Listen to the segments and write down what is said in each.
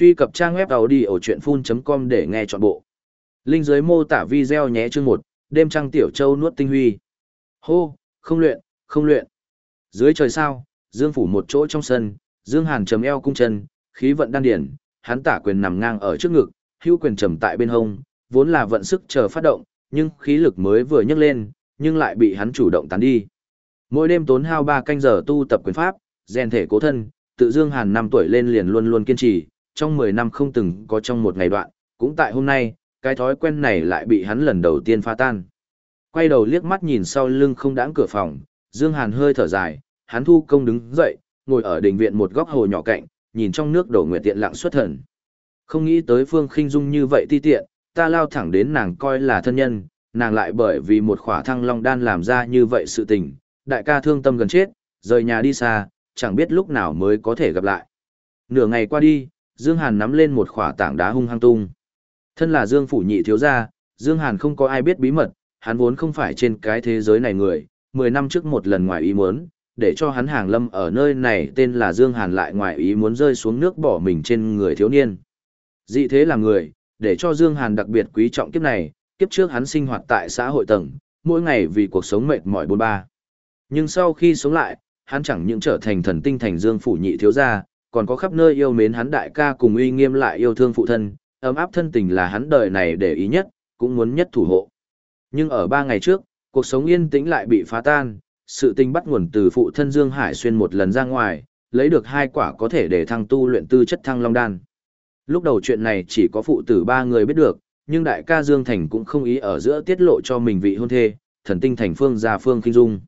Truy cập trang web đầu đi ở chuyệnfun.com để nghe trọn bộ. Linh dưới mô tả video nhé chương 1, đêm trăng tiểu châu nuốt tinh huy. Hô, không luyện, không luyện. Dưới trời sao, Dương phủ một chỗ trong sân, Dương Hàn trầm eo cung chân, khí vận đan điển, hắn tả quyền nằm ngang ở trước ngực, hữu quyền trầm tại bên hông, vốn là vận sức chờ phát động, nhưng khí lực mới vừa nhấc lên, nhưng lại bị hắn chủ động tán đi. Mỗi đêm tốn hao 3 canh giờ tu tập quyền pháp, rèn thể cố thân, tự Dương Hàn năm tuổi lên liền luôn luôn kiên trì, trong 10 năm không từng có trong một ngày đoạn, cũng tại hôm nay, cái thói quen này lại bị hắn lần đầu tiên phá tan. Quay đầu liếc mắt nhìn sau lưng không đáng cửa phòng, Dương Hàn hơi thở dài, hắn thu công đứng dậy, ngồi ở đình viện một góc hồ nhỏ cạnh, nhìn trong nước đổ nguyệt tiện lặng xuất thần. Không nghĩ tới Phương Khinh Dung như vậy ti tiện, ta lao thẳng đến nàng coi là thân nhân, nàng lại bởi vì một khỏa thăng long đan làm ra như vậy sự tình, đại ca thương tâm gần chết, rời nhà đi xa, chẳng biết lúc nào mới có thể gặp lại. Nửa ngày qua đi, Dương Hàn nắm lên một khỏa tảng đá hung hăng tung. Thân là Dương phủ nhị thiếu gia, Dương Hàn không có ai biết bí mật, hắn vốn không phải trên cái thế giới này người, 10 năm trước một lần ngoài ý muốn, để cho hắn hàng lâm ở nơi này tên là Dương Hàn lại ngoài ý muốn rơi xuống nước bỏ mình trên người thiếu niên. Dị thế là người, để cho Dương Hàn đặc biệt quý trọng kiếp này, kiếp trước hắn sinh hoạt tại xã hội tầng, mỗi ngày vì cuộc sống mệt mỏi bôn ba. Nhưng sau khi sống lại, hắn chẳng những trở thành thần tinh thành Dương phủ nhị thiếu gia, còn có khắp nơi yêu mến hắn đại ca cùng uy nghiêm lại yêu thương phụ thân, ấm áp thân tình là hắn đời này để ý nhất, cũng muốn nhất thủ hộ. Nhưng ở ba ngày trước, cuộc sống yên tĩnh lại bị phá tan, sự tình bắt nguồn từ phụ thân Dương Hải xuyên một lần ra ngoài, lấy được hai quả có thể để thăng tu luyện tư chất thăng long đan. Lúc đầu chuyện này chỉ có phụ tử ba người biết được, nhưng đại ca Dương Thành cũng không ý ở giữa tiết lộ cho mình vị hôn thê, thần tinh thành phương gia phương kinh dung.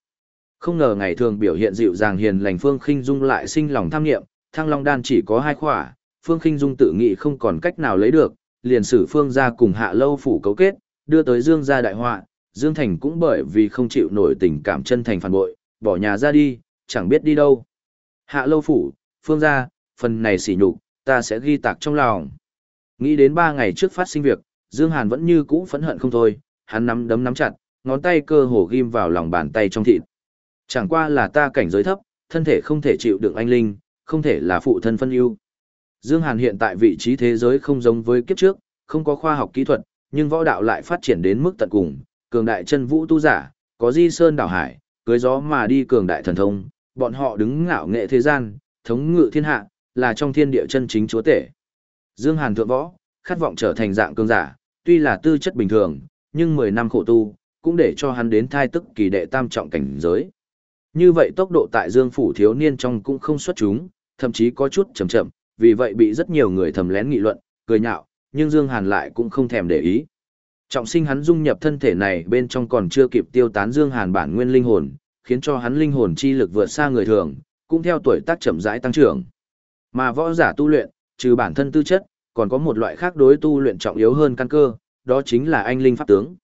Không ngờ ngày thường biểu hiện dịu dàng hiền lành phương kinh dung lại sinh lòng tham nghiệm, thăng long đan chỉ có hai khỏa, phương kinh dung tự nghĩ không còn cách nào lấy được, liền sử phương gia cùng hạ lâu phủ cấu kết, đưa tới Dương gia đại họa, Dương Thành cũng bởi vì không chịu nổi tình cảm chân thành phản bội, bỏ nhà ra đi, chẳng biết đi đâu. Hạ lâu phủ, phương gia, phần này xỉ nhục, ta sẽ ghi tạc trong lòng. Nghĩ đến ba ngày trước phát sinh việc, Dương Hàn vẫn như cũ phẫn hận không thôi, hắn nắm đấm nắm chặt, ngón tay cơ hồ ghim vào lòng bàn tay trong thịt. Chẳng qua là ta cảnh giới thấp, thân thể không thể chịu đựng anh linh, không thể là phụ thân phân ưu. Dương Hàn hiện tại vị trí thế giới không giống với kiếp trước, không có khoa học kỹ thuật, nhưng võ đạo lại phát triển đến mức tận cùng, cường đại chân vũ tu giả, có di sơn đảo hải, cưới gió mà đi cường đại thần thông, bọn họ đứng ngạo nghệ thế gian, thống ngự thiên hạ, là trong thiên địa chân chính chúa tể. Dương Hàn thượng võ, khát vọng trở thành dạng cường giả, tuy là tư chất bình thường, nhưng 10 năm khổ tu, cũng để cho hắn đến thai tức kỳ đệ tam trọng cảnh giới. Như vậy tốc độ tại Dương phủ thiếu niên trong cũng không xuất chúng, thậm chí có chút chậm chậm, vì vậy bị rất nhiều người thầm lén nghị luận, cười nhạo, nhưng Dương Hàn lại cũng không thèm để ý. Trọng sinh hắn dung nhập thân thể này bên trong còn chưa kịp tiêu tán Dương Hàn bản nguyên linh hồn, khiến cho hắn linh hồn chi lực vượt xa người thường, cũng theo tuổi tác chậm rãi tăng trưởng. Mà võ giả tu luyện, trừ bản thân tư chất, còn có một loại khác đối tu luyện trọng yếu hơn căn cơ, đó chính là anh linh pháp tướng.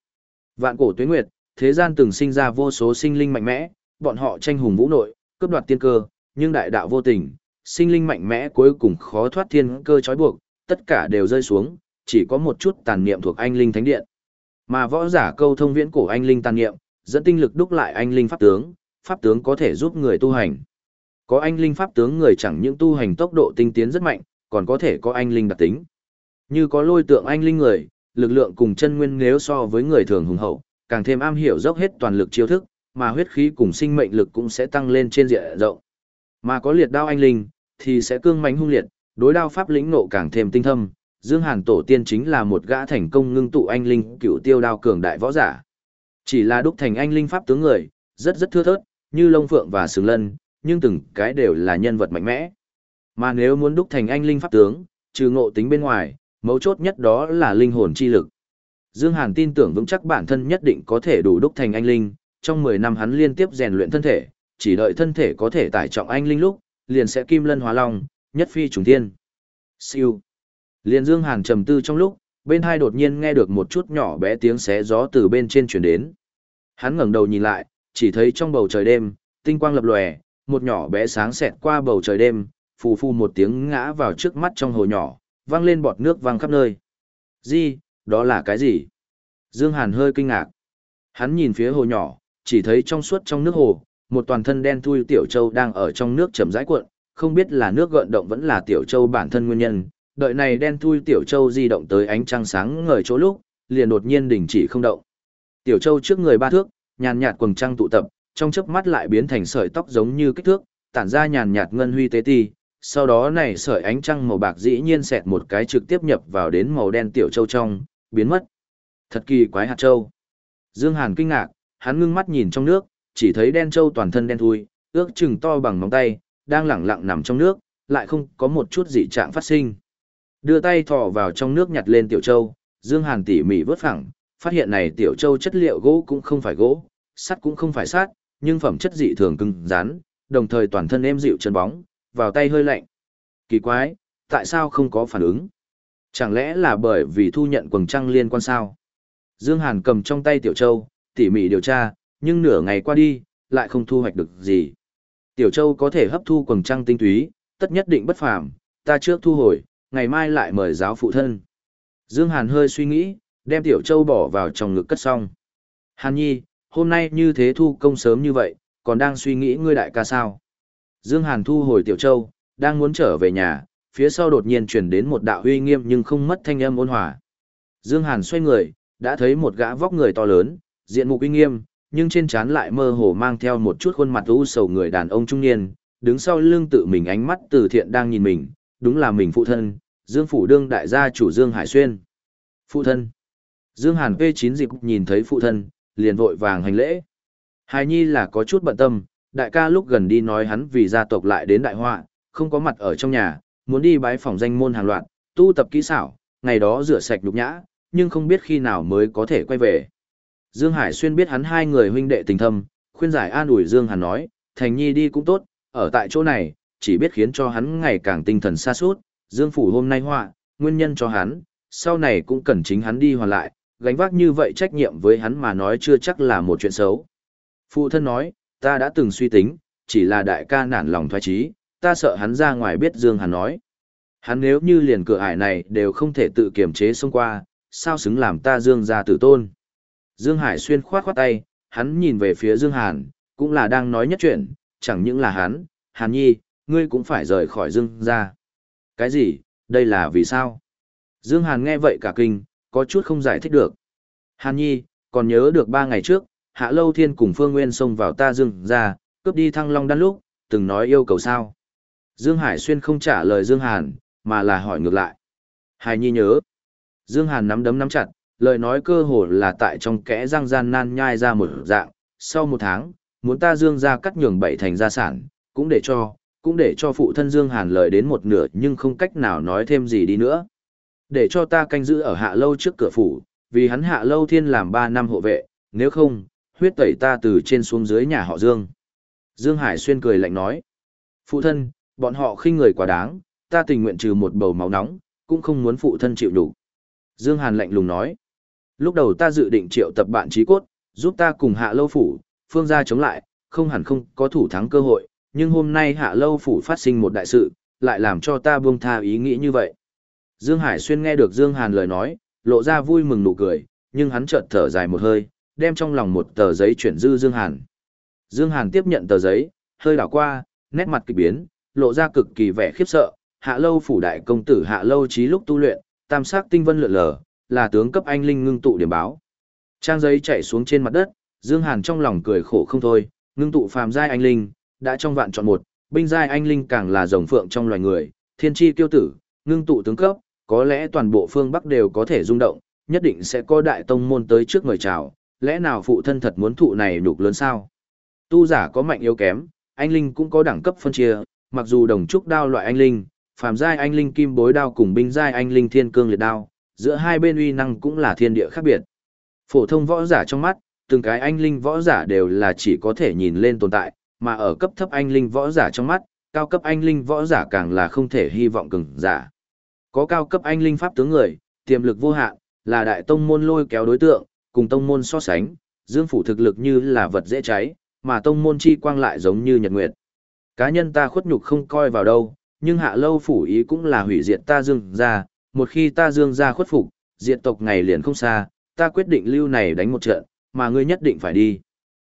Vạn cổ tuyết nguyệt, thế gian từng sinh ra vô số sinh linh mạnh mẽ, bọn họ tranh hùng vũ nội, cướp đoạt tiên cơ, nhưng đại đạo vô tình, sinh linh mạnh mẽ cuối cùng khó thoát thiên cơ trói buộc, tất cả đều rơi xuống, chỉ có một chút tàn niệm thuộc anh linh thánh điện. Mà võ giả câu thông viễn cổ anh linh tàn niệm, dẫn tinh lực đúc lại anh linh pháp tướng, pháp tướng có thể giúp người tu hành. Có anh linh pháp tướng người chẳng những tu hành tốc độ tinh tiến rất mạnh, còn có thể có anh linh đặc tính. Như có lôi tượng anh linh người, lực lượng cùng chân nguyên nếu so với người thường hùng hậu, càng thêm am hiểu dốc hết toàn lực chiêu thức, mà huyết khí cùng sinh mệnh lực cũng sẽ tăng lên trên diện rộng. Mà có liệt đao anh linh, thì sẽ cương mãnh hung liệt, đối đao pháp lĩnh nộ càng thêm tinh thâm. Dương Hàn tổ tiên chính là một gã thành công ngưng tụ anh linh cựu tiêu đao cường đại võ giả. Chỉ là đúc thành anh linh pháp tướng người, rất rất thưa thớt, như Long phượng và sừng lân, nhưng từng cái đều là nhân vật mạnh mẽ. Mà nếu muốn đúc thành anh linh pháp tướng, trừ ngộ tính bên ngoài, mấu chốt nhất đó là linh hồn chi lực. Dương Hàn tin tưởng vững chắc bản thân nhất định có thể đủ đúc thành anh linh, trong 10 năm hắn liên tiếp rèn luyện thân thể, chỉ đợi thân thể có thể tải trọng anh linh lúc, liền sẽ kim lân hóa long, nhất phi trùng thiên. Siêu. Liền Dương Hàn trầm tư trong lúc, bên hai đột nhiên nghe được một chút nhỏ bé tiếng xé gió từ bên trên truyền đến. Hắn ngẩng đầu nhìn lại, chỉ thấy trong bầu trời đêm, tinh quang lập lòe, một nhỏ bé sáng xẹt qua bầu trời đêm, phù phù một tiếng ngã vào trước mắt trong hồ nhỏ, vang lên bọt nước vang khắp nơi. Gì, đó là cái gì? Dương Hàn hơi kinh ngạc. Hắn nhìn phía hồ nhỏ, chỉ thấy trong suốt trong nước hồ, một toàn thân đen thui tiểu châu đang ở trong nước chậm rãi cuộn, không biết là nước gợn động vẫn là tiểu châu bản thân nguyên nhân, Đợi này đen thui Tiểu Châu di động tới ánh trăng sáng ngời chỗ lúc, liền đột nhiên đình chỉ không động. Tiểu Châu trước người ba thước, nhàn nhạt quầng trăng tụ tập, trong chớp mắt lại biến thành sợi tóc giống như kích thước, tản ra nhàn nhạt ngân huy tế ti, sau đó này sợi ánh trăng màu bạc dĩ nhiên xẹt một cái trực tiếp nhập vào đến màu đen tiểu châu trong, biến mất. Thật kỳ quái hạt châu. Dương Hàn kinh ngạc, hắn ngưng mắt nhìn trong nước, chỉ thấy đen châu toàn thân đen thui, ước chừng to bằng móng tay, đang lẳng lặng nằm trong nước, lại không có một chút dị trạng phát sinh. Đưa tay thò vào trong nước nhặt lên tiểu châu, Dương Hàn tỉ mỉ vớt phẳng, phát hiện này tiểu châu chất liệu gỗ cũng không phải gỗ, sắt cũng không phải sắt, nhưng phẩm chất dị thường cứng rắn, đồng thời toàn thân êm dịu chân bóng, vào tay hơi lạnh. Kỳ quái, tại sao không có phản ứng? Chẳng lẽ là bởi vì thu nhận quần trăng liên quan sao? Dương Hàn cầm trong tay Tiểu Châu, tỉ mỉ điều tra, nhưng nửa ngày qua đi, lại không thu hoạch được gì. Tiểu Châu có thể hấp thu quần trăng tinh túy, tất nhất định bất phàm, ta trước thu hồi, ngày mai lại mời giáo phụ thân. Dương Hàn hơi suy nghĩ, đem Tiểu Châu bỏ vào trong ngực cất xong. Hàn Nhi, hôm nay như thế thu công sớm như vậy, còn đang suy nghĩ ngươi đại ca sao? Dương Hàn thu hồi Tiểu Châu, đang muốn trở về nhà, phía sau đột nhiên truyền đến một đạo uy nghiêm nhưng không mất thanh âm ôn hòa. Dương Hàn xoay người, đã thấy một gã vóc người to lớn, diện mục uy nghiêm, nhưng trên trán lại mơ hồ mang theo một chút khuôn mặt u sầu người đàn ông trung niên, đứng sau lưng tự mình ánh mắt từ thiện đang nhìn mình, đúng là mình phụ thân, Dương Phủ Đương đại gia chủ Dương Hải Xuyên. Phụ thân. Dương Hàn P9 dịp nhìn thấy phụ thân, liền vội vàng hành lễ. Hải Nhi là có chút bận tâm, đại ca lúc gần đi nói hắn vì gia tộc lại đến đại họa, không có mặt ở trong nhà, muốn đi bái phòng danh môn hàng loạt, tu tập kỹ xảo, ngày đó rửa sạch nhục nhã, nhưng không biết khi nào mới có thể quay về. Dương Hải Xuyên biết hắn hai người huynh đệ tình thâm, khuyên giải an ủi Dương Hàn nói, Thành Nhi đi cũng tốt, ở tại chỗ này, chỉ biết khiến cho hắn ngày càng tinh thần xa suốt, Dương Phủ hôm nay họa, nguyên nhân cho hắn, sau này cũng cần chính hắn đi hoàn lại, gánh vác như vậy trách nhiệm với hắn mà nói chưa chắc là một chuyện xấu. Phụ thân nói, ta đã từng suy tính, chỉ là đại ca nản lòng thoái trí, ta sợ hắn ra ngoài biết Dương Hàn nói. Hắn nếu như liền cửa ải này đều không thể tự kiềm chế xông qua, sao xứng làm ta Dương gia tử tôn. Dương Hải xuyên khoát khoát tay, hắn nhìn về phía Dương Hàn, cũng là đang nói nhất chuyện, chẳng những là hắn, Hàn Nhi, ngươi cũng phải rời khỏi Dương gia. Cái gì, đây là vì sao? Dương Hàn nghe vậy cả kinh, có chút không giải thích được. Hàn Nhi, còn nhớ được ba ngày trước, Hạ Lâu Thiên cùng Phương Nguyên xông vào ta Dương gia, cướp đi thăng long đan lúc, từng nói yêu cầu sao. Dương Hải Xuyên không trả lời Dương Hàn, mà là hỏi ngược lại. Hải Nhi nhớ. Dương Hàn nắm đấm nắm chặt, lời nói cơ hồ là tại trong kẽ răng gian nan nhai ra một dạng. Sau một tháng, muốn ta Dương ra cắt nhường bảy thành gia sản, cũng để cho, cũng để cho phụ thân Dương Hàn lời đến một nửa nhưng không cách nào nói thêm gì đi nữa. Để cho ta canh giữ ở hạ lâu trước cửa phủ, vì hắn hạ lâu thiên làm ba năm hộ vệ, nếu không, huyết tẩy ta từ trên xuống dưới nhà họ Dương. Dương Hải Xuyên cười lạnh nói. Phụ thân, bọn họ khinh người quá đáng, ta tình nguyện trừ một bầu máu nóng, cũng không muốn phụ thân chịu đủ. Dương Hàn lạnh lùng nói. Lúc đầu ta dự định triệu tập bạn trí cốt, giúp ta cùng hạ lâu phủ, phương gia chống lại, không hẳn không có thủ thắng cơ hội, nhưng hôm nay hạ lâu phủ phát sinh một đại sự, lại làm cho ta buông tha ý nghĩ như vậy. Dương Hải Xuyên nghe được Dương Hàn lời nói, lộ ra vui mừng nụ cười, nhưng hắn chợt thở dài một hơi, đem trong lòng một tờ giấy chuyển dư Dương Hàn. Dương Hàn tiếp nhận tờ giấy, hơi đảo qua, nét mặt kỳ biến, lộ ra cực kỳ vẻ khiếp sợ, hạ lâu phủ đại công tử hạ lâu trí lúc tu luyện, tam sắc tinh vân lượn lờ, là tướng cấp anh linh ngưng tụ điểm báo. Trang giấy chạy xuống trên mặt đất, Dương Hàn trong lòng cười khổ không thôi, ngưng tụ phàm giai anh linh, đã trong vạn chọn một, binh giai anh linh càng là rồng phượng trong loài người, thiên chi tiêu tử, ngưng tụ tướng cấp, có lẽ toàn bộ phương Bắc đều có thể rung động, nhất định sẽ có đại tông môn tới trước người chào, lẽ nào phụ thân thật muốn thụ này nhục lớn sao? Tu giả có mạnh yếu kém, anh linh cũng có đẳng cấp phân chia, mặc dù đồng trúc đao loại anh linh, phàm giai anh linh kim bối đao cùng binh giai anh linh thiên cương liệt đao, giữa hai bên uy năng cũng là thiên địa khác biệt. Phổ thông võ giả trong mắt, từng cái anh linh võ giả đều là chỉ có thể nhìn lên tồn tại, mà ở cấp thấp anh linh võ giả trong mắt, cao cấp anh linh võ giả càng là không thể hy vọng cường giả. Có cao cấp anh linh pháp tướng người, tiềm lực vô hạn, là đại tông môn lôi kéo đối tượng, cùng tông môn so sánh, Dương phủ thực lực như là vật dễ cháy, mà tông môn chi quang lại giống như nhật nguyệt. Cá nhân ta khuất nhục không coi vào đâu, nhưng hạ lâu phủ ý cũng là hủy diệt ta Dương ra, một khi ta Dương ra khuất phục, diệt tộc ngày liền không xa, ta quyết định lưu này đánh một trận, mà ngươi nhất định phải đi.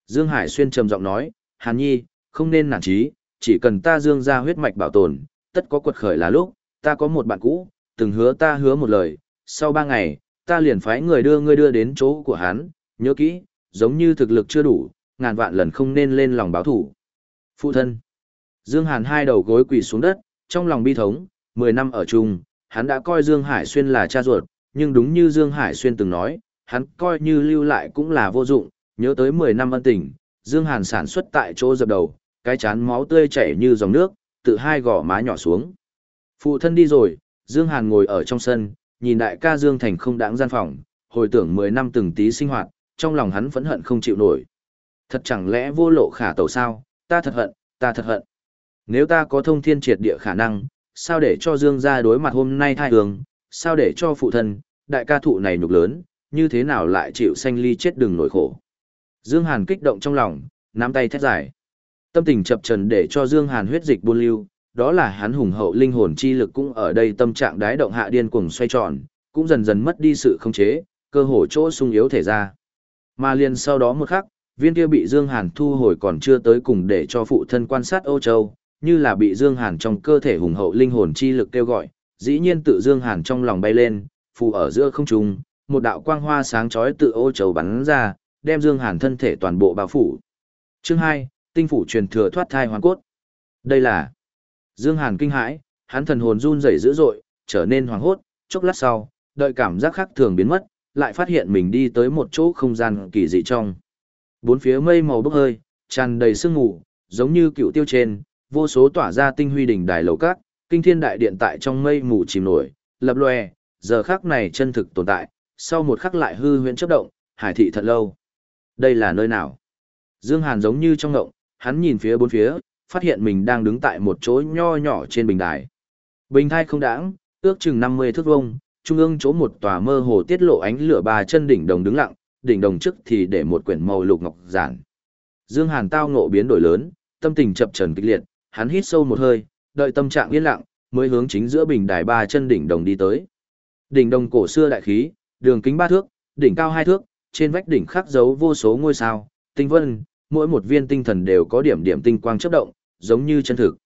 Dương Hải Xuyên trầm giọng nói, Hàn Nhi, không nên nản chí, chỉ cần ta Dương ra huyết mạch bảo tồn, tất có quật khởi là lúc, ta có một bạn cũ, từng hứa ta hứa một lời, sau ba ngày, ta liền phái người đưa ngươi đưa đến chỗ của hắn, nhớ kỹ, giống như thực lực chưa đủ, ngàn vạn lần không nên lên lòng báo thủ. Phụ thân. Dương Hàn hai đầu gối quỳ xuống đất, trong lòng bi thống, 10 năm ở chung, hắn đã coi Dương Hải Xuyên là cha ruột, nhưng đúng như Dương Hải Xuyên từng nói, hắn coi như lưu lại cũng là vô dụng, nhớ tới 10 năm ân tình, Dương Hàn sản xuất tại chỗ dập đầu, cái chán máu tươi chảy như dòng nước, tự hai gò má nhỏ xuống. Phụ thân đi rồi, Dương Hàn ngồi ở trong sân, nhìn đại ca Dương Thành không đáng gian phòng, hồi tưởng 10 năm từng tí sinh hoạt, trong lòng hắn phẫn hận không chịu nổi. Thật chẳng lẽ vô lộ khả tẩu sao, ta thật hận, ta thật hận. Nếu ta có thông thiên triệt địa khả năng, sao để cho Dương gia đối mặt hôm nay thai hương, sao để cho phụ thân, đại ca thụ này nhục lớn, như thế nào lại chịu sanh ly chết đừng nổi khổ. Dương Hàn kích động trong lòng, nắm tay thét dài. Tâm tình chập trần để cho Dương Hàn huyết dịch buôn lưu, đó là hắn hùng hậu linh hồn chi lực cũng ở đây tâm trạng đái động hạ điên cuồng xoay tròn, cũng dần dần mất đi sự khống chế, cơ hồ chỗ sung yếu thể ra. Mà liền sau đó một khắc, viên kia bị Dương Hàn thu hồi còn chưa tới cùng để cho phụ thân quan sát Âu Châu, như là bị Dương Hàn trong cơ thể hùng hậu linh hồn chi lực kêu gọi, dĩ nhiên tự Dương Hàn trong lòng bay lên, phù ở giữa không trung, một đạo quang hoa sáng chói tự ô Châu bắn ra, đem Dương Hàn thân thể toàn bộ bao phủ. Chương 2, tinh phủ truyền thừa thoát thai hoàn cốt. Đây là Dương Hàn kinh hãi, hắn thần hồn run rẩy dữ dội, trở nên hoảng hốt, chốc lát sau, đợi cảm giác khác thường biến mất, lại phát hiện mình đi tới một chỗ không gian kỳ dị trong. Bốn phía mây màu bốc hơi, tràn đầy sương mù, giống như cựu tiêu trên, vô số tỏa ra tinh huy đỉnh đài lầu các, kinh thiên đại điện tại trong mây mù chìm nổi, lập lòe, giờ khắc này chân thực tồn tại, sau một khắc lại hư huyễn chớp động, hải thị thật lâu. Đây là nơi nào? Dương Hàn giống như trong ngộng, hắn nhìn phía bốn phía, phát hiện mình đang đứng tại một chỗ nho nhỏ trên bình đài. Bình thai không đãng, ước chừng 50 thước vuông, trung ương chỗ một tòa mơ hồ tiết lộ ánh lửa ba chân đỉnh đồng đứng lặng, đỉnh đồng trước thì để một quyển màu lục ngọc giản. Dương Hàn tao ngộ biến đổi lớn, tâm tình chập chờn kịch liệt, hắn hít sâu một hơi, đợi tâm trạng yên lặng, mới hướng chính giữa bình đài ba chân đỉnh đồng đi tới. Đỉnh đồng cổ xưa đại khí, đường kính ba thước, đỉnh cao hai thước, trên vách đỉnh khắc dấu vô số ngôi sao, tinh vân, mỗi một viên tinh thần đều có điểm điểm tinh quang chớp động, giống như chân thực.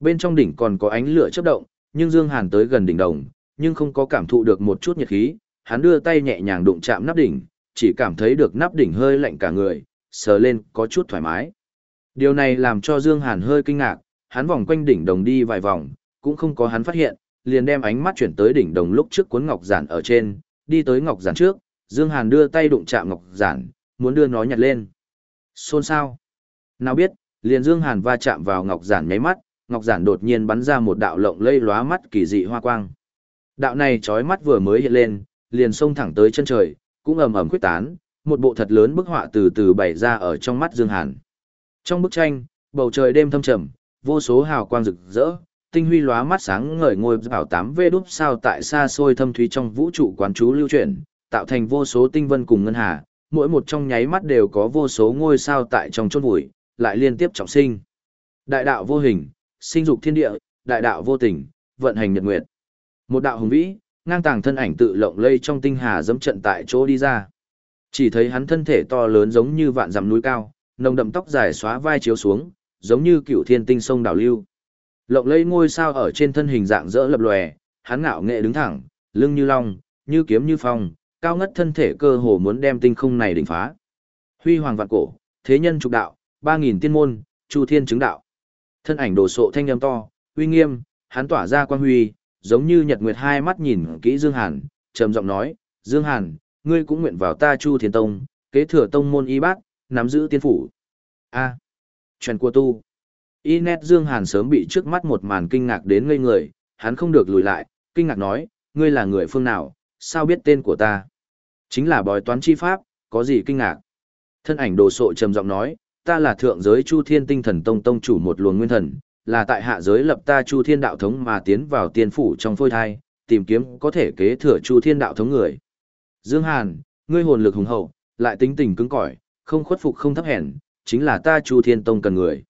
Bên trong đỉnh còn có ánh lửa chớp động, nhưng Dương Hàn tới gần đỉnh đồng, nhưng không có cảm thụ được một chút nhiệt khí, hắn đưa tay nhẹ nhàng đụng chạm nắp đỉnh, chỉ cảm thấy được nắp đỉnh hơi lạnh cả người, sờ lên có chút thoải mái. Điều này làm cho Dương Hàn hơi kinh ngạc, hắn vòng quanh đỉnh đồng đi vài vòng, cũng không có hắn phát hiện, liền đem ánh mắt chuyển tới đỉnh đồng lúc trước cuốn ngọc giản ở trên, đi tới ngọc giản trước, Dương Hàn đưa tay đụng chạm ngọc giản, muốn đưa nó nhặt lên. Xôn sao? Nào biết, liền Dương Hàn va chạm vào ngọc giản nháy mắt, ngọc giản đột nhiên bắn ra một đạo lộng lây lóa mắt kỳ dị hoa quang. Đạo này chói mắt vừa mới hiện lên, liền xông thẳng tới chân trời, cũng ầm ầm quyết tán, một bộ thật lớn bức họa từ từ bày ra ở trong mắt Dương Hàn. Trong bức tranh, bầu trời đêm thâm trầm, vô số hào quang rực rỡ, tinh huy lóa mắt sáng ngời ngôi bảo tám vê đúp sao tại xa xôi thâm thúy trong vũ trụ quán chú lưu chuyển, tạo thành vô số tinh vân cùng ngân hà, mỗi một trong nháy mắt đều có vô số ngôi sao tại trong chốt vùi, lại liên tiếp trọng sinh. Đại đạo vô hình, sinh dục thiên địa, đại đạo vô tình, vận hành nhật nguyệt. Một đạo hùng vĩ, ngang tàng thân ảnh tự lộng lây trong tinh hà dẫm trận tại chỗ đi ra. Chỉ thấy hắn thân thể to lớn giống như vạn dặm núi cao, nồng đậm tóc dài xóa vai chiếu xuống, giống như cựu thiên tinh sông đảo lưu. Lộng lẫy ngôi sao ở trên thân hình dạng dỡ lập lòe, hắn ngạo nghệ đứng thẳng, lưng như long, như kiếm như phong, cao ngất thân thể cơ hồ muốn đem tinh không này đỉnh phá. Huy hoàng vạn cổ, thế nhân trục đạo, ba nghìn tiên môn, chu thiên chứng đạo. Thân ảnh đồ sộ thanh âm to, uy nghiêm, hắn tỏa ra quang huy, giống như nhật nguyệt hai mắt nhìn kỹ Dương Hàn, trầm giọng nói, Dương Hàn, ngươi cũng nguyện vào ta Chu Thiên Tông, kế thừa tông môn y bác, nắm giữ tiên phủ. A. À, truyền của tu. Inet Dương Hàn sớm bị trước mắt một màn kinh ngạc đến ngây người, hắn không được lùi lại, kinh ngạc nói, ngươi là người phương nào, sao biết tên của ta? Chính là bói toán chi pháp, có gì kinh ngạc? Thân ảnh đồ sộ trầm giọng nói, ta là thượng giới Chu Thiên Tinh Thần Tông tông chủ một luồng nguyên thần, là tại hạ giới lập ta Chu Thiên đạo thống mà tiến vào tiên phủ trong phôi thai, tìm kiếm có thể kế thừa Chu Thiên đạo thống người. Dương Hàn, ngươi hồn lực hùng hậu, lại tính tình cứng cỏi, không khuất phục không thấp hèn, chính là ta Chu Thiên Tông cần người.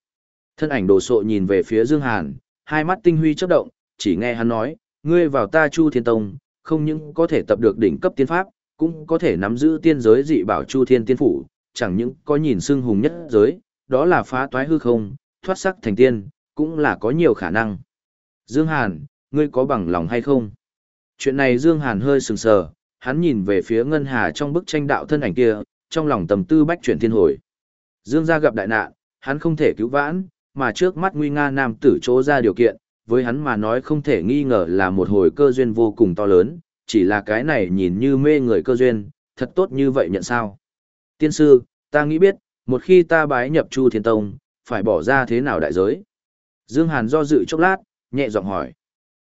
Thân ảnh đồ sộ nhìn về phía Dương Hàn, hai mắt tinh huy chớp động, chỉ nghe hắn nói, ngươi vào ta Chu Thiên Tông, không những có thể tập được đỉnh cấp tiên pháp, cũng có thể nắm giữ tiên giới dị bảo Chu Thiên Tiên Phủ, chẳng những có nhìn xương hùng nhất giới, đó là phá toái hư không, thoát sắc thành tiên, cũng là có nhiều khả năng. Dương Hàn, ngươi có bằng lòng hay không? Chuyện này Dương Hàn hơi sừng sờ, hắn nhìn về phía ngân hà trong bức tranh đạo thân ảnh kia, trong lòng tầm tư bách chuyển thiên hồi. Dương gia gặp đại nạn, hắn không thể cứu vãn, mà trước mắt nguy nga nam tử chỗ ra điều kiện, với hắn mà nói không thể nghi ngờ là một hồi cơ duyên vô cùng to lớn, chỉ là cái này nhìn như mê người cơ duyên, thật tốt như vậy nhận sao. Tiên sư, ta nghĩ biết, một khi ta bái nhập Chu Thiên Tông, phải bỏ ra thế nào đại giới? Dương Hàn do dự chốc lát, nhẹ giọng hỏi.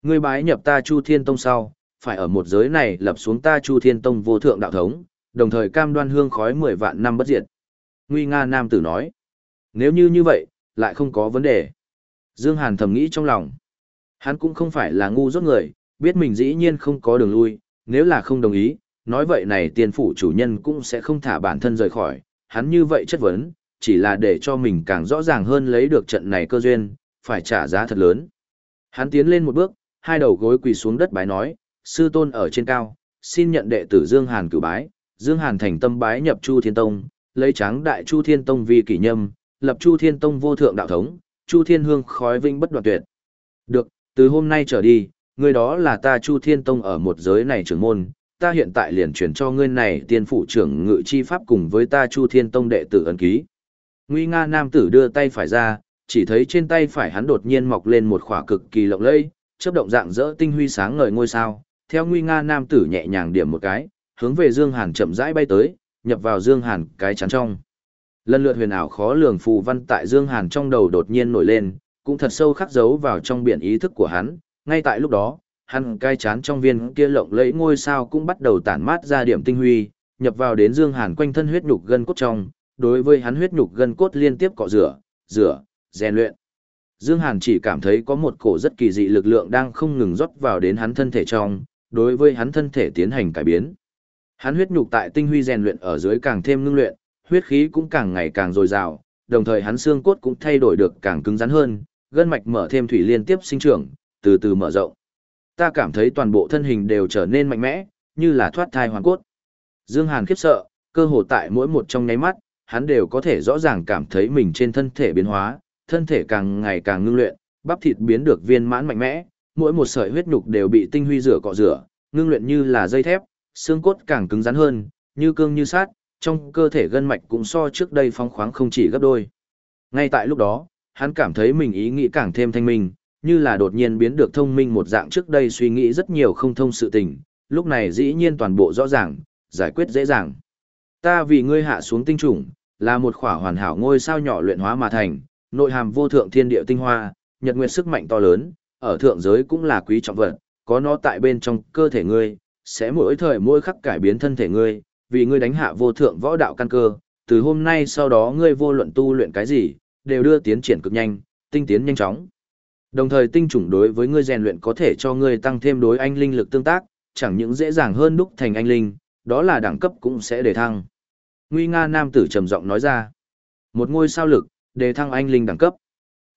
Ngươi bái nhập ta Chu Thiên Tông sau, phải ở một giới này lập xuống ta Chu Thiên Tông vô thượng đạo thống, đồng thời cam đoan hương khói 10 vạn năm bất diệt. Nguy Nga Nam tử nói. Nếu như như vậy, lại không có vấn đề. Dương Hàn thầm nghĩ trong lòng. Hắn cũng không phải là ngu dốt người, biết mình dĩ nhiên không có đường lui, nếu là không đồng ý, nói vậy này tiền phủ chủ nhân cũng sẽ không thả bản thân rời khỏi, hắn như vậy chất vấn, chỉ là để cho mình càng rõ ràng hơn lấy được trận này cơ duyên, phải trả giá thật lớn. Hắn tiến lên một bước, hai đầu gối quỳ xuống đất bái nói, sư tôn ở trên cao, xin nhận đệ tử Dương Hàn cử bái, Dương Hàn thành tâm bái nhập Chu Thiên Tông, lấy tráng đại Chu Thiên Tông vì kỷ nhâm, lập Chu Thiên Tông vô thượng đạo thống, Chu Thiên Hương khói vinh bất đoạn tuyệt. Được, từ hôm nay trở đi, người đó là ta Chu Thiên Tông ở một giới này trưởng môn, ta hiện tại liền chuyển cho ngươi này tiên phụ trưởng ngự chi pháp cùng với ta Chu Thiên Tông đệ tử ấn ký. Nguy Nga nam tử đưa tay phải ra, chỉ thấy trên tay phải hắn đột nhiên mọc lên một khỏa cực kỳ lộng lẫy, chớp động dạng rỡ tinh huy sáng ngời ngôi sao. Theo Nguy Nga nam tử nhẹ nhàng điểm một cái, hướng về Dương Hàn chậm rãi bay tới, nhập vào Dương Hàn cái chắn trong. Lần lượt huyền ảo khó lường phù văn tại Dương Hàn trong đầu đột nhiên nổi lên, cũng thật sâu khắc dấu vào trong biển ý thức của hắn, ngay tại lúc đó, hắn cái chán trong viên kia lộng lẫy ngôi sao cũng bắt đầu tản mát ra điểm tinh huy, nhập vào đến Dương Hàn quanh thân huyết nhục gân cốt trong, đối với hắn huyết nhục gân cốt liên tiếp cọ rửa, rửa, rèn luyện. Dương Hàn chỉ cảm thấy có một cổ rất kỳ dị lực lượng đang không ngừng rót vào đến hắn thân thể trong, đối với hắn thân thể tiến hành cải biến. Hắn huyết nhục tại tinh huy rèn luyện ở dưới càng thêm ngưng luyện, huyết khí cũng càng ngày càng dồi dào, đồng thời hắn xương cốt cũng thay đổi được càng cứng rắn hơn, gân mạch mở thêm thủy liên tiếp sinh trưởng, từ từ mở rộng. Ta cảm thấy toàn bộ thân hình đều trở nên mạnh mẽ, như là thoát thai hoàn cốt. Dương Hàn khiếp sợ, cơ hồ tại mỗi một trong nháy mắt, hắn đều có thể rõ ràng cảm thấy mình trên thân thể biến hóa, thân thể càng ngày càng ngưng luyện, bắp thịt biến được viên mãn mạnh mẽ, mỗi một sợi huyết nhục đều bị tinh huy rửa cọ rửa, ngưng luyện như là dây thép, xương cốt càng cứng rắn hơn, như cương như sát, trong cơ thể gân mạch cũng so trước đây phong khoáng không chỉ gấp đôi. Ngay tại lúc đó, hắn cảm thấy mình ý nghĩ càng thêm thanh minh, như là đột nhiên biến được thông minh một dạng trước đây suy nghĩ rất nhiều không thông sự tình, lúc này dĩ nhiên toàn bộ rõ ràng, giải quyết dễ dàng. Ta vì ngươi hạ xuống tinh trùng, là một khỏa hoàn hảo ngôi sao nhỏ luyện hóa mà thành, nội hàm vô thượng thiên địa tinh hoa, nhật nguyệt sức mạnh to lớn, ở thượng giới cũng là quý trọng vật, có nó tại bên trong cơ thể ngươi, sẽ mỗi thời mỗi khắc cải biến thân thể ngươi, vì ngươi đánh hạ vô thượng võ đạo căn cơ, từ hôm nay sau đó ngươi vô luận tu luyện cái gì, đều đưa tiến triển cực nhanh, tinh tiến nhanh chóng. Đồng thời tinh chủng đối với ngươi rèn luyện có thể cho ngươi tăng thêm đối anh linh lực tương tác, chẳng những dễ dàng hơn đúc thành anh linh, đó là đẳng cấp cũng sẽ đề thăng. Nguy Nga nam tử trầm giọng nói ra. Một ngôi sao lực, đề thăng anh linh đẳng cấp.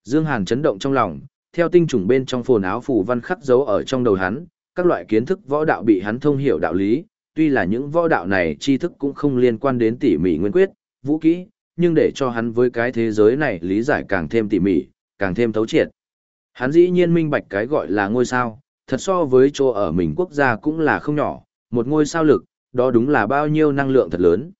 Dương Hàn chấn động trong lòng, theo tinh chủng bên trong phồn áo phủ văn khắc dấu ở trong đầu hắn, các loại kiến thức võ đạo bị hắn thông hiểu đạo lý, tuy là những võ đạo này tri thức cũng không liên quan đến tỉ mỉ nguyên quyết, vũ kỹ, nhưng để cho hắn với cái thế giới này lý giải càng thêm tỉ mỉ, càng thêm thấu triệt. Hắn dĩ nhiên minh bạch cái gọi là ngôi sao, thật so với chỗ ở mình quốc gia cũng là không nhỏ, một ngôi sao lực, đó đúng là bao nhiêu năng lượng thật lớn.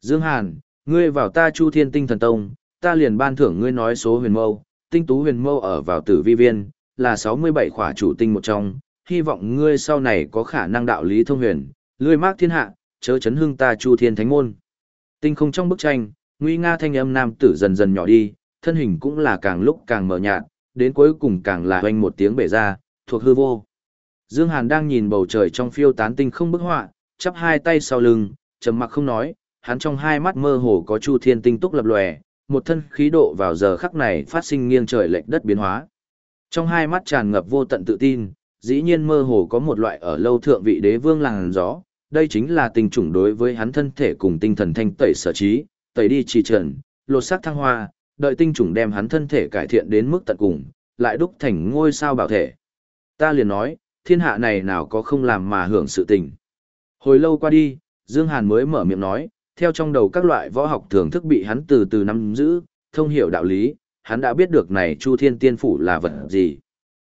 Dương Hàn, ngươi vào ta Chu Thiên Tinh Thần Tông, ta liền ban thưởng ngươi nói số huyền mâu, tinh tú huyền mâu ở vào tử vi viên, là 67 khỏa chủ tinh một trong, hy vọng ngươi sau này có khả năng đạo lý thông huyền, lươi mác thiên hạ, chớ chấn hưng ta Chu Thiên Thánh Môn. Tinh không trong bức tranh, nguy nga thanh âm nam tử dần dần nhỏ đi, thân hình cũng là càng lúc càng mờ nhạt, đến cuối cùng càng là hoanh một tiếng bể ra, thuộc hư vô. Dương Hàn đang nhìn bầu trời trong phiêu tán tinh không bức họa, chắp hai tay sau lưng, trầm mặc không nói, hắn trong hai mắt mơ hồ có chu thiên tinh túc lập lòe, một thân khí độ vào giờ khắc này phát sinh nghiêng trời lệch đất biến hóa. Trong hai mắt tràn ngập vô tận tự tin, dĩ nhiên mơ hồ có một loại ở lâu thượng vị đế vương làng gió, đây chính là tình chủng đối với hắn thân thể cùng tinh thần thanh tẩy sở trí, tẩy đi trì trần, lột xác thăng hoa, đợi tinh chủng đem hắn thân thể cải thiện đến mức tận cùng, lại đúc thành ngôi sao bảo thể. Ta liền nói, thiên hạ này nào có không làm mà hưởng sự tình. Hồi lâu qua đi, Dương Hàn mới mở miệng nói, theo trong đầu các loại võ học thường thức bị hắn từ từ nắm giữ, thông hiểu đạo lý, hắn đã biết được này Chu Thiên Tiên Phủ là vật gì.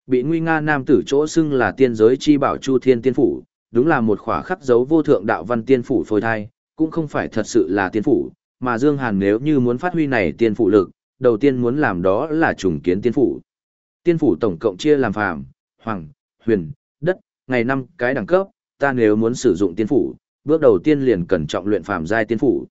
Bị nguy nga nam tử chỗ xưng là tiên giới chi bảo Chu Thiên Tiên Phủ, đúng là một khỏa khắc dấu vô thượng đạo văn tiên phủ phôi thai, cũng không phải thật sự là tiên phủ, mà Dương Hàn nếu như muốn phát huy này tiên phủ lực, đầu tiên muốn làm đó là trùng kiến tiên phủ. Tiên phủ tổng cộng chia làm phàm, hoàng, huyền, đất, ngày năm cái đẳng cấp, ta nếu muốn sử dụng tiên phủ, bước đầu tiên liền cần trọng luyện phàm giai tiên phủ.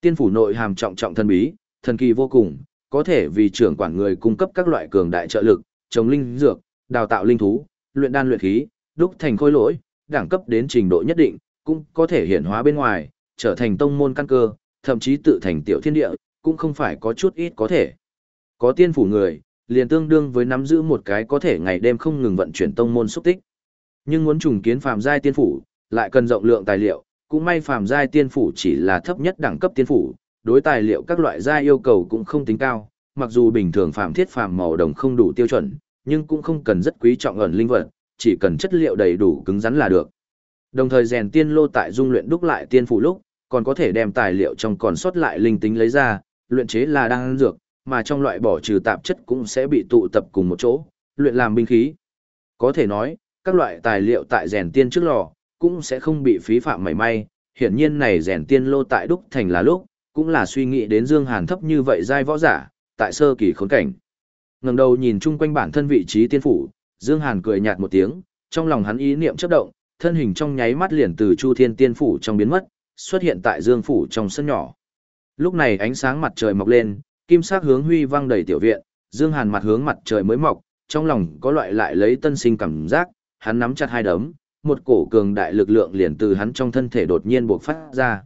Tiên phủ nội hàm trọng trọng thần bí, thần kỳ vô cùng, có thể vì trưởng quản người cung cấp các loại cường đại trợ lực, chống linh dược, đào tạo linh thú, luyện đan luyện khí, đúc thành khôi lỗi, đẳng cấp đến trình độ nhất định, cũng có thể hiện hóa bên ngoài, trở thành tông môn căn cơ, thậm chí tự thành tiểu thiên địa, cũng không phải có chút ít có thể. Có tiên phủ người, liền tương đương với nắm giữ một cái có thể ngày đêm không ngừng vận chuyển tông môn xúc tích. Nhưng muốn trùng kiến phàm giai tiên phủ, lại cần rộng lượng tài liệu, cũng may phàm giai tiên phủ chỉ là thấp nhất đẳng cấp tiên phủ, đối tài liệu các loại giai yêu cầu cũng không tính cao, mặc dù bình thường phàm thiết phàm màu đồng không đủ tiêu chuẩn, nhưng cũng không cần rất quý trọng ẩn linh vật, chỉ cần chất liệu đầy đủ cứng rắn là được. Đồng thời rèn tiên lô tại dung luyện đúc lại tiên phủ lúc, còn có thể đem tài liệu trong còn sót lại linh tính lấy ra, luyện chế là đan dược, mà trong loại bỏ trừ tạp chất cũng sẽ bị tụ tập cùng một chỗ, luyện làm binh khí. Có thể nói, các loại tài liệu tại rèn tiên trước lò, cũng sẽ không bị phí phạm mảy may, hiển nhiên này rèn tiên lô tại đúc thành là lúc, cũng là suy nghĩ đến Dương Hàn thấp như vậy giai võ giả, tại sơ kỳ khốn cảnh. Ngẩng đầu nhìn chung quanh bản thân vị trí tiên phủ, Dương Hàn cười nhạt một tiếng, trong lòng hắn ý niệm chớp động, thân hình trong nháy mắt liền từ Chu Thiên Tiên phủ trong biến mất, xuất hiện tại Dương phủ trong sân nhỏ. Lúc này ánh sáng mặt trời mọc lên, kim sắc hướng huy vang đầy tiểu viện, Dương Hàn mặt hướng mặt trời mới mọc, trong lòng có loại lại lấy tân sinh cảm giác, hắn nắm chặt hai đấm, một cổ cường đại lực lượng liền từ hắn trong thân thể đột nhiên bộc phát ra.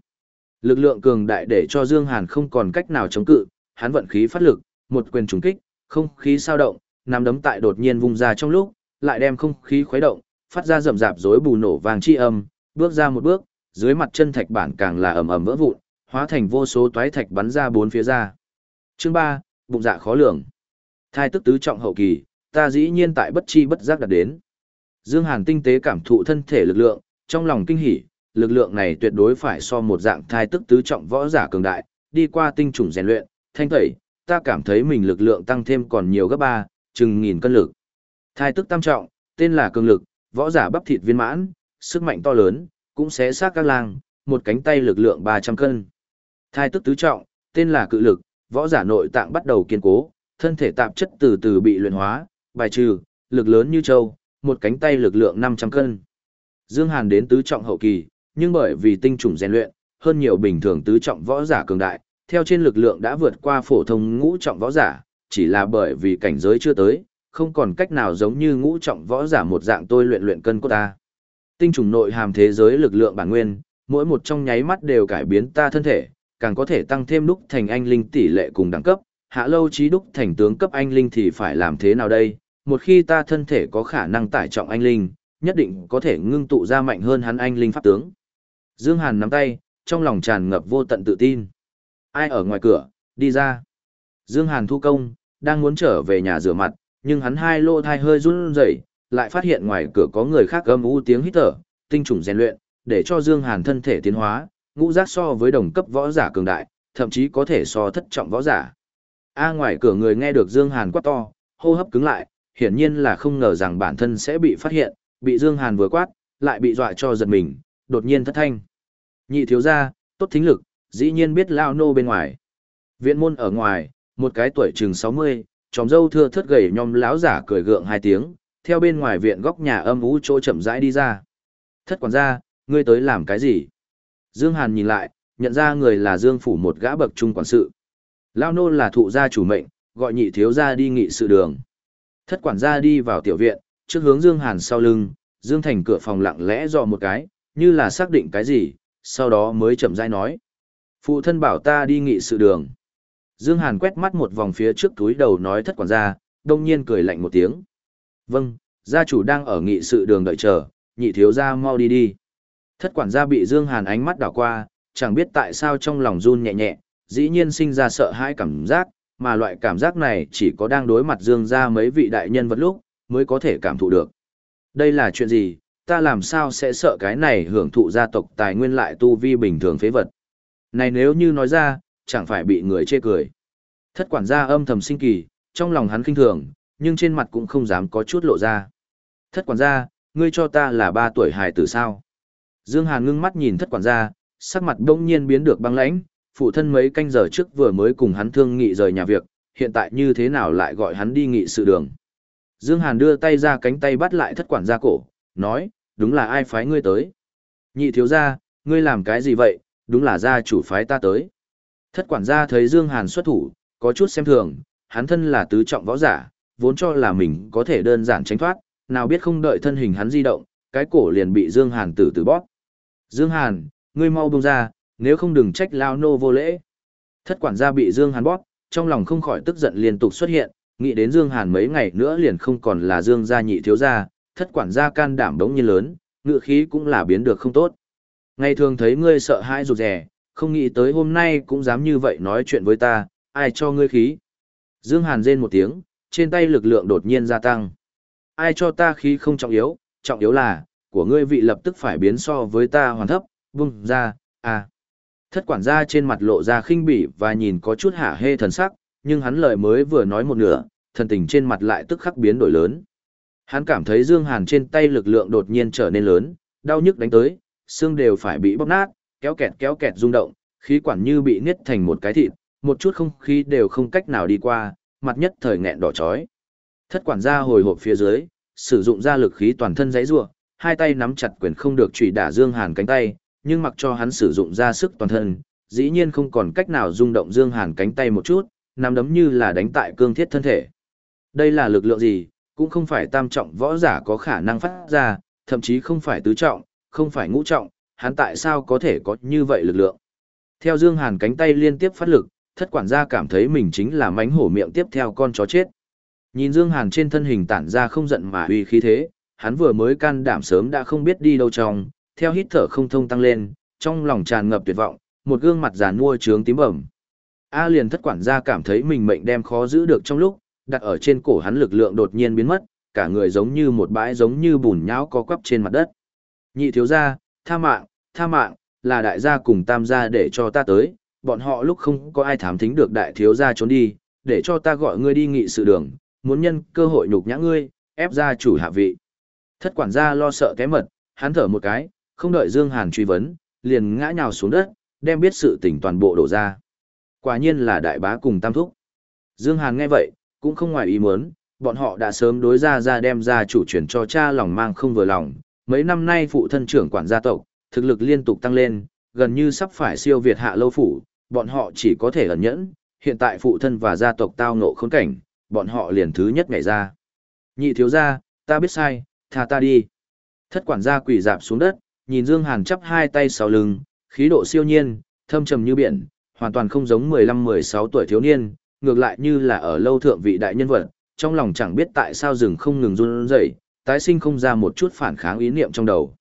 Lực lượng cường đại để cho Dương Hàn không còn cách nào chống cự, hắn vận khí phát lực, một quyền trùng kích, không khí sao động, nắm đấm tại đột nhiên vung ra trong lúc, lại đem không khí khuấy động, phát ra rầm rạp rối bù nổ vàng chi âm, bước ra một bước, dưới mặt chân thạch bản càng là ầm ầm vỡ vụn, hóa thành vô số toái thạch bắn ra bốn phía ra. Chương 3, bụng dạ khó lường. Thai tức tứ trọng hậu kỳ, ta dĩ nhiên tại bất chi bất giác đạt đến. Dương Hàn tinh tế cảm thụ thân thể lực lượng, trong lòng kinh hỉ, lực lượng này tuyệt đối phải so một dạng thai tức tứ trọng võ giả cường đại, đi qua tinh trùng rèn luyện, thanh tẩy, ta cảm thấy mình lực lượng tăng thêm còn nhiều gấp ba, chừng nghìn cân lực. Thai tức tam trọng, tên là cường lực, võ giả bắp thịt viên mãn, sức mạnh to lớn, cũng sẽ xác các lang, một cánh tay lực lượng 300 cân. Thai tức tứ trọng, tên là cự lực, võ giả nội tạng bắt đầu kiên cố, thân thể tạp chất từ từ bị luyện hóa, bài trừ, lực lớn như châu, một cánh tay lực lượng 500 cân. Dương Hàn đến tứ trọng hậu kỳ, nhưng bởi vì tinh trùng rèn luyện, hơn nhiều bình thường tứ trọng võ giả cường đại, theo trên lực lượng đã vượt qua phổ thông ngũ trọng võ giả, chỉ là bởi vì cảnh giới chưa tới, không còn cách nào giống như ngũ trọng võ giả một dạng tôi luyện luyện cân của ta. Tinh trùng nội hàm thế giới lực lượng bản nguyên, mỗi một trong nháy mắt đều cải biến ta thân thể, càng có thể tăng thêm đúc thành anh linh tỷ lệ cùng đẳng cấp, hạ lâu trí đúc thành tướng cấp anh linh thì phải làm thế nào đây? Một khi ta thân thể có khả năng tải trọng anh linh, nhất định có thể ngưng tụ ra mạnh hơn hắn anh linh pháp tướng. Dương Hàn nắm tay, trong lòng tràn ngập vô tận tự tin. Ai ở ngoài cửa, đi ra. Dương Hàn thu công, đang muốn trở về nhà rửa mặt, nhưng hắn hai lô thai hơi run rẩy, lại phát hiện ngoài cửa có người khác gầm u tiếng hít thở, tinh trùng rèn luyện, để cho Dương Hàn thân thể tiến hóa, ngũ giác so với đồng cấp võ giả cường đại, thậm chí có thể so thất trọng võ giả. A ngoài cửa người nghe được Dương Hàn quát to, hô hấp cứng lại, hiển nhiên là không ngờ rằng bản thân sẽ bị phát hiện, bị Dương Hàn vừa quát, lại bị dọa cho giật mình, đột nhiên thất thanh. Nhị thiếu gia, tốt thính lực, dĩ nhiên biết lao nô bên ngoài. Viện môn ở ngoài, một cái tuổi chừng 60, tròm dâu thưa thớt gầy nhom láo giả cười gượng hai tiếng, theo bên ngoài viện góc nhà âm ú chỗ chậm rãi đi ra. Thất quản gia, ngươi tới làm cái gì? Dương Hàn nhìn lại, nhận ra người là Dương Phủ một gã bậc trung quản sự. Lao nô là thụ gia chủ mệnh, gọi nhị thiếu gia đi nghị sự đường. Thất quản gia đi vào tiểu viện, trước hướng Dương Hàn sau lưng, Dương Thành cửa phòng lặng lẽ dò một cái, như là xác định cái gì, sau đó mới chậm rãi nói. Phụ thân bảo ta đi nghị sự đường. Dương Hàn quét mắt một vòng phía trước túi đầu nói thất quản gia, đông nhiên cười lạnh một tiếng. Vâng, gia chủ đang ở nghị sự đường đợi chờ, nhị thiếu gia mau đi đi. Thất quản gia bị Dương Hàn ánh mắt đảo qua, chẳng biết tại sao trong lòng run nhẹ nhẹ, dĩ nhiên sinh ra sợ hãi cảm giác, mà loại cảm giác này chỉ có đang đối mặt Dương gia mấy vị đại nhân vật lúc, mới có thể cảm thụ được. Đây là chuyện gì, ta làm sao sẽ sợ cái này hưởng thụ gia tộc tài nguyên lại tu vi bình thường phế vật. Này nếu như nói ra, chẳng phải bị người chê cười. Thất quản gia âm thầm sinh kỳ, trong lòng hắn kinh thường, nhưng trên mặt cũng không dám có chút lộ ra. Thất quản gia, ngươi cho ta là ba tuổi hài tử sao? Dương Hàn ngưng mắt nhìn thất quản gia, sắc mặt đông nhiên biến được băng lãnh, phụ thân mấy canh giờ trước vừa mới cùng hắn thương nghị rời nhà việc, hiện tại như thế nào lại gọi hắn đi nghị sự đường. Dương Hàn đưa tay ra cánh tay bắt lại thất quản gia cổ, nói, đúng là ai phái ngươi tới. Nhị thiếu gia, ngươi làm cái gì vậy, đúng là gia chủ phái ta tới. Thất quản gia thấy Dương Hàn xuất thủ, có chút xem thường, hắn thân là tứ trọng võ giả, vốn cho là mình có thể đơn giản tránh thoát, nào biết không đợi thân hình hắn di động, cái cổ liền bị Dương Hàn tử tử bóp. Dương Hàn, ngươi mau buông ra, nếu không đừng trách lao nô vô lễ. Thất quản gia bị Dương Hàn bóp, trong lòng không khỏi tức giận liên tục xuất hiện, nghĩ đến Dương Hàn mấy ngày nữa liền không còn là Dương gia nhị thiếu gia, thất quản gia can đảm đống nhiên lớn, ngựa khí cũng là biến được không tốt. Ngày thường thấy ngươi sợ hãi rụt rè, không nghĩ tới hôm nay cũng dám như vậy nói chuyện với ta, ai cho ngươi khí. Dương Hàn rên một tiếng, trên tay lực lượng đột nhiên gia tăng. Ai cho ta khí không trọng yếu, trọng yếu là, của ngươi vị lập tức phải biến so với ta hoàn thấp, vung ra, à. Thất quản gia trên mặt lộ ra khinh bỉ và nhìn có chút hả hê thần sắc, nhưng hắn lời mới vừa nói một nửa, thần tình trên mặt lại tức khắc biến đổi lớn. Hắn cảm thấy Dương Hàn trên tay lực lượng đột nhiên trở nên lớn, đau nhức đánh tới, xương đều phải bị bóp nát, kéo kẹt kéo kẹt rung động, khí quản như bị niết thành một cái thịt, một chút không khí đều không cách nào đi qua, mặt nhất thời nghẹn đỏ chói. Thất quản gia hồi hộp phía dưới, sử dụng ra lực khí toàn thân giãy giụa, hai tay nắm chặt quyền không được chủy đả Dương Hàn cánh tay, nhưng mặc cho hắn sử dụng ra sức toàn thân, dĩ nhiên không còn cách nào rung động Dương Hàn cánh tay một chút, nắm đấm như là đánh tại cương thiết thân thể. Đây là lực lượng gì, cũng không phải tam trọng võ giả có khả năng phát ra, thậm chí không phải tứ trọng, không phải ngũ trọng, hắn tại sao có thể có như vậy lực lượng. Theo Dương Hàn cánh tay liên tiếp phát lực, thất quản gia cảm thấy mình chính là mánh hổ miệng tiếp theo con chó chết. Nhìn Dương Hàn trên thân hình tản ra không giận mà uy khí thế, hắn vừa mới can đảm sớm đã không biết đi đâu trong, theo hít thở không thông tăng lên, trong lòng tràn ngập tuyệt vọng, một gương mặt giàn mua trướng tím bẩm. A liền thất quản gia cảm thấy mình mệnh đem khó giữ được trong lúc, đặt ở trên cổ hắn lực lượng đột nhiên biến mất, cả người giống như một bãi giống như bùn nhão có quắp trên mặt đất. Nhị thiếu gia, tha mạng, tha mạng, là đại gia cùng tam gia để cho ta tới, bọn họ lúc không có ai thám thính được đại thiếu gia trốn đi, để cho ta gọi ngươi đi nghị sự đường, muốn nhân cơ hội nhục nhã ngươi, ép gia chủ hạ vị. Thất quản gia lo sợ cái mật, hắn thở một cái, không đợi Dương Hàn truy vấn, liền ngã nhào xuống đất, đem biết sự tình toàn bộ đổ ra. Quả nhiên là đại bá cùng tam thúc. Dương Hàn nghe vậy, cũng không ngoài ý muốn, bọn họ đã sớm đối ra ra đem ra chủ chuyển cho cha lòng mang không vừa lòng. Mấy năm nay phụ thân trưởng quản gia tộc, thực lực liên tục tăng lên, gần như sắp phải siêu việt hạ lâu phủ, bọn họ chỉ có thể ẩn nhẫn, hiện tại phụ thân và gia tộc tao ngộ khốn cảnh, bọn họ liền thứ nhất ngày ra. Nhị thiếu gia, ta biết sai, tha ta đi. Thất quản gia quỳ dạp xuống đất, nhìn Dương Hàn chắp hai tay sau lưng, khí độ siêu nhiên, thâm trầm như biển, hoàn toàn không giống 15-16 tuổi thiếu niên, ngược lại như là ở lâu thượng vị đại nhân vật, trong lòng chẳng biết tại sao rừng không ngừng run rẩy, tái sinh không ra một chút phản kháng ý niệm trong đầu.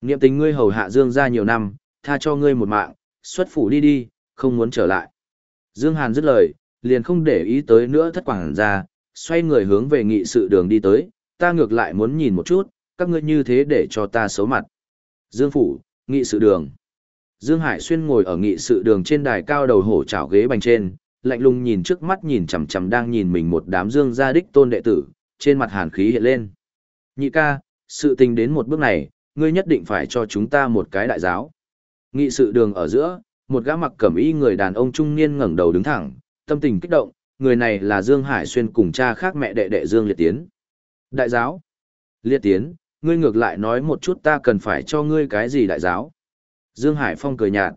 Niệm tình ngươi hầu hạ Dương gia nhiều năm, tha cho ngươi một mạng, xuất phủ đi đi, không muốn trở lại. Dương Hàn dứt lời, liền không để ý tới nữa thất quảng ra, xoay người hướng về nghị sự đường đi tới, ta ngược lại muốn nhìn một chút, các ngươi như thế để cho ta xấu mặt. Dương Phủ, nghị sự đường. Dương Hải Xuyên ngồi ở nghị sự đường trên đài cao đầu hổ chảo ghế bành trên, lạnh lùng nhìn trước mắt nhìn chằm chằm đang nhìn mình một đám dương gia đích tôn đệ tử, trên mặt hàn khí hiện lên. Nhị ca, sự tình đến một bước này, ngươi nhất định phải cho chúng ta một cái đại giáo. Nghị sự đường ở giữa, một gã mặc cẩm y người đàn ông trung niên ngẩng đầu đứng thẳng, tâm tình kích động, người này là Dương Hải Xuyên cùng cha khác mẹ đệ đệ Dương Liệt Tiến. Đại giáo. Liệt Tiến, ngươi ngược lại nói một chút ta cần phải cho ngươi cái gì đại giáo. Dương Hải Phong cười nhạt.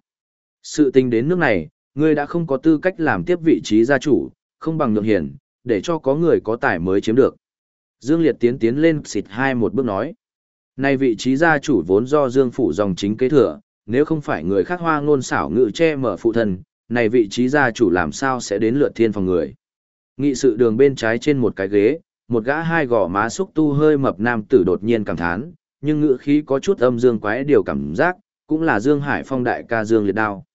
Sự tình đến nước này, ngươi đã không có tư cách làm tiếp vị trí gia chủ, không bằng nhượng hiển, để cho có người có tài mới chiếm được. Dương Liệt tiến tiến lên xịt hai một bước nói. Này vị trí gia chủ vốn do Dương Phủ dòng chính kế thừa, nếu không phải người khác hoa ngôn xảo ngự che mở phụ thần, này vị trí gia chủ làm sao sẽ đến lượt thiên phòng người. Nghị sự đường bên trái trên một cái ghế, một gã hai gò má xúc tu hơi mập nam tử đột nhiên cảm thán, nhưng ngữ khí có chút âm dương quái điều cảm giác, cũng là Dương Hải Phong đại ca Dương Liệt Đao.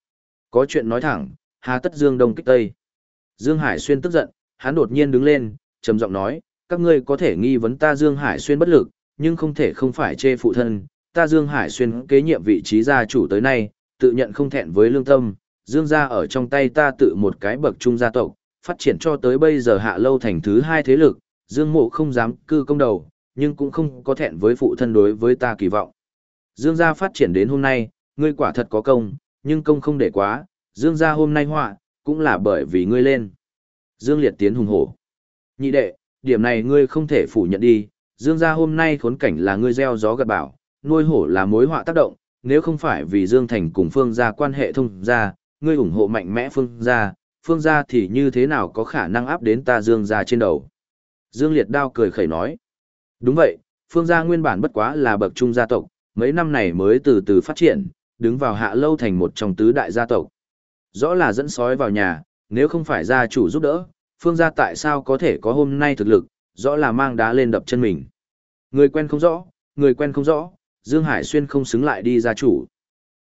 Có chuyện nói thẳng, hà tất Dương Đông kích Tây. Dương Hải Xuyên tức giận, hắn đột nhiên đứng lên, trầm giọng nói, các ngươi có thể nghi vấn ta Dương Hải Xuyên bất lực, nhưng không thể không phải chê phụ thân, ta Dương Hải Xuyên kế nhiệm vị trí gia chủ tới nay, tự nhận không thẹn với lương tâm, Dương gia ở trong tay ta tự một cái bậc trung gia tộc, phát triển cho tới bây giờ hạ lâu thành thứ hai thế lực, Dương Mộ không dám cư công đầu, nhưng cũng không có thẹn với phụ thân đối với ta kỳ vọng. Dương gia phát triển đến hôm nay, ngươi quả thật có công, nhưng công không để quá, Dương gia hôm nay họa, cũng là bởi vì ngươi lên. Dương Liệt tiến hùng hổ. Nhị đệ, điểm này ngươi không thể phủ nhận đi, Dương gia hôm nay khốn cảnh là ngươi gieo gió gặt bão, nuôi hổ là mối họa tác động, nếu không phải vì Dương Thành cùng Phương gia quan hệ thông gia, ngươi ủng hộ mạnh mẽ Phương gia, Phương gia thì như thế nào có khả năng áp đến ta Dương gia trên đầu. Dương Liệt đao cười khẩy nói. Đúng vậy, Phương gia nguyên bản bất quá là bậc trung gia tộc, mấy năm này mới từ từ phát triển, đứng vào hạ lâu thành một trong tứ đại gia tộc. Rõ là dẫn sói vào nhà, nếu không phải gia chủ giúp đỡ, Phương gia tại sao có thể có hôm nay thực lực, rõ là mang đá lên đập chân mình. Người quen không rõ, người quen không rõ, Dương Hải Xuyên không xứng lại đi ra chủ.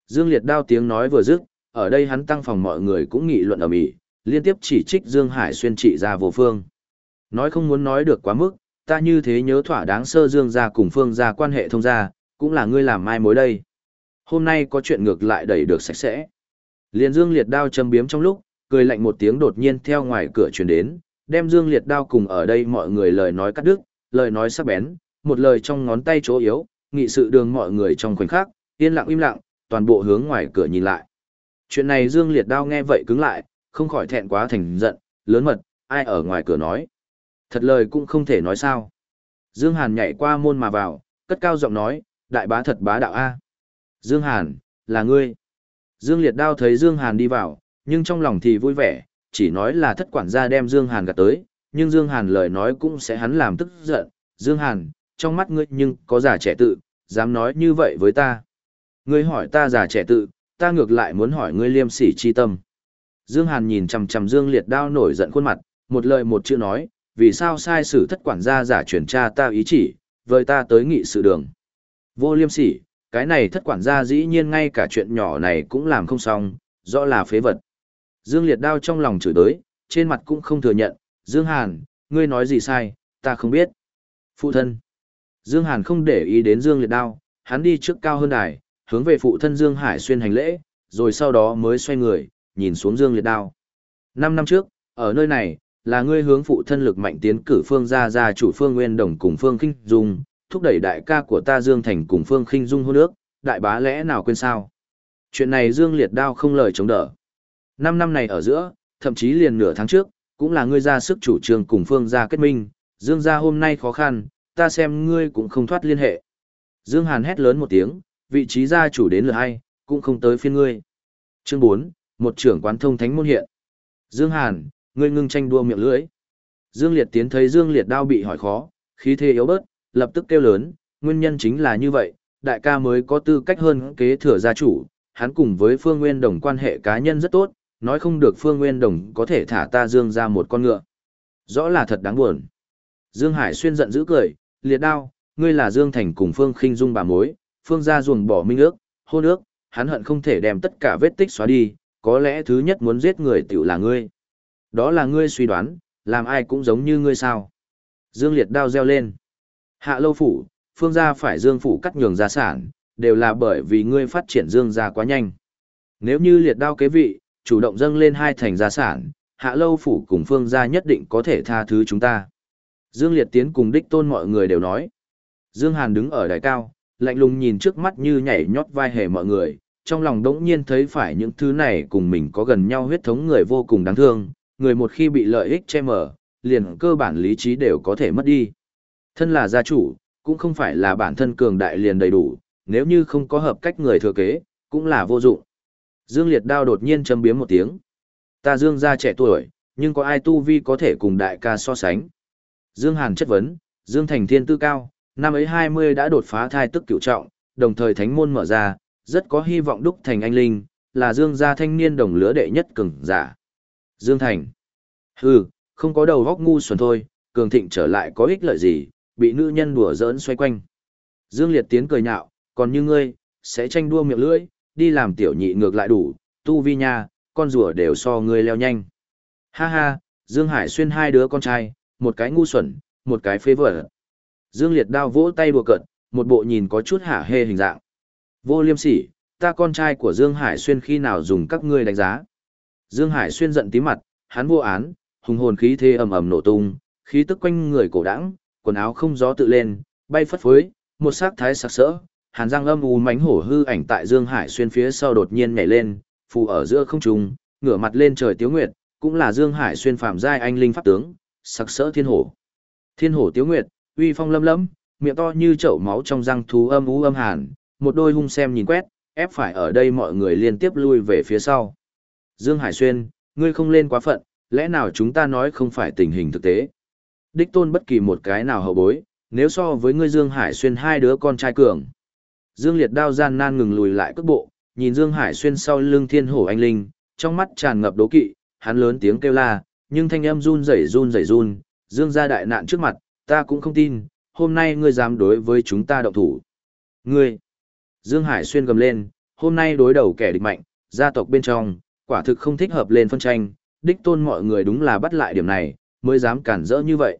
Dương Liệt đao tiếng nói vừa dứt, ở đây hắn tăng phòng mọi người cũng nghị luận ở mỹ, liên tiếp chỉ trích Dương Hải Xuyên trị ra vô phương. Nói không muốn nói được quá mức, ta như thế nhớ thỏa đáng sơ Dương gia cùng Phương gia quan hệ thông gia, cũng là ngươi làm mai mối đây. Hôm nay có chuyện ngược lại đẩy được sạch sẽ. Liên Dương Liệt đao châm biếm trong lúc, cười lạnh một tiếng đột nhiên theo ngoài cửa truyền đến, đem Dương Liệt đao cùng ở đây mọi người lời nói cắt đứt, lời nói sắc bén, một lời trong ngón tay chỗ yếu, nghị sự đường mọi người trong khoảnh khắc, yên lặng im lặng, toàn bộ hướng ngoài cửa nhìn lại. Chuyện này Dương Liệt đao nghe vậy cứng lại, không khỏi thẹn quá thành giận, lớn mật, ai ở ngoài cửa nói. Thật lời cũng không thể nói sao. Dương Hàn nhảy qua môn mà vào, cất cao giọng nói, đại bá thật bá đạo A. Dương Hàn, là ngươi. Dương Liệt đao thấy Dương Hàn đi vào, nhưng trong lòng thì vui vẻ, chỉ nói là thất quản gia đem Dương Hàn gạt tới, nhưng Dương Hàn lời nói cũng sẽ hắn làm tức giận. Dương Hàn, trong mắt ngươi nhưng có giả trẻ tự, dám nói như vậy với ta. Ngươi hỏi ta giả trẻ tự, ta ngược lại muốn hỏi ngươi liêm sỉ chi tâm. Dương Hàn nhìn chằm chằm Dương Liệt đao nổi giận khuôn mặt, một lời một chữ nói, vì sao sai sử thất quản gia giả chuyển tra ta ý chỉ, với ta tới nghị sự đường. Vô liêm sỉ, cái này thất quản gia dĩ nhiên ngay cả chuyện nhỏ này cũng làm không xong, rõ là phế vật. Dương Liệt đao trong lòng chửi tới, trên mặt cũng không thừa nhận, Dương Hàn, ngươi nói gì sai, ta không biết. Phụ thân. Dương Hàn không để ý đến Dương Liệt đao, hắn đi trước cao hơn đài, hướng về phụ thân Dương Hải xuyên hành lễ, rồi sau đó mới xoay người, nhìn xuống Dương Liệt đao. Năm năm trước, ở nơi này, là ngươi hướng phụ thân lực mạnh tiến cử phương gia gia chủ phương Nguyên Đồng cùng phương Kinh Dung, thúc đẩy đại ca của ta Dương Thành cùng phương Kinh Dung hôn nước, đại bá lẽ nào quên sao? Chuyện này Dương Liệt đao không lời chống đỡ. Năm năm này ở giữa, thậm chí liền nửa tháng trước, cũng là ngươi ra sức chủ trương cùng phương gia kết minh, Dương gia hôm nay khó khăn, ta xem ngươi cũng không thoát liên hệ. Dương Hàn hét lớn một tiếng, vị trí gia chủ đến lượt hay, cũng không tới phiên ngươi. Chương 4, một trưởng quán thông thánh môn hiện. Dương Hàn, ngươi ngưng tranh đua miệng lưỡi. Dương Liệt tiến thấy Dương Liệt đao bị hỏi khó, khí thế yếu bớt, lập tức kêu lớn, nguyên nhân chính là như vậy, đại ca mới có tư cách hơn kế thừa gia chủ, hắn cùng với Phương Nguyên Đồng quan hệ cá nhân rất tốt, nói không được Phương Nguyên Đồng có thể thả ta Dương ra một con ngựa. Rõ là thật đáng buồn. Dương Hải xuyên giận dữ cười, liệt đao, ngươi là Dương Thành cùng Phương khinh dung bà mối, Phương gia ruồng bỏ minh ước, hôn ước, hắn hận không thể đem tất cả vết tích xóa đi, có lẽ thứ nhất muốn giết người tiểu là ngươi. Đó là ngươi suy đoán, làm ai cũng giống như ngươi sao. Dương liệt đao reo lên. Hạ lâu phủ, phương gia phải dương phủ cắt nhường gia sản, đều là bởi vì ngươi phát triển dương gia quá nhanh. Nếu như liệt đao kế vị, chủ động dâng lên hai thành gia sản, hạ lâu phủ cùng phương gia nhất định có thể tha thứ chúng ta. Dương liệt tiến cùng đích tôn mọi người đều nói. Dương Hàn đứng ở đài cao, lạnh lùng nhìn trước mắt như nhảy nhót vai hề mọi người, trong lòng đống nhiên thấy phải những thứ này cùng mình có gần nhau huyết thống người vô cùng đáng thương, người một khi bị lợi ích che mờ, liền cơ bản lý trí đều có thể mất đi. Thân là gia chủ, cũng không phải là bản thân cường đại liền đầy đủ, nếu như không có hợp cách người thừa kế, cũng là vô dụng. Dương Liệt Đao đột nhiên châm biếm một tiếng. Ta Dương gia trẻ tuổi, nhưng có ai tu vi có thể cùng đại ca so sánh? Dương Hàn chất vấn, Dương Thành thiên tư cao, năm ấy 20 đã đột phá thai tức cửu trọng, đồng thời thánh môn mở ra, rất có hy vọng đúc thành anh linh, là Dương gia thanh niên đồng lứa đệ nhất cường giả. Dương Thành. Hừ, không có đầu góc ngu xuẩn thôi, cường thịnh trở lại có ích lợi gì, bị nữ nhân đùa giỡn xoay quanh. Dương Liệt Tiến cười nhạo, còn như ngươi, sẽ tranh đua miệng lưỡi, đi làm tiểu nhị ngược lại đủ, tu vi nha, con rùa đều so ngươi leo nhanh. Ha ha, Dương Hải xuyên hai đứa con trai, một cái ngu xuẩn, một cái phê vở. Dương Liệt đao vỗ tay đùa cợt, một bộ nhìn có chút hả hê hình dạng. Vô liêm sỉ, ta con trai của Dương Hải xuyên khi nào dùng các ngươi đánh giá. Dương Hải xuyên giận tí mặt, hắn vô án, hùng hồn khí thế ầm ầm nổ tung, khí tức quanh người cổ đãng, quần áo không gió tự lên, bay phất phới, một sắc thái sặc sỡ, hàn răng âm u mánh hổ hư ảnh tại Dương Hải xuyên phía sau đột nhiên nhảy lên, phù ở giữa không trung, ngửa mặt lên trời tiếu nguyệt, cũng là Dương Hải xuyên phàm giai anh linh pháp tướng, sặc sỡ thiên hổ. Thiên hổ tiếu nguyệt, uy phong lâm lâm, miệng to như chậu máu trong răng thú âm u âm hàn, một đôi hung xem nhìn quét, ép phải ở đây mọi người liên tiếp lui về phía sau. Dương Hải xuyên, ngươi không lên quá phận, lẽ nào chúng ta nói không phải tình hình thực tế? Đích tôn bất kỳ một cái nào hậu bối, nếu so với ngươi Dương Hải xuyên hai đứa con trai cường. Dương Liệt đao gian nan ngừng lùi lại cước bộ, nhìn Dương Hải xuyên sau lưng thiên hổ anh linh, trong mắt tràn ngập đố kỵ, hắn lớn tiếng kêu la, nhưng thanh âm run rẩy run rẩy run, Dương gia đại nạn trước mặt, ta cũng không tin, hôm nay ngươi dám đối với chúng ta động thủ. Ngươi! Dương Hải xuyên gầm lên, hôm nay đối đầu kẻ địch mạnh, gia tộc bên trong, quả thực không thích hợp lên phân tranh, đích tôn mọi người đúng là bắt lại điểm này, mới dám cản rỡ như vậy.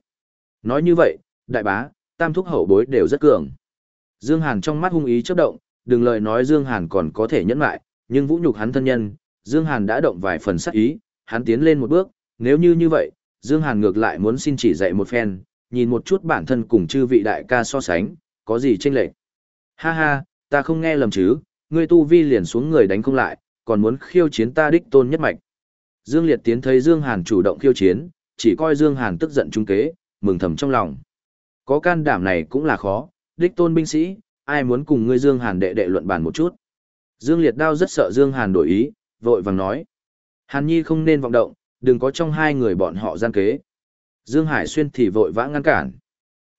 Nói như vậy, đại bá, tam thúc hậu bối đều rất cường. Dương Hàn trong mắt hung ý chớp động, đừng lời nói Dương Hàn còn có thể nhẫn lại, nhưng vũ nhục hắn thân nhân, Dương Hàn đã động vài phần sát ý, hắn tiến lên một bước, nếu như như vậy, Dương Hàn ngược lại muốn xin chỉ dạy một phen, nhìn một chút bản thân cùng chư vị đại ca so sánh, có gì chênh lệch. Ha ha, ta không nghe lầm chứ, ngươi tu vi liền xuống người đánh không lại, còn muốn khiêu chiến ta đích tôn nhất mạch. Dương Liệt tiến thấy Dương Hàn chủ động khiêu chiến, chỉ coi Dương Hàn tức giận trung kế, mừng thầm trong lòng. Có can đảm này cũng là khó, đích tôn binh sĩ, ai muốn cùng ngươi Dương Hàn đệ đệ luận bàn một chút. Dương Liệt đao rất sợ Dương Hàn đổi ý, vội vàng nói. Hàn Nhi không nên vọng động, đừng có trong hai người bọn họ gian kế. Dương Hải Xuyên thì vội vã ngăn cản.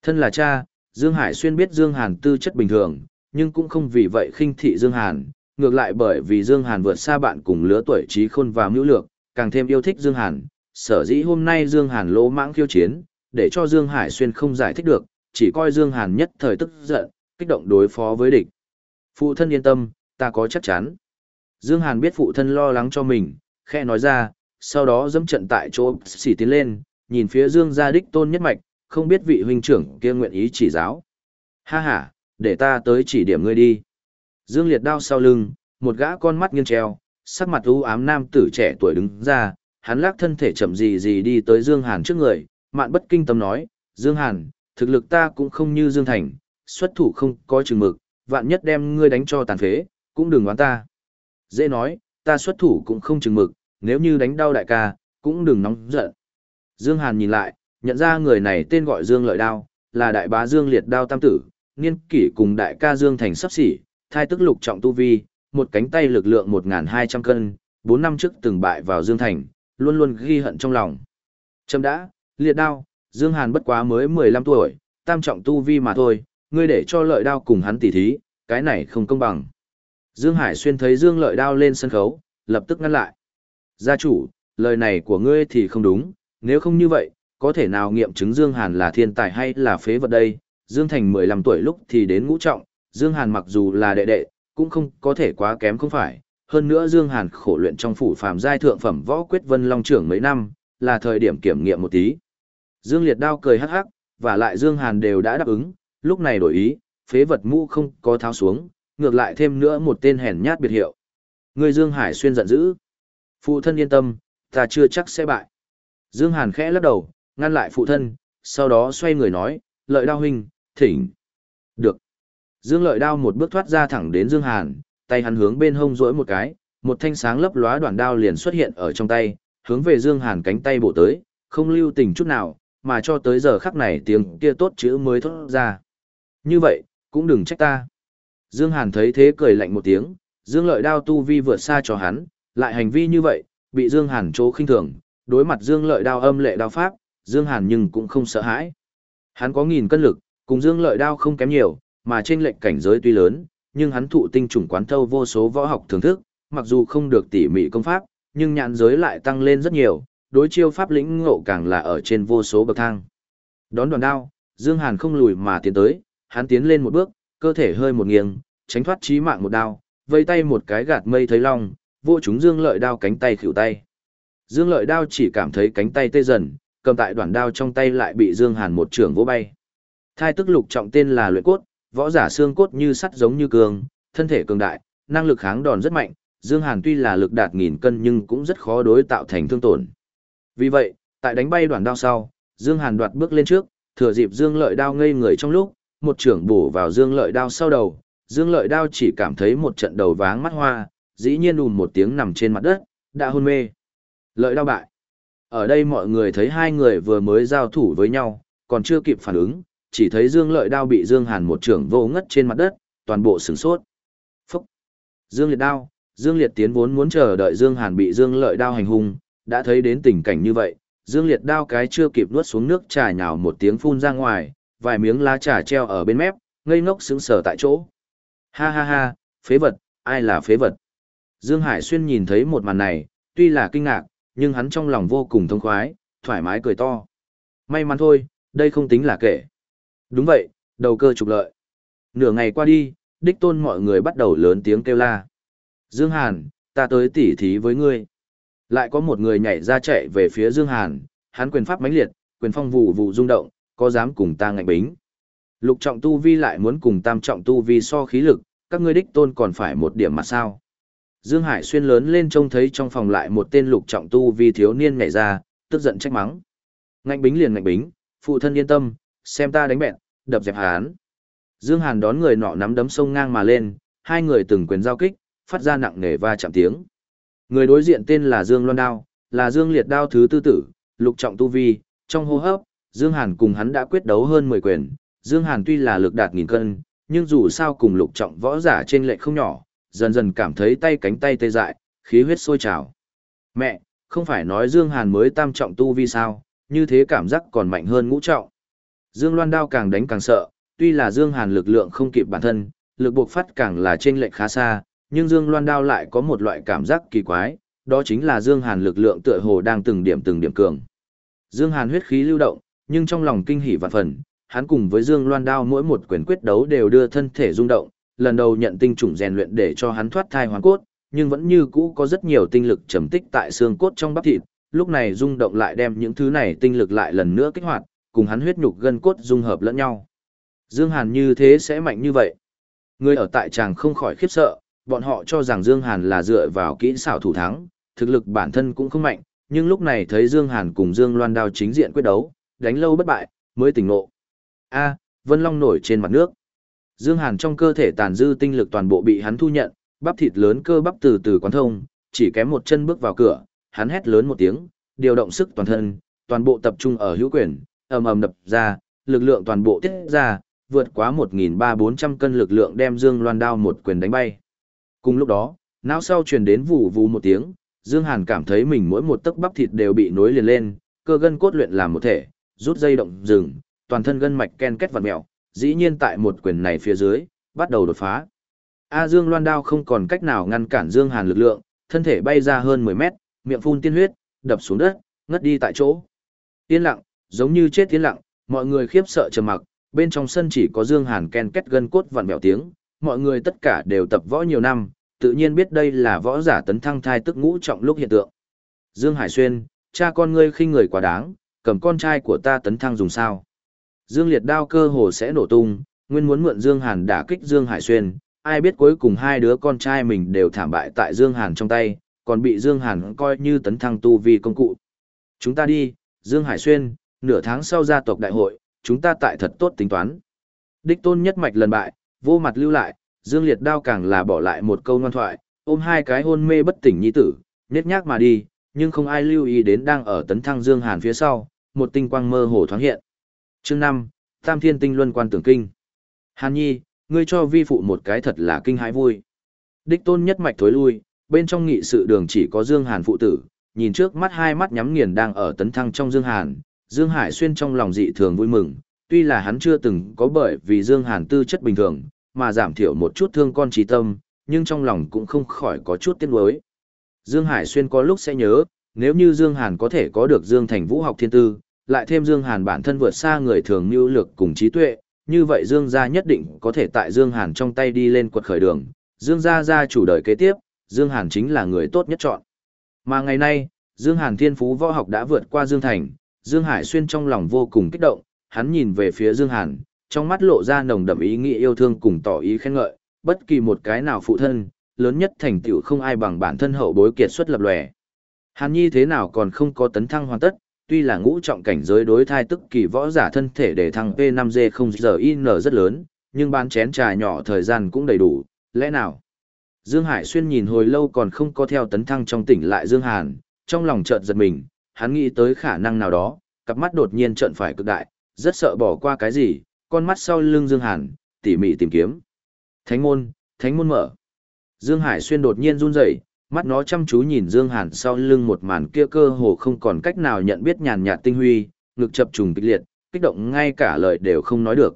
Thân là cha, Dương Hải Xuyên biết Dương Hàn tư chất bình thường, nhưng cũng không vì vậy khinh thị Dương Hàn, ngược lại bởi vì Dương Hàn vượt xa bạn cùng lứa tuổi trí khôn và mưu lược, càng thêm yêu thích Dương Hàn. Sở dĩ hôm nay Dương Hàn lỗ mãng khiêu chiến, để cho Dương Hải Xuyên không giải thích được, chỉ coi Dương Hàn nhất thời tức giận, kích động đối phó với địch. Phụ thân yên tâm, ta có chắc chắn. Dương Hàn biết phụ thân lo lắng cho mình, khẽ nói ra, sau đó dẫm trận tại chỗ xỉ tiến lên, nhìn phía Dương gia đích tôn nhất mạch, không biết vị huynh trưởng kia nguyện ý chỉ giáo. Ha ha, để ta tới chỉ điểm ngươi đi. Dương liệt đao sau lưng, một gã con mắt nghiêng treo, sắc mặt u ám nam tử trẻ tuổi đứng ra, hắn lắc thân thể chậm gì gì đi tới Dương Hàn trước người, mạn bất kinh tâm nói, Dương Hàn, thực lực ta cũng không như Dương Thành, xuất thủ không có chừng mực, vạn nhất đem ngươi đánh cho tàn phế, cũng đừng oán ta. Dễ nói, ta xuất thủ cũng không chừng mực, nếu như đánh đau đại ca, cũng đừng nóng giận. Dương Hàn nhìn lại, nhận ra người này tên gọi Dương Lợi Đao, là đại bá Dương Liệt Đao Tam Tử, niên kỷ cùng đại ca Dương Thành sắp xỉ, thai tức lục trọng tu vi, một cánh tay lực lượng 1.200 cân, 4 năm trước từng bại vào Dương Thành, luôn luôn ghi hận trong lòng. Châm đã, Liệt Đao, Dương Hàn bất quá mới 15 tuổi, tam trọng tu vi mà thôi, ngươi để cho Lợi Đao cùng hắn tỉ thí, cái này không công bằng. Dương Hải xuyên thấy Dương Lợi Đao lên sân khấu, lập tức ngăn lại. Gia chủ, lời này của ngươi thì không đúng, nếu không như vậy, có thể nào nghiệm chứng Dương Hàn là thiên tài hay là phế vật đây? Dương Thành 15 tuổi lúc thì đến ngũ trọng, Dương Hàn mặc dù là đệ đệ, cũng không có thể quá kém không phải. Hơn nữa Dương Hàn khổ luyện trong phủ phàm giai thượng phẩm võ quyết vân long trưởng mấy năm, là thời điểm kiểm nghiệm một tí. Dương Liệt đao cười hắc hắc, và lại Dương Hàn đều đã đáp ứng, lúc này đổi ý, phế vật mũ không có tháo xuống, ngược lại thêm nữa một tên hèn nhát biệt hiệu. Người Dương Hải xuyên giận dữ. Phụ thân yên tâm, ta chưa chắc sẽ bại. Dương Hàn khẽ lắc đầu, ngăn lại phụ thân, sau đó xoay người nói, lợi đao huynh, thỉnh. Được. Dương lợi đao một bước thoát ra thẳng đến Dương Hàn, tay hắn hướng bên hông rỗi một cái, một thanh sáng lấp lóa đoạn đao liền xuất hiện ở trong tay, hướng về Dương Hàn cánh tay bổ tới, không lưu tình chút nào, mà cho tới giờ khắc này tiếng kia tốt chữ mới thốt ra. Như vậy, cũng đừng trách ta. Dương Hàn thấy thế cười lạnh một tiếng, Dương lợi đao tu vi vượt xa cho hắn, lại hành vi như vậy, bị Dương Hàn chỗ khinh thường, đối mặt Dương lợi đao âm lệ đao pháp, Dương Hàn nhưng cũng không sợ hãi. Hắn có nghìn cân lực, cùng Dương lợi đao không kém nhiều, mà trên lệnh cảnh giới tuy lớn, nhưng hắn thụ tinh trùng quán thâu vô số võ học thưởng thức, mặc dù không được tỉ mỉ công pháp, nhưng nhãn giới lại tăng lên rất nhiều, đối chiêu pháp lĩnh ngộ càng là ở trên vô số bậc thang. Đón đoàn đao, Dương Hàn không lùi mà tiến tới, hắn tiến lên một bước, cơ thể hơi một nghiêng, tránh thoát chí mạng một đao, vây tay một cái gạt mây thấy long, vô chúng Dương lợi đao cánh tay khỉu tay. Dương lợi đao chỉ cảm thấy cánh tay tê dần, cầm tại đoạn đao trong tay lại bị Dương Hàn một trường vỗ bay. Thai tức lục trọng tên là luyện cốt, võ giả xương cốt như sắt giống như cường, thân thể cường đại, năng lực kháng đòn rất mạnh, Dương Hàn tuy là lực đạt nghìn cân nhưng cũng rất khó đối tạo thành thương tổn. Vì vậy, tại đánh bay đoạn đao sau, Dương Hàn đoạt bước lên trước, thừa dịp Dương Lợi đao ngây người trong lúc, một trưởng bổ vào Dương Lợi đao sau đầu, Dương Lợi đao chỉ cảm thấy một trận đầu váng mắt hoa, dĩ nhiên ùn một tiếng nằm trên mặt đất, đã hôn mê. Lợi đao bại. Ở đây mọi người thấy hai người vừa mới giao thủ với nhau, còn chưa kịp phản ứng, chỉ thấy Dương Lợi đao bị Dương Hàn một trưởng vô ngất trên mặt đất, toàn bộ sửng sốt. Phúc! Dương Liệt đao, Dương Liệt tiến vốn muốn chờ đợi Dương Hàn bị Dương Lợi đao hành hung, đã thấy đến tình cảnh như vậy, Dương Liệt đao cái chưa kịp nuốt xuống nước trà nhào một tiếng phun ra ngoài, vài miếng lá trà treo ở bên mép, ngây ngốc sững sờ tại chỗ. Ha ha ha, phế vật, ai là phế vật? Dương Hải Xuyên nhìn thấy một màn này, tuy là kinh ngạc, nhưng hắn trong lòng vô cùng thông khoái, thoải mái cười to. May mắn thôi, đây không tính là kể. Đúng vậy, đầu cơ trục lợi. Nửa ngày qua đi, đích tôn mọi người bắt đầu lớn tiếng kêu la. Dương Hàn, ta tới tỉ thí với ngươi. Lại có một người nhảy ra chạy về phía Dương Hàn, hắn quyền pháp mãnh liệt, quyền phong vụ vụ rung động, có dám cùng ta ngạnh bính. Lục trọng tu vi lại muốn cùng tam trọng tu vi so khí lực, các ngươi đích tôn còn phải một điểm mà sao. Dương Hải xuyên lớn lên trông thấy trong phòng lại một tên lục trọng tu vi thiếu niên nhảy ra, tức giận trách mắng. Ngạnh bính liền ngạnh bính, phụ thân yên tâm, xem ta đánh bẹn, đập dẹp hán. Dương Hàn đón người nọ nắm đấm sông ngang mà lên, hai người từng quyền giao kích, phát ra nặng nề va chạm tiếng. Người đối diện tên là Dương Loan Đao, là Dương Liệt Đao thứ tư tử, lục trọng tu vi, trong hô hấp, Dương Hàn cùng hắn đã quyết đấu hơn 10 quyền. Dương Hàn tuy là lực đạt nghìn cân, nhưng dù sao cùng lục trọng võ giả trên lệ không nhỏ, dần dần cảm thấy tay cánh tay tê dại, khí huyết sôi trào. Mẹ, không phải nói Dương Hàn mới tam trọng tu vi sao, như thế cảm giác còn mạnh hơn ngũ trọng. Dương Loan Đao càng đánh càng sợ, tuy là Dương Hàn lực lượng không kịp bản thân, lực buộc phát càng là trên lệch khá xa, nhưng Dương Loan Đao lại có một loại cảm giác kỳ quái, đó chính là Dương Hàn lực lượng tựa hồ đang từng điểm từng điểm cường. Dương Hàn huyết khí lưu động, nhưng trong lòng kinh hỉ vạn phần, hắn cùng với Dương Loan Đao mỗi một quyền quyết đấu đều đưa thân thể rung động, lần đầu nhận tinh trùng rèn luyện để cho hắn thoát thai hoàn cốt, nhưng vẫn như cũ có rất nhiều tinh lực trầm tích tại xương cốt trong bắp thịt, lúc này rung động lại đem những thứ này tinh lực lại lần nữa kích hoạt, cùng hắn huyết nhục gân cốt dung hợp lẫn nhau. Dương Hàn như thế sẽ mạnh như vậy. Người ở tại tràng không khỏi khiếp sợ, bọn họ cho rằng Dương Hàn là dựa vào kỹ xảo thủ thắng, thực lực bản thân cũng không mạnh, nhưng lúc này thấy Dương Hàn cùng Dương Loan đao chính diện quyết đấu, đánh lâu bất bại, mới tỉnh ngộ. A, Vân Long nổi trên mặt nước. Dương Hàn trong cơ thể tàn dư tinh lực toàn bộ bị hắn thu nhận, bắp thịt lớn cơ bắp từ từ quán thông, chỉ kém một chân bước vào cửa, hắn hét lớn một tiếng, điều động sức toàn thân, toàn bộ tập trung ở hữu quyền, ầm ầm đập ra, lực lượng toàn bộ tiết ra, vượt quá 1.300-400 cân lực lượng đem Dương Loan đao một quyền đánh bay. Cùng lúc đó, não sau truyền đến vù vù một tiếng, Dương Hàn cảm thấy mình mỗi một tấc bắp thịt đều bị nối liền lên, cơ gân cốt luyện làm một thể, rút dây động dừng, toàn thân gân mạch ken kết vặn mèo, dĩ nhiên tại một quyền này phía dưới, bắt đầu đột phá. A Dương Loan đao không còn cách nào ngăn cản Dương Hàn lực lượng, thân thể bay ra hơn 10 mét, miệng phun tiên huyết, đập xuống đất, ngất đi tại chỗ. Yên lặng, giống như chết yên lặng, mọi người khiếp sợ trầm mặc, bên trong sân chỉ có Dương Hàn ken kết gân cốt vặn mèo tiếng, mọi người tất cả đều tập võ nhiều năm, tự nhiên biết đây là võ giả tấn thăng thai tức ngũ trọng lúc hiện tượng. Dương Hải Xuyên, cha con ngươi khinh người quá đáng, cầm con trai của ta tấn thăng dùng sao. Dương Liệt đao cơ hồ sẽ nổ tung, nguyên muốn mượn Dương Hàn đả kích Dương Hải Xuyên, ai biết cuối cùng hai đứa con trai mình đều thảm bại tại Dương Hàn trong tay, còn bị Dương Hàn coi như tấn thăng tu vi công cụ. Chúng ta đi, Dương Hải Xuyên, nửa tháng sau gia tộc đại hội, chúng ta tại thật tốt tính toán. Đích tôn nhất mạch lần bại, vô mặt lưu lại, Dương Liệt đao càng là bỏ lại một câu ngoan thoại, ôm hai cái hôn mê bất tỉnh nhi tử, nhét nhác mà đi, nhưng không ai lưu ý đến đang ở tấn thăng Dương Hàn phía sau, một tinh quang mơ hồ thoáng hiện. Chương 5, Tam Thiên Tinh Luân Quan Tưởng Kinh. Hàn Nhi, ngươi cho vi phụ một cái thật là kinh hãi vui. Đích tôn nhất mạch thối lui, bên trong nghị sự đường chỉ có Dương Hàn phụ tử, nhìn trước mắt hai mắt nhắm nghiền đang ở tấn thăng trong Dương Hàn, Dương Hải xuyên trong lòng dị thường vui mừng, tuy là hắn chưa từng có bởi vì Dương Hàn tư chất bình thường, mà giảm thiểu một chút thương con trí tâm, nhưng trong lòng cũng không khỏi có chút tiếc nuối. Dương Hải xuyên có lúc sẽ nhớ, nếu như Dương Hàn có thể có được Dương Thành Vũ học thiên tư, lại thêm Dương Hàn bản thân vượt xa người thường nhu lực cùng trí tuệ, như vậy Dương gia nhất định có thể tại Dương Hàn trong tay đi lên quật khởi đường, Dương gia gia chủ đời kế tiếp, Dương Hàn chính là người tốt nhất chọn. Mà ngày nay, Dương Hàn thiên phú võ học đã vượt qua Dương Thành, Dương Hải Xuyên trong lòng vô cùng kích động, hắn nhìn về phía Dương Hàn, trong mắt lộ ra nồng đậm ý nghĩa yêu thương cùng tỏ ý khen ngợi, bất kỳ một cái nào phụ thân, lớn nhất thành tựu không ai bằng bản thân hậu bối kiệt xuất lập lòe. Hàn Nhi thế nào còn không có tấn thăng hoàn tất, tuy là ngũ trọng cảnh giới đối thai tức kỳ võ giả thân thể để thăng P5G không giờ in rất lớn, nhưng bán chén trà nhỏ thời gian cũng đầy đủ, lẽ nào? Dương Hải Xuyên nhìn hồi lâu còn không có theo tấn thăng trong tỉnh lại Dương Hàn, trong lòng chợt giật mình, hắn nghĩ tới khả năng nào đó, cặp mắt đột nhiên trợn phải cực đại, rất sợ bỏ qua cái gì, con mắt sau lưng Dương Hàn, tỉ mỉ tìm kiếm. Thánh môn, thánh môn mở. Dương Hải Xuyên đột nhiên run rẩy, mắt nó chăm chú nhìn Dương Hàn sau lưng một màn kia cơ hồ không còn cách nào nhận biết nhàn nhạt tinh huy, ngực chập trùng kịch liệt, kích động ngay cả lời đều không nói được.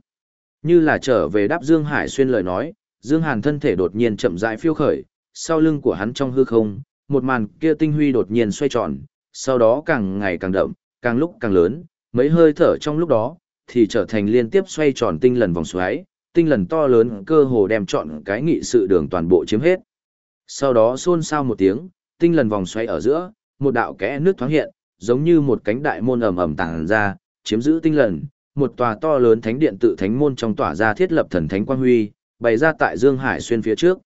Như là trở về đáp Dương Hải Xuyên lời nói, Dương Hàn thân thể đột nhiên chậm rãi phiêu khởi, sau lưng của hắn trong hư không, một màn kia tinh huy đột nhiên xoay tròn, sau đó càng ngày càng đậm, càng lúc càng lớn, mấy hơi thở trong lúc đó, thì trở thành liên tiếp xoay tròn tinh lần vòng xoáy, tinh lần to lớn cơ hồ đem trọn cái nghị sự đường toàn bộ chiếm hết. Sau đó xôn xao một tiếng, tinh lần vòng xoáy ở giữa, một đạo kẽ nước thoáng hiện, giống như một cánh đại môn ầm ầm tàng ra, chiếm giữ tinh lần, một tòa to lớn thánh điện tự thánh môn trong tỏa ra thiết lập thần thánh quang huy, bày ra tại Dương Hải xuyên phía trước.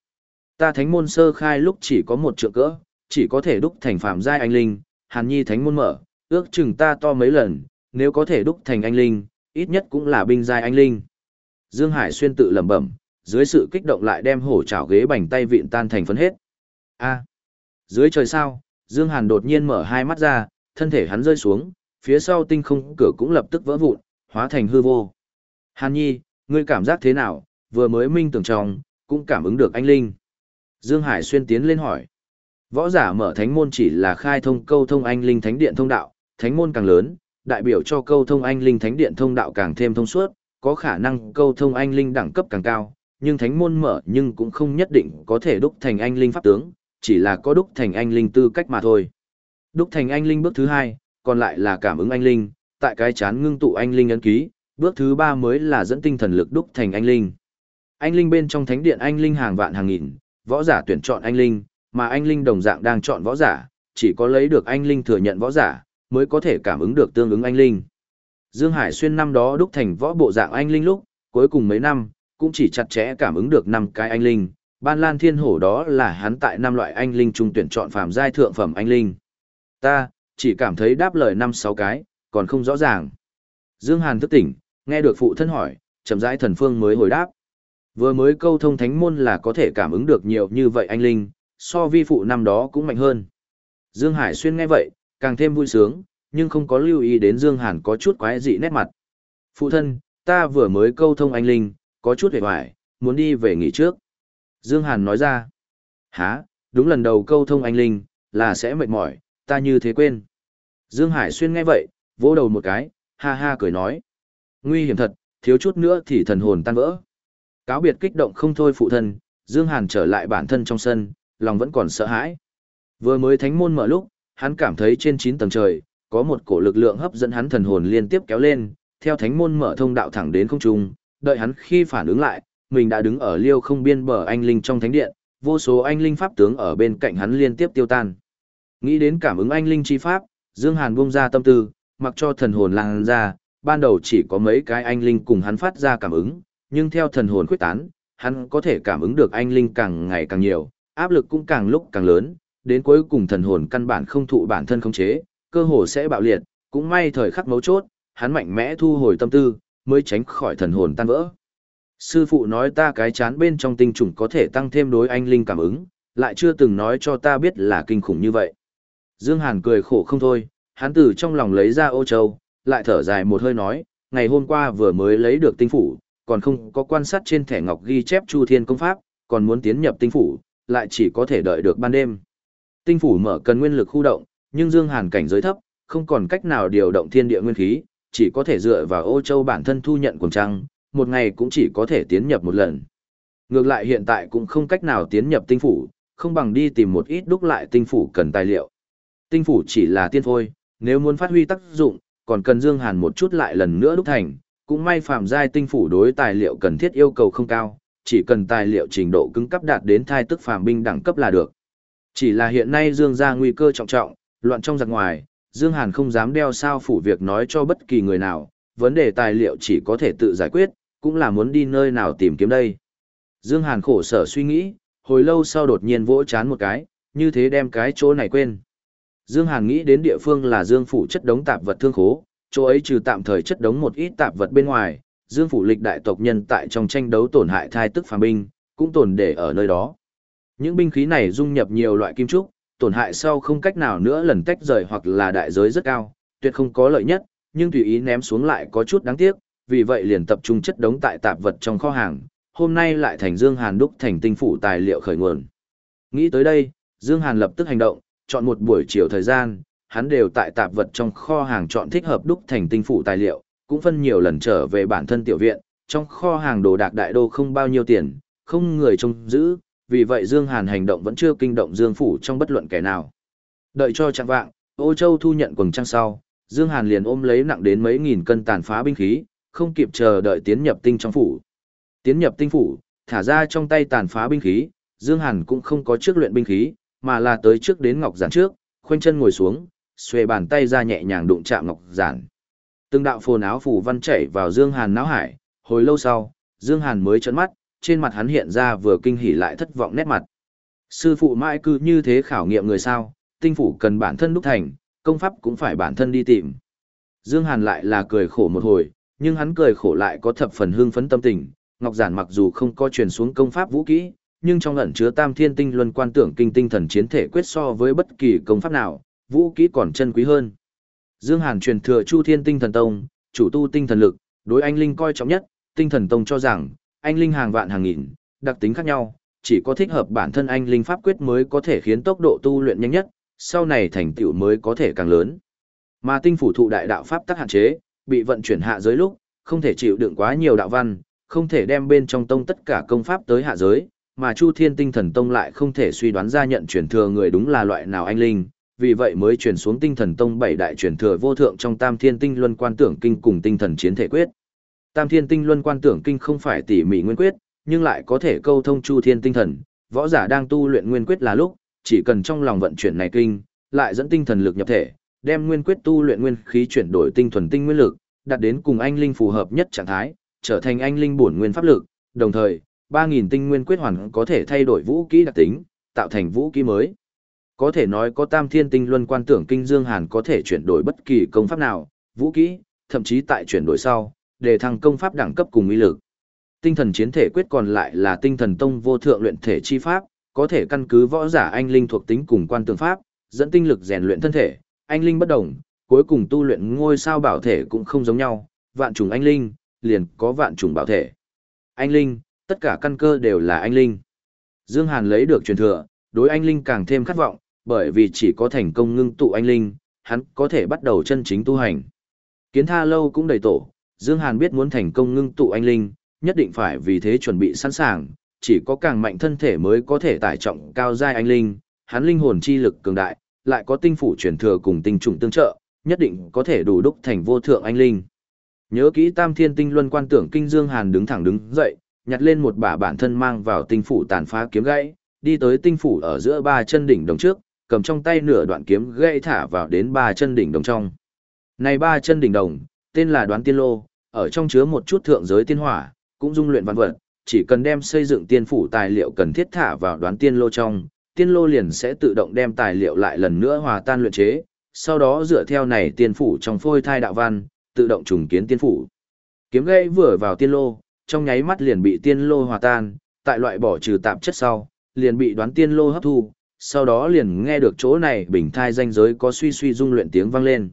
Ta thánh môn sơ khai lúc chỉ có một trượng cỡ, chỉ có thể đúc thành phạm giai anh linh, Hàn Nhi thánh môn mở, ước chừng ta to mấy lần, nếu có thể đúc thành anh linh, ít nhất cũng là binh giai anh linh. Dương Hải xuyên tự lẩm bẩm, dưới sự kích động lại đem hổ chảo ghế bành tay vịn tan thành phấn hết. A. dưới trời sao, Dương Hàn đột nhiên mở hai mắt ra, thân thể hắn rơi xuống, phía sau tinh không cửa cũng lập tức vỡ vụn, hóa thành hư vô. Hàn Nhi, ngươi cảm giác thế nào, vừa mới minh tưởng trong, cũng cảm ứng được anh Linh. Dương Hải xuyên tiến lên hỏi. Võ giả mở thánh môn chỉ là khai thông câu thông anh Linh thánh điện thông đạo, thánh môn càng lớn, đại biểu cho câu thông anh Linh thánh điện thông đạo càng thêm thông suốt, có khả năng câu thông anh Linh đẳng cấp càng cao, nhưng thánh môn mở nhưng cũng không nhất định có thể đúc thành anh Linh pháp tướng, chỉ là có đúc thành anh Linh tư cách mà thôi. Đúc thành anh Linh bước thứ hai, còn lại là cảm ứng anh Linh, tại cái chán ngưng tụ anh Linh ấn ký, bước thứ ba mới là dẫn tinh thần lực đúc thành anh Linh. Anh Linh bên trong thánh điện anh Linh hàng vạn hàng nghìn, võ giả tuyển chọn anh Linh, mà anh Linh đồng dạng đang chọn võ giả, chỉ có lấy được anh Linh thừa nhận võ giả, mới có thể cảm ứng được tương ứng anh Linh. Dương Hải xuyên năm đó đúc thành võ bộ dạng anh Linh lúc, cuối cùng mấy năm, cũng chỉ chặt chẽ cảm ứng được năm cái anh Linh. Ban Lan Thiên Hổ đó là hắn tại năm loại anh Linh trung tuyển chọn phàm giai thượng phẩm anh Linh. Ta, chỉ cảm thấy đáp lời năm sáu cái, còn không rõ ràng. Dương Hàn thức tỉnh, nghe được phụ thân hỏi, chậm rãi thần phương mới hồi đáp. Vừa mới câu thông thánh môn là có thể cảm ứng được nhiều như vậy anh Linh, so vi phụ năm đó cũng mạnh hơn. Dương Hải Xuyên nghe vậy, càng thêm vui sướng, nhưng không có lưu ý đến Dương Hàn có chút quái dị nét mặt. Phụ thân, ta vừa mới câu thông anh Linh, có chút hề hoài, muốn đi về nghỉ trước. Dương Hàn nói ra. Hả, đúng lần đầu câu thông anh Linh, là sẽ mệt mỏi, ta như thế quên. Dương Hải Xuyên nghe vậy, vỗ đầu một cái, ha ha cười nói. Nguy hiểm thật, thiếu chút nữa thì thần hồn tan vỡ. Cáo biệt kích động không thôi phụ thân, Dương Hàn trở lại bản thân trong sân, lòng vẫn còn sợ hãi. Vừa mới thánh môn mở lúc, hắn cảm thấy trên 9 tầng trời, có một cổ lực lượng hấp dẫn hắn thần hồn liên tiếp kéo lên, theo thánh môn mở thông đạo thẳng đến không trung, đợi hắn khi phản ứng lại, mình đã đứng ở liêu không biên bờ anh linh trong thánh điện, vô số anh linh pháp tướng ở bên cạnh hắn liên tiếp tiêu tan. Nghĩ đến cảm ứng anh linh chi pháp, Dương Hàn buông ra tâm tư, mặc cho thần hồn lan ra, ban đầu chỉ có mấy cái anh linh cùng hắn phát ra cảm ứng, nhưng theo thần hồn khuyết tán, hắn có thể cảm ứng được anh linh càng ngày càng nhiều, áp lực cũng càng lúc càng lớn, đến cuối cùng thần hồn căn bản không thụ bản thân khống chế, cơ hồ sẽ bạo liệt, cũng may thời khắc mấu chốt, hắn mạnh mẽ thu hồi tâm tư, mới tránh khỏi thần hồn tan vỡ. Sư phụ nói ta cái chán bên trong tinh trùng có thể tăng thêm đối anh linh cảm ứng, lại chưa từng nói cho ta biết là kinh khủng như vậy. Dương Hàn cười khổ không thôi, hắn từ trong lòng lấy ra ô châu, lại thở dài một hơi nói, ngày hôm qua vừa mới lấy được tinh phủ, còn không có quan sát trên thẻ ngọc ghi chép Chu Thiên công pháp, còn muốn tiến nhập tinh phủ, lại chỉ có thể đợi được ban đêm. Tinh phủ mở cần nguyên lực khu động, nhưng Dương Hàn cảnh giới thấp, không còn cách nào điều động thiên địa nguyên khí, chỉ có thể dựa vào ô châu bản thân thu nhận cuồng trăng, một ngày cũng chỉ có thể tiến nhập một lần. Ngược lại hiện tại cũng không cách nào tiến nhập tinh phủ, không bằng đi tìm một ít đúc lại tinh phủ cần tài liệu. Tinh phủ chỉ là tiên phôi, nếu muốn phát huy tác dụng, còn cần Dương Hàn một chút lại lần nữa đúc thành, cũng may phạm giai tinh phủ đối tài liệu cần thiết yêu cầu không cao, chỉ cần tài liệu trình độ cứng cấp đạt đến thai tức phàm binh đẳng cấp là được. Chỉ là hiện nay Dương gia nguy cơ trọng trọng, loạn trong giặc ngoài, Dương Hàn không dám đeo sao phủ việc nói cho bất kỳ người nào, vấn đề tài liệu chỉ có thể tự giải quyết, cũng là muốn đi nơi nào tìm kiếm đây. Dương Hàn khổ sở suy nghĩ, hồi lâu sau đột nhiên vỗ chán một cái, như thế đem cái chỗ này quên. Dương Hàn nghĩ đến địa phương là Dương phủ chất đống tạp vật thương khố, chỗ ấy trừ tạm thời chất đống một ít tạp vật bên ngoài, Dương phủ lịch đại tộc nhân tại trong tranh đấu tổn hại thai tức phàm binh, cũng tồn để ở nơi đó. Những binh khí này dung nhập nhiều loại kim trúc, tổn hại sau không cách nào nữa lần tách rời hoặc là đại giới rất cao, tuyệt không có lợi nhất, nhưng tùy ý ném xuống lại có chút đáng tiếc, vì vậy liền tập trung chất đống tại tạp vật trong kho hàng, hôm nay lại thành Dương Hàn đúc thành tinh phủ tài liệu khởi nguồn. Nghĩ tới đây, Dương Hàn lập tức hành động, chọn một buổi chiều thời gian, hắn đều tại tạp vật trong kho hàng chọn thích hợp đúc thành tinh phủ tài liệu, cũng phân nhiều lần trở về bản thân tiểu viện, trong kho hàng đồ đạc đại đô không bao nhiêu tiền, không người trông giữ, vì vậy Dương Hàn hành động vẫn chưa kinh động Dương Phủ trong bất luận kẻ nào. Đợi cho chẳng vạng, ô châu thu nhận quần trang sau, Dương Hàn liền ôm lấy nặng đến mấy nghìn cân tàn phá binh khí, không kịp chờ đợi tiến nhập tinh trong phủ. Tiến nhập tinh phủ, thả ra trong tay tàn phá binh khí, Dương Hàn cũng không có trước luyện binh khí, mà là tới trước đến ngọc giản trước, khoanh chân ngồi xuống, xuề bàn tay ra nhẹ nhàng đụng chạm ngọc giản. Từng đạo phồn áo phủ văn chảy vào Dương Hàn não hải, hồi lâu sau, Dương Hàn mới trợn mắt, trên mặt hắn hiện ra vừa kinh hỉ lại thất vọng nét mặt. Sư phụ mãi cứ như thế khảo nghiệm người sao, tinh phủ cần bản thân đúc thành, công pháp cũng phải bản thân đi tìm. Dương Hàn lại là cười khổ một hồi, nhưng hắn cười khổ lại có thập phần hưng phấn tâm tình, Ngọc Giản mặc dù không có truyền xuống công pháp vũ kỹ, nhưng trong ẩn chứa Tam Thiên Tinh Luân Quan Tưởng Kinh Tinh Thần Chiến Thể quyết so với bất kỳ công pháp nào, vũ kỹ còn chân quý hơn. Dương Hàn truyền thừa Chu Thiên Tinh Thần Tông, chủ tu tinh thần lực, đối anh linh coi trọng nhất, Tinh Thần Tông cho rằng, anh linh hàng vạn hàng nghìn, đặc tính khác nhau, chỉ có thích hợp bản thân anh linh pháp quyết mới có thể khiến tốc độ tu luyện nhanh nhất, sau này thành tựu mới có thể càng lớn. Mà tinh phủ thụ đại đạo pháp tắc hạn chế, bị vận chuyển hạ giới lúc, không thể chịu đựng quá nhiều đạo văn, không thể đem bên trong tông tất cả công pháp tới hạ giới, mà Chu Thiên Tinh Thần Tông lại không thể suy đoán ra nhận truyền thừa người đúng là loại nào anh linh, vì vậy mới truyền xuống Tinh Thần Tông bảy đại truyền thừa vô thượng trong Tam Thiên Tinh Luân Quan Tưởng Kinh cùng Tinh Thần Chiến Thể Quyết. Tam Thiên Tinh Luân Quan Tưởng Kinh không phải tỉ mỉ nguyên quyết, nhưng lại có thể câu thông Chu Thiên Tinh Thần, võ giả đang tu luyện nguyên quyết là lúc, chỉ cần trong lòng vận chuyển này kinh, lại dẫn tinh thần lực nhập thể, đem nguyên quyết tu luyện nguyên khí chuyển đổi tinh thuần tinh nguyên lực, đạt đến cùng anh linh phù hợp nhất trạng thái, trở thành anh linh bổn nguyên pháp lực, đồng thời, 3000 tinh nguyên quyết hoàn có thể thay đổi vũ khí đặc tính, tạo thành vũ khí mới. Có thể nói có Tam Thiên Tinh Luân Quan Tưởng Kinh Dương Hàn có thể chuyển đổi bất kỳ công pháp nào, vũ khí, thậm chí tại chuyển đổi sau, để thăng công pháp đẳng cấp cùng uy lực. Tinh thần chiến thể quyết còn lại là tinh thần tông vô thượng luyện thể chi pháp, có thể căn cứ võ giả anh linh thuộc tính cùng quan tưởng pháp, dẫn tinh lực rèn luyện thân thể, anh linh bất đồng, cuối cùng tu luyện ngôi sao bảo thể cũng không giống nhau, vạn trùng anh linh, liền có vạn trùng bảo thể. Anh linh, tất cả căn cơ đều là anh linh. Dương Hàn lấy được truyền thừa, đối anh linh càng thêm khát vọng, bởi vì chỉ có thành công ngưng tụ anh linh, hắn có thể bắt đầu chân chính tu hành. Kiến tha lâu cũng đầy tổ, Dương Hàn biết muốn thành công ngưng tụ anh linh, nhất định phải vì thế chuẩn bị sẵn sàng, chỉ có càng mạnh thân thể mới có thể tải trọng cao giai anh linh, hắn linh hồn chi lực cường đại, lại có tinh phủ truyền thừa cùng tinh trùng tương trợ, nhất định có thể đủ đúc thành vô thượng anh linh. Nhớ kỹ Tam Thiên Tinh Luân quan tưởng kinh Dương Hàn đứng thẳng đứng dậy, nhặt lên một bả bản thân mang vào tinh phủ tàn phá kiếm gãy, đi tới tinh phủ ở giữa ba chân đỉnh đồng trước, cầm trong tay nửa đoạn kiếm gãy thả vào đến ba chân đỉnh đồng trong. Này ba chân đỉnh đồng, tên là Đoán Tiên Lô, ở trong chứa một chút thượng giới tiên hỏa, cũng dung luyện văn vật, chỉ cần đem xây dựng tiên phủ tài liệu cần thiết thả vào Đoán Tiên Lô trong, tiên lô liền sẽ tự động đem tài liệu lại lần nữa hòa tan luyện chế, sau đó dựa theo này tiên phủ trong phôi thai đạo văn, tự động trùng kiến tiên phủ. Kiếm gãy vừa vào tiên lô, trong nháy mắt liền bị tiên lô hòa tan, tại loại bỏ trừ tạp chất sau, liền bị đoán tiên lô hấp thu, sau đó liền nghe được chỗ này bình thai danh giới có suy suy dung luyện tiếng vang lên.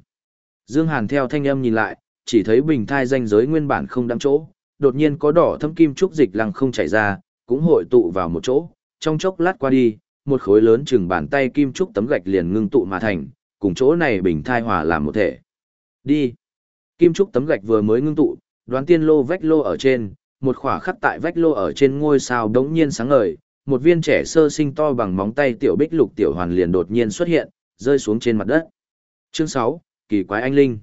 Dương Hàn theo thanh âm nhìn lại, chỉ thấy bình thai danh giới nguyên bản không đắm chỗ, đột nhiên có đỏ thâm kim trúc dịch lăng không chảy ra, cũng hội tụ vào một chỗ, trong chốc lát qua đi, một khối lớn chừng bàn tay kim trúc tấm gạch liền ngưng tụ mà thành, cùng chỗ này bình thai hòa làm một thể. Đi. Kim trúc tấm gạch vừa mới ngưng tụ, đoán tiên lô vách lô ở trên, một khỏa khắc tại vách lô ở trên ngôi sao đống nhiên sáng ngời, một viên trẻ sơ sinh to bằng móng tay tiểu bích lục tiểu hoàn liền đột nhiên xuất hiện, rơi xuống trên mặt đất. Chương 6, kỳ quái anh linh.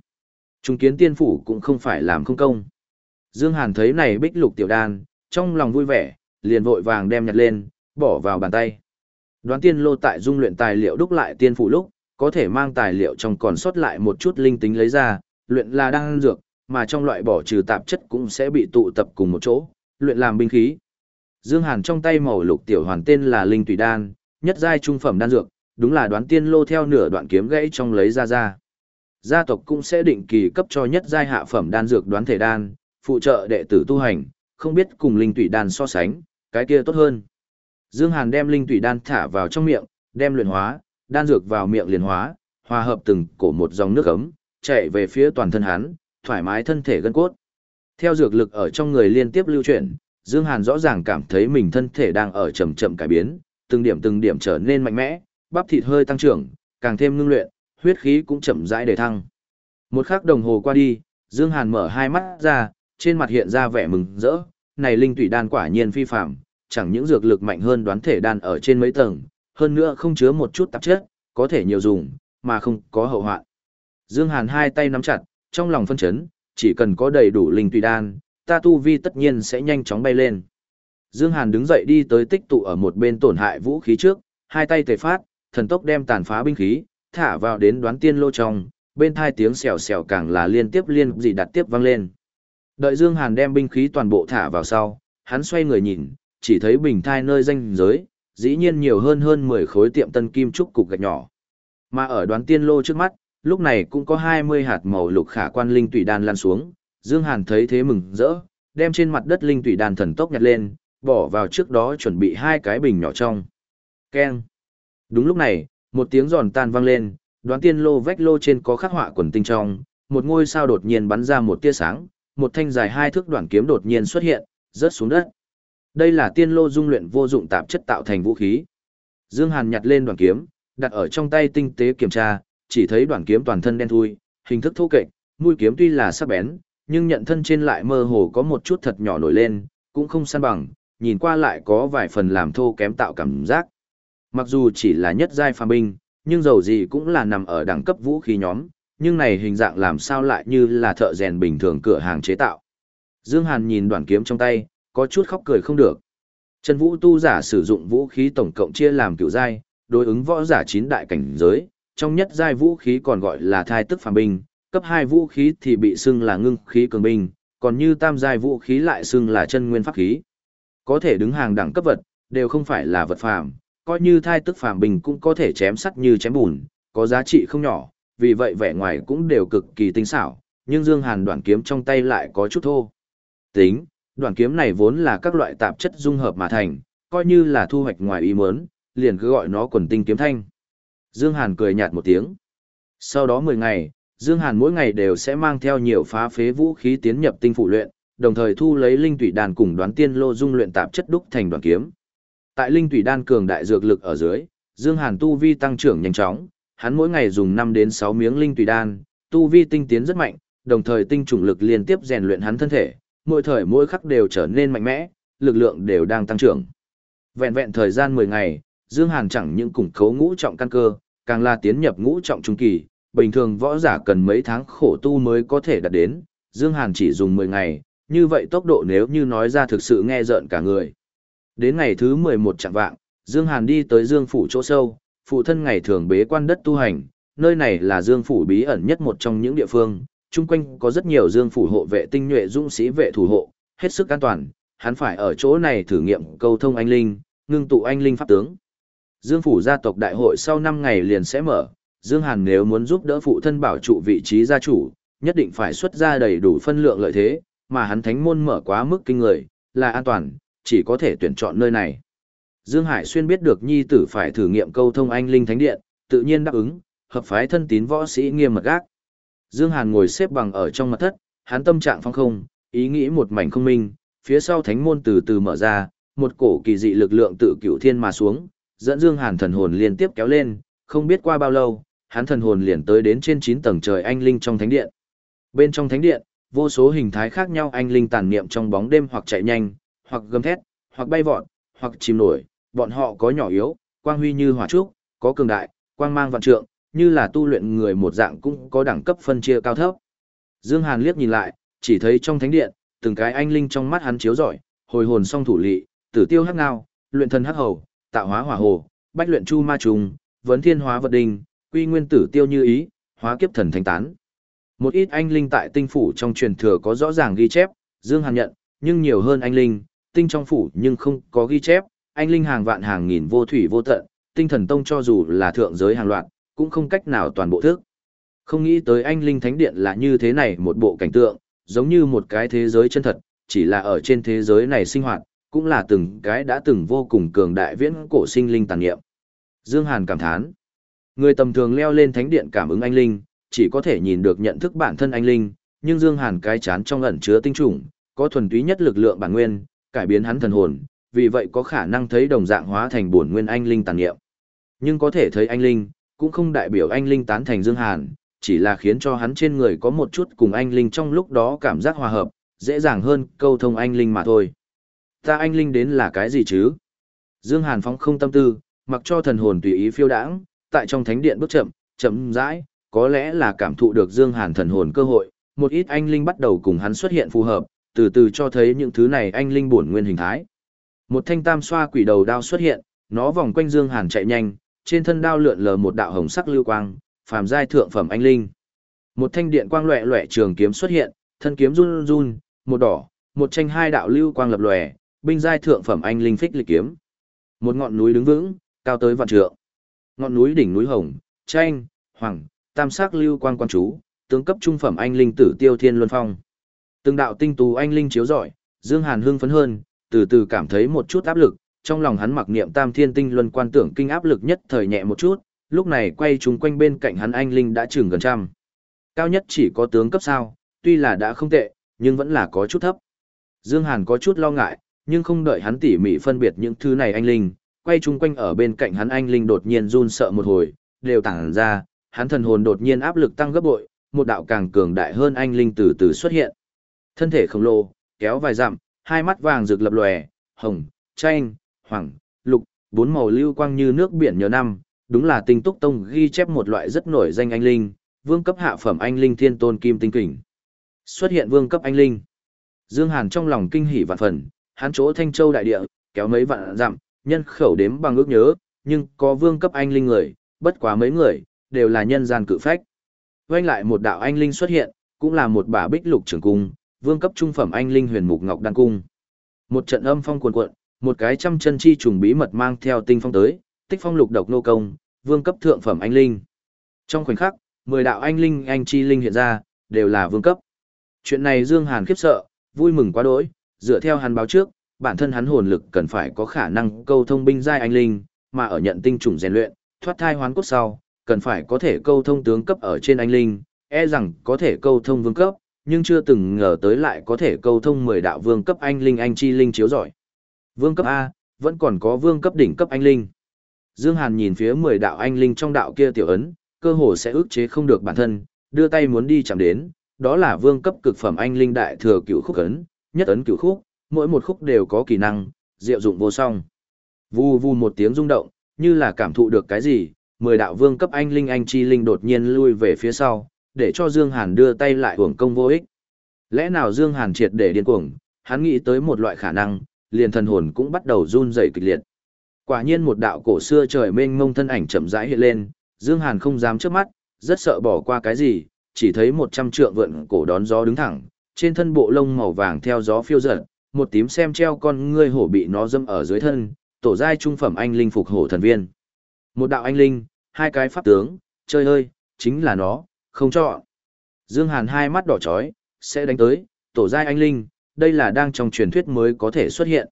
Trung kiến tiên phủ cũng không phải làm không công. Dương Hàn thấy này bích lục tiểu đan, trong lòng vui vẻ, liền vội vàng đem nhặt lên, bỏ vào bàn tay. Đoán tiên lô tại dung luyện tài liệu đúc lại tiên phủ lúc, có thể mang tài liệu trong còn sót lại một chút linh tính lấy ra, luyện là đang dược, mà trong loại bỏ trừ tạp chất cũng sẽ bị tụ tập cùng một chỗ, luyện làm binh khí. Dương Hàn trong tay màu lục tiểu hoàn tên là linh tùy đan, nhất giai trung phẩm đan dược, đúng là đoán tiên lô theo nửa đoạn kiếm gãy trong lấy ra ra. Gia tộc cũng sẽ định kỳ cấp cho nhất giai hạ phẩm đan dược đoán thể đan, phụ trợ đệ tử tu hành, không biết cùng linh tủy đan so sánh, cái kia tốt hơn. Dương Hàn đem linh tủy đan thả vào trong miệng, đem luyện hóa, đan dược vào miệng liền hóa, hòa hợp từng cổ một dòng nước ấm, chạy về phía toàn thân hắn, thoải mái thân thể gân cốt. Theo dược lực ở trong người liên tiếp lưu chuyển, Dương Hàn rõ ràng cảm thấy mình thân thể đang ở chậm chậm cải biến, từng điểm từng điểm trở nên mạnh mẽ, bắp thịt hơi tăng trưởng, càng thêm ngưng luyện, huyết khí cũng chậm rãi để thăng. Một khắc đồng hồ qua đi, Dương Hàn mở hai mắt ra, trên mặt hiện ra vẻ mừng rỡ, này linh tủy đan quả nhiên phi phàm, chẳng những dược lực mạnh hơn đoán thể đan ở trên mấy tầng, hơn nữa không chứa một chút tạp chất, có thể nhiều dùng, mà không có hậu hoạn. Dương Hàn hai tay nắm chặt, trong lòng phân chấn, chỉ cần có đầy đủ linh tùy đan, ta tu vi tất nhiên sẽ nhanh chóng bay lên. Dương Hàn đứng dậy đi tới tích tụ ở một bên tổn hại vũ khí trước, hai tay tề phát, thần tốc đem tàn phá binh khí, thả vào đến đoán tiên lô trong, bên thai tiếng xèo xèo càng là liên tiếp liên gì đặt tiếp vang lên. Đợi Dương Hàn đem binh khí toàn bộ thả vào sau, hắn xoay người nhìn, chỉ thấy bình thai nơi danh giới, dĩ nhiên nhiều hơn hơn 10 khối tiệm tân kim trúc cục gạch nhỏ. Mà ở đoán tiên lô trước mắt, lúc này cũng có 20 hạt màu lục khả quan linh tủy đan lan xuống, Dương Hàn thấy thế mừng rỡ, đem trên mặt đất linh tủy đan thần tốc nhặt lên, bỏ vào trước đó chuẩn bị hai cái bình nhỏ trong. Keng. Đúng lúc này, một tiếng giòn tan vang lên, đoán tiên lô vách lô trên có khắc họa quần tinh trong, một ngôi sao đột nhiên bắn ra một tia sáng, một thanh dài hai thước đoạn kiếm đột nhiên xuất hiện, rớt xuống đất. Đây là tiên lô dung luyện vô dụng tạp chất tạo thành vũ khí. Dương Hàn nhặt lên đoạn kiếm, đặt ở trong tay tinh tế kiểm tra, chỉ thấy đoạn kiếm toàn thân đen thui, hình thức thô kệch, mũi kiếm tuy là sắc bén, nhưng nhận thân trên lại mơ hồ có một chút thật nhỏ nổi lên, cũng không san bằng, nhìn qua lại có vài phần làm thô kém tạo cảm giác. Mặc dù chỉ là nhất giai phàm binh, nhưng dầu gì cũng là nằm ở đẳng cấp vũ khí nhóm, nhưng này hình dạng làm sao lại như là thợ rèn bình thường cửa hàng chế tạo. Dương Hàn nhìn đoạn kiếm trong tay, có chút khóc cười không được. Chân vũ tu giả sử dụng vũ khí tổng cộng chia làm cựu giai, đối ứng võ giả chín đại cảnh giới, trong nhất giai vũ khí còn gọi là thai tức phàm binh, cấp 2 vũ khí thì bị xưng là ngưng khí cường binh, còn như tam giai vũ khí lại xưng là chân nguyên pháp khí. Có thể đứng hàng đẳng cấp vật, đều không phải là vật phàm, coi như thai tức phàm bình cũng có thể chém sắt như chém bùn, có giá trị không nhỏ, vì vậy vẻ ngoài cũng đều cực kỳ tinh xảo, nhưng Dương Hàn đoạn kiếm trong tay lại có chút thô. Tính, đoạn kiếm này vốn là các loại tạp chất dung hợp mà thành, coi như là thu hoạch ngoài ý muốn, liền cứ gọi nó quần tinh kiếm thanh. Dương Hàn cười nhạt một tiếng. Sau đó 10 ngày, Dương Hàn mỗi ngày đều sẽ mang theo nhiều phá phế vũ khí tiến nhập tinh phụ luyện, đồng thời thu lấy linh tụy đàn cùng đoán tiên lô dung luyện tạp chất đúc thành đoạn kiếm. Tại linh tủy đan cường đại dược lực ở dưới, Dương Hàn tu vi tăng trưởng nhanh chóng, hắn mỗi ngày dùng 5 đến 6 miếng linh tùy đan, tu vi tinh tiến rất mạnh, đồng thời tinh trùng lực liên tiếp rèn luyện hắn thân thể, mỗi thời mỗi khắc đều trở nên mạnh mẽ, lực lượng đều đang tăng trưởng. Vẹn vẹn thời gian 10 ngày, Dương Hàn chẳng những củng cố ngũ trọng căn cơ, càng là tiến nhập ngũ trọng trung kỳ, bình thường võ giả cần mấy tháng khổ tu mới có thể đạt đến, Dương Hàn chỉ dùng 10 ngày, như vậy tốc độ nếu như nói ra thực sự nghe rợn cả người. Đến ngày thứ 11 chẳng vạng, Dương Hàn đi tới Dương Phủ chỗ sâu, phụ thân ngày thường bế quan đất tu hành, nơi này là Dương phủ bí ẩn nhất một trong những địa phương, chung quanh có rất nhiều Dương phủ hộ vệ tinh nhuệ dũng sĩ vệ thủ hộ, hết sức an toàn, hắn phải ở chỗ này thử nghiệm câu thông anh linh, ngưng tụ anh linh pháp tướng. Dương phủ gia tộc đại hội sau 5 ngày liền sẽ mở, Dương Hàn nếu muốn giúp đỡ phụ thân bảo trụ vị trí gia chủ, nhất định phải xuất ra đầy đủ phân lượng lợi thế, mà hắn thánh môn mở quá mức kinh người, là an toàn, chỉ có thể tuyển chọn nơi này. Dương Hải Xuyên biết được nhi tử phải thử nghiệm câu thông anh linh thánh điện, tự nhiên đáp ứng, hợp phái thân tín võ sĩ nghiêm mật gác. Dương Hàn ngồi xếp bằng ở trong mặt thất, hắn tâm trạng phong không, ý nghĩ một mảnh không minh, phía sau thánh môn từ từ mở ra, một cổ kỳ dị lực lượng tự cửu thiên mà xuống, dẫn Dương Hàn thần hồn liên tiếp kéo lên, không biết qua bao lâu, hắn thần hồn liền tới đến trên 9 tầng trời anh linh trong thánh điện. Bên trong thánh điện, vô số hình thái khác nhau anh linh tàn niệm trong bóng đêm hoặc chạy nhanh, hoặc gầm thét, hoặc bay vọt, hoặc chìm nổi, bọn họ có nhỏ yếu, quang huy như hỏa trúc, có cường đại, quang mang vạn trượng, như là tu luyện người một dạng cũng có đẳng cấp phân chia cao thấp. Dương Hàn liếc nhìn lại, chỉ thấy trong thánh điện, từng cái anh linh trong mắt hắn chiếu rọi, hồi hồn song thủ lị, tử tiêu hắc ngao, luyện thần hắc hầu, tạo hóa hỏa hồ, bách luyện chu ma trùng, vấn thiên hóa vật đình, quy nguyên tử tiêu như ý, hóa kiếp thần thánh tán. Một ít anh linh tại tinh phủ trong truyền thừa có rõ ràng ghi chép, Dương Hàn nhận, nhưng nhiều hơn anh linh, tinh trong phủ nhưng không có ghi chép, anh linh hàng vạn hàng nghìn vô thủy vô tận, tinh thần tông cho dù là thượng giới hàng loạt, cũng không cách nào toàn bộ thức. Không nghĩ tới anh Linh Thánh Điện là như thế này một bộ cảnh tượng, giống như một cái thế giới chân thật, chỉ là ở trên thế giới này sinh hoạt, cũng là từng cái đã từng vô cùng cường đại viễn cổ sinh linh tàn nghiệm. Dương Hàn cảm thán. Người tầm thường leo lên thánh điện cảm ứng anh linh, chỉ có thể nhìn được nhận thức bản thân anh linh, nhưng Dương Hàn cái chán trong ẩn chứa tinh trùng, có thuần túy nhất lực lượng bản nguyên, cải biến hắn thần hồn, vì vậy có khả năng thấy đồng dạng hóa thành bổn nguyên anh linh tàn nghiệm. Nhưng có thể thấy anh linh, cũng không đại biểu anh linh tán thành Dương Hàn, chỉ là khiến cho hắn trên người có một chút cùng anh linh trong lúc đó cảm giác hòa hợp, dễ dàng hơn câu thông anh linh mà thôi. Ta anh linh đến là cái gì chứ? Dương Hàn phóng không tâm tư, mặc cho thần hồn tùy ý phiêu đãng, tại trong thánh điện bước chậm, chậm rãi, có lẽ là cảm thụ được Dương Hàn thần hồn cơ hội, một ít anh linh bắt đầu cùng hắn xuất hiện phù hợp, từ từ cho thấy những thứ này anh linh bổn nguyên hình thái. Một thanh tam xoa quỷ đầu đao xuất hiện, nó vòng quanh Dương Hàn chạy nhanh, trên thân đao lượn lờ một đạo hồng sắc lưu quang, phàm giai thượng phẩm anh linh. Một thanh điện quang loẻ loẻ trường kiếm xuất hiện, thân kiếm run run, một đỏ, một tranh hai đạo lưu quang lập lòe, binh giai thượng phẩm anh linh phích lịch kiếm. Một ngọn núi đứng vững, cao tới vạn trượng. Ngọn núi đỉnh núi hồng, tranh, hoàng, tam sắc lưu quang quan chú, tướng cấp trung phẩm anh linh tử tiêu thiên luân phong. Từng đạo tinh tú anh linh chiếu rọi, Dương Hàn hưng phấn hơn, từ từ cảm thấy một chút áp lực, trong lòng hắn mặc niệm tam thiên tinh luân quan tưởng kinh áp lực nhất thời nhẹ một chút, lúc này quay chúng quanh bên cạnh hắn anh linh đã chừng gần trăm. Cao nhất chỉ có tướng cấp sao, tuy là đã không tệ, nhưng vẫn là có chút thấp. Dương Hàn có chút lo ngại, nhưng không đợi hắn tỉ mỉ phân biệt những thứ này anh linh, quay chung quanh ở bên cạnh hắn anh linh đột nhiên run sợ một hồi, đều tản ra, hắn thần hồn đột nhiên áp lực tăng gấp bội, một đạo càng cường đại hơn anh linh từ từ xuất hiện. Thân thể khổng lồ, kéo vài dặm, hai mắt vàng rực lập lòe, hồng, chanh, hoàng, lục, bốn màu lưu quang như nước biển nhớ năm, đúng là tinh túc tông ghi chép một loại rất nổi danh anh linh, vương cấp hạ phẩm anh linh thiên tôn kim tinh kình. Xuất hiện vương cấp anh linh. Dương Hàn trong lòng kinh hỉ vạn phần, hắn chỗ Thanh Châu đại địa, kéo mấy vạn dặm, nhân khẩu đếm bằng ước nhớ, nhưng có vương cấp anh linh người, bất quá mấy người, đều là nhân gian cự phách. Vanh lại một đạo anh linh xuất hiện, cũng là một bả bích lục trường cung, vương cấp trung phẩm anh linh huyền mục ngọc đan cung. Một trận âm phong cuồn cuộn, một cái trăm chân chi trùng bí mật mang theo tinh phong tới, tích phong lục độc nô công, vương cấp thượng phẩm anh linh. Trong khoảnh khắc, mười đạo anh linh anh chi linh hiện ra, đều là vương cấp. Chuyện này Dương Hàn khiếp sợ, vui mừng quá đỗi, dựa theo hắn báo trước, bản thân hắn hồn lực cần phải có khả năng câu thông binh giai anh linh, mà ở nhận tinh trùng rèn luyện, thoát thai hoán cốt sau, cần phải có thể câu thông tướng cấp ở trên anh linh, e rằng có thể câu thông vương cấp, nhưng chưa từng ngờ tới lại có thể câu thông 10 đạo vương cấp anh linh anh chi linh chiếu giỏi. Vương cấp A, vẫn còn có vương cấp đỉnh cấp anh linh. Dương Hàn nhìn phía 10 đạo anh linh trong đạo kia tiểu ấn, cơ hồ sẽ ức chế không được bản thân, đưa tay muốn đi chạm đến, đó là vương cấp cực phẩm anh linh đại thừa cửu khúc ấn, nhất ấn cửu khúc, mỗi một khúc đều có kỹ năng, diệu dụng vô song. Vù vù một tiếng rung động, như là cảm thụ được cái gì, 10 đạo vương cấp anh linh anh chi linh đột nhiên lui về phía sau, để cho Dương Hàn đưa tay lại hưởng công vô ích. Lẽ nào Dương Hàn triệt để điên cuồng, hắn nghĩ tới một loại khả năng, liền thần hồn cũng bắt đầu run rẩy kịch liệt. Quả nhiên một đạo cổ xưa trời mênh mông thân ảnh chậm rãi hiện lên, Dương Hàn không dám trước mắt, rất sợ bỏ qua cái gì, chỉ thấy một trăm trượng vượn cổ đón gió đứng thẳng, trên thân bộ lông màu vàng theo gió phiêu dật, một tím xem treo con ngươi hổ bị nó dâm ở dưới thân, tổ giai trung phẩm anh linh phục hổ thần viên. Một đạo anh linh, hai cái pháp tướng, chơi ơi, chính là nó, không chọn. Dương Hàn hai mắt đỏ chói, sẽ đánh tới, tổ giai anh linh, đây là đang trong truyền thuyết mới có thể xuất hiện.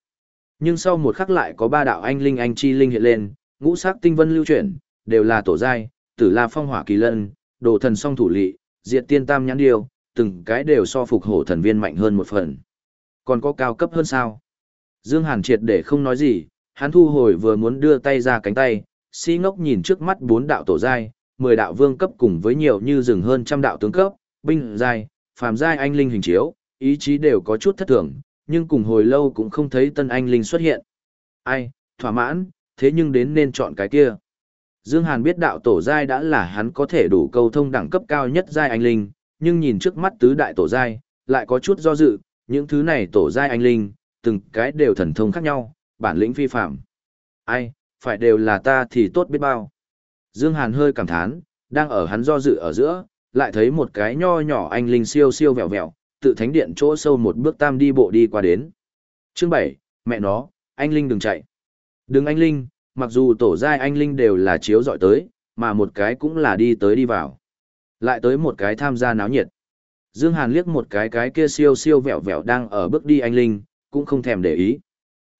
Nhưng sau một khắc lại có ba đạo anh linh anh chi linh hiện lên, ngũ sắc tinh vân lưu chuyển, đều là tổ giai, tử la phong hỏa kỳ lân, đồ thần song thủ lị, diệt tiên tam nhãn điêu, từng cái đều so phục hổ thần viên mạnh hơn một phần. Còn có cao cấp hơn sao? Dương Hàn triệt để không nói gì, hắn thu hồi vừa muốn đưa tay ra cánh tay, si ngốc nhìn trước mắt bốn đạo tổ giai, mười đạo vương cấp cùng với nhiều như rừng hơn trăm đạo tướng cấp, binh giai, phàm giai anh linh hình chiếu, ý chí đều có chút thất thường, nhưng cùng hồi lâu cũng không thấy tân anh linh xuất hiện. Ai, thỏa mãn, thế nhưng đến nên chọn cái kia. Dương Hàn biết đạo tổ giai đã là hắn có thể đủ câu thông đẳng cấp cao nhất giai anh linh, nhưng nhìn trước mắt tứ đại tổ giai, lại có chút do dự, những thứ này tổ giai anh linh, từng cái đều thần thông khác nhau, bản lĩnh phi phạm. Ai, phải đều là ta thì tốt biết bao. Dương Hàn hơi cảm thán, đang ở hắn do dự ở giữa, lại thấy một cái nho nhỏ anh linh siêu siêu vẹo vẹo, tự thánh điện chỗ sâu một bước tam đi bộ đi qua đến. Chương 7, mẹ nó, anh linh đừng chạy. Đừng anh linh, mặc dù tổ giai anh linh đều là chiếu dọi tới, mà một cái cũng là đi tới đi vào. Lại tới một cái tham gia náo nhiệt. Dương Hàn liếc một cái cái kia siêu siêu vẹo vẹo đang ở bước đi anh linh, cũng không thèm để ý.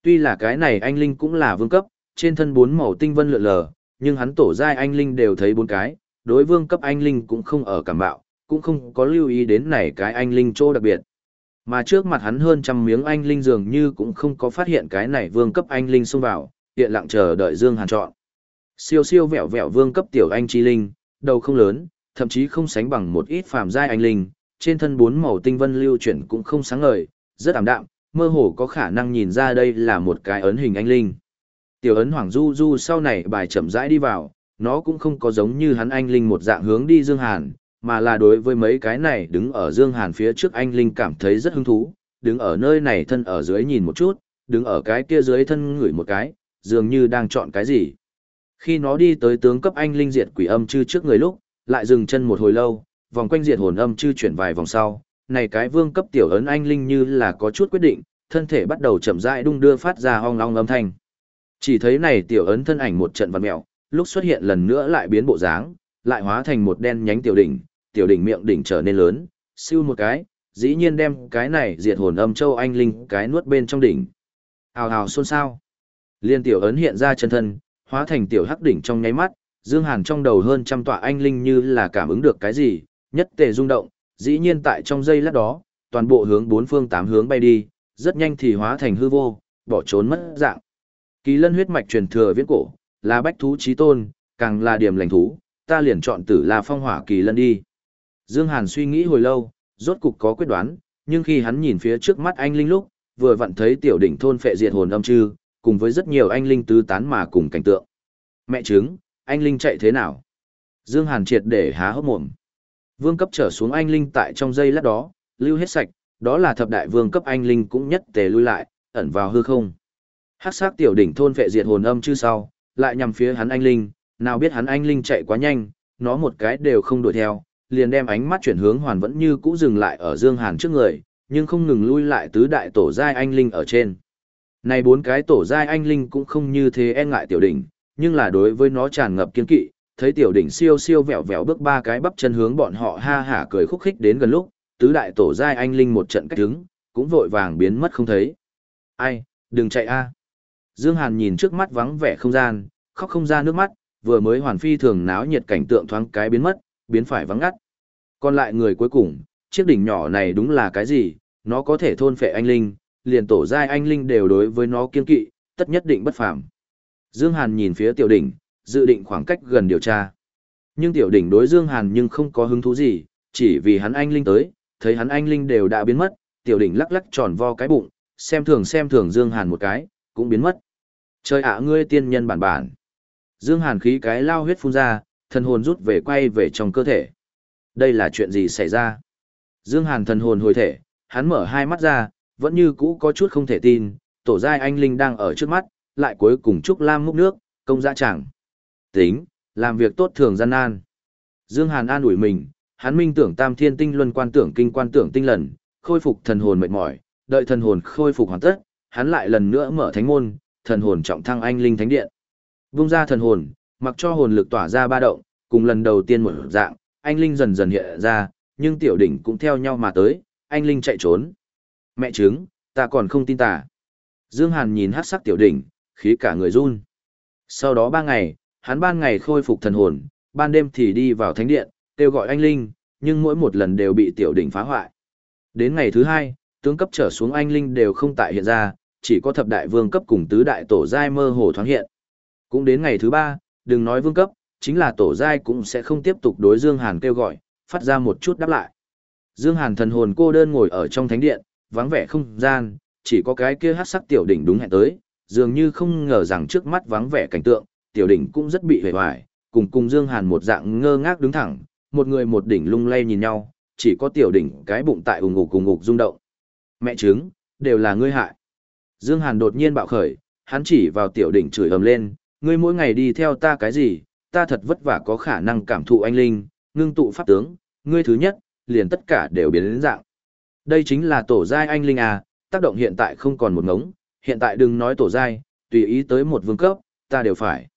Tuy là cái này anh linh cũng là vương cấp, trên thân bốn màu tinh vân lượn lờ, nhưng hắn tổ giai anh linh đều thấy bốn cái, đối vương cấp anh linh cũng không ở cảm bạo, cũng không có lưu ý đến này cái anh linh chỗ đặc biệt. Mà trước mặt hắn hơn trăm miếng anh linh dường như cũng không có phát hiện cái này vương cấp anh linh xông vào, hiện lặng chờ đợi Dương Hàn chọn. Siêu siêu vẹo vẹo vương cấp tiểu anh chi linh, đầu không lớn, thậm chí không sánh bằng một ít phàm giai anh linh, trên thân bốn màu tinh vân lưu chuyển cũng không sáng ngời, rất ảm đạm, mơ hồ có khả năng nhìn ra đây là một cái ấn hình anh linh. Tiểu ấn Hoàng Du Du sau này bài chậm rãi đi vào, nó cũng không có giống như hắn anh linh một dạng hướng đi Dương Hàn, mà là đối với mấy cái này đứng ở Dương Hàn phía trước anh linh cảm thấy rất hứng thú, đứng ở nơi này thân ở dưới nhìn một chút, đứng ở cái kia dưới thân ngửi một cái, dường như đang chọn cái gì. Khi nó đi tới tướng cấp anh linh diệt quỷ âm chư trước người lúc, lại dừng chân một hồi lâu, vòng quanh diệt hồn âm chư chuyển vài vòng sau, này cái vương cấp tiểu ấn anh linh như là có chút quyết định, thân thể bắt đầu chậm rãi đung đưa phát ra ong long âm thanh. Chỉ thấy này tiểu ấn thân ảnh một trận vặn mèo, lúc xuất hiện lần nữa lại biến bộ dáng, lại hóa thành một đen nhánh tiểu đỉnh, tiểu đỉnh miệng đỉnh trở nên lớn, siêu một cái, dĩ nhiên đem cái này diệt hồn âm châu anh linh cái nuốt bên trong đỉnh. Hào hào xôn xao. Liên tiểu ấn hiện ra chân thân, hóa thành tiểu hắc đỉnh trong nháy mắt, Dương Hàn trong đầu hơn trăm tọa anh linh như là cảm ứng được cái gì, nhất tề rung động, dĩ nhiên tại trong giây lát đó, toàn bộ hướng bốn phương tám hướng bay đi, rất nhanh thì hóa thành hư vô, bỏ trốn mất dạng. Kỳ lân huyết mạch truyền thừa viễn cổ, là bách thú chí tôn, càng là điểm lành thú, ta liền chọn tử là phong hỏa kỳ lân đi. Dương Hàn suy nghĩ hồi lâu, rốt cục có quyết đoán, nhưng khi hắn nhìn phía trước mắt anh linh lúc, vừa vặn thấy tiểu đỉnh thôn phệ diệt hồn âm chư, cùng với rất nhiều anh linh tứ tán mà cùng cảnh tượng. Mẹ trứng, anh linh chạy thế nào? Dương Hàn triệt để há hốc mồm. Vương cấp trở xuống anh linh tại trong giây lát đó, lưu hết sạch, đó là thập đại vương cấp anh linh cũng nhất tề lui lại, ẩn vào hư không. Hắc xác tiểu đỉnh thôn vệ diệt hồn âm chứ sau, lại nhằm phía hắn anh linh, nào biết hắn anh linh chạy quá nhanh, nó một cái đều không đuổi theo, liền đem ánh mắt chuyển hướng hoàn vẫn như cũ dừng lại ở Dương Hàn trước người, nhưng không ngừng lui lại tứ đại tổ giai anh linh ở trên. Này bốn cái tổ giai anh linh cũng không như thế e ngại tiểu đỉnh, nhưng là đối với nó tràn ngập kiên kỵ, thấy tiểu đỉnh siêu siêu vẹo vẹo bước ba cái bắp chân hướng bọn họ ha hả cười khúc khích đến gần lúc, tứ đại tổ giai anh linh một trận cách đứng, cũng vội vàng biến mất không thấy. Ai, đừng chạy a. Dương Hàn nhìn trước mắt vắng vẻ không gian, khóc không ra nước mắt, vừa mới hoàn phi thường náo nhiệt cảnh tượng thoáng cái biến mất, biến phải vắng ngắt. Còn lại người cuối cùng, chiếc đỉnh nhỏ này đúng là cái gì, nó có thể thôn phệ anh linh, liền tổ giai anh linh đều đối với nó kiên kỵ, tất nhất định bất phàm. Dương Hàn nhìn phía tiểu đỉnh, dự định khoảng cách gần điều tra. Nhưng tiểu đỉnh đối Dương Hàn nhưng không có hứng thú gì, chỉ vì hắn anh linh tới, thấy hắn anh linh đều đã biến mất, tiểu đỉnh lắc lắc tròn vo cái bụng, xem thường xem thường Dương Hàn một cái, cũng biến mất. Trời ạ ngươi tiên nhân bản bản. Dương Hàn khí cái lao huyết phun ra, thần hồn rút về quay về trong cơ thể. Đây là chuyện gì xảy ra? Dương Hàn thần hồn hồi thể, hắn mở hai mắt ra, vẫn như cũ có chút không thể tin, tổ giai anh linh đang ở trước mắt, lại cuối cùng Trúc Lam múc nước, công dã chẳng. Tính, làm việc tốt thường gian nan. Dương Hàn an ủi mình, hắn minh tưởng tam thiên tinh luân quan tưởng kinh quan tưởng tinh lần, khôi phục thần hồn mệt mỏi, đợi thần hồn khôi phục hoàn tất, hắn lại lần nữa mở thánh môn, thần hồn trọng thăng anh linh thánh điện. Vung ra thần hồn, mặc cho hồn lực tỏa ra ba động, cùng lần đầu tiên một dạng, anh linh dần dần hiện ra, nhưng tiểu đỉnh cũng theo nhau mà tới, anh linh chạy trốn. Mẹ trứng, ta còn không tin tà. Dương Hàn nhìn hắc sắc tiểu đỉnh, khí cả người run. Sau đó ba ngày, hắn ban ngày khôi phục thần hồn, ban đêm thì đi vào thánh điện, kêu gọi anh linh, nhưng mỗi một lần đều bị tiểu đỉnh phá hoại. Đến ngày thứ hai, tướng cấp trở xuống anh linh đều không tại hiện ra, chỉ có thập đại vương cấp cùng tứ đại tổ giai mơ hồ thoáng hiện. Cũng đến ngày thứ ba, đừng nói vương cấp, chính là tổ giai cũng sẽ không tiếp tục đối Dương Hàn kêu gọi, phát ra một chút đáp lại. Dương Hàn thần hồn cô đơn ngồi ở trong thánh điện, vắng vẻ không gian, chỉ có cái kia hắc sắc tiểu đỉnh đúng hẹn tới, dường như không ngờ rằng trước mắt vắng vẻ cảnh tượng, tiểu đỉnh cũng rất bị hề hoài, cùng cùng Dương Hàn một dạng ngơ ngác đứng thẳng, một người một đỉnh lung lay nhìn nhau, chỉ có tiểu đỉnh cái bụng tại ủng ngục cùng ngục rung động. Mẹ trứng, đều là ngươi hại. Dương Hàn đột nhiên bạo khởi, hắn chỉ vào tiểu đỉnh chửi ầm lên, ngươi mỗi ngày đi theo ta cái gì, ta thật vất vả có khả năng cảm thụ anh linh, ngưng tụ pháp tướng, ngươi thứ nhất, liền tất cả đều biến đến dạng. Đây chính là tổ giai anh linh à, tác động hiện tại không còn một ngống, hiện tại đừng nói tổ giai, tùy ý tới một vương cấp, ta đều phải.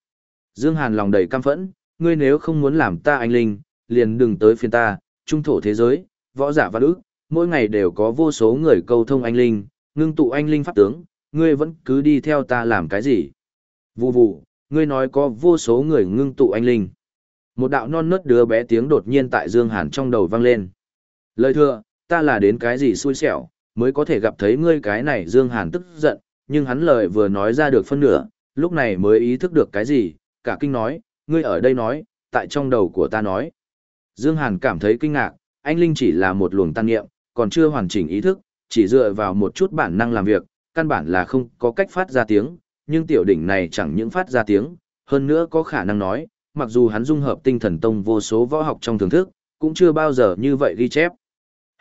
Dương Hàn lòng đầy căm phẫn, ngươi nếu không muốn làm ta anh linh, liền đừng tới phiên ta, trung thổ thế giới, võ giả văn ức, mỗi ngày đều có vô số người câu thông anh linh, ngưng tụ anh linh pháp tướng, ngươi vẫn cứ đi theo ta làm cái gì? Vù vù, ngươi nói có vô số người ngưng tụ anh linh. Một đạo non nớt đứa bé tiếng đột nhiên tại Dương Hàn trong đầu vang lên. Lời thưa, ta là đến cái gì xui xẻo, mới có thể gặp thấy ngươi cái này Dương Hàn tức giận, nhưng hắn lời vừa nói ra được phân nửa, lúc này mới ý thức được cái gì, cả kinh nói, ngươi ở đây nói, tại trong đầu của ta nói. Dương Hàn cảm thấy kinh ngạc, anh Linh chỉ là một luồng tăng nghiệm, còn chưa hoàn chỉnh ý thức, chỉ dựa vào một chút bản năng làm việc, căn bản là không có cách phát ra tiếng, nhưng tiểu đỉnh này chẳng những phát ra tiếng, hơn nữa có khả năng nói, mặc dù hắn dung hợp tinh thần tông vô số võ học trong thưởng thức, cũng chưa bao giờ như vậy ghi chép.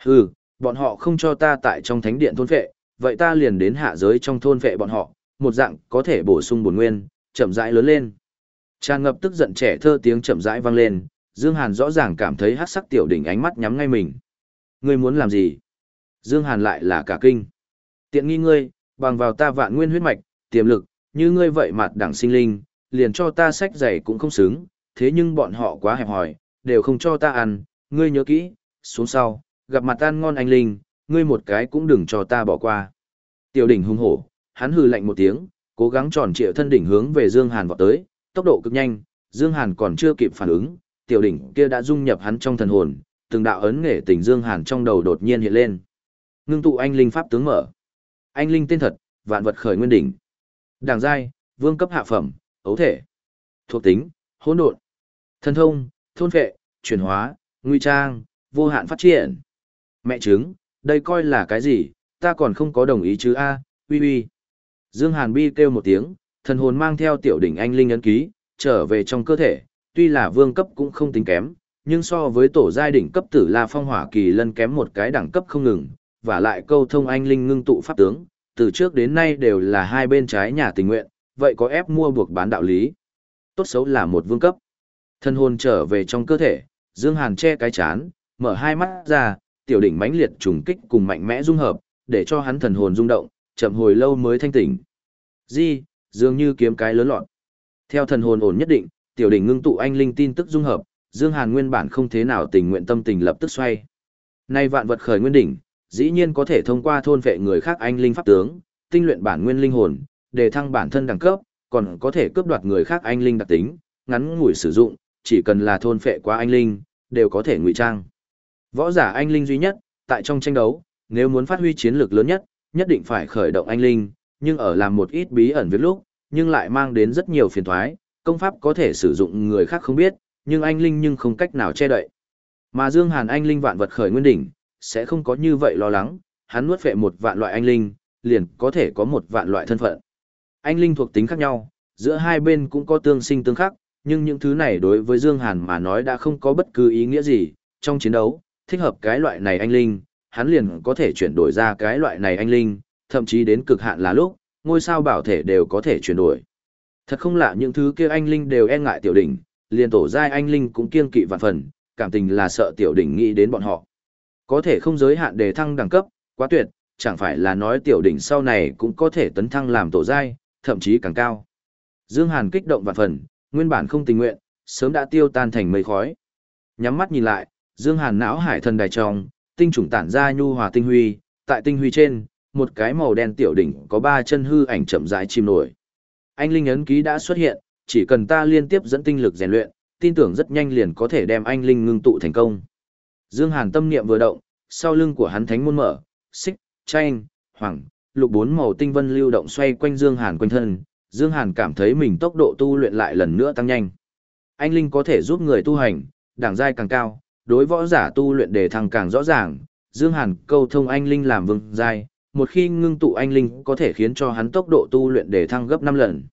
Hừ, bọn họ không cho ta tại trong thánh điện thôn vệ, vậy ta liền đến hạ giới trong thôn vệ bọn họ, một dạng có thể bổ sung bổn nguyên, chậm rãi lớn lên. Tràn ngập tức giận trẻ thơ tiếng chậm rãi vang lên, Dương Hàn rõ ràng cảm thấy hắc sắc tiểu đỉnh ánh mắt nhắm ngay mình. Ngươi muốn làm gì? Dương Hàn lại là cả kinh. Tiện nghi ngươi, bằng vào ta vạn nguyên huyết mạch, tiềm lực, như ngươi vậy mặt đẳng sinh linh, liền cho ta sách giày cũng không xứng, thế nhưng bọn họ quá hẹp hòi, đều không cho ta ăn, ngươi nhớ kỹ, xuống sau, gặp mặt ăn ngon anh linh, ngươi một cái cũng đừng cho ta bỏ qua. Tiểu đỉnh hung hổ, hắn hừ lạnh một tiếng, cố gắng tròn trịa thân đỉnh hướng về Dương Hàn vọt tới, tốc độ cực nhanh, Dương Hàn còn chưa kịp phản ứng, tiểu đỉnh kia đã dung nhập hắn trong thần hồn, từng đạo ấn nghệ tình Dương Hàn trong đầu đột nhiên hiện lên. Ngưng tụ anh linh pháp tướng mở. Anh linh tên thật, vạn vật khởi nguyên đỉnh. Đảng giai, vương cấp hạ phẩm, ấu thể. Thuộc tính, hỗn độn. thân thông, thôn vệ, chuyển hóa, nguy trang, vô hạn phát triển. Mẹ chứng, đây coi là cái gì, ta còn không có đồng ý chứ a, uy uy. Dương Hàn Bi kêu một tiếng, thần hồn mang theo tiểu đỉnh anh linh ấn ký, trở về trong cơ thể, tuy là vương cấp cũng không tính kém, nhưng so với tổ giai đỉnh cấp tử La Phong Hỏa Kỳ lân kém một cái đẳng cấp không ngừng, và lại câu thông anh linh ngưng tụ pháp tướng, từ trước đến nay đều là hai bên trái nhà tình nguyện, vậy có ép mua buộc bán đạo lý. Tốt xấu là một vương cấp. thân hồn trở về trong cơ thể, Dương Hàn che cái chán, mở hai mắt ra, tiểu đỉnh mãnh liệt trùng kích cùng mạnh mẽ dung hợp, để cho hắn thần hồn rung động, chậm hồi lâu mới thanh tỉnh. Di, dường như kiếm cái lớn loạn Theo thần hồn ổn nhất định, tiểu đỉnh ngưng tụ anh linh tin tức dung hợp, Dương Hàn nguyên bản không thế nào tình nguyện tâm tình lập tức xoay. Nay vạn vật khởi nguyên đỉnh, dĩ nhiên có thể thông qua thôn vệ người khác anh linh pháp tướng, tinh luyện bản nguyên linh hồn, để thăng bản thân đẳng cấp, còn có thể cướp đoạt người khác anh linh đặc tính, ngắn ngủi sử dụng, chỉ cần là thôn phệ qua anh linh, đều có thể ngụy trang. Võ giả anh linh duy nhất, tại trong tranh đấu, nếu muốn phát huy chiến lược lớn nhất, nhất định phải khởi động anh linh, nhưng ở làm một ít bí ẩn việc lúc, nhưng lại mang đến rất nhiều phiền toái, công pháp có thể sử dụng người khác không biết, nhưng anh linh nhưng không cách nào che đậy. Mà Dương Hàn anh linh vạn vật khởi nguyên đỉnh, sẽ không có như vậy lo lắng, hắn nuốt phệ một vạn loại anh linh, liền có thể có một vạn loại thân phận. Anh linh thuộc tính khác nhau, giữa hai bên cũng có tương sinh tương khắc, nhưng những thứ này đối với Dương Hàn mà nói đã không có bất cứ ý nghĩa gì, trong chiến đấu, thích hợp cái loại này anh linh, hắn liền có thể chuyển đổi ra cái loại này anh linh, thậm chí đến cực hạn là lúc, ngôi sao bảo thể đều có thể chuyển đổi. Thật không lạ những thứ kia anh linh đều e ngại tiểu đỉnh, liền tổ giai anh linh cũng kiên kỵ vạn phần, cảm tình là sợ tiểu đỉnh nghĩ đến bọn họ. Có thể không giới hạn để thăng đẳng cấp, quá tuyệt, chẳng phải là nói tiểu đỉnh sau này cũng có thể tấn thăng làm tổ giai, thậm chí càng cao. Dương Hàn kích động vạn phần, nguyên bản không tình nguyện, sớm đã tiêu tan thành mây khói. Nhắm mắt nhìn lại, Dương Hàn não hải thần đài trong, tinh trùng tản ra nhu hòa tinh huy, tại tinh huy trên, một cái màu đen tiểu đỉnh có ba chân hư ảnh chậm rãi chìm nổi. Anh linh ấn ký đã xuất hiện, chỉ cần ta liên tiếp dẫn tinh lực rèn luyện, tin tưởng rất nhanh liền có thể đem anh linh ngưng tụ thành công. Dương Hàn tâm niệm vừa động, sau lưng của hắn thánh môn mở, xích, tranh, hoàng, lục bốn màu tinh vân lưu động xoay quanh Dương Hàn quanh thân, Dương Hàn cảm thấy mình tốc độ tu luyện lại lần nữa tăng nhanh. Anh linh có thể giúp người tu hành, đẳng giai càng cao, đối võ giả tu luyện đề thăng càng rõ ràng, Dương Hàn câu thông anh linh làm vương giai, một khi ngưng tụ anh linh có thể khiến cho hắn tốc độ tu luyện đề thăng gấp 5 lần.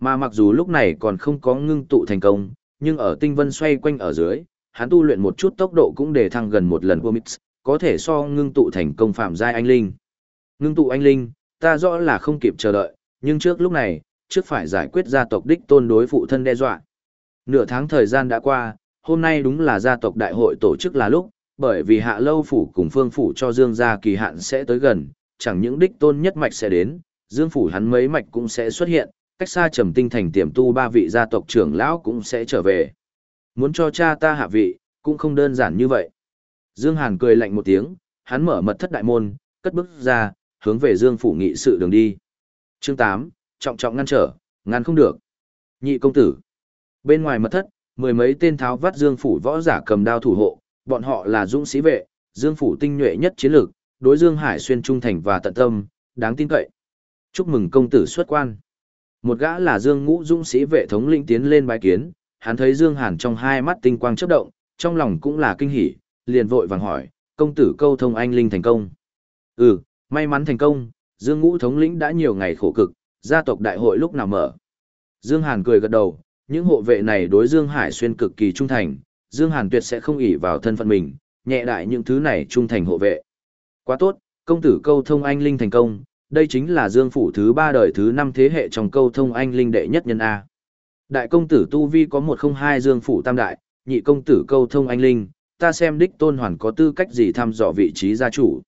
Mà mặc dù lúc này còn không có ngưng tụ thành công, nhưng ở tinh vân xoay quanh ở dưới, hắn tu luyện một chút tốc độ cũng đề thăng gần một lần của mix, có thể so ngưng tụ thành công phạm giai anh linh. Ngưng tụ anh linh, ta rõ là không kịp chờ đợi, nhưng trước lúc này, trước phải giải quyết gia tộc đích tôn đối phụ thân đe dọa. Nửa tháng thời gian đã qua, hôm nay đúng là gia tộc đại hội tổ chức là lúc, bởi vì hạ lâu phủ cùng phương phủ cho Dương gia kỳ hạn sẽ tới gần, chẳng những đích tôn nhất mạch sẽ đến, Dương phủ hắn mấy mạch cũng sẽ xuất hiện, cách xa trầm tinh thành tiềm tu ba vị gia tộc trưởng lão cũng sẽ trở về. Muốn cho cha ta hạ vị, cũng không đơn giản như vậy. Dương Hàn cười lạnh một tiếng, hắn mở mật thất đại môn, cất bước ra, hướng về Dương phủ nghị sự đường đi. Chương 8, trọng trọng ngăn trở, ngăn không được. Nhị công tử. Bên ngoài mật thất, mười mấy tên tháo vắt Dương phủ võ giả cầm đao thủ hộ, bọn họ là dũng sĩ vệ, Dương phủ tinh nhuệ nhất chiến lược, đối Dương Hải xuyên trung thành và tận tâm, đáng tin cậy. Chúc mừng công tử xuất quan. Một gã là Dương Ngũ dũng sĩ vệ thống lĩnh tiến lên bái kiến, hắn thấy Dương Hàn trong hai mắt tinh quang chớp động, trong lòng cũng là kinh hỉ, liền vội vàng hỏi, công tử câu thông anh linh thành công. Ừ, may mắn thành công, Dương Ngũ thống lĩnh đã nhiều ngày khổ cực, gia tộc đại hội lúc nào mở. Dương Hàn cười gật đầu, những hộ vệ này đối Dương Hải xuyên cực kỳ trung thành, Dương Hàn tuyệt sẽ không ỷ vào thân phận mình, nhẹ đại những thứ này trung thành hộ vệ. Quá tốt, công tử câu thông anh linh thành công, đây chính là Dương phủ thứ ba đời thứ năm thế hệ trong câu thông anh linh đệ nhất nhân A. Đại công tử Tu Vi có một không hai Dương phủ tam đại, nhị công tử câu thông anh linh, ta xem đích tôn hoàn có tư cách gì thăm dò vị trí gia chủ.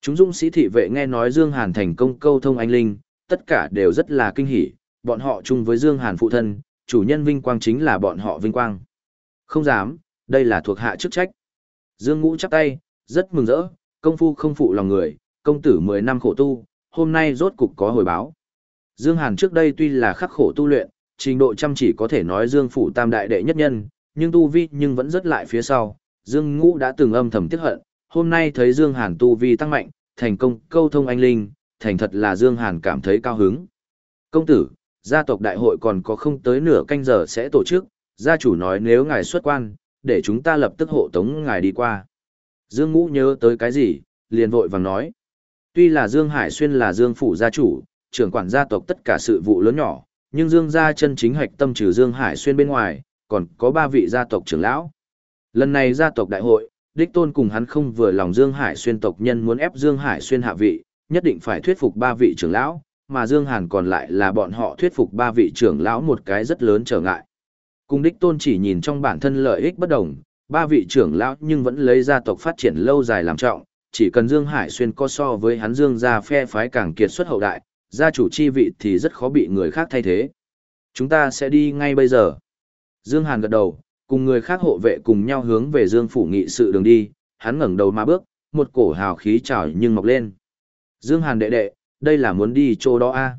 Chúng dũng sĩ thị vệ nghe nói Dương Hàn thành công câu thông anh linh, tất cả đều rất là kinh hỉ, bọn họ chung với Dương Hàn phụ thân, chủ nhân vinh quang chính là bọn họ vinh quang. Không dám, đây là thuộc hạ chức trách. Dương Ngũ chắp tay, rất mừng rỡ, công phu không phụ lòng người, công tử 10 năm khổ tu, hôm nay rốt cục có hồi báo. Dương Hàn trước đây tuy là khắc khổ tu luyện, trình độ chăm chỉ có thể nói Dương phủ tam đại đệ nhất nhân, nhưng tu vi nhưng vẫn rất lại phía sau. Dương Ngũ đã từng âm thầm tiếc hận, hôm nay thấy Dương Hàn tu vi tăng mạnh, thành công câu thông anh linh, thành thật là Dương Hàn cảm thấy cao hứng. Công tử, gia tộc đại hội còn có không tới nửa canh giờ sẽ tổ chức, gia chủ nói nếu ngài xuất quan, để chúng ta lập tức hộ tống ngài đi qua. Dương Ngũ nhớ tới cái gì, liền vội vàng nói. Tuy là Dương Hải Xuyên là Dương Phủ gia chủ, trưởng quản gia tộc tất cả sự vụ lớn nhỏ, nhưng Dương gia chân chính hạch tâm trừ Dương Hải Xuyên bên ngoài, còn có ba vị gia tộc trưởng lão. Lần này gia tộc đại hội, đích tôn cùng hắn không vừa lòng Dương Hải Xuyên tộc nhân muốn ép Dương Hải Xuyên hạ vị, nhất định phải thuyết phục ba vị trưởng lão, mà Dương Hàn còn lại là bọn họ thuyết phục ba vị trưởng lão một cái rất lớn trở ngại. Cùng đích tôn chỉ nhìn trong bản thân lợi ích bất đồng, ba vị trưởng lão nhưng vẫn lấy gia tộc phát triển lâu dài làm trọng, chỉ cần Dương Hải Xuyên có so với hắn Dương gia phe phái càng kiệt xuất hậu đại, gia chủ chi vị thì rất khó bị người khác thay thế. Chúng ta sẽ đi ngay bây giờ. Dương Hàn gật đầu, cùng người khác hộ vệ cùng nhau hướng về Dương phủ nghị sự đường đi, hắn ngẩng đầu mà bước, một cổ hào khí trào nhưng mọc lên. Dương Hàn đệ đệ, đây là muốn đi chỗ đó a? À?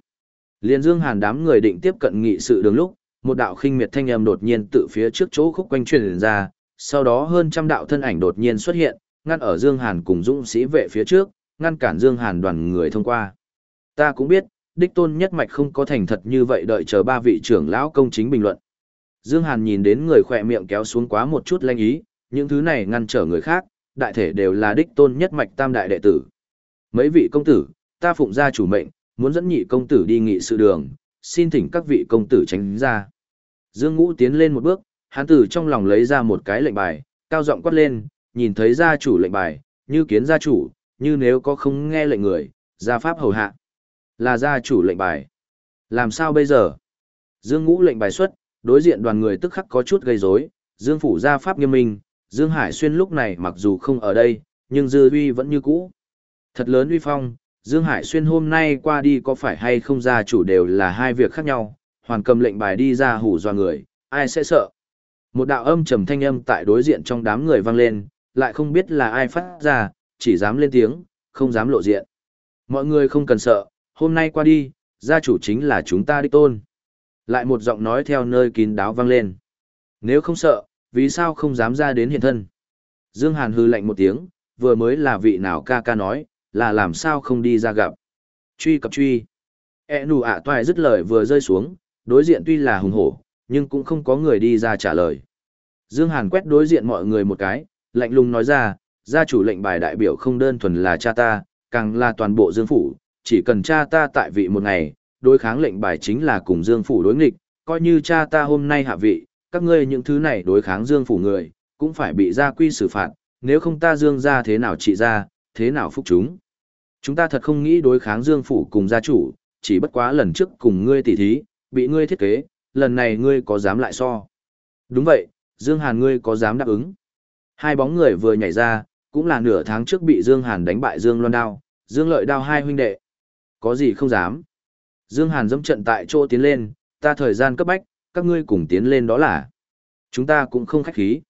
Liên Dương Hàn đám người định tiếp cận nghị sự đường lúc, một đạo khinh miệt thanh âm đột nhiên tự phía trước chỗ khúc quanh truyền ra, sau đó hơn trăm đạo thân ảnh đột nhiên xuất hiện, ngăn ở Dương Hàn cùng dũng sĩ vệ phía trước, ngăn cản Dương Hàn đoàn người thông qua. Ta cũng biết, đích tôn nhất mạch không có thành thật như vậy đợi chờ ba vị trưởng lão công chính bình luận. Dương Hàn nhìn đến người khỏe miệng kéo xuống quá một chút lanh ý, những thứ này ngăn trở người khác, đại thể đều là đích tôn nhất mạch tam đại đệ tử. Mấy vị công tử, ta phụng gia chủ mệnh, muốn dẫn nhị công tử đi nghị sự đường, xin thỉnh các vị công tử tránh ra. Dương Ngũ tiến lên một bước, hắn từ trong lòng lấy ra một cái lệnh bài, cao giọng quát lên, nhìn thấy gia chủ lệnh bài, như kiến gia chủ, như nếu có không nghe lệnh người, gia pháp hầu hạ. Là gia chủ lệnh bài. Làm sao bây giờ? Dương Ngũ lệnh bài xuất, đối diện đoàn người tức khắc có chút gây rối, Dương phủ gia pháp nghiêm minh, Dương Hải xuyên lúc này mặc dù không ở đây, nhưng dư uy vẫn như cũ. Thật lớn uy phong, Dương Hải xuyên hôm nay qua đi có phải hay không gia chủ đều là hai việc khác nhau, hoàn cầm lệnh bài đi ra hủ dọa người, ai sẽ sợ. Một đạo âm trầm thanh âm tại đối diện trong đám người vang lên, lại không biết là ai phát ra, chỉ dám lên tiếng, không dám lộ diện. Mọi người không cần sợ, hôm nay qua đi, gia chủ chính là chúng ta đích tôn. Lại một giọng nói theo nơi kín đáo vang lên. Nếu không sợ, vì sao không dám ra đến hiện thân? Dương Hàn hư lạnh một tiếng, vừa mới là vị nào ca ca nói, là làm sao không đi ra gặp. Truy cập truy. E nù ạ toài dứt lời vừa rơi xuống, đối diện tuy là hùng hổ, nhưng cũng không có người đi ra trả lời. Dương Hàn quét đối diện mọi người một cái, lạnh lùng nói ra, gia chủ lệnh bài đại biểu không đơn thuần là cha ta, càng là toàn bộ Dương Phủ, chỉ cần cha ta tại vị một ngày, đối kháng lệnh bài chính là cùng Dương Phủ đối nghịch, coi như cha ta hôm nay hạ vị, các ngươi những thứ này đối kháng Dương Phủ người, cũng phải bị gia quy xử phạt, nếu không ta Dương ra thế nào trị ra, thế nào phúc chúng. Chúng ta thật không nghĩ đối kháng Dương Phủ cùng gia chủ, chỉ bất quá lần trước cùng ngươi tỉ thí, bị ngươi thiết kế, lần này ngươi có dám lại so. Đúng vậy, Dương Hàn ngươi có dám đáp ứng. Hai bóng người vừa nhảy ra, cũng là nửa tháng trước bị Dương Hàn đánh bại Dương Loan Đao, Dương Lợi Đao hai huynh đệ. Có gì không dám. Dương Hàn dẫm trận tại chỗ tiến lên, ta thời gian cấp bách, các ngươi cùng tiến lên đó là. Chúng ta cũng không khách khí.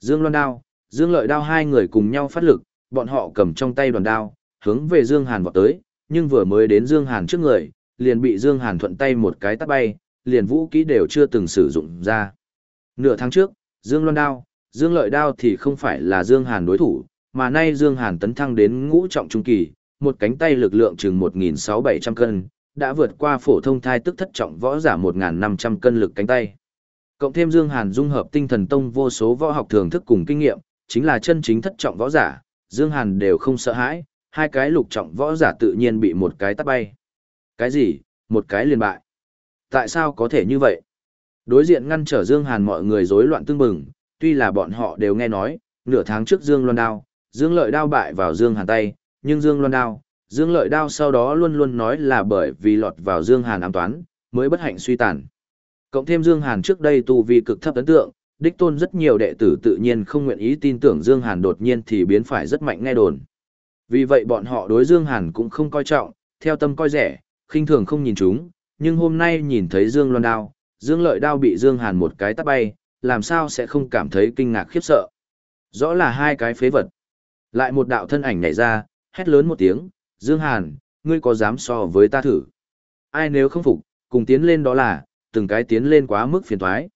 Dương Loan Đao, Dương Lợi Đao hai người cùng nhau phát lực, bọn họ cầm trong tay đoàn đao, hướng về Dương Hàn vọt tới, nhưng vừa mới đến Dương Hàn trước người, liền bị Dương Hàn thuận tay một cái tát bay, liền vũ kỹ đều chưa từng sử dụng ra. Nửa tháng trước, Dương Loan Đao, Dương Lợi Đao thì không phải là Dương Hàn đối thủ, mà nay Dương Hàn tấn thăng đến ngũ trọng trung kỳ, một cánh tay lực lượng chừng 1.600-700 cân, đã vượt qua phổ thông thai tức thất trọng võ giả 1.500 cân lực cánh tay. Cộng thêm Dương Hàn dung hợp tinh thần tông vô số võ học thường thức cùng kinh nghiệm, chính là chân chính thất trọng võ giả, Dương Hàn đều không sợ hãi, hai cái lục trọng võ giả tự nhiên bị một cái tát bay. Cái gì? Một cái liền bại. Tại sao có thể như vậy? Đối diện ngăn trở Dương Hàn mọi người rối loạn tương bừng, tuy là bọn họ đều nghe nói, nửa tháng trước Dương Loan Đao, Dương Lợi Đao bại vào Dương Hàn tay, nhưng Dương Loan Đao, Dương Lợi Đao sau đó luôn luôn nói là bởi vì lọt vào Dương Hàn ám toán, mới bất hạnh suy tàn. Cộng thêm Dương Hàn trước đây tu vi cực thấp ấn tượng, đích tôn rất nhiều đệ tử tự nhiên không nguyện ý tin tưởng Dương Hàn đột nhiên thì biến phải rất mạnh nghe đồn. Vì vậy bọn họ đối Dương Hàn cũng không coi trọng, theo tâm coi rẻ, khinh thường không nhìn chúng, nhưng hôm nay nhìn thấy Dương Loan Đao, Dương Lợi Đao bị Dương Hàn một cái tát bay, làm sao sẽ không cảm thấy kinh ngạc khiếp sợ. Rõ là hai cái phế vật. Lại một đạo thân ảnh nhảy ra, hét lớn một tiếng, Dương Hàn, ngươi có dám so với ta thử? Ai nếu không phục, cùng tiến lên đó là, từng cái tiến lên quá mức phiền toái.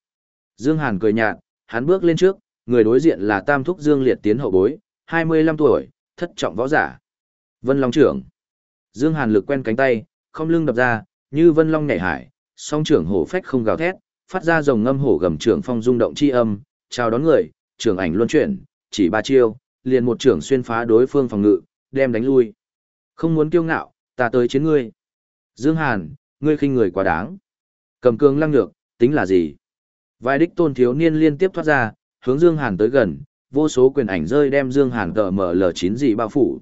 Dương Hàn cười nhạt, hắn bước lên trước, người đối diện là Tam Thúc Dương Liệt tiến hậu bối, 25 tuổi, thất trọng võ giả. Vân Long trưởng. Dương Hàn lực quen cánh tay, không lưng đập ra, như Vân Long nhảy hải, song trưởng hổ phách không gào thét, phát ra rồng ngâm hổ gầm trưởng phong rung động chi âm, chào đón người, trưởng ảnh luân chuyển, chỉ ba chiêu, liền một trưởng xuyên phá đối phương phòng ngự, đem đánh lui. Không muốn kiêu ngạo, ta tới chiến ngươi. Dương Hàn, ngươi khinh người quá đáng. Cầm cương lăng nhược, tính là gì? Vài đích tôn thiếu niên liên tiếp thoát ra, hướng Dương Hàn tới gần, vô số quyền ảnh rơi đem Dương Hàn tờ mở lờ chín gì bao phủ.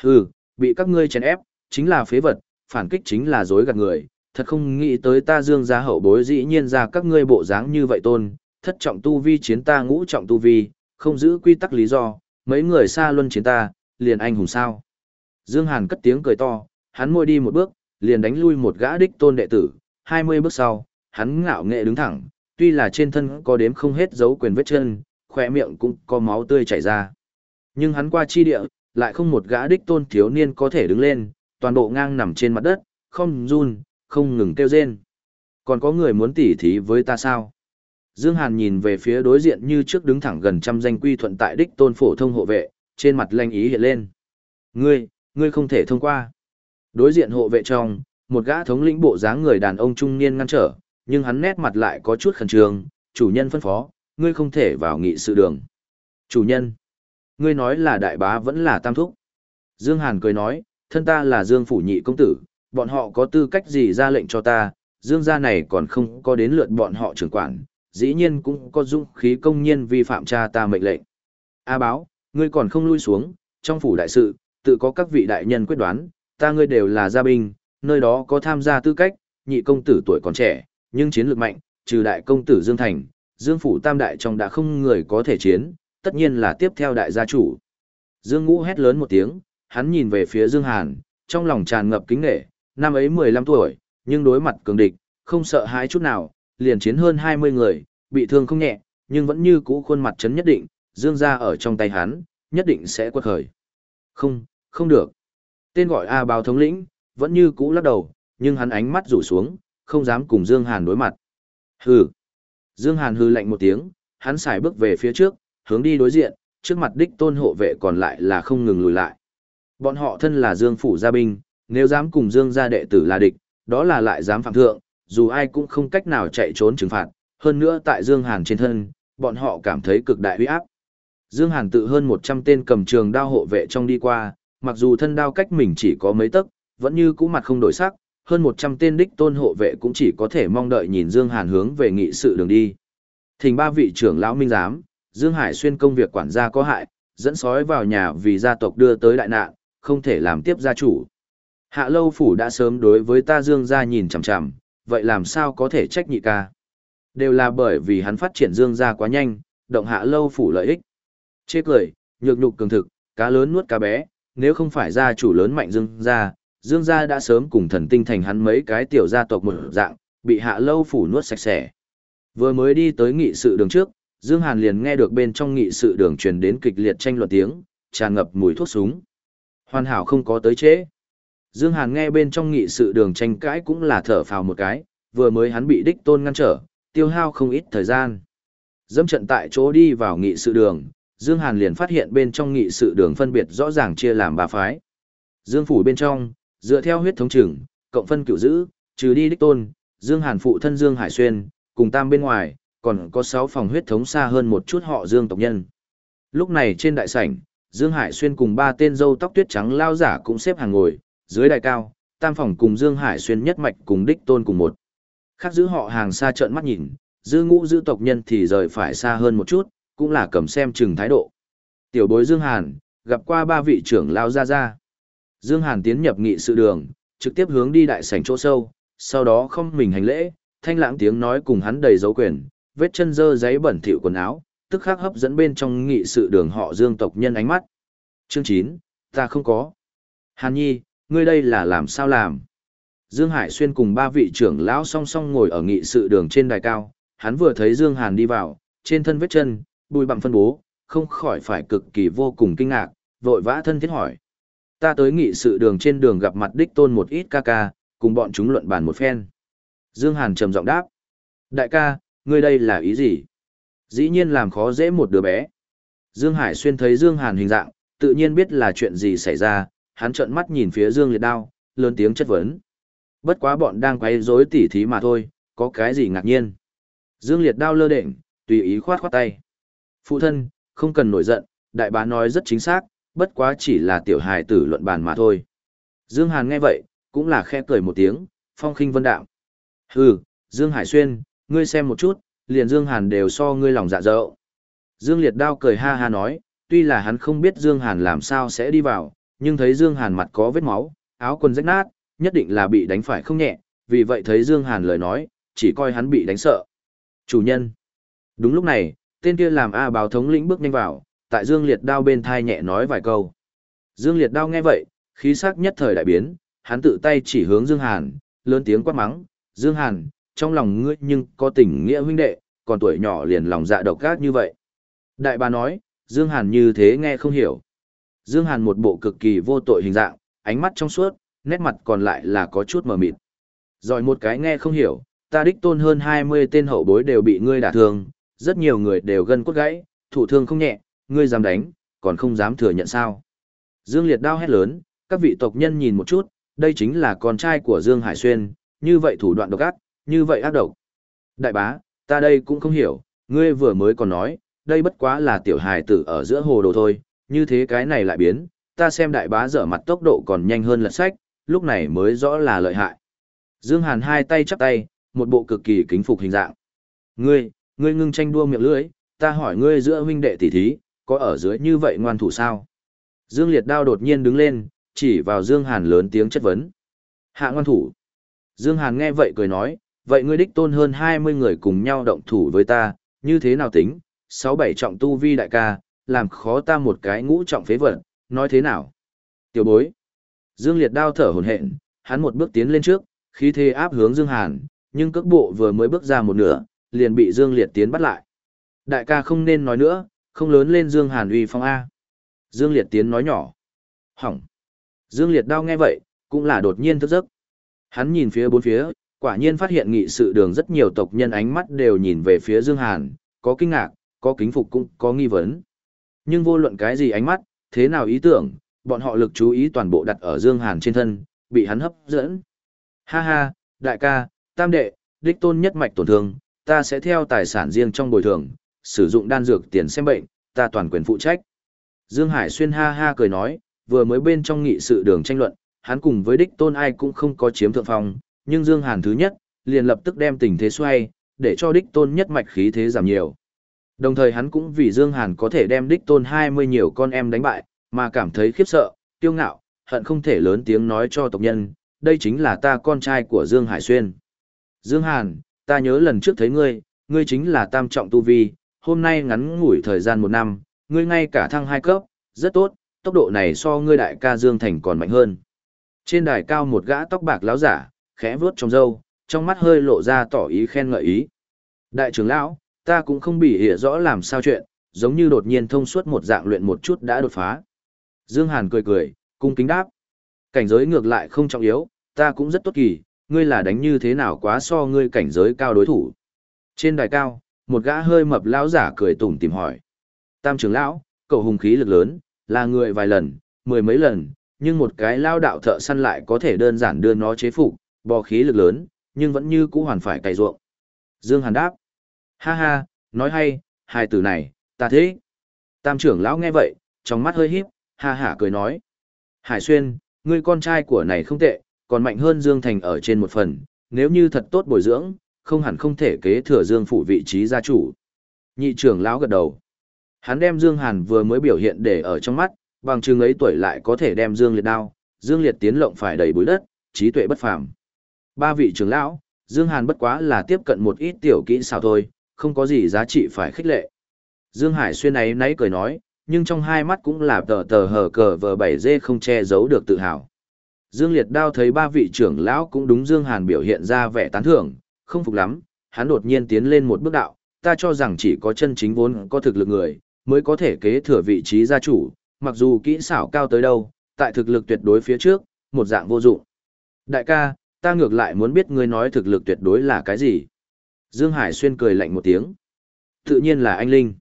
Hừ, bị các ngươi chèn ép, chính là phế vật, phản kích chính là dối gạt người, thật không nghĩ tới ta Dương gia hậu bối dĩ nhiên ra các ngươi bộ dáng như vậy tôn, thất trọng tu vi chiến ta ngũ trọng tu vi, không giữ quy tắc lý do, mấy người xa luân chiến ta, liền anh hùng sao. Dương Hàn cất tiếng cười to, hắn môi đi một bước, liền đánh lui một gã đích tôn đệ tử, 20 bước sau, hắn ngạo nghệ đứng thẳng, tuy là trên thân có đếm không hết dấu quyền vết chân, khỏe miệng cũng có máu tươi chảy ra. Nhưng hắn qua chi địa, lại không một gã đích tôn thiếu niên có thể đứng lên, toàn bộ ngang nằm trên mặt đất, không run, không ngừng kêu rên. Còn có người muốn tỉ thí với ta sao? Dương Hàn nhìn về phía đối diện như trước đứng thẳng gần trăm danh quy thuận tại đích tôn phổ thông hộ vệ, trên mặt lanh ý hiện lên. Ngươi, ngươi không thể thông qua. Đối diện hộ vệ trong, một gã thống lĩnh bộ dáng người đàn ông trung niên ngăn trở, nhưng hắn nét mặt lại có chút khẩn trương, chủ nhân phân phó, ngươi không thể vào nghị sự đường. Chủ nhân, ngươi nói là đại bá vẫn là tam thúc. Dương Hàn cười nói, thân ta là Dương Phủ Nhị Công Tử, bọn họ có tư cách gì ra lệnh cho ta, Dương gia này còn không có đến lượt bọn họ trưởng quản, dĩ nhiên cũng có dũng khí công nhiên vi phạm cha ta mệnh lệnh. A báo, ngươi còn không lui xuống, trong phủ đại sự, tự có các vị đại nhân quyết đoán, ta ngươi đều là gia binh, nơi đó có tham gia tư cách, nhị công tử tuổi còn trẻ, nhưng chiến lược mạnh, trừ đại công tử Dương Thành, Dương phủ tam đại trong đã không người có thể chiến, tất nhiên là tiếp theo đại gia chủ. Dương Ngũ hét lớn một tiếng, hắn nhìn về phía Dương Hàn, trong lòng tràn ngập kính nể, năm ấy 15 tuổi, nhưng đối mặt cường địch, không sợ hãi chút nào, liền chiến hơn 20 người, bị thương không nhẹ, nhưng vẫn như cũ khuôn mặt chấn nhất định, Dương gia ở trong tay hắn, nhất định sẽ quật khởi. Không, không được. Tên gọi A báo thống lĩnh, vẫn như cũ lắc đầu, nhưng hắn ánh mắt rủ xuống, không dám cùng Dương Hàn đối mặt. Hừ. Dương Hàn hừ lạnh một tiếng, hắn xài bước về phía trước, hướng đi đối diện, trước mặt đích tôn hộ vệ còn lại là không ngừng lùi lại. Bọn họ thân là Dương Phủ gia binh, nếu dám cùng Dương gia đệ tử là địch, đó là lại dám phạm thượng, dù ai cũng không cách nào chạy trốn trừng phạt, hơn nữa tại Dương Hàn trên thân, bọn họ cảm thấy cực đại uy áp. Dương Hàn tự hơn 100 tên cầm trường đao hộ vệ trong đi qua, mặc dù thân đao cách mình chỉ có mấy tấc, vẫn như cũ mặt không đổi sắc, hơn 100 tên đích tôn hộ vệ cũng chỉ có thể mong đợi nhìn Dương Hàn hướng về nghị sự đường đi. Thỉnh ba vị trưởng lão minh giám, Dương Hải xuyên công việc quản gia có hại, dẫn sói vào nhà vì gia tộc đưa tới đại nạn, không thể làm tiếp gia chủ. Hạ lâu phủ đã sớm đối với ta Dương gia nhìn chằm chằm, vậy làm sao có thể trách nhị ca? Đều là bởi vì hắn phát triển Dương gia quá nhanh, động hạ lâu phủ lợi ích. Chê cười, nhược nhục cường thực, cá lớn nuốt cá bé, nếu không phải gia chủ lớn mạnh Dương gia, Dương gia đã sớm cùng thần tinh thành hắn mấy cái tiểu gia tộc một dạng, bị hạ lâu phủ nuốt sạch sẽ. Vừa mới đi tới nghị sự đường trước, Dương Hàn liền nghe được bên trong nghị sự đường truyền đến kịch liệt tranh luận tiếng, tràn ngập mùi thuốc súng. Hoàn hảo không có tới chế. Dương Hàn nghe bên trong nghị sự đường tranh cãi cũng là thở phào một cái, vừa mới hắn bị đích tôn ngăn trở, tiêu hao không ít thời gian. Dẫm trận tại chỗ đi vào nghị sự đường, Dương Hàn liền phát hiện bên trong nghị sự đường phân biệt rõ ràng chia làm ba phái. Dương phủ bên trong, dựa theo huyết thống trưởng, cộng phân cựu giữ, trừ đi đích tôn, Dương Hàn phụ thân Dương Hải Xuyên, cùng tam bên ngoài, còn có 6 phòng huyết thống xa hơn một chút họ Dương tộc nhân. Lúc này trên đại sảnh, Dương Hải Xuyên cùng ba tên dâu tóc tuyết trắng lao giả cũng xếp hàng ngồi, dưới đại cao, tam phòng cùng Dương Hải Xuyên nhất mạch cùng đích tôn cùng một. Khác giữ họ hàng xa trợn mắt nhìn, dư ngũ giữ tộc nhân thì rời phải xa hơn một chút, cũng là cầm xem chừng thái độ. Tiểu bối Dương Hàn, gặp qua ba vị trưởng lao ra ra. Dương Hàn tiến nhập nghị sự đường, trực tiếp hướng đi đại sảnh chỗ sâu, sau đó không mình hành lễ, thanh lãng tiếng nói cùng hắn đầy dấu quyền, vết chân dơ giấy bẩn thỉu quần áo, tức khắc hấp dẫn bên trong nghị sự đường họ Dương tộc nhân ánh mắt. Chương 9, ta không có. Hàn Nhi, ngươi đây là làm sao làm? Dương Hải Xuyên cùng ba vị trưởng lão song song ngồi ở nghị sự đường trên đài cao, hắn vừa thấy Dương Hàn đi vào, trên thân vết chân, bùi bặm phân bố, không khỏi phải cực kỳ vô cùng kinh ngạc, vội vã thân thiết hỏi. Ta tới nghị sự đường trên đường gặp mặt đích tôn một ít ca ca, cùng bọn chúng luận bàn một phen. Dương Hàn trầm giọng đáp. Đại ca, ngươi đây là ý gì? Dĩ nhiên làm khó dễ một đứa bé. Dương Hải xuyên thấy Dương Hàn hình dạng, tự nhiên biết là chuyện gì xảy ra, hắn trợn mắt nhìn phía Dương Liệt Đao, lớn tiếng chất vấn. Bất quá bọn đang quấy rối tỉ thí mà thôi, có cái gì ngạc nhiên. Dương Liệt Đao lơ đễnh, tùy ý khoát khoát tay. Phụ thân, không cần nổi giận, đại bá nói rất chính xác, bất quá chỉ là tiểu hài tử luận bàn mà thôi. Dương Hàn nghe vậy, cũng là khẽ cười một tiếng, phong khinh vân đạm. Hừ, Dương Hải Xuyên, ngươi xem một chút, liền Dương Hàn đều so ngươi lòng dạ dỡ. Dương Liệt Đao cười ha ha nói, tuy là hắn không biết Dương Hàn làm sao sẽ đi vào, nhưng thấy Dương Hàn mặt có vết máu, áo quần rách nát, nhất định là bị đánh phải không nhẹ, vì vậy thấy Dương Hàn lời nói, chỉ coi hắn bị đánh sợ. Chủ nhân. Đúng lúc này, tên kia làm A báo thống lĩnh bước nhanh vào, tại Dương Liệt Đao bên thai nhẹ nói vài câu. Dương Liệt Đao nghe vậy, khí sắc nhất thời đại biến, hắn tự tay chỉ hướng Dương Hàn, lớn tiếng quát mắng, Dương Hàn, trong lòng ngươi nhưng có tình nghĩa huynh đệ, còn tuổi nhỏ liền lòng dạ độc ác như vậy. Đại bà nói, Dương Hàn như thế nghe không hiểu. Dương Hàn một bộ cực kỳ vô tội hình dạng, ánh mắt trong suốt, nét mặt còn lại là có chút mờ mịt. Rồi một cái nghe không hiểu, ta đích tôn hơn 20 tên hậu bối đều bị ngươi đả thương, rất nhiều người đều gân cốt gãy, thủ thương không nhẹ, ngươi dám đánh, còn không dám thừa nhận sao. Dương Liệt đao hét lớn, các vị tộc nhân nhìn một chút, đây chính là con trai của Dương Hải Xuyên, như vậy thủ đoạn độc ác, như vậy ác độc. Đại bá, ta đây cũng không hiểu, ngươi vừa mới còn nói, đây bất quá là tiểu hài tử ở giữa hồ đồ thôi, như thế cái này lại biến, ta xem đại bá dở mặt tốc độ còn nhanh hơn lật sách, lúc này mới rõ là lợi hại. Dương Hàn hai tay chắp tay, một bộ cực kỳ kính phục hình dạng. Ngươi, ngươi ngưng tranh đua miệng lưỡi, ta hỏi ngươi giữa huynh đệ tỷ thí, có ở dưới như vậy ngoan thủ sao? Dương Liệt Đao đột nhiên đứng lên, chỉ vào Dương Hàn lớn tiếng chất vấn. Hạ ngoan thủ. Dương Hàn nghe vậy cười nói, vậy ngươi đích tôn hơn 20 người cùng nhau động thủ với ta, như thế nào tính, 6-7 trọng tu vi đại ca, làm khó ta một cái ngũ trọng phế vật, nói thế nào? Tiểu bối. Dương Liệt đao thở hổn hển, hắn một bước tiến lên trước, khí thế áp hướng Dương Hàn, nhưng cước bộ vừa mới bước ra một nửa, liền bị Dương Liệt tiến bắt lại. Đại ca không nên nói nữa, không lớn lên Dương Hàn uy phong A. Dương Liệt tiến nói nhỏ. Hỏng. Dương Liệt đau nghe vậy, cũng là đột nhiên thức giấc. Hắn nhìn phía bốn phía, quả nhiên phát hiện nghị sự đường rất nhiều tộc nhân ánh mắt đều nhìn về phía Dương Hàn, có kinh ngạc, có kính phục cũng có nghi vấn. Nhưng vô luận cái gì ánh mắt, thế nào ý tưởng, bọn họ lực chú ý toàn bộ đặt ở Dương Hàn trên thân, bị hắn hấp dẫn. Ha ha, đại ca, tam đệ, đích tôn nhất mạch tổn thương, ta sẽ theo tài sản riêng trong bồi thường, sử dụng đan dược tiền xem bệnh, ta toàn quyền phụ trách. Dương Hải xuyên ha ha cười nói, vừa mới bên trong nghị sự đường tranh luận, hắn cùng với đích tôn ai cũng không có chiếm thượng phong, nhưng Dương Hàn thứ nhất, liền lập tức đem tình thế xoay, để cho đích tôn nhất mạch khí thế giảm nhiều. Đồng thời hắn cũng vì Dương Hàn có thể đem đích tôn 20 nhiều con em đánh bại, mà cảm thấy khiếp sợ, kiêu ngạo, hận không thể lớn tiếng nói cho tộc nhân, đây chính là ta con trai của Dương Hải Xuyên. Dương Hàn, ta nhớ lần trước thấy ngươi, ngươi chính là tam trọng tu vi, hôm nay ngắn ngủi thời gian một năm, ngươi ngay cả thăng hai cấp, rất tốt, tốc độ này so ngươi đại ca Dương Thành còn mạnh hơn. Trên đài cao một gã tóc bạc lão giả, khẽ vuốt trong râu, trong mắt hơi lộ ra tỏ ý khen ngợi ý. Đại trưởng lão, ta cũng không bị hiểu rõ làm sao chuyện, giống như đột nhiên thông suốt một dạng luyện một chút đã đột phá. Dương Hàn cười cười, cung kính đáp. Cảnh giới ngược lại không trọng yếu, ta cũng rất tốt kỳ, ngươi là đánh như thế nào quá so ngươi cảnh giới cao đối thủ. Trên đài cao, một gã hơi mập lão giả cười tủm tìm hỏi. Tam trưởng lão, cậu hùng khí lực lớn, là người vài lần, mười mấy lần, nhưng một cái lao đạo thợ săn lại có thể đơn giản đưa nó chế phục, bò khí lực lớn, nhưng vẫn như cũ hoàn phải cày ruộng. Dương Hàn đáp. Ha ha, nói hay, hai từ này, ta thế. Tam trưởng lão nghe vậy, trong mắt hơi híp, ha ha cười nói. Hải Xuyên, ngươi con trai của này không tệ, còn mạnh hơn Dương Thành ở trên một phần, nếu như thật tốt bồi dưỡng, không hẳn không thể kế thừa Dương phủ vị trí gia chủ. Nhị trưởng lão gật đầu. Hắn đem Dương Hàn vừa mới biểu hiện để ở trong mắt, bằng chừng ấy tuổi lại có thể đem Dương Liệt đao, Dương Liệt tiến lộng phải đầy bụi đất, trí tuệ bất phàm. Ba vị trưởng lão, Dương Hàn bất quá là tiếp cận một ít tiểu kỹ xảo thôi, không có gì giá trị phải khích lệ. Dương Hải xuyên ấy nãy cười nói, nhưng trong hai mắt cũng là tờ tờ hờ cờ vờ bảy dê không che giấu được tự hào. Dương Liệt đao thấy ba vị trưởng lão cũng đúng Dương Hàn biểu hiện ra vẻ tán thưởng, không phục lắm, hắn đột nhiên tiến lên một bước đạo, ta cho rằng chỉ có chân chính vốn có thực lực người, mới có thể kế thừa vị trí gia chủ, mặc dù kỹ xảo cao tới đâu, tại thực lực tuyệt đối phía trước, một dạng vô dụng. Đại ca, ta ngược lại muốn biết ngươi nói thực lực tuyệt đối là cái gì. Dương Hải Xuyên cười lạnh một tiếng. Tự nhiên là anh Linh.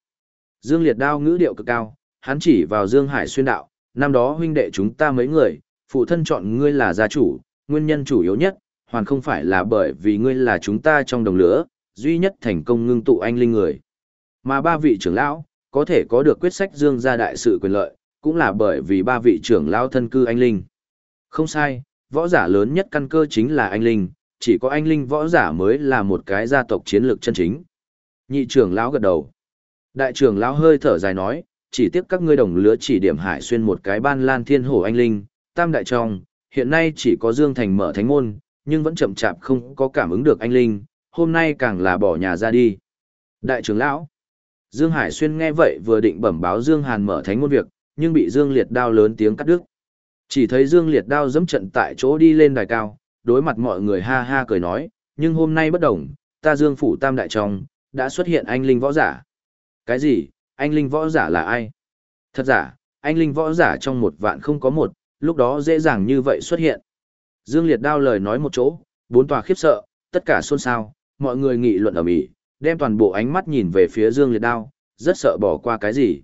Dương Liệt đao ngữ điệu cực cao, hắn chỉ vào Dương Hải Xuyên đạo, năm đó huynh đệ chúng ta mấy người, phụ thân chọn ngươi là gia chủ, nguyên nhân chủ yếu nhất, hoàn không phải là bởi vì ngươi là chúng ta trong đồng lửa, duy nhất thành công ngưng tụ anh Linh người. Mà ba vị trưởng lão, có thể có được quyết sách Dương gia đại sự quyền lợi, cũng là bởi vì ba vị trưởng lão thân cư anh Linh. Không sai, võ giả lớn nhất căn cơ chính là anh Linh, chỉ có anh Linh võ giả mới là một cái gia tộc chiến lược chân chính. Nhị trưởng lão gật đầu. Đại trưởng lão hơi thở dài nói, chỉ tiếc các ngươi đồng lứa chỉ điểm hải xuyên một cái ban lan thiên hổ anh Linh, tam đại trong, hiện nay chỉ có Dương Thành mở thánh môn, nhưng vẫn chậm chạp không có cảm ứng được anh Linh, hôm nay càng là bỏ nhà ra đi. Đại trưởng lão, Dương Hải Xuyên nghe vậy vừa định bẩm báo Dương Hàn mở thánh môn việc, nhưng bị Dương Liệt đao lớn tiếng cắt đứt. Chỉ thấy Dương Liệt đao dẫm trận tại chỗ đi lên đài cao, đối mặt mọi người ha ha cười nói, nhưng hôm nay bất đồng, ta Dương phủ tam đại trong, đã xuất hiện anh linh võ giả. Cái gì, anh linh võ giả là ai? Thật giả, anh linh võ giả trong một vạn không có một, lúc đó dễ dàng như vậy xuất hiện. Dương Liệt đao lời nói một chỗ, bốn tòa khiếp sợ, tất cả xôn xao, mọi người nghị luận ở mỹ, đem toàn bộ ánh mắt nhìn về phía Dương Liệt đao, rất sợ bỏ qua cái gì.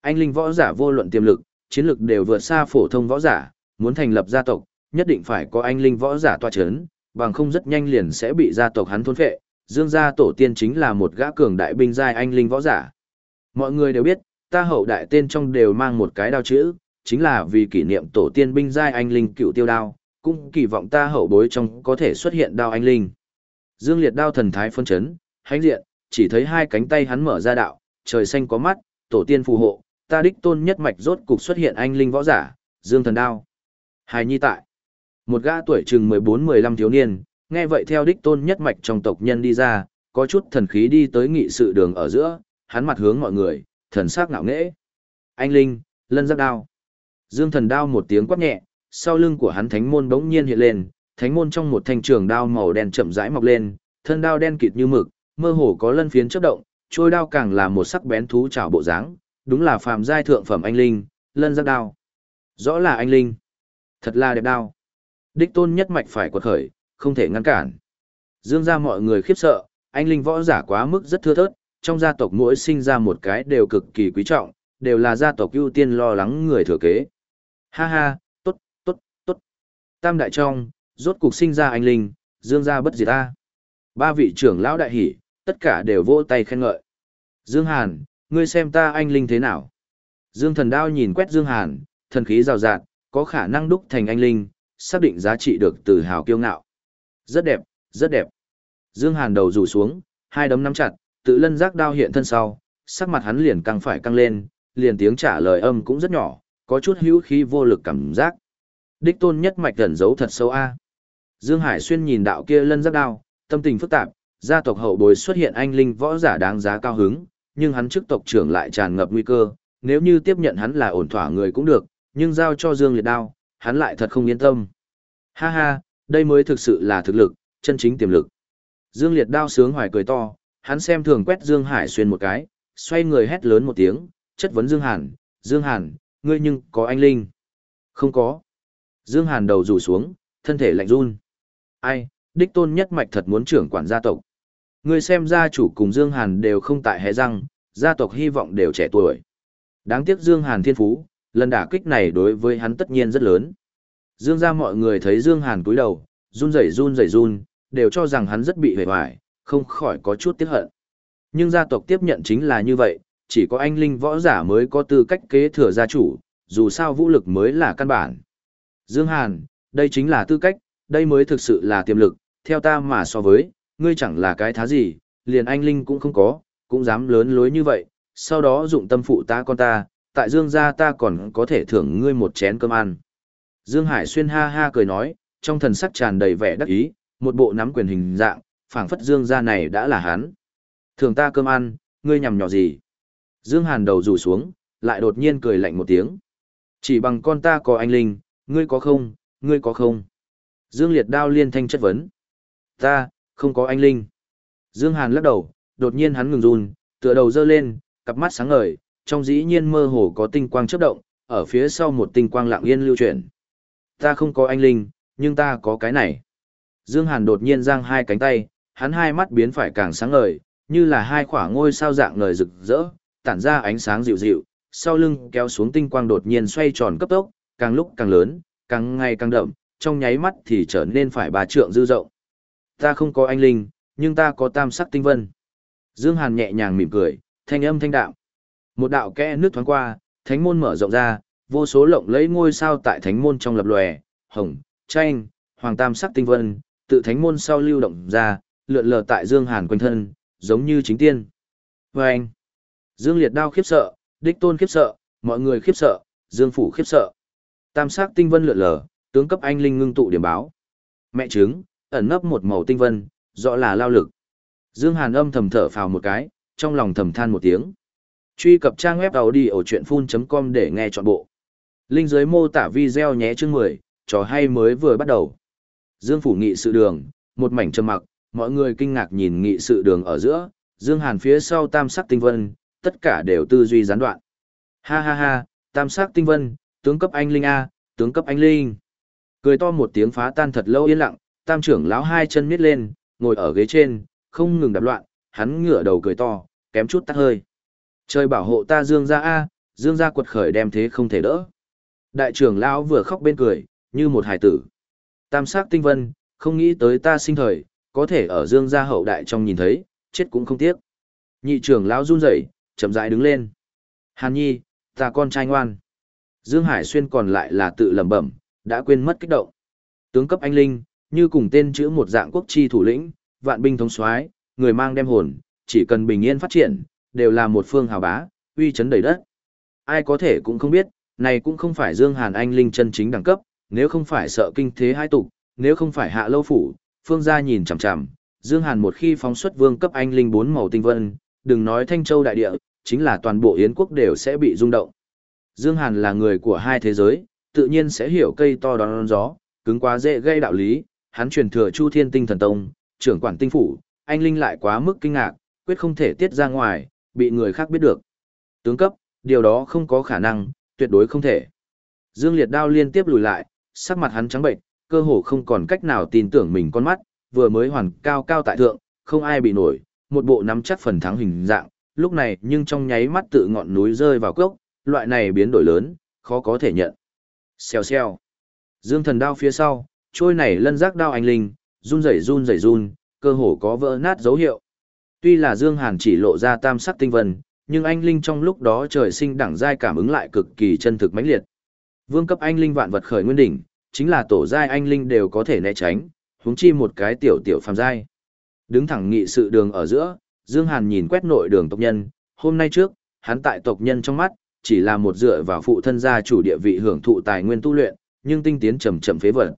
Anh linh võ giả vô luận tiềm lực, chiến lực đều vượt xa phổ thông võ giả, muốn thành lập gia tộc, nhất định phải có anh linh võ giả tọa chấn, bằng không rất nhanh liền sẽ bị gia tộc hắn thôn phệ. Dương gia tổ tiên chính là một gã cường đại binh giai anh linh võ giả. Mọi người đều biết, ta hậu đại tên trong đều mang một cái đao chữ, chính là vì kỷ niệm tổ tiên binh giai anh linh cựu tiêu đao, cũng kỳ vọng ta hậu bối trong có thể xuất hiện đao anh linh. Dương Liệt đao thần thái phân chấn, hãnh diện, chỉ thấy hai cánh tay hắn mở ra đạo, trời xanh có mắt, tổ tiên phù hộ, ta đích tôn nhất mạch rốt cục xuất hiện anh linh võ giả, Dương thần đao. Hài nhi tại. Một gã tuổi chừng 14-15 thiếu niên, nghe vậy theo đích tôn nhất mạch trong tộc nhân đi ra, có chút thần khí đi tới nghị sự đường ở giữa, hắn mặt hướng mọi người, thần sắc ngạo nghễ. Anh linh, lân giáp đao. Dương thần đao một tiếng quát nhẹ, sau lưng của hắn thánh môn bỗng nhiên hiện lên, thánh môn trong một thanh trường đao màu đen chậm rãi mọc lên, thân đao đen kịt như mực, mơ hồ có lân phiến chớp động, trôi đao càng là một sắc bén thú trảo bộ dáng, đúng là phàm giai thượng phẩm anh linh, lân giác đao. Rõ là anh linh. Thật là đẹp đao. Đích tôn nhất mạch phải quật khởi, không thể ngăn cản. Dương gia mọi người khiếp sợ, anh linh võ giả quá mức rất thưa thớt, trong gia tộc mỗi sinh ra một cái đều cực kỳ quý trọng, đều là gia tộc ưu tiên lo lắng người thừa kế. Ha ha, tốt, tốt, tốt. Tam đại trong, rốt cục sinh ra anh linh, dương gia bất diệt ta. Ba vị trưởng lão đại hỷ, tất cả đều vỗ tay khen ngợi. Dương Hàn, ngươi xem ta anh linh thế nào? Dương thần đao nhìn quét Dương Hàn, thần khí rào rạt, có khả năng đúc thành anh linh, xác định giá trị được tự hào kiêu ngạo. Rất đẹp, rất đẹp. Dương Hàn đầu rủ xuống, hai đấm nắm chặt, tự lân giác đao hiện thân sau, sắc mặt hắn liền căng phải căng lên, liền tiếng trả lời âm cũng rất nhỏ, có chút hữu khí vô lực cảm giác. Đích tôn nhất mạch gần giấu thật sâu a. Dương Hải xuyên nhìn đạo kia lân giác đao, tâm tình phức tạp, gia tộc hậu bối xuất hiện anh linh võ giả đáng giá cao hứng, nhưng hắn chức tộc trưởng lại tràn ngập nguy cơ, nếu như tiếp nhận hắn là ổn thỏa người cũng được, nhưng giao cho Dương Liệt đao, hắn lại thật không yên tâm. Ha ha, đây mới thực sự là thực lực, chân chính tiềm lực. Dương Liệt đao sướng hoài cười to, hắn xem thường quét Dương Hải xuyên một cái, xoay người hét lớn một tiếng, chất vấn Dương Hàn, Dương Hàn, ngươi nhưng có anh Linh? Không có. Dương Hàn đầu rủ xuống, thân thể lạnh run. Ai, đích tôn nhất mạch thật muốn trưởng quản gia tộc. Ngươi xem gia chủ cùng Dương Hàn đều không tại hé răng, gia tộc hy vọng đều trẻ tuổi. Đáng tiếc Dương Hàn thiên phú, lần đả kích này đối với hắn tất nhiên rất lớn. Dương gia mọi người thấy Dương Hàn cúi đầu, run rẩy run rẩy run, đều cho rằng hắn rất bị hề hoài, không khỏi có chút tiếc hận. Nhưng gia tộc tiếp nhận chính là như vậy, chỉ có anh linh võ giả mới có tư cách kế thừa gia chủ, dù sao vũ lực mới là căn bản. Dương Hàn, đây chính là tư cách, đây mới thực sự là tiềm lực, theo ta mà so với, ngươi chẳng là cái thá gì, liền anh linh cũng không có, cũng dám lớn lối như vậy, sau đó dụng tâm phụ ta con ta, tại Dương gia ta còn có thể thưởng ngươi một chén cơm ăn. Dương Hải xuyên ha ha cười nói, trong thần sắc tràn đầy vẻ đắc ý, một bộ nắm quyền hình dạng, phảng phất Dương gia này đã là hắn. Thường ta cơm ăn, ngươi nhằm nhỏ gì? Dương Hàn đầu rủ xuống, lại đột nhiên cười lạnh một tiếng. Chỉ bằng con ta có anh linh, ngươi có không, ngươi có không? Dương Liệt đao liên thanh chất vấn. Ta, không có anh linh. Dương Hàn lắc đầu, đột nhiên hắn ngừng run, tựa đầu dơ lên, cặp mắt sáng ngời, trong dĩ nhiên mơ hồ có tinh quang chớp động, ở phía sau một tinh quang lặng yên lưu chuyển. Ta không có anh linh, nhưng ta có cái này. Dương Hàn đột nhiên giang hai cánh tay, hắn hai mắt biến phải càng sáng ngời, như là hai khỏa ngôi sao dạng ngời rực rỡ, tản ra ánh sáng dịu dịu, sau lưng kéo xuống tinh quang đột nhiên xoay tròn cấp tốc, càng lúc càng lớn, càng ngày càng đậm, trong nháy mắt thì trở nên phải bà trượng dư rộng. Ta không có anh linh, nhưng ta có tam sắc tinh vân. Dương Hàn nhẹ nhàng mỉm cười, thanh âm thanh đạo, Một đạo kẽ nước thoáng qua, thánh môn mở rộng ra, vô số lộng lấy ngôi sao tại thánh môn trong lập lòe, hồng, tranh, hoàng tam sắc tinh vân, tự thánh môn sau lưu động ra, lượn lờ tại Dương Hàn quanh thân, giống như chính tiên. Và anh, Dương Liệt đao khiếp sợ, đích tôn khiếp sợ, mọi người khiếp sợ, Dương Phủ khiếp sợ. Tam sắc tinh vân lượn lờ, tướng cấp anh linh ngưng tụ điểm báo. Mẹ trứng, ẩn nấp một màu tinh vân, rõ là lao lực. Dương Hàn âm thầm thở phào một cái, trong lòng thầm than một tiếng. Truy cập trang web đầu đi ở audiochuyenphun.com để nghe trọn bộ. Linh dưới mô tả video nhé chương 10, trò hay mới vừa bắt đầu. Dương Phủ nghị sự đường, một mảnh trầm mặc, mọi người kinh ngạc nhìn nghị sự đường ở giữa, Dương Hàn phía sau tam sắc tinh vân, tất cả đều tư duy gián đoạn. Ha ha ha, tam sắc tinh vân, tướng cấp anh linh A, tướng cấp anh linh. Cười to một tiếng phá tan thật lâu yên lặng, tam trưởng lão hai chân miết lên, ngồi ở ghế trên, không ngừng đạp loạn, hắn ngửa đầu cười to, kém chút tắt hơi. Trời bảo hộ ta Dương gia A, Dương gia quật khởi đem thế không thể đỡ. Đại trưởng lão vừa khóc bên cười, như một hài tử. Tam sắc tinh vân, không nghĩ tới ta sinh thời, có thể ở Dương gia hậu đại trong nhìn thấy, chết cũng không tiếc. Nhị trưởng lão run rẩy, chậm rãi đứng lên. Hàn Nhi, ta con trai ngoan. Dương Hải Xuyên còn lại là tự lẩm bẩm, đã quên mất kích động. Tướng cấp anh linh, như cùng tên chữ một dạng quốc chi thủ lĩnh, vạn binh thống soái, người mang đem hồn, chỉ cần bình yên phát triển, đều là một phương hào bá, uy chấn đầy đất. Ai có thể cũng không biết, này cũng không phải Dương Hàn anh linh chân chính đẳng cấp, nếu không phải sợ kinh thế hai tục, nếu không phải hạ lâu phủ, phương gia nhìn chằm chằm, Dương Hàn một khi phóng xuất vương cấp anh linh bốn màu tinh vân, đừng nói Thanh Châu đại địa, chính là toàn bộ Yến quốc đều sẽ bị rung động. Dương Hàn là người của hai thế giới, tự nhiên sẽ hiểu cây to đón gió, cứng quá dễ gây đạo lý, hắn truyền thừa Chu Thiên Tinh Thần Tông, trưởng quản tinh phủ, anh linh lại quá mức kinh ngạc, quyết không thể tiết ra ngoài, bị người khác biết được. Tướng cấp, điều đó không có khả năng, tuyệt đối không thể. Dương Liệt đao liên tiếp lùi lại, sắc mặt hắn trắng bệnh, cơ hồ không còn cách nào tin tưởng mình con mắt, vừa mới hoàn cao cao tại thượng, không ai bị nổi, một bộ nắm chắc phần thắng hình dạng, lúc này nhưng trong nháy mắt tự ngọn núi rơi vào cốc, loại này biến đổi lớn, khó có thể nhận. Xèo xèo. Dương thần đao phía sau, trôi này lân giác đao anh linh, run rẩy run rẩy run, cơ hồ có vỡ nát dấu hiệu. Tuy là Dương Hàn chỉ lộ ra tam sắc tinh vân, nhưng anh linh trong lúc đó trời sinh đẳng giai cảm ứng lại cực kỳ chân thực mãnh liệt. Vương cấp anh linh vạn vật khởi nguyên đỉnh, chính là tổ giai anh linh đều có thể né tránh, huống chi một cái tiểu tiểu phàm giai. Đứng thẳng nghị sự đường ở giữa, Dương Hàn nhìn quét nội đường tộc nhân, hôm nay trước, hắn tại tộc nhân trong mắt, chỉ là một dựa vào phụ thân gia chủ địa vị hưởng thụ tài nguyên tu luyện, nhưng tinh tiến chậm chậm phế vật.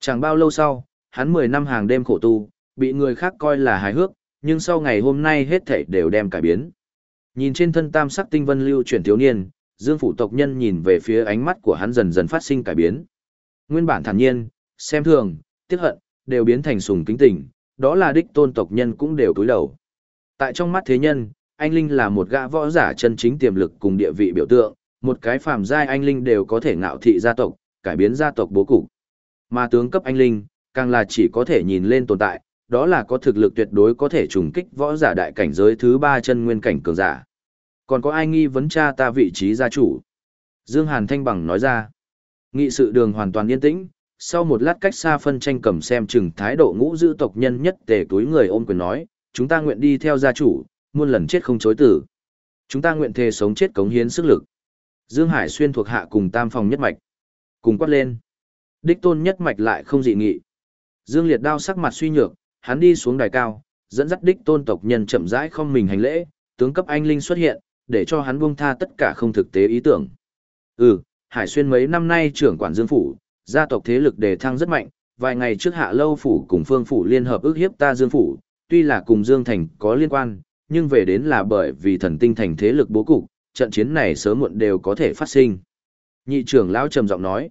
Chẳng bao lâu sau, hắn 10 năm hàng đêm khổ tu, bị người khác coi là hài hước, nhưng sau ngày hôm nay hết thảy đều đem cải biến. Nhìn trên thân tam sắc tinh vân lưu chuyển thiếu niên, Dương phủ tộc nhân nhìn về phía ánh mắt của hắn dần dần phát sinh cải biến. Nguyên bản thản nhiên, xem thường, tiếc hận, đều biến thành sùng kính tình, đó là đích tôn tộc nhân cũng đều cúi đầu. Tại trong mắt thế nhân, anh Linh là một gã võ giả chân chính tiềm lực cùng địa vị biểu tượng, một cái phàm giai anh Linh đều có thể ngạo thị gia tộc, cải biến gia tộc bố cục. Mà tướng cấp anh Linh, càng là chỉ có thể nhìn lên tồn tại, đó là có thực lực tuyệt đối có thể trùng kích võ giả đại cảnh giới thứ ba chân nguyên cảnh cường giả. Còn có ai nghi vấn cha ta vị trí gia chủ? Dương Hàn Thanh bằng nói ra. Nghị sự đường hoàn toàn yên tĩnh, sau một lát cách xa phân tranh cầm xem chừng thái độ ngũ giữ tộc nhân nhất tề túi người ôm quyền nói, chúng ta nguyện đi theo gia chủ, muôn lần chết không chối tử. Chúng ta nguyện thề sống chết cống hiến sức lực. Dương Hải xuyên thuộc hạ cùng tam phòng nhất mạch. Cùng quát lên. Đích tôn nhất mạch lại không dị nghị. Dương Liệt đao sắc mặt suy nhược, hắn đi xuống đài cao, dẫn dắt đích tôn tộc nhân chậm rãi không mình hành lễ, tướng cấp anh linh xuất hiện, để cho hắn buông tha tất cả không thực tế ý tưởng. Ừ, Hải Xuyên mấy năm nay trưởng quản Dương Phủ, gia tộc thế lực đề thăng rất mạnh, vài ngày trước Hạ Lâu Phủ cùng Phương Phủ liên hợp ước hiếp ta Dương Phủ, tuy là cùng Dương Thành có liên quan, nhưng về đến là bởi vì thần tinh thành thế lực bố cục, trận chiến này sớm muộn đều có thể phát sinh. Nhị trưởng lão trầm giọng nói,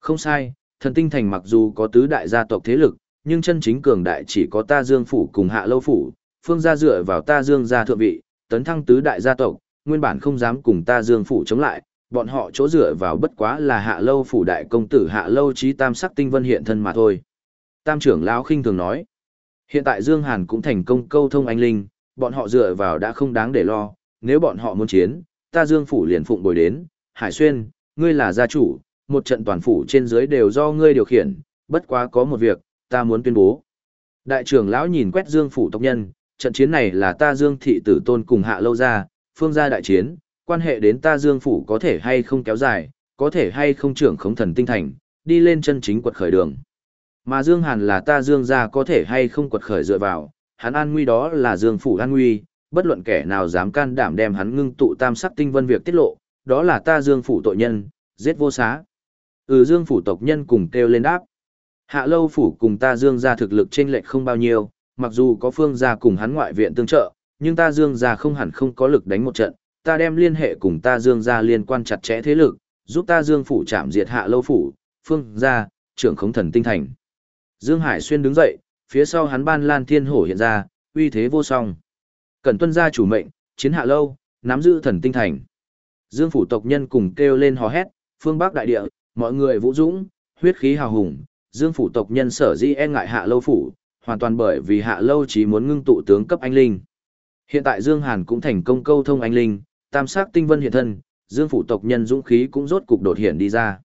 không sai, thần tinh thành mặc dù có tứ đại gia tộc thế lực, nhưng chân chính cường đại chỉ có ta Dương Phủ cùng Hạ Lâu Phủ, phương gia dựa vào ta Dương gia thượng vị, tấn thăng tứ đại gia tộc, nguyên bản không dám cùng ta Dương Phủ chống lại, bọn họ chỗ dựa vào bất quá là Hạ Lâu Phủ đại công tử Hạ Lâu trí tam sắc tinh vân hiện thân mà thôi. Tam trưởng lão khinh thường nói, hiện tại Dương Hàn cũng thành công câu thông anh linh, bọn họ dựa vào đã không đáng để lo, nếu bọn họ muốn chiến, ta Dương Phủ liền phụng bồi đến, Hải Xuyên, ngươi là gia chủ, một trận toàn phủ trên dưới đều do ngươi điều khiển, bất quá có một việc, ta muốn tuyên bố. Đại trưởng lão nhìn quét Dương phủ tộc nhân, trận chiến này là ta Dương thị tử tôn cùng hạ lâu gia phương gia đại chiến, quan hệ đến ta Dương phủ có thể hay không kéo dài, có thể hay không trưởng khống thần tinh thành, đi lên chân chính quật khởi đường. Mà Dương Hàn là ta Dương gia có thể hay không quật khởi dựa vào, hắn an nguy đó là Dương phủ an nguy, bất luận kẻ nào dám can đảm đem hắn ngưng tụ tam sắc tinh vân việc tiết lộ, đó là ta Dương phủ tội nhân, giết vô xá. Ừ Dương phủ tộc nhân cùng kêu lên đáp. Hạ lâu phủ cùng ta dương gia thực lực trên lệch không bao nhiêu, mặc dù có phương gia cùng hắn ngoại viện tương trợ, nhưng ta dương gia không hẳn không có lực đánh một trận, ta đem liên hệ cùng ta dương gia liên quan chặt chẽ thế lực, giúp ta dương phủ chạm diệt hạ lâu phủ, phương gia, trưởng khống thần tinh thành. Dương Hải Xuyên đứng dậy, phía sau hắn ban lan thiên hổ hiện ra, uy thế vô song. Cẩn tuân gia chủ mệnh, chiến hạ lâu, nắm giữ thần tinh thành. Dương phủ tộc nhân cùng kêu lên hò hét, phương Bắc đại địa, mọi người vũ dũng, huyết khí hào hùng, Dương phủ tộc nhân sở dĩ e ngại hạ lâu phủ, hoàn toàn bởi vì hạ lâu chỉ muốn ngưng tụ tướng cấp anh linh. Hiện tại Dương Hàn cũng thành công câu thông anh linh, tam sắc tinh vân hiện thân, Dương phủ tộc nhân dũng khí cũng rốt cục đột hiện đi ra.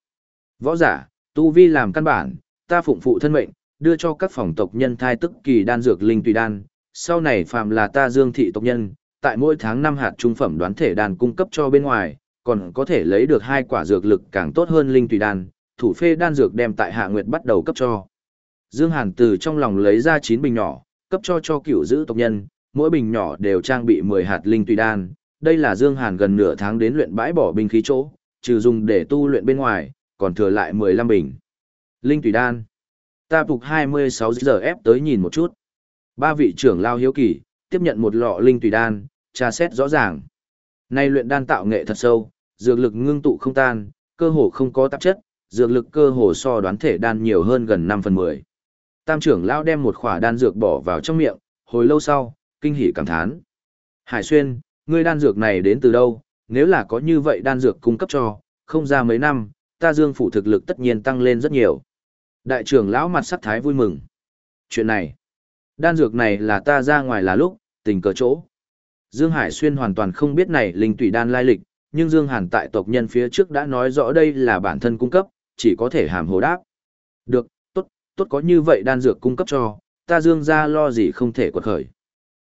Võ giả, tu vi làm căn bản, ta phụng phụ thân mệnh, đưa cho các phòng tộc nhân thai tức kỳ đan dược linh tùy đan, sau này phàm là ta Dương thị tộc nhân, tại mỗi tháng năm hạt trung phẩm đoán thể đan cung cấp cho bên ngoài, còn có thể lấy được hai quả dược lực càng tốt hơn linh tùy đan, thủ phê đan dược đem tại Hạ Nguyệt bắt đầu cấp cho. Dương Hàn từ trong lòng lấy ra 9 bình nhỏ, cấp cho cho cửu giữ tộc nhân, mỗi bình nhỏ đều trang bị 10 hạt linh tùy đan. Đây là Dương Hàn gần nửa tháng đến luyện bãi bỏ binh khí chỗ, trừ dùng để tu luyện bên ngoài, còn thừa lại 15 bình. Linh tùy đan. Ta phục 26 giờ ép tới nhìn một chút. Ba vị trưởng lao hiếu kỳ, tiếp nhận một lọ linh tùy đan, tra xét rõ ràng. Nay luyện đan tạo nghệ thật sâu, dược lực ngưng tụ không tan, cơ hồ không có tạp chất, dược lực cơ hồ so đoán thể đan nhiều hơn gần 5 phần 10. Tam trưởng lão đem một khỏa đan dược bỏ vào trong miệng, hồi lâu sau, kinh hỉ cảm thán. Hải Xuyên, ngươi đan dược này đến từ đâu? Nếu là có như vậy đan dược cung cấp cho, không ra mấy năm, ta dương phủ thực lực tất nhiên tăng lên rất nhiều. Đại trưởng lão mặt sắc thái vui mừng. Chuyện này, đan dược này là ta ra ngoài là lúc, tình cờ chỗ. Dương Hải Xuyên hoàn toàn không biết này linh tủy đan lai lịch, nhưng Dương Hàn tại tộc nhân phía trước đã nói rõ đây là bản thân cung cấp, chỉ có thể hàm hồ đáp. Được, tốt, tốt có như vậy đan dược cung cấp cho, ta dương gia lo gì không thể quật khởi.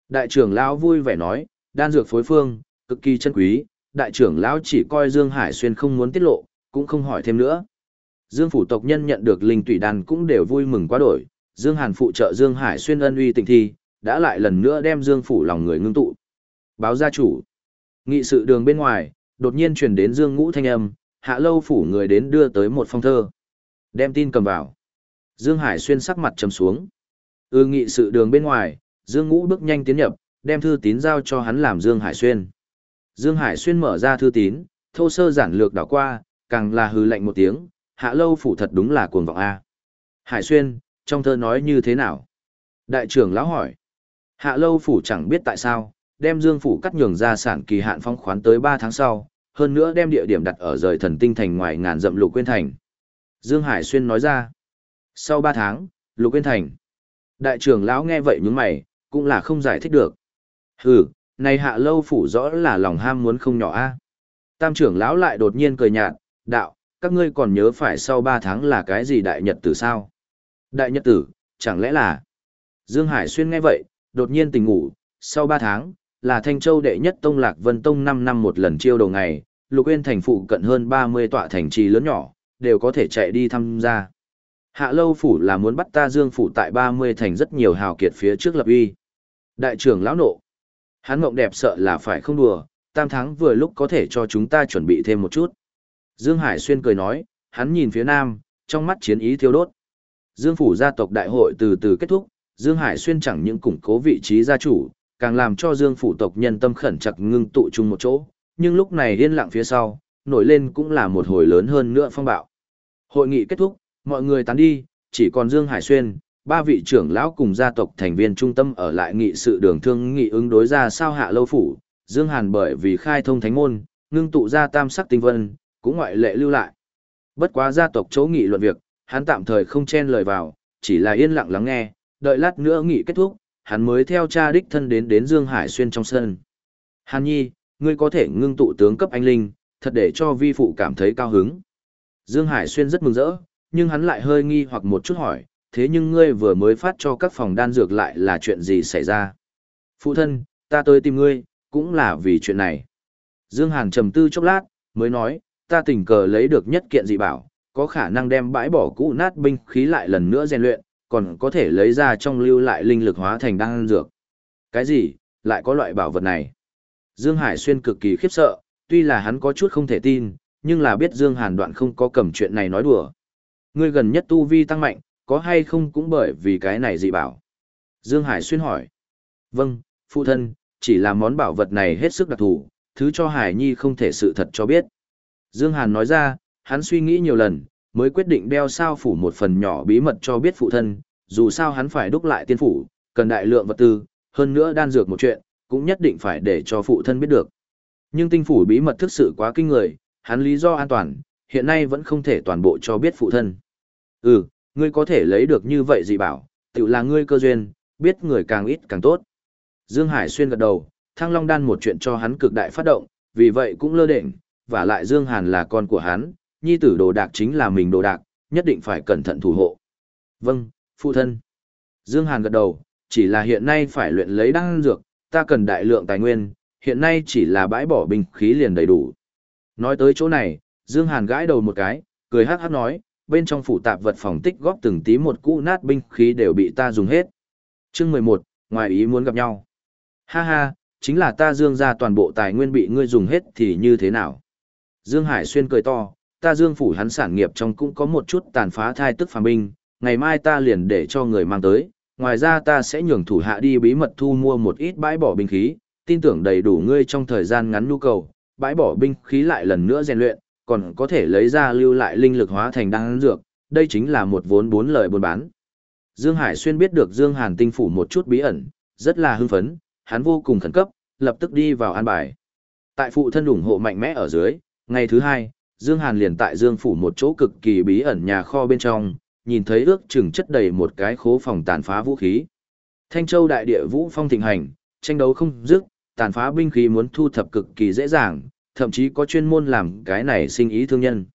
Đại trưởng lão vui vẻ nói, đan dược phối phương, cực kỳ chân quý, đại trưởng lão chỉ coi Dương Hải Xuyên không muốn tiết lộ, cũng không hỏi thêm nữa. Dương phủ tộc nhân nhận được linh tủy đan cũng đều vui mừng quá đổi, Dương Hàn phụ trợ Dương Hải Xuyên ân uy tình thi, đã lại lần nữa đem Dương phủ lòng người ngưng tụ. Báo gia chủ. Nghị sự đường bên ngoài, đột nhiên truyền đến Dương Ngũ thanh âm, hạ lâu phủ người đến đưa tới một phong thơ. Đem tin cầm vào. Dương Hải xuyên sắc mặt trầm xuống. Ư nghị sự đường bên ngoài, Dương Ngũ bước nhanh tiến nhập, đem thư tín giao cho hắn làm Dương Hải xuyên. Dương Hải xuyên mở ra thư tín, thô sơ giản lược đảo qua, càng là hư lạnh một tiếng, hạ lâu phủ thật đúng là cuồng vọng A. Hải Xuyên, trong thơ nói như thế nào? Đại trưởng lão hỏi. Hạ lâu phủ chẳng biết tại sao, đem Dương phủ cắt nhường ra sản kỳ hạn phong khoán tới 3 tháng sau, hơn nữa đem địa điểm đặt ở rời thần tinh thành ngoài ngàn dặm lục Quyên thành. Dương Hải Xuyên nói ra. Sau 3 tháng, lục Quyên thành. Đại trưởng lão nghe vậy nhướng mày, cũng là không giải thích được. Hừ, này hạ lâu phủ rõ là lòng ham muốn không nhỏ a. Tam trưởng lão lại đột nhiên cười nhạt, đạo, các ngươi còn nhớ phải sau 3 tháng là cái gì đại nhật tử sao? Đại nhật tử, chẳng lẽ là... Dương Hải Xuyên nghe vậy, đột nhiên tỉnh ngủ, sau 3 tháng, là Thanh Châu đệ nhất tông lạc vân tông 5 năm một lần chiêu đầu ngày, lục yên thành phụ cận hơn 30 tọa thành trì lớn nhỏ, đều có thể chạy đi tham gia. Hạ lâu phủ là muốn bắt ta dương phủ tại 30 thành rất nhiều hào kiệt phía trước lập uy. Đại trưởng lão nộ. Hắn mộng đẹp sợ là phải không đùa, tam tháng vừa lúc có thể cho chúng ta chuẩn bị thêm một chút. Dương Hải Xuyên cười nói, hắn nhìn phía nam, trong mắt chiến ý thiêu đốt. Dương phủ gia tộc đại hội từ từ kết thúc, Dương Hải Xuyên chẳng những củng cố vị trí gia chủ, càng làm cho Dương phủ tộc nhân tâm khẩn chặt ngưng tụ chung một chỗ, nhưng lúc này yên lặng phía sau, nổi lên cũng là một hồi lớn hơn nữa phong bạo. Hội nghị kết thúc, mọi người tán đi, chỉ còn Dương Hải Xuyên, ba vị trưởng lão cùng gia tộc thành viên trung tâm ở lại nghị sự đường thương nghị ứng đối ra sao hạ lâu phủ, Dương Hàn bởi vì khai thông thánh môn, ngưng tụ ra tam sắc tinh vân, cũng ngoại lệ lưu lại. Bất quá gia tộc chỗ nghị luận việc, hắn tạm thời không chen lời vào, chỉ là yên lặng lắng nghe, đợi lát nữa nghị kết thúc, hắn mới theo cha đích thân đến đến Dương Hải Xuyên trong sân. Hàn Nhi, ngươi có thể ngưng tụ tướng cấp anh linh, thật để cho vi phụ cảm thấy cao hứng. Dương Hải Xuyên rất mừng rỡ, nhưng hắn lại hơi nghi hoặc một chút hỏi, thế nhưng ngươi vừa mới phát cho các phòng đan dược lại là chuyện gì xảy ra? Phụ thân, ta tới tìm ngươi, cũng là vì chuyện này. Dương Hàn trầm tư chốc lát, mới nói, ta tình cờ lấy được nhất kiện dị bảo, có khả năng đem bãi bỏ cũ nát binh khí lại lần nữa rèn luyện, còn có thể lấy ra trong lưu lại linh lực hóa thành đan dược. Cái gì, lại có loại bảo vật này? Dương Hải Xuyên cực kỳ khiếp sợ, tuy là hắn có chút không thể tin, nhưng là biết Dương Hàn đoạn không có cầm chuyện này nói đùa. Ngươi gần nhất tu vi tăng mạnh, có hay không cũng bởi vì cái này dị bảo. Dương Hải Xuyên hỏi. Vâng, phụ thân, chỉ là món bảo vật này hết sức đặc thù, thứ cho Hải Nhi không thể sự thật cho biết. Dương Hàn nói ra, hắn suy nghĩ nhiều lần, mới quyết định đeo sao phủ một phần nhỏ bí mật cho biết phụ thân, dù sao hắn phải đúc lại tiên phủ, cần đại lượng vật tư, hơn nữa đan dược một chuyện, cũng nhất định phải để cho phụ thân biết được. Nhưng tinh phủ bí mật thực sự quá kinh người, hắn lý do an toàn, hiện nay vẫn không thể toàn bộ cho biết phụ thân. Ừ, ngươi có thể lấy được như vậy gì bảo, tự là ngươi cơ duyên, biết người càng ít càng tốt. Dương Hải xuyên gật đầu, Thăng Long đan một chuyện cho hắn cực đại phát động, vì vậy cũng lơ định, và lại Dương Hàn là con của hắn, nhi tử đồ đạc chính là mình đồ đạc, nhất định phải cẩn thận thủ hộ. Vâng, phụ thân. Dương Hàn gật đầu, chỉ là hiện nay phải luyện lấy đan dược, ta cần đại lượng tài nguyên, hiện nay chỉ là bãi bỏ binh khí liền đầy đủ. Nói tới chỗ này, Dương Hàn gãi đầu một cái, cười hắc hắc nói, bên trong phủ tạp vật phòng tích góp từng tí một cũ nát binh khí đều bị ta dùng hết. Chương 11, ngoài ý muốn gặp nhau. Ha ha, chính là ta Dương ra toàn bộ tài nguyên bị ngươi dùng hết thì như thế nào? Dương Hải Xuyên cười to, ta Dương phủ hắn sản nghiệp trong cũng có một chút tàn phá thai tức phàm binh, ngày mai ta liền để cho người mang tới, ngoài ra ta sẽ nhường thủ hạ đi bí mật thu mua một ít bãi bỏ binh khí, tin tưởng đầy đủ ngươi trong thời gian ngắn nhu cầu, bãi bỏ binh khí lại lần nữa rèn luyện, còn có thể lấy ra lưu lại linh lực hóa thành đan dược, đây chính là một vốn bốn lời buôn bán. Dương Hải Xuyên biết được Dương Hàn tinh phủ một chút bí ẩn, rất là hưng phấn, hắn vô cùng khẩn cấp, lập tức đi vào an bài. Tại phụ thân ủng hộ mạnh mẽ ở dưới, ngày thứ hai, Dương Hàn liền tại Dương phủ một chỗ cực kỳ bí ẩn nhà kho bên trong, nhìn thấy ước chừng chất đầy một cái khố phòng tàn phá vũ khí. Thanh Châu đại địa vũ phong thịnh hành, tranh đấu không dứt, tàn phá binh khí muốn thu thập cực kỳ dễ dàng, thậm chí có chuyên môn làm cái này sinh ý thương nhân.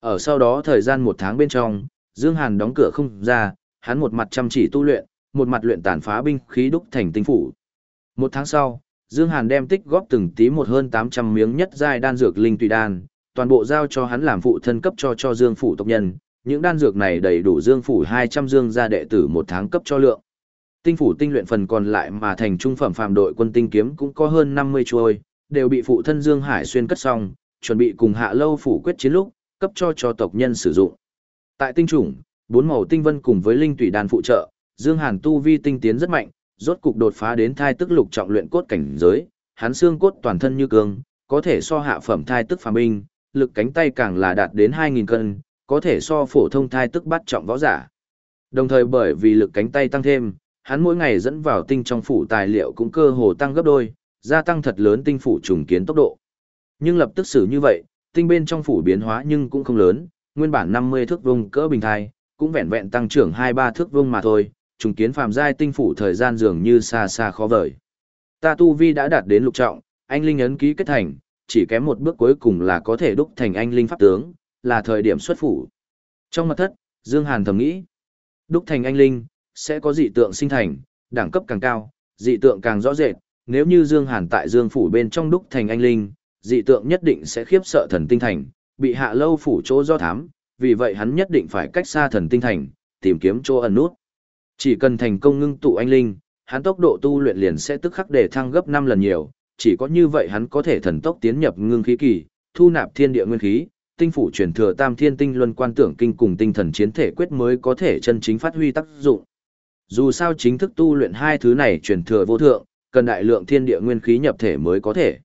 Ở sau đó thời gian một tháng bên trong, Dương Hàn đóng cửa không ra, hắn một mặt chăm chỉ tu luyện, một mặt luyện tàn phá binh khí đúc thành tinh phủ. Một tháng sau, Dương Hàn đem tích góp từng tí một hơn 800 miếng nhất giai đan dược linh tùy đan, toàn bộ giao cho hắn làm phụ thân cấp cho cho Dương phủ tộc nhân. Những đan dược này đầy đủ Dương phủ 200 dương gia đệ tử một tháng cấp cho lượng. Tinh phủ tinh luyện phần còn lại mà thành trung phẩm phàm đội quân tinh kiếm cũng có hơn 50 chuôi, đều bị phụ thân Dương Hải xuyên cất xong, chuẩn bị cùng hạ lâu phủ quyết chiến lúc, cấp cho cho tộc nhân sử dụng. Tại tinh chủng, bốn màu tinh vân cùng với linh tủy đàn phụ trợ, Dương Hàn tu vi tinh tiến rất mạnh, rốt cục đột phá đến thai tức lục trọng luyện cốt cảnh giới, hắn xương cốt toàn thân như cương, có thể so hạ phẩm thai tức phàm binh, lực cánh tay càng là đạt đến 2000 cân, có thể so phổ thông thai tức bắt trọng võ giả. Đồng thời bởi vì lực cánh tay tăng thêm, hắn mỗi ngày dẫn vào tinh trong phủ tài liệu cũng cơ hồ tăng gấp đôi, gia tăng thật lớn tinh phủ trùng kiến tốc độ. Nhưng lập tức xử như vậy, tinh bên trong phủ biến hóa nhưng cũng không lớn, nguyên bản 50 thước vuông cỡ bình thai, cũng vẹn vẹn tăng trưởng 2-3 thước vuông mà thôi, trùng kiến phàm giai tinh phủ thời gian dường như xa xa khó vời. Ta tu vi đã đạt đến lục trọng, anh linh ấn ký kết thành, chỉ kém một bước cuối cùng là có thể đúc thành anh linh pháp tướng, là thời điểm xuất phủ. Trong mật thất, Dương Hàn thầm nghĩ, đúc thành anh linh, sẽ có dị tượng sinh thành, đẳng cấp càng cao, dị tượng càng rõ rệt, nếu như Dương Hàn tại Dương phủ bên trong đúc thành anh linh, dị tượng nhất định sẽ khiếp sợ thần tinh thành, bị hạ lâu phủ chỗ do thám, vì vậy hắn nhất định phải cách xa thần tinh thành, tìm kiếm chỗ ẩn nút. Chỉ cần thành công ngưng tụ anh linh, hắn tốc độ tu luyện liền sẽ tức khắc để thăng gấp 5 lần nhiều, chỉ có như vậy hắn có thể thần tốc tiến nhập ngưng khí kỳ, thu nạp thiên địa nguyên khí, tinh phủ truyền thừa tam thiên tinh luân quan tưởng kinh cùng tinh thần chiến thể quyết mới có thể chân chính phát huy tác dụng. Dù sao chính thức tu luyện hai thứ này truyền thừa vô thượng, cần đại lượng thiên địa nguyên khí nhập thể mới có thể.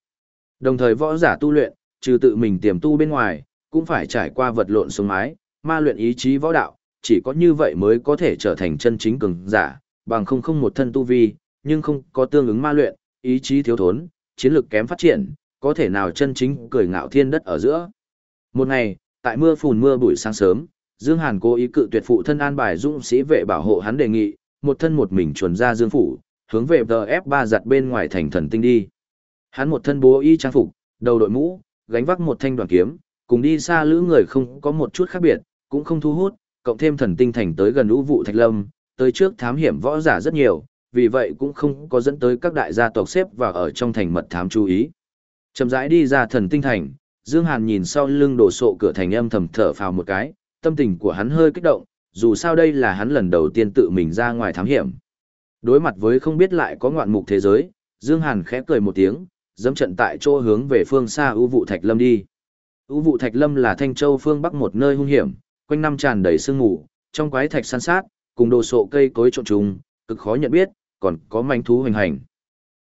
Đồng thời võ giả tu luyện, trừ tự mình tiềm tu bên ngoài, cũng phải trải qua vật lộn sống mái, ma luyện ý chí võ đạo, chỉ có như vậy mới có thể trở thành chân chính cường giả, bằng không không một thân tu vi, nhưng không có tương ứng ma luyện, ý chí thiếu thốn, chiến lược kém phát triển, có thể nào chân chính cười ngạo thiên đất ở giữa. Một ngày, tại mưa phùn mưa buổi sáng sớm, Dương Hàn cố ý cự tuyệt phụ thân an bài dũng sĩ vệ bảo hộ hắn đề nghị, một thân một mình chuẩn ra Dương phủ, hướng về TF3 giặt bên ngoài thành thần tinh đi. Hắn một thân bố y trang phục, đầu đội mũ, gánh vác một thanh đoàn kiếm, cùng đi xa lữ người không có một chút khác biệt, cũng không thu hút, cộng thêm thần tinh thành tới gần vũ vụ thạch lâm, tới trước thám hiểm võ giả rất nhiều, vì vậy cũng không có dẫn tới các đại gia tộc xếp và ở trong thành mật thám chú ý. Chậm rãi đi ra thần tinh thành, Dương Hàn nhìn sau lưng đổ sộ cửa thành âm thầm thở phào một cái, tâm tình của hắn hơi kích động, dù sao đây là hắn lần đầu tiên tự mình ra ngoài thám hiểm. Đối mặt với không biết lại có ngoạn mục thế giới, Dương Hàn khẽ cười một tiếng, dẫm trận tại chỗ hướng về phương xa ưu vụ thạch lâm đi. ưu vụ thạch lâm là thanh châu phương bắc một nơi hung hiểm, quanh năm tràn đầy sương mù, trong quái thạch san sát, cùng đồ sộ cây cối trộn trùng, cực khó nhận biết, còn có manh thú hoành hành.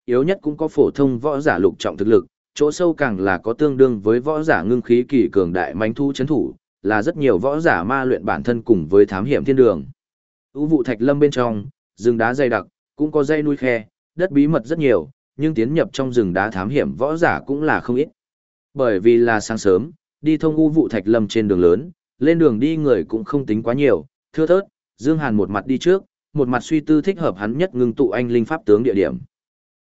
Yếu nhất cũng có phổ thông võ giả lục trọng thực lực, chỗ sâu càng là có tương đương với võ giả ngưng khí kỳ cường đại manh thú chấn thủ, là rất nhiều võ giả ma luyện bản thân cùng với thám hiểm thiên đường. ưu vụ thạch lâm bên trong, rừng đá dày đặc, cũng có dây núi khe, đất bí mật rất nhiều, nhưng tiến nhập trong rừng đá thám hiểm võ giả cũng là không ít. Bởi vì là sáng sớm, đi thông u vụ thạch lâm trên đường lớn, lên đường đi người cũng không tính quá nhiều, thưa thớt, Dương Hàn một mặt đi trước, một mặt suy tư thích hợp hắn nhất ngưng tụ anh linh pháp tướng địa điểm.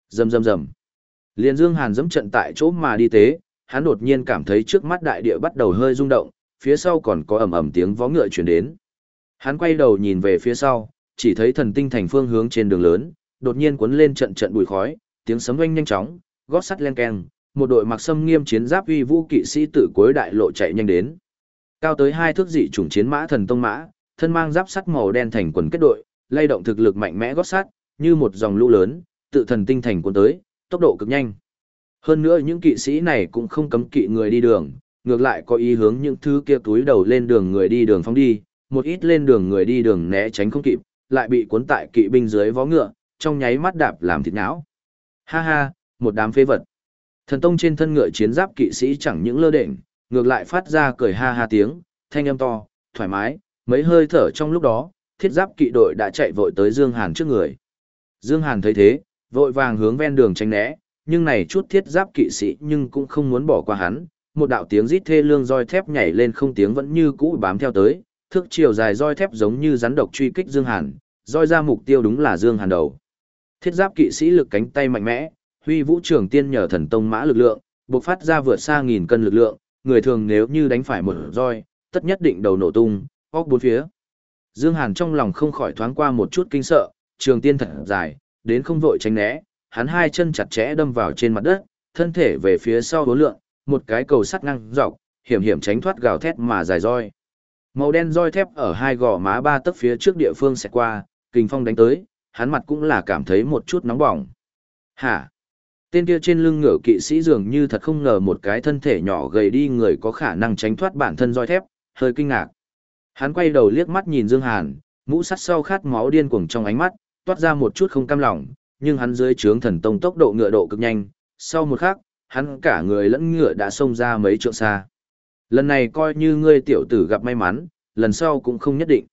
Rầm rầm rầm. Liên Dương Hàn dẫm trận tại chỗ mà đi tế, hắn đột nhiên cảm thấy trước mắt đại địa bắt đầu hơi rung động, phía sau còn có ầm ầm tiếng vó ngựa truyền đến. Hắn quay đầu nhìn về phía sau, chỉ thấy thần tinh thành phương hướng trên đường lớn, đột nhiên cuốn lên trận trận bụi khói, tiếng sấm oanh nhanh chóng, gót sắt len keng, một đội mặc sâm nghiêm chiến giáp uy vũ kỵ sĩ tự cuối đại lộ chạy nhanh đến. Cao tới hai thước dị chủng chiến mã thần tông mã, thân mang giáp sắt màu đen thành quần kết đội, lay động thực lực mạnh mẽ gót sắt, như một dòng lũ lớn, tự thần tinh thành cuốn tới, tốc độ cực nhanh. Hơn nữa những kỵ sĩ này cũng không cấm kỵ người đi đường, ngược lại có ý hướng những thứ kia túi đầu lên đường người đi đường phóng đi, một ít lên đường người đi đường né tránh không kịp, lại bị cuốn tại kỵ binh dưới vó ngựa, trong nháy mắt đạp làm thịt não. Ha ha, một đám phế vật. Thần tông trên thân ngựa chiến giáp kỵ sĩ chẳng những lơ đễnh, ngược lại phát ra cười ha ha tiếng, thanh âm to, thoải mái, mấy hơi thở trong lúc đó, thiết giáp kỵ đội đã chạy vội tới Dương Hàn trước người. Dương Hàn thấy thế, vội vàng hướng ven đường tránh né, nhưng này chút thiết giáp kỵ sĩ nhưng cũng không muốn bỏ qua hắn, một đạo tiếng rít thê lương roi thép nhảy lên không tiếng vẫn như cũ bám theo tới, thước chiều dài roi thép giống như rắn độc truy kích Dương Hàn, roi ra mục tiêu đúng là Dương Hàn đầu. Thiết giáp kỵ sĩ lực cánh tay mạnh mẽ, huy vũ trường tiên nhờ thần tông mã lực lượng, bộc phát ra vượt xa nghìn cân lực lượng, người thường nếu như đánh phải một roi, tất nhất định đầu nổ tung, óc bốn phía. Dương Hàn trong lòng không khỏi thoáng qua một chút kinh sợ, trường tiên thật dài, đến không vội tránh né, hắn hai chân chặt chẽ đâm vào trên mặt đất, thân thể về phía sau đối lượng, một cái cầu sắt ngang dọc, hiểm hiểm tránh thoát gào thét mà dài roi. Màu đen roi thép ở hai gò má ba tấc phía trước địa phương sẽ qua, kình phong đánh tới, hắn mặt cũng là cảm thấy một chút nóng bỏng. Hả? Tên kia trên lưng ngựa kỵ sĩ dường như thật không ngờ một cái thân thể nhỏ gầy đi người có khả năng tránh thoát bản thân roi thép, hơi kinh ngạc. Hắn quay đầu liếc mắt nhìn Dương Hàn, mũ sắt sau khát máu điên cuồng trong ánh mắt, toát ra một chút không cam lòng, nhưng hắn dưới trướng thần tông tốc độ ngựa độ cực nhanh, sau một khắc, hắn cả người lẫn ngựa đã xông ra mấy trượng xa. Lần này coi như ngươi tiểu tử gặp may mắn, lần sau cũng không nhất định.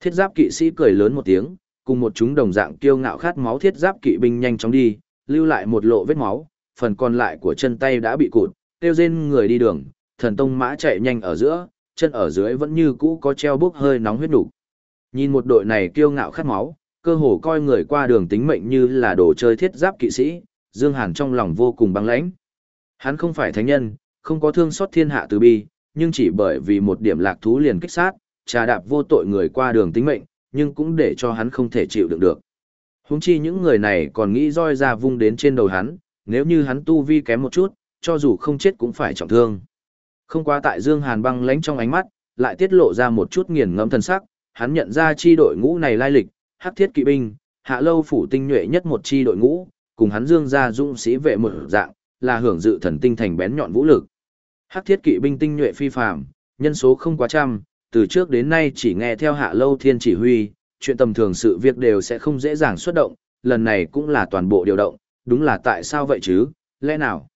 Thiết giáp kỵ sĩ cười lớn một tiếng, cùng một chúng đồng dạng kiêu ngạo khát máu thiết giáp kỵ binh nhanh chóng đi, lưu lại một lộ vết máu, phần còn lại của chân tay đã bị cụt, tiêu rên người đi đường, thần tông mã chạy nhanh ở giữa, chân ở dưới vẫn như cũ có treo bốc hơi nóng huyết đủ. Nhìn một đội này kiêu ngạo khát máu, cơ hồ coi người qua đường tính mệnh như là đồ chơi thiết giáp kỵ sĩ, Dương Hàn trong lòng vô cùng băng lãnh. Hắn không phải thánh nhân, không có thương xót thiên hạ từ bi, nhưng chỉ bởi vì một điểm lạc thú liền kích sát, trà đạp vô tội người qua đường tính mệnh, nhưng cũng để cho hắn không thể chịu đựng được. Huống chi những người này còn nghĩ roi ra vung đến trên đầu hắn, nếu như hắn tu vi kém một chút, cho dù không chết cũng phải trọng thương. Không quá tại Dương Hàn băng lánh trong ánh mắt, lại tiết lộ ra một chút nghiền ngẫm thần sắc, hắn nhận ra chi đội ngũ này lai lịch, Hắc Thiết Kỵ binh, Hạ Lâu phủ tinh nhuệ nhất một chi đội ngũ, cùng hắn Dương gia dũng sĩ vệ một dạng, là hưởng dự thần tinh thành bén nhọn vũ lực. Hắc Thiết Kỵ binh tinh nhuệ phi phàm, nhân số không quá trăm, từ trước đến nay chỉ nghe theo Hạ Lâu Thiên chỉ huy, chuyện tầm thường sự việc đều sẽ không dễ dàng xuất động, lần này cũng là toàn bộ điều động, đúng là tại sao vậy chứ, lẽ nào?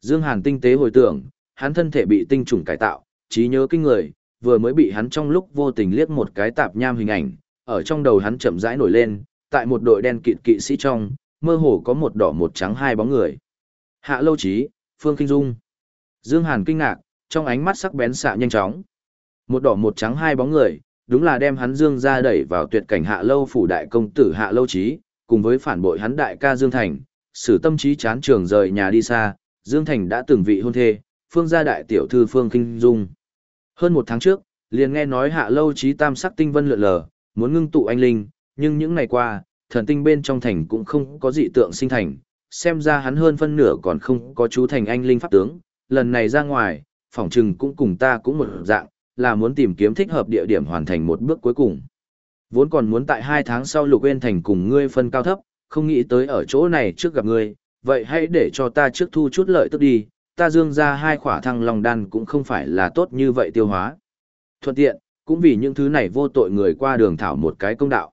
Dương Hàn tinh tế hồi tưởng, hắn thân thể bị tinh trùng cải tạo, trí nhớ kinh người, vừa mới bị hắn trong lúc vô tình liếc một cái tạp nham hình ảnh, ở trong đầu hắn chậm rãi nổi lên, tại một đội đen kịt kỵ sĩ trong, mơ hồ có một đỏ một trắng hai bóng người. Hạ Lâu Chí, Phương Kinh Dung. Dương Hàn kinh ngạc, trong ánh mắt sắc bén xạ nhanh chóng. Một đỏ một trắng hai bóng người, đúng là đem hắn Dương ra đẩy vào tuyệt cảnh Hạ Lâu phủ đại công tử Hạ Lâu trí, cùng với phản bội hắn đại ca Dương Thành, sử tâm trí chán trường rời nhà đi xa, Dương Thành đã từng vị hôn thê, phương gia đại tiểu thư Phương Kinh Dung. Hơn một tháng trước, liền nghe nói Hạ Lâu trí tam sắc tinh vân lượn lờ, muốn ngưng tụ anh linh, nhưng những ngày qua, thần tinh bên trong thành cũng không có dị tượng sinh thành, xem ra hắn hơn phân nửa còn không có chú thành anh linh pháp tướng, lần này ra ngoài, phỏng chừng cũng cùng ta cũng một dạng, là muốn tìm kiếm thích hợp địa điểm hoàn thành một bước cuối cùng. Vốn còn muốn tại hai tháng sau lục yên thành cùng ngươi phân cao thấp, không nghĩ tới ở chỗ này trước gặp ngươi, vậy hãy để cho ta trước thu chút lợi tức đi, ta dương ra hai khỏa thăng lòng đan cũng không phải là tốt như vậy tiêu hóa. Thuận tiện, cũng vì những thứ này vô tội người qua đường thảo một cái công đạo.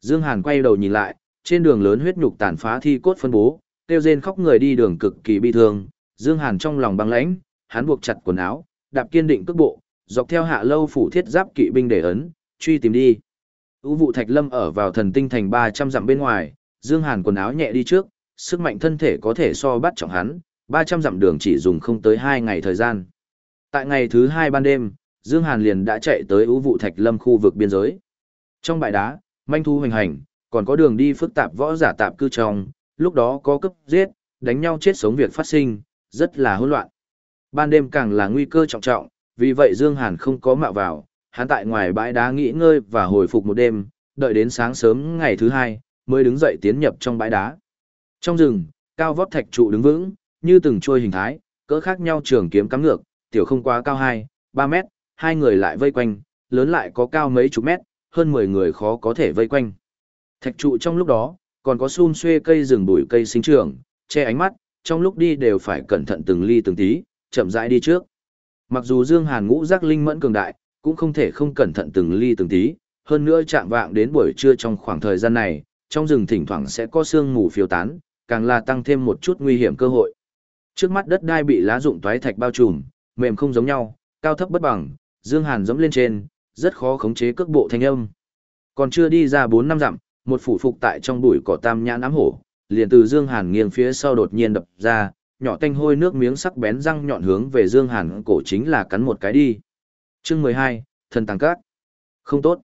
Dương Hàn quay đầu nhìn lại, trên đường lớn huyết nhục tàn phá thi cốt phân bố, tiêu rên khóc người đi đường cực kỳ bi thương, Dương Hàn trong lòng băng lãnh, hắn buộc chặt quần áo, đạp kiên định cước bộ, dọc theo hạ lâu phủ thiết giáp kỵ binh để ấn, truy tìm đi. U vụ Thạch Lâm ở vào thần tinh thành 300 dặm bên ngoài, Dương Hàn quần áo nhẹ đi trước, sức mạnh thân thể có thể so bắt trọng hắn, 300 dặm đường chỉ dùng không tới 2 ngày thời gian. Tại ngày thứ 2 ban đêm, Dương Hàn liền đã chạy tới U vụ thạch lâm khu vực biên giới. Trong bãi đá, manh thu hoành hành, còn có đường đi phức tạp võ giả tạp cư trong, lúc đó có cấp giết, đánh nhau chết sống việc phát sinh, rất là hỗn loạn. Ban đêm càng là nguy cơ trọng trọng, vì vậy Dương Hàn không có mạo vào, hắn tại ngoài bãi đá nghỉ ngơi và hồi phục một đêm, đợi đến sáng sớm ngày thứ hai, mới đứng dậy tiến nhập trong bãi đá. Trong rừng, cao vóc thạch trụ đứng vững, như từng trôi hình thái, cỡ khác nhau trường kiếm cắm ngược, tiểu không quá cao 2, 3 mét, hai người lại vây quanh, lớn lại có cao mấy chục mét, hơn 10 người khó có thể vây quanh. Thạch trụ trong lúc đó, còn có xun xuê cây rừng bụi cây sinh trưởng, che ánh mắt, trong lúc đi đều phải cẩn thận từng ly từng tí, chậm rãi đi trước. Mặc dù Dương Hàn ngũ giác linh mẫn cường đại, cũng không thể không cẩn thận từng ly từng tí, hơn nữa chạm vạng đến buổi trưa trong khoảng thời gian này, trong rừng thỉnh thoảng sẽ có sương mù phiêu tán, càng là tăng thêm một chút nguy hiểm cơ hội. Trước mắt đất đai bị lá rụng toái thạch bao trùm, mềm không giống nhau, cao thấp bất bằng, Dương Hàn dẫm lên trên, rất khó khống chế cước bộ thanh âm. Còn chưa đi ra 4 năm dặm, một phủ phục tại trong bụi cỏ tam nhãn ám hổ, liền từ Dương Hàn nghiêng phía sau đột nhiên đập ra, nhỏ tanh hôi nước miếng sắc bén răng nhọn hướng về Dương Hàn cổ chính là cắn một cái đi. Chương 12, thần tăng cát. Không tốt.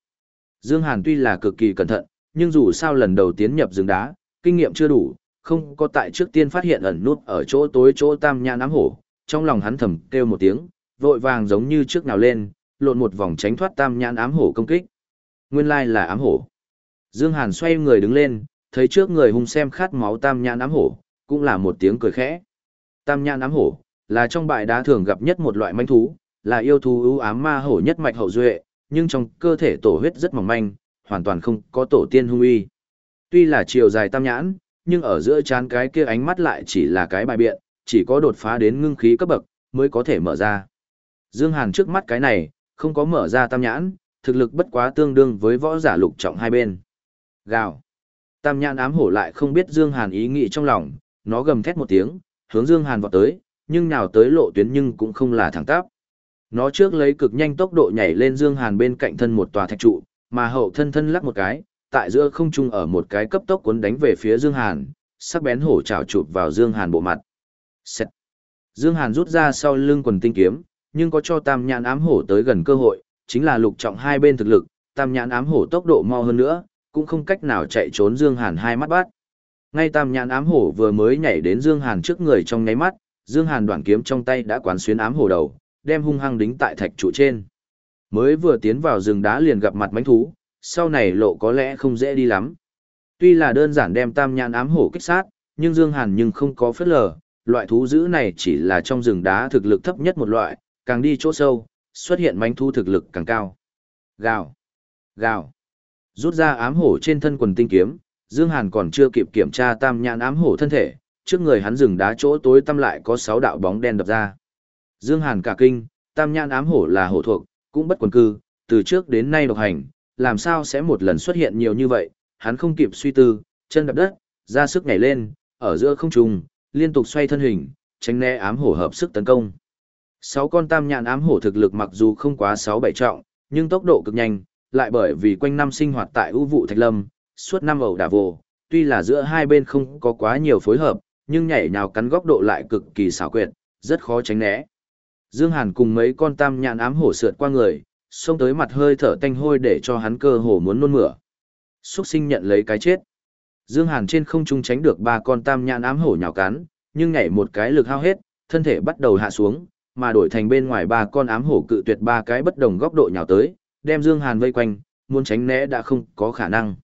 Dương Hàn tuy là cực kỳ cẩn thận, nhưng dù sao lần đầu tiến nhập rừng đá, kinh nghiệm chưa đủ, không có tại trước tiên phát hiện ẩn nút ở chỗ tối chỗ tam nhãn ám hổ, trong lòng hắn thầm kêu một tiếng, vội vàng giống như trước nào lên, lộn một vòng tránh thoát tam nhãn ám hổ công kích. Nguyên lai là ám hổ. Dương Hàn xoay người đứng lên, thấy trước người hung xem khát máu tam nhãn ám hổ, cũng là một tiếng cười khẽ. Tam nhãn ám hổ là trong bãi đá thường gặp nhất một loại manh thú, là yêu thú ưu ám ma hổ nhất mạch hậu duệ, nhưng trong cơ thể tổ huyết rất mỏng manh, hoàn toàn không có tổ tiên hung uy. Tuy là chiều dài tam nhãn, nhưng ở giữa chán cái kia ánh mắt lại chỉ là cái bài biện, chỉ có đột phá đến ngưng khí cấp bậc mới có thể mở ra. Dương Hàn trước mắt cái này, không có mở ra tam nhãn, thực lực bất quá tương đương với võ giả lục trọng hai bên. Gào. Tam nhãn ám hổ lại không biết Dương Hàn ý nghĩ trong lòng, nó gầm thét một tiếng, hướng Dương Hàn vọt tới, nhưng nào tới lộ tuyến nhưng cũng không là thẳng tắp. Nó trước lấy cực nhanh tốc độ nhảy lên Dương Hàn bên cạnh thân một tòa thạch trụ, mà hậu thân thân lắc một cái, tại giữa không trung ở một cái cấp tốc cuốn đánh về phía Dương Hàn, sắc bén hổ chảo chụp vào Dương Hàn bộ mặt. Xẹt. Dương Hàn rút ra sau lưng quần tinh kiếm, nhưng có cho tam nhãn ám hổ tới gần cơ hội, chính là lục trọng hai bên thực lực, tam nhãn ám hổ tốc độ mau hơn nữa, cũng không cách nào chạy trốn Dương Hàn hai mắt bắt. Ngay tam nhãn ám hổ vừa mới nhảy đến Dương Hàn trước người trong nháy mắt, Dương Hàn đoạn kiếm trong tay đã quán xuyến ám hổ đầu, đem hung hăng đính tại thạch trụ trên. Mới vừa tiến vào rừng đá liền gặp mặt mãnh thú, sau này lộ có lẽ không dễ đi lắm. Tuy là đơn giản đem tam nhãn ám hổ kích sát, nhưng Dương Hàn nhưng không có phất lờ, loại thú dữ này chỉ là trong rừng đá thực lực thấp nhất một loại, càng đi chỗ sâu, xuất hiện mãnh thú thực lực càng cao. Gào, gào. Rút ra ám hổ trên thân quần tinh kiếm, Dương Hàn còn chưa kịp kiểm tra tam nhãn ám hổ thân thể, trước người hắn dừng đá chỗ tối tăm lại có sáu đạo bóng đen đập ra. Dương Hàn cả kinh, tam nhãn ám hổ là hổ thuộc, cũng bất quần cư, từ trước đến nay độc hành, làm sao sẽ một lần xuất hiện nhiều như vậy, hắn không kịp suy tư, chân đập đất, ra sức nhảy lên, ở giữa không trung, liên tục xoay thân hình, tránh né ám hổ hợp sức tấn công. Sáu con tam nhãn ám hổ thực lực mặc dù không quá sáu bảy trọng, nhưng tốc độ cực nhanh, lại bởi vì quanh năm sinh hoạt tại ưu vụ thạch lâm, suốt năm ẩu đả vồ, tuy là giữa hai bên không có quá nhiều phối hợp, nhưng nhảy nhào cắn góc độ lại cực kỳ xảo quyệt, rất khó tránh né. Dương Hàn cùng mấy con tam nhạn ám hổ sượt qua người, xông tới mặt hơi thở tanh hôi để cho hắn cơ hồ muốn nôn mửa. Xuất sinh nhận lấy cái chết. Dương Hàn trên không trung tránh được ba con tam nhãn ám hổ nhào cắn, nhưng nhảy một cái lực hao hết, thân thể bắt đầu hạ xuống, mà đổi thành bên ngoài ba con ám hổ cự tuyệt ba cái bất đồng góc độ nhào tới, đem Dương Hàn vây quanh, muốn tránh né đã không có khả năng.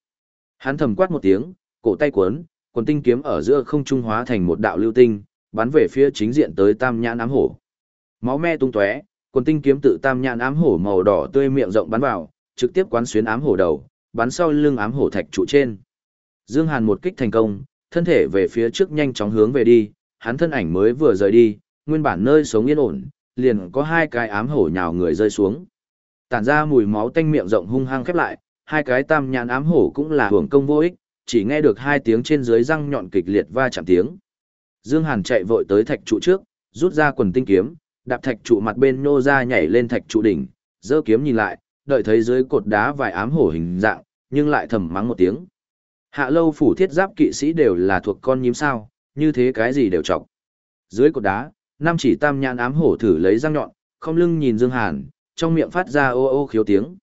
Hắn thầm quát một tiếng, cổ tay cuốn, quần tinh kiếm ở giữa không trung hóa thành một đạo lưu tinh, bắn về phía chính diện tới tam nhãn ám hổ. Máu me tung tóe, quần tinh kiếm tự tam nhãn ám hổ màu đỏ tươi miệng rộng bắn vào, trực tiếp quán xuyến ám hổ đầu, bắn sau lưng ám hổ thạch trụ trên. Dương Hàn một kích thành công, thân thể về phía trước nhanh chóng hướng về đi, hắn thân ảnh mới vừa rời đi, nguyên bản nơi sống yên ổn, liền có hai cái ám hổ nhào người rơi xuống. Tản ra mùi máu tanh miệng rộng hung hăng khép lại, hai cái tam nhãn ám hổ cũng là hưởng công vô ích, chỉ nghe được hai tiếng trên dưới răng nhọn kịch liệt va chạm tiếng. Dương Hàn chạy vội tới thạch trụ trước, rút ra quần tinh kiếm, đạp thạch trụ mặt bên nô ra nhảy lên thạch trụ đỉnh, giơ kiếm nhìn lại, đợi thấy dưới cột đá vài ám hổ hình dạng, nhưng lại thầm mắng một tiếng. Hạ lâu phủ thiết giáp kỵ sĩ đều là thuộc con nhím sao, như thế cái gì đều chọc. Dưới cột đá, năm chỉ tam nhãn ám hổ thử lấy răng nhọn, không lưng nhìn Dương Hàn, trong miệng phát ra ô ô khiếu tiếng.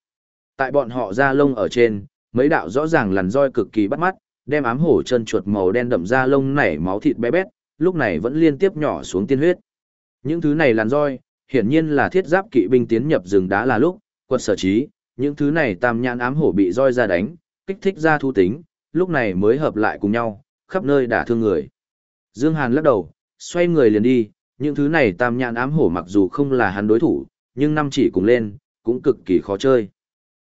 Tại bọn họ da lông ở trên, mấy đạo rõ ràng lằn roi cực kỳ bắt mắt, đem ám hổ chân chuột màu đen đậm da lông nảy máu thịt bé bét, lúc này vẫn liên tiếp nhỏ xuống tiên huyết. Những thứ này làn roi, hiển nhiên là thiết giáp kỵ binh tiến nhập rừng đá là lúc, quật sở trí, những thứ này tam nhãn ám hổ bị roi ra đánh, kích thích ra thu tính, lúc này mới hợp lại cùng nhau, khắp nơi đả thương người. Dương Hàn lắc đầu, xoay người liền đi, những thứ này tam nhãn ám hổ mặc dù không là hắn đối thủ, nhưng năm chỉ cùng lên, cũng cực kỳ khó chơi.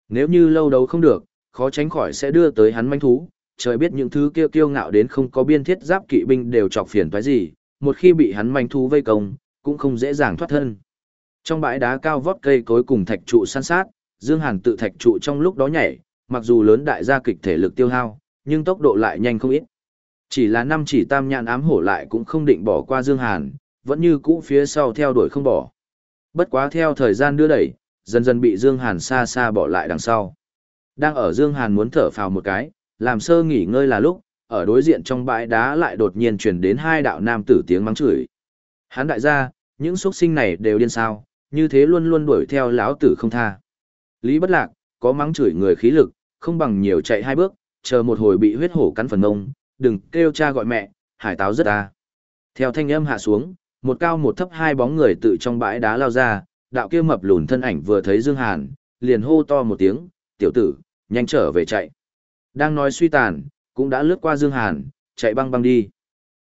Nếu như lâu đấu không được, khó tránh khỏi sẽ đưa tới hắn manh thú, trời biết những thứ kia kiêu ngạo đến không có biên thiết giáp kỵ binh đều chọc phiền toái gì, một khi bị hắn manh thú vây công, cũng không dễ dàng thoát thân. Trong bãi đá cao vót cây cối cùng thạch trụ san sát, Dương Hàn tự thạch trụ trong lúc đó nhảy, mặc dù lớn đại gia kịch thể lực tiêu hao, nhưng tốc độ lại nhanh không ít. Chỉ là năm chỉ tam nhạn ám hổ lại cũng không định bỏ qua Dương Hàn, vẫn như cũ phía sau theo đuổi không bỏ. Bất quá theo thời gian đưa đẩy, dần dần bị Dương Hàn xa xa bỏ lại đằng sau. Đang ở Dương Hàn muốn thở phào một cái, làm sơ nghỉ ngơi là lúc, ở đối diện trong bãi đá lại đột nhiên truyền đến hai đạo nam tử tiếng mắng chửi. Hán đại gia, những xuất sinh này đều điên sao, như thế luôn luôn đuổi theo lão tử không tha. Lý bất lạc, có mắng chửi người khí lực, không bằng nhiều chạy hai bước, chờ một hồi bị huyết hổ cắn phần ngông, đừng kêu cha gọi mẹ, hải táo rất à. Theo thanh âm hạ xuống, một cao một thấp hai bóng người tự trong bãi đá lao ra, đạo kia mập lùn thân ảnh vừa thấy Dương Hàn, liền hô to một tiếng, tiểu tử, nhanh trở về chạy. Đang nói suy tàn, cũng đã lướt qua Dương Hàn, chạy băng băng đi.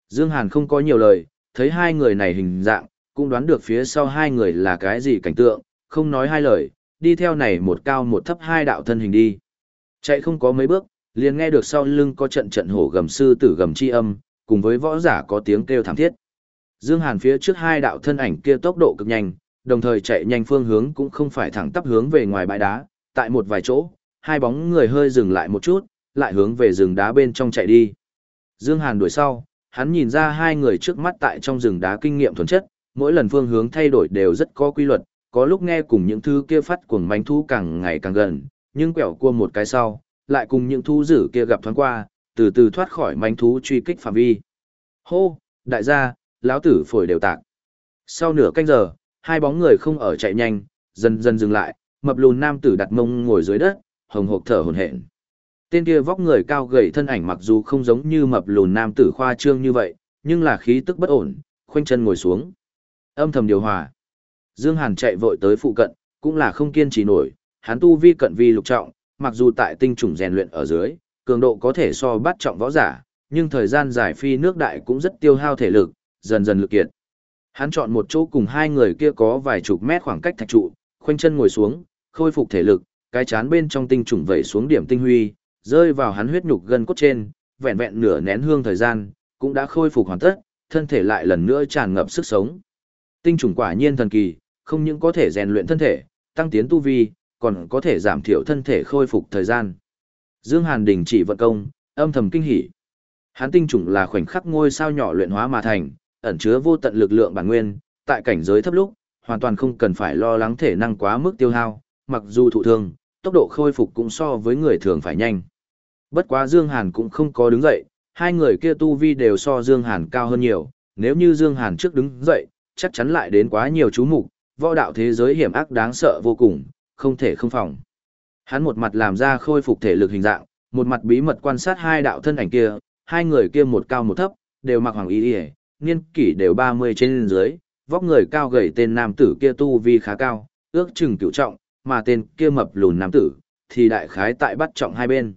Dương Hàn không có nhiều lời, thấy hai người này hình dạng, cũng đoán được phía sau hai người là cái gì cảnh tượng, không nói hai lời, đi theo này một cao một thấp hai đạo thân hình đi. Chạy không có mấy bước, liền nghe được sau lưng có trận trận hổ gầm sư tử gầm chi âm, cùng với võ giả có tiếng kêu thảm thiết. Dương Hàn phía trước hai đạo thân ảnh kia tốc độ cực nhanh, đồng thời chạy nhanh phương hướng cũng không phải thẳng tắp hướng về ngoài bãi đá, tại một vài chỗ, hai bóng người hơi dừng lại một chút, lại hướng về rừng đá bên trong chạy đi. Dương Hàn đuổi sau, hắn nhìn ra hai người trước mắt tại trong rừng đá kinh nghiệm thuần chất, mỗi lần phương hướng thay đổi đều rất có quy luật, có lúc nghe cùng những thứ kia phát cuồng manh thú càng ngày càng gần, nhưng quẹo cua một cái sau, lại cùng những thú dữ kia gặp thoáng qua, từ từ thoát khỏi manh thú truy kích phạm vi. Hô, đại gia, lão tử phổi đều tạc. Sau nửa canh giờ, hai bóng người không ở chạy nhanh, dần dần dừng lại, mập lùn nam tử đặt mông ngồi dưới đất, hồng hộc thở hổn hển. Tên kia vóc người cao gầy thân ảnh mặc dù không giống như mập lùn nam tử khoa trương như vậy, nhưng là khí tức bất ổn, khoanh chân ngồi xuống. Âm thầm điều hòa. Dương Hàn chạy vội tới phụ cận, cũng là không kiên trì nổi, hắn tu vi cận vi lục trọng, mặc dù tại tinh trùng rèn luyện ở dưới, cường độ có thể so bắt trọng võ giả, nhưng thời gian dài phi nước đại cũng rất tiêu hao thể lực, dần dần lực kiệt. Hắn chọn một chỗ cùng hai người kia có vài chục mét khoảng cách thạch trụ, khoanh chân ngồi xuống, khôi phục thể lực, cái chán bên trong tinh trùng vẩy xuống điểm tinh huy, rơi vào hắn huyết nhục gần cốt trên, vẹn vẹn nửa nén hương thời gian, cũng đã khôi phục hoàn tất, thân thể lại lần nữa tràn ngập sức sống. Tinh trùng quả nhiên thần kỳ, không những có thể rèn luyện thân thể, tăng tiến tu vi, còn có thể giảm thiểu thân thể khôi phục thời gian. Dương Hàn đình chỉ vận công, âm thầm kinh hỉ. Hắn tinh trùng là khoảnh khắc ngôi sao nhỏ luyện hóa mà thành, ẩn chứa vô tận lực lượng bản nguyên, tại cảnh giới thấp lúc, hoàn toàn không cần phải lo lắng thể năng quá mức tiêu hao, mặc dù thụ thương, tốc độ khôi phục cũng so với người thường phải nhanh. Bất quá Dương Hàn cũng không có đứng dậy, hai người kia tu vi đều so Dương Hàn cao hơn nhiều, nếu như Dương Hàn trước đứng dậy, chắc chắn lại đến quá nhiều chú mục, võ đạo thế giới hiểm ác đáng sợ vô cùng, không thể không phòng. Hắn một mặt làm ra khôi phục thể lực hình dạng, một mặt bí mật quan sát hai đạo thân ảnh kia, hai người kia một cao một thấp, đều mặc hoàng y y, niên kỷ đều 30 trên dưới, vóc người cao gầy tên nam tử kia tu vi khá cao, ước chừng cửu trọng, mà tên kia mập lùn nam tử, thì đại khái tại bắt trọng hai bên.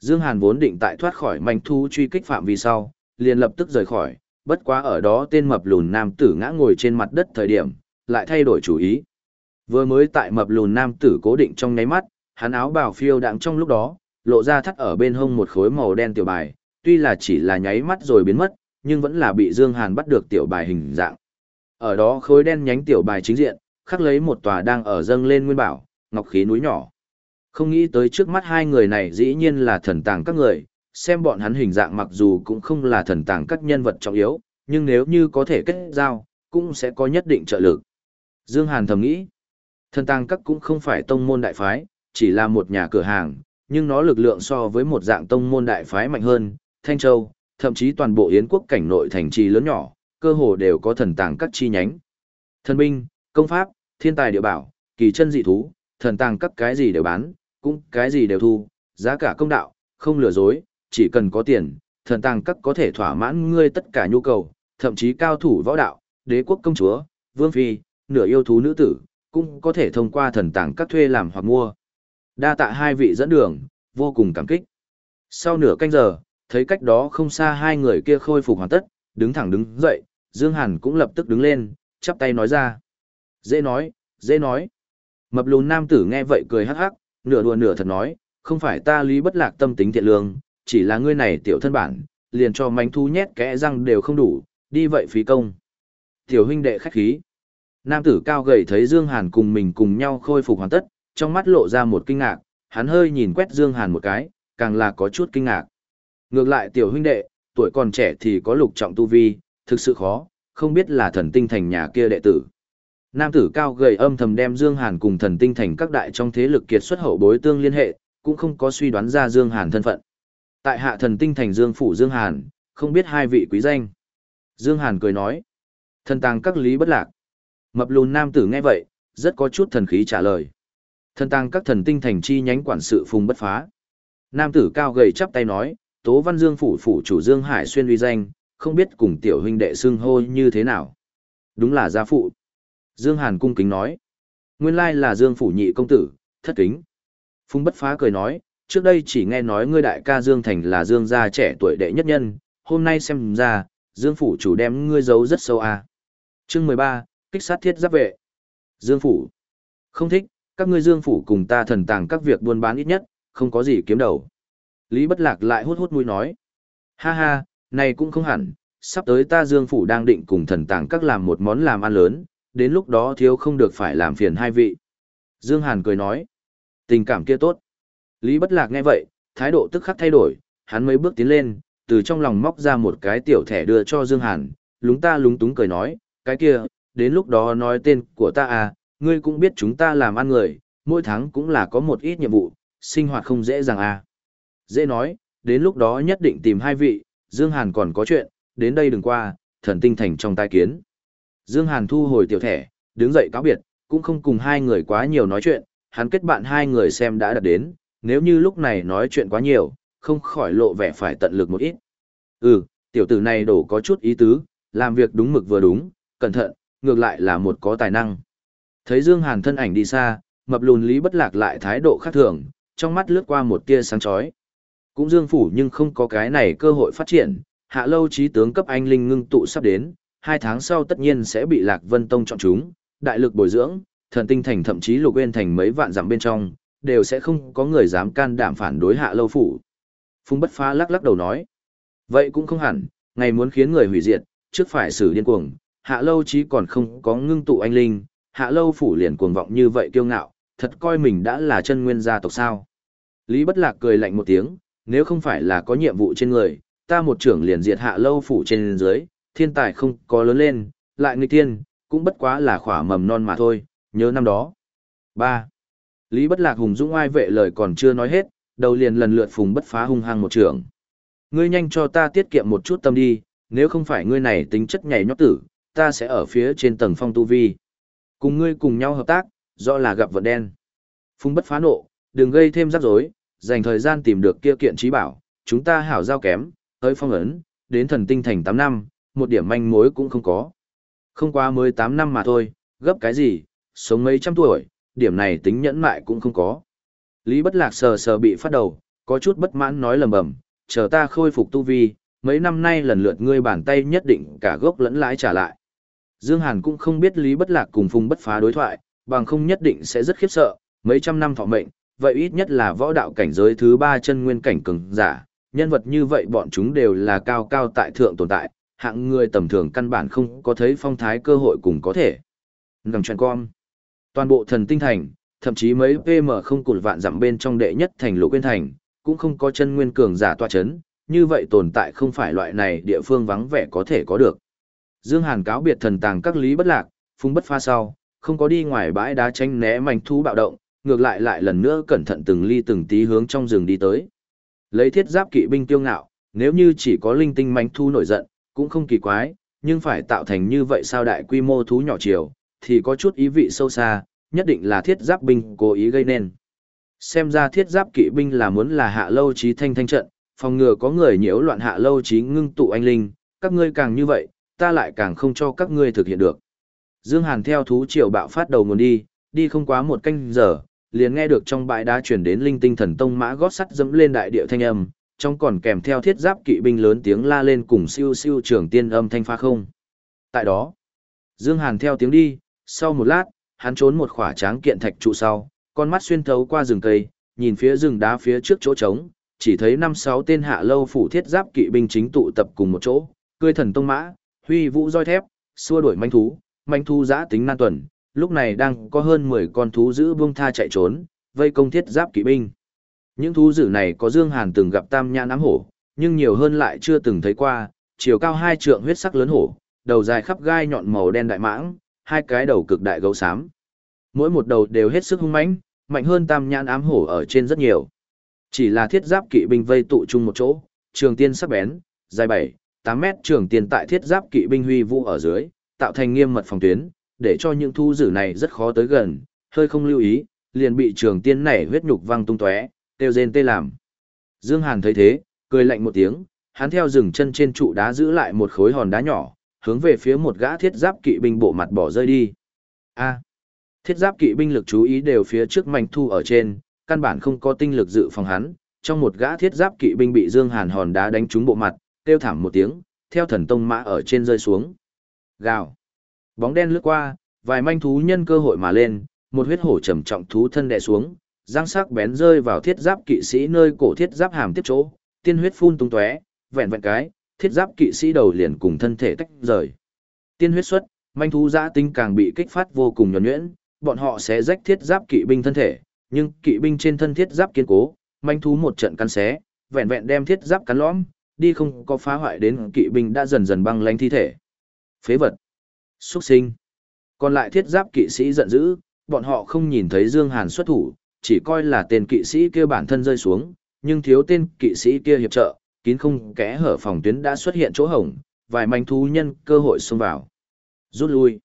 Dương Hàn vốn định tại thoát khỏi manh thu truy kích phạm vi sau, liền lập tức rời khỏi, bất quá ở đó tên mập lùn nam tử ngã ngồi trên mặt đất thời điểm, lại thay đổi chủ ý. Vừa mới tại mập lùn nam tử cố định trong nháy mắt, hắn áo bào phiêu đặng trong lúc đó, lộ ra thắt ở bên hông một khối màu đen tiểu bài, tuy là chỉ là nháy mắt rồi biến mất, nhưng vẫn là bị Dương Hàn bắt được tiểu bài hình dạng. Ở đó khối đen nhánh tiểu bài chính diện, khắc lấy một tòa đang ở dâng lên nguyên bảo, ngọc khí núi nhỏ. Không nghĩ tới trước mắt hai người này dĩ nhiên là thần tàng các người, xem bọn hắn hình dạng mặc dù cũng không là thần tàng các nhân vật trọng yếu, nhưng nếu như có thể kết giao, cũng sẽ có nhất định trợ lực. Dương Hàn thầm nghĩ, thần tàng các cũng không phải tông môn đại phái, chỉ là một nhà cửa hàng, nhưng nó lực lượng so với một dạng tông môn đại phái mạnh hơn, Thanh Châu, thậm chí toàn bộ Yến quốc cảnh nội thành trì lớn nhỏ, cơ hồ đều có thần tàng các chi nhánh. Thần binh, công pháp, thiên tài địa bảo, kỳ chân dị thú, thần tàng các cái gì đều bán, cũng cái gì đều thu, giá cả công đạo, không lừa dối, chỉ cần có tiền, thần tàng các có thể thỏa mãn ngươi tất cả nhu cầu, thậm chí cao thủ võ đạo, đế quốc công chúa, vương phi, nửa yêu thú nữ tử, cũng có thể thông qua thần tàng các thuê làm hoặc mua. Đa tạ hai vị dẫn đường, vô cùng cảm kích. Sau nửa canh giờ, thấy cách đó không xa hai người kia khôi phục hoàn tất, đứng thẳng đứng dậy, Dương Hàn cũng lập tức đứng lên, chắp tay nói ra. Dễ nói, dễ nói. Mập lùn nam tử nghe vậy cười hắc hắc, nửa đùa nửa thật nói, không phải ta lý bất lạc tâm tính thiện lương, chỉ là ngươi này tiểu thân bản, liền cho mánh thu nhét kẽ răng đều không đủ, đi vậy phí công. Tiểu huynh đệ khách khí. Nam tử cao gầy thấy Dương Hàn cùng mình cùng nhau khôi phục hoàn tất, trong mắt lộ ra một kinh ngạc, hắn hơi nhìn quét Dương Hàn một cái, càng là có chút kinh ngạc. Ngược lại tiểu huynh đệ, tuổi còn trẻ thì có lục trọng tu vi, thực sự khó, không biết là thần tinh thành nhà kia đệ tử. Nam tử cao gầy âm thầm đem Dương Hàn cùng thần tinh thành các đại trong thế lực kiệt xuất hậu bối tương liên hệ, cũng không có suy đoán ra Dương Hàn thân phận. Tại hạ thần tinh thành Dương Phủ Dương Hàn, không biết hai vị quý danh. Dương Hàn cười nói, thần tàng các lý bất lạc. Mập lùn nam tử nghe vậy, rất có chút thần khí trả lời. Thần tàng các thần tinh thành chi nhánh quản sự phùng bất phá. Nam tử cao gầy chắp tay nói, Tố Văn Dương phủ phủ chủ Dương Hải xuyên uy danh, không biết cùng tiểu huynh đệ xưng hô như thế nào. Đúng là gia phụ. Dương Hàn cung kính nói. Nguyên lai là Dương phủ nhị công tử, thất kính. Phùng bất phá cười nói, trước đây chỉ nghe nói ngươi đại ca Dương Thành là Dương gia trẻ tuổi đệ nhất nhân, hôm nay xem ra, Dương phủ chủ đem ngươi giấu rất sâu à. Chương 13, kích sát thiết giáp vệ. Dương phủ. Không thích, các ngươi Dương phủ cùng ta thần tàng các việc buôn bán ít nhất, không có gì kiếm đầu. Lý Bất Lạc lại hút hút mũi nói. Ha ha, này cũng không hẳn, sắp tới ta Dương Phủ đang định cùng thần tàng các làm một món làm ăn lớn, đến lúc đó thiếu không được phải làm phiền hai vị. Dương Hàn cười nói. Tình cảm kia tốt. Lý Bất Lạc nghe vậy, thái độ tức khắc thay đổi, hắn mấy bước tiến lên, từ trong lòng móc ra một cái tiểu thẻ đưa cho Dương Hàn, lúng ta lúng túng cười nói, cái kia, đến lúc đó nói tên của ta à, ngươi cũng biết chúng ta làm ăn người, mỗi tháng cũng là có một ít nhiệm vụ, sinh hoạt không dễ dàng à. Dễ nói, đến lúc đó nhất định tìm hai vị, Dương Hàn còn có chuyện, đến đây đừng qua, thần tinh thành trong tai kiến. Dương Hàn thu hồi tiểu thẻ, đứng dậy cáo biệt, cũng không cùng hai người quá nhiều nói chuyện, hắn kết bạn hai người xem đã đạt đến, nếu như lúc này nói chuyện quá nhiều, không khỏi lộ vẻ phải tận lực một ít. Ừ, tiểu tử này đổ có chút ý tứ, làm việc đúng mực vừa đúng, cẩn thận, ngược lại là một có tài năng. Thấy Dương Hàn thân ảnh đi xa, mập lùn Lý Bất Lạc lại thái độ khác thường, trong mắt lướt qua một tia sáng chói. Cũng Dương phủ nhưng không có cái này cơ hội phát triển, hạ lâu trí tướng cấp anh linh ngưng tụ sắp đến, hai tháng sau tất nhiên sẽ bị Lạc Vân Tông chọn chúng, đại lực bồi dưỡng, thần tinh thành thậm chí lục bên thành mấy vạn dặm bên trong, đều sẽ không có người dám can đảm phản đối hạ lâu phủ. Phùng bất phá lắc lắc đầu nói. Vậy cũng không hẳn, ngày muốn khiến người hủy diệt, trước phải xử điên cuồng, hạ lâu trí còn không có ngưng tụ anh linh, hạ lâu phủ liền cuồng vọng như vậy kiêu ngạo, thật coi mình đã là chân nguyên gia tộc sao. Lý bất lạc cười lạnh một tiếng, nếu không phải là có nhiệm vụ trên người, ta một trưởng liền diệt hạ lâu phủ trên dưới, thiên tài không có lớn lên, lại nghịch tiên, cũng bất quá là khỏa mầm non mà thôi, nhớ năm đó. 3. Lý bất lạc hùng dũng ai vệ lời còn chưa nói hết, đầu liền lần lượt phùng bất phá hung hăng một trưởng. Ngươi nhanh cho ta tiết kiệm một chút tâm đi, nếu không phải ngươi này tính chất nhảy nhót tử, ta sẽ ở phía trên tầng phong tu vi. Cùng ngươi cùng nhau hợp tác, rõ là gặp vận đen. Phùng bất phá nộ, đừng gây thêm rắc rối, dành thời gian tìm được kia kiện trí bảo, chúng ta hảo giao kém, tới phong ấn, đến thần tinh thành 8 năm, một điểm manh mối cũng không có. Không qua mới 8 năm mà thôi, gấp cái gì, sống mấy trăm tuổi, điểm này tính nhẫn mại cũng không có. Lý bất lạc sờ sờ bị phát đầu, có chút bất mãn nói lầm bầm, chờ ta khôi phục tu vi, mấy năm nay lần lượt ngươi bàn tay nhất định cả gốc lẫn lãi trả lại. Dương Hàn cũng không biết Lý Bất Lạc cùng Phùng Bất Phá đối thoại, bằng không nhất định sẽ rất khiếp sợ, mấy trăm năm thọ mệnh, vậy ít nhất là võ đạo cảnh giới thứ ba chân nguyên cảnh cường giả, nhân vật như vậy bọn chúng đều là cao cao tại thượng tồn tại, hạng người tầm thường căn bản không có thấy phong thái cơ hội cùng có thể. Ngầm truyền con. Toàn bộ thần tinh thành, thậm chí mấy PM không cụt vạn dặm bên trong đệ nhất thành lục quyên thành, cũng không có chân nguyên cường giả tọa chấn, như vậy tồn tại không phải loại này địa phương vắng vẻ có thể có được. Dương Hàn cáo biệt thần tàng các lý bất lạc, phung bất pha sau, không có đi ngoài bãi đá tranh né mảnh thú bạo động, ngược lại lại lần nữa cẩn thận từng ly từng tí hướng trong rừng đi tới. Lấy thiết giáp kỵ binh tiêu ngạo, nếu như chỉ có linh tinh mánh thu nổi giận, cũng không kỳ quái, nhưng phải tạo thành như vậy sao đại quy mô thú nhỏ chiều, thì có chút ý vị sâu xa, nhất định là thiết giáp binh cố ý gây nên. Xem ra thiết giáp kỵ binh là muốn là hạ lâu trí thanh thanh trận, phòng ngừa có người nhiễu loạn hạ lâu trí ngưng tụ anh linh, các ngươi càng như vậy, ta lại càng không cho các ngươi thực hiện được. Dương Hàn theo thú triều bạo phát đầu nguồn đi, đi không quá một canh giờ, liền nghe được trong bãi đá truyền đến linh tinh thần tông mã gót sắt dẫm lên đại địa thanh âm, trong còn kèm theo thiết giáp kỵ binh lớn tiếng la lên cùng siêu siêu trường tiên âm thanh pha không. Tại đó, Dương Hàn theo tiếng đi, sau một lát, hắn trốn một khỏa tráng kiện thạch trụ sau, con mắt xuyên thấu qua rừng cây, nhìn phía rừng đá phía trước chỗ trống, chỉ thấy năm sáu tên hạ lâu phủ thiết giáp kỵ binh chính tụ tập cùng một chỗ, cười thần tông mã, huy vũ roi thép, xua đuổi manh thú, manh thú giã tính nan tuần, lúc này đang có hơn 10 con thú dữ buông tha chạy trốn, vây công thiết giáp kỵ binh. Những thú dữ này có Dương Hàn từng gặp tam nhãn ám hổ, nhưng nhiều hơn lại chưa từng thấy qua, chiều cao hai trượng huyết sắc lớn hổ, đầu dài khắp gai nhọn màu đen đại mãng, hai cái đầu cực đại gấu xám. Mỗi một đầu đều hết sức hung mãnh, mạnh hơn tam nhãn ám hổ ở trên rất nhiều. Chỉ là thiết giáp kỵ binh vây tụ chung một chỗ, trường tiên sắc bén, dài 7, 8 mét trường tiên tại thiết giáp kỵ binh huy vũ ở dưới, tạo thành nghiêm mật phòng tuyến, để cho những thu dữ này rất khó tới gần, hơi không lưu ý, liền bị trường tiên này huyết nhục văng tung tóe, tiêu rên tê làm. Dương Hàn thấy thế, cười lạnh một tiếng, hắn theo dừng chân trên trụ đá giữ lại một khối hòn đá nhỏ, hướng về phía một gã thiết giáp kỵ binh bộ mặt bỏ rơi đi. A. thiết giáp kỵ binh lực chú ý đều phía trước manh thu ở trên, căn bản không có tinh lực dự phòng hắn, trong một gã thiết giáp kỵ binh bị Dương Hàn hòn đá đánh trúng bộ mặt, kêu thảm một tiếng, theo thần tông mã ở trên rơi xuống. Gào. Bóng đen lướt qua, vài manh thú nhân cơ hội mà lên, một huyết hổ trầm trọng thú thân đè xuống, răng sắc bén rơi vào thiết giáp kỵ sĩ nơi cổ thiết giáp hàm tiếp chỗ, tiên huyết phun tung tóe, vẹn vẹn cái, thiết giáp kỵ sĩ đầu liền cùng thân thể tách rời. Tiên huyết xuất, manh thú giã tinh càng bị kích phát vô cùng nhuần nhuyễn, bọn họ sẽ rách thiết giáp kỵ binh thân thể, nhưng kỵ binh trên thân thiết giáp kiên cố, manh thú một trận cắn xé, vẹn vẹn đem thiết giáp cắn lõm, đi không có phá hoại đến kỵ binh đã dần dần băng lanh thi thể. Phế vật, xuất sinh. Còn lại thiết giáp kỵ sĩ giận dữ, bọn họ không nhìn thấy Dương Hàn xuất thủ, chỉ coi là tên kỵ sĩ kia bản thân rơi xuống, nhưng thiếu tên kỵ sĩ kia hiệp trợ, kín không kẽ hở phòng tuyến đã xuất hiện chỗ hổng, vài manh thú nhân cơ hội xông vào. Rút lui.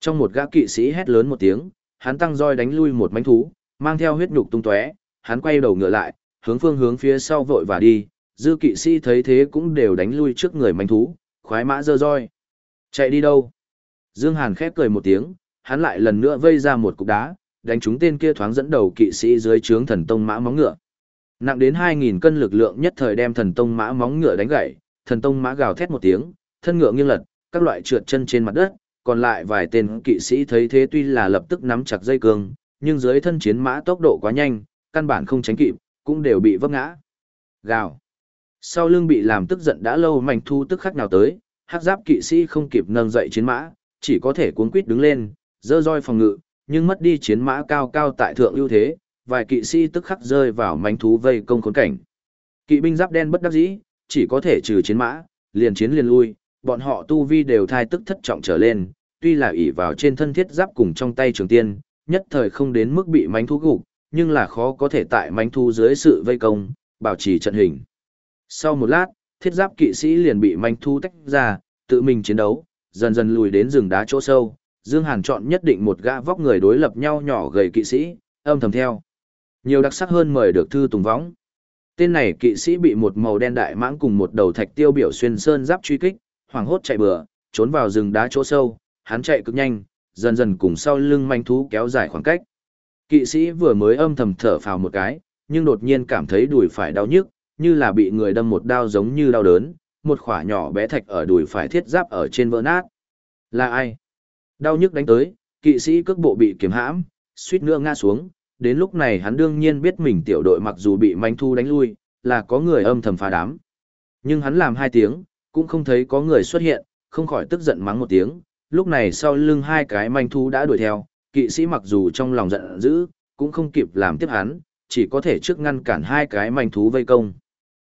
Trong một gã kỵ sĩ hét lớn một tiếng, hắn tăng roi đánh lui một manh thú, mang theo huyết nhục tung tóe, hắn quay đầu ngựa lại, hướng phương hướng phía sau vội và đi, dư kỵ sĩ thấy thế cũng đều đánh lui trước người manh thú, khoái mã dơ roi. Chạy đi đâu? Dương Hàn khép cười một tiếng, hắn lại lần nữa vây ra một cục đá, đánh trúng tên kia thoáng dẫn đầu kỵ sĩ dưới trướng thần tông mã móng ngựa. Nặng đến 2.000 cân lực lượng nhất thời đem thần tông mã móng ngựa đánh gãy, thần tông mã gào thét một tiếng, thân ngựa nghiêng lật, các loại trượt chân trên mặt đất, còn lại vài tên kỵ sĩ thấy thế tuy là lập tức nắm chặt dây cương, nhưng dưới thân chiến mã tốc độ quá nhanh, căn bản không tránh kịp, cũng đều bị vấp ngã. Gào. Sau lưng bị làm tức giận đã lâu mảnh thu tức khắc nào tới, hắc giáp kỵ sĩ không kịp nâng dậy chiến mã, chỉ có thể cuốn quít đứng lên, dơ roi phòng ngự, nhưng mất đi chiến mã cao cao tại thượng ưu thế, vài kỵ sĩ tức khắc rơi vào mánh thú vây công khốn cảnh. Kỵ binh giáp đen bất đắc dĩ, chỉ có thể trừ chiến mã, liền chiến liền lui, bọn họ tu vi đều thai tức thất trọng trở lên, tuy là ỷ vào trên thân thiết giáp cùng trong tay trường tiên, nhất thời không đến mức bị mánh thú gục, nhưng là khó có thể tại mánh thú dưới sự vây công, bảo trì trận hình. Sau một lát, thiết giáp kỵ sĩ liền bị manh thú tách ra, tự mình chiến đấu, dần dần lùi đến rừng đá chỗ sâu. Dương Hàn chọn nhất định một gã vóc người đối lập nhau nhỏ gầy kỵ sĩ, âm thầm theo. Nhiều đặc sắc hơn mời được thư tùng võng. Tên này kỵ sĩ bị một màu đen đại mãng cùng một đầu thạch tiêu biểu xuyên sơn giáp truy kích, hoảng hốt chạy bừa, trốn vào rừng đá chỗ sâu, hắn chạy cực nhanh, dần dần cùng sau lưng manh thú kéo dài khoảng cách. Kỵ sĩ vừa mới âm thầm thở phào một cái, nhưng đột nhiên cảm thấy đùi phải đau nhức, như là bị người đâm một đao giống như đau đớn, một khỏa nhỏ bé thạch ở đùi phải thiết giáp ở trên vỡ nát. Là ai? Đau nhức đánh tới, kỵ sĩ cước bộ bị kiếm hãm, suýt nữa ngã xuống, đến lúc này hắn đương nhiên biết mình tiểu đội mặc dù bị manh thu đánh lui, là có người âm thầm phá đám. Nhưng hắn làm hai tiếng, cũng không thấy có người xuất hiện, không khỏi tức giận mắng một tiếng, lúc này sau lưng hai cái manh thu đã đuổi theo, kỵ sĩ mặc dù trong lòng giận dữ, cũng không kịp làm tiếp hắn, chỉ có thể trước ngăn cản hai cái manh thú vây công.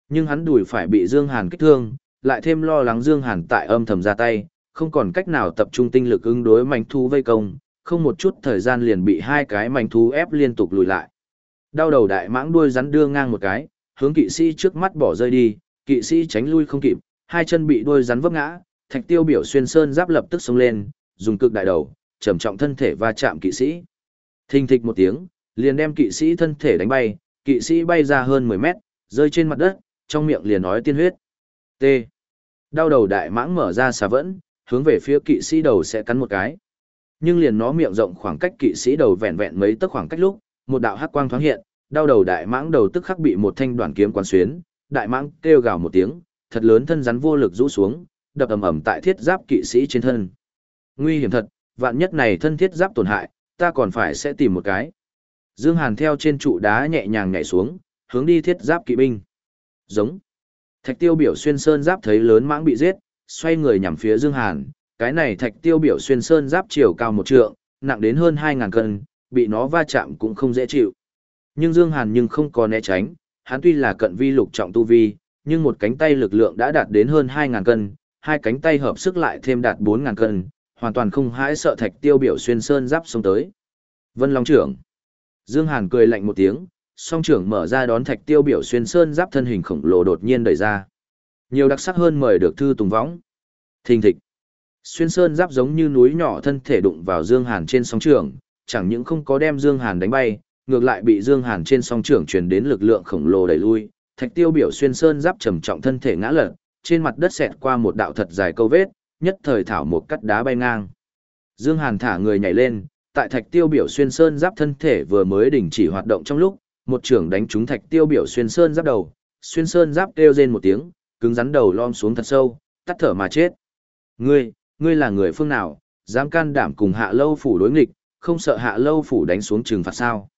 Nhưng hắn đùi phải bị Dương Hàn kích thương, lại thêm lo lắng Dương Hàn tại âm thầm ra tay, không còn cách nào tập trung tinh lực ứng đối manh thú vây công, không một chút thời gian liền bị hai cái manh thú ép liên tục lùi lại. Đau đầu đại mãng đuôi rắn đưa ngang một cái, hướng kỵ sĩ trước mắt bỏ rơi đi, kỵ sĩ tránh lui không kịp, hai chân bị đuôi rắn vấp ngã, thạch tiêu biểu xuyên sơn giáp lập tức xông lên, dùng cực đại đầu, trầm trọng thân thể va chạm kỵ sĩ. Thình thịch một tiếng, liền đem kỵ sĩ thân thể đánh bay, kỵ sĩ bay ra hơn 10 mét, rơi trên mặt đất, trong miệng liền nói tiên huyết. T. Đau đầu đại mãng mở ra xà vẫn, hướng về phía kỵ sĩ đầu sẽ cắn một cái. Nhưng liền nó miệng rộng khoảng cách kỵ sĩ đầu vẹn vẹn mấy tấc khoảng cách lúc, một đạo hắc quang thoáng hiện, đau đầu đại mãng đầu tức khắc bị một thanh đoạn kiếm quán xuyến, đại mãng kêu gào một tiếng, thật lớn thân rắn vô lực rũ xuống, đập ầm ầm tại thiết giáp kỵ sĩ trên thân. Nguy hiểm thật, vạn nhất này thân thiết giáp tổn hại, ta còn phải sẽ tìm một cái. Dương Hàn theo trên trụ đá nhẹ nhàng nhảy xuống, hướng đi thiết giáp kỵ binh. Giống. Thạch tiêu biểu xuyên sơn giáp thấy lớn mãng bị giết, xoay người nhằm phía Dương Hàn. Cái này thạch tiêu biểu xuyên sơn giáp chiều cao một trượng, nặng đến hơn 2.000 cân, bị nó va chạm cũng không dễ chịu. Nhưng Dương Hàn nhưng không có né tránh, hắn tuy là cận vi lục trọng tu vi, nhưng một cánh tay lực lượng đã đạt đến hơn 2.000 cân, hai cánh tay hợp sức lại thêm đạt 4.000 cân, hoàn toàn không hãi sợ thạch tiêu biểu xuyên sơn giáp xông tới. Vân Long trưởng. Dương Hàn cười lạnh một tiếng, song trưởng mở ra đón thạch tiêu biểu xuyên sơn giáp thân hình khổng lồ đột nhiên đẩy ra. Nhiều đặc sắc hơn mời được thư tùng võng. Thình thịch. Xuyên sơn giáp giống như núi nhỏ thân thể đụng vào Dương Hàn trên song trưởng, chẳng những không có đem Dương Hàn đánh bay, ngược lại bị Dương Hàn trên song trưởng truyền đến lực lượng khổng lồ đẩy lui. Thạch tiêu biểu xuyên sơn giáp trầm trọng thân thể ngã lật, trên mặt đất xẹt qua một đạo thật dài câu vết, nhất thời thảo một cắt đá bay ngang. Dương Hàn thả người nhảy lên, tại thạch tiêu biểu xuyên sơn giáp thân thể vừa mới đình chỉ hoạt động trong lúc, một trưởng đánh trúng thạch tiêu biểu xuyên sơn giáp đầu, xuyên sơn giáp kêu rên một tiếng, cứng rắn đầu lom xuống thật sâu, tắt thở mà chết. Ngươi, ngươi là người phương nào, dám can đảm cùng hạ lâu phủ đối nghịch, không sợ hạ lâu phủ đánh xuống trừng phạt sao.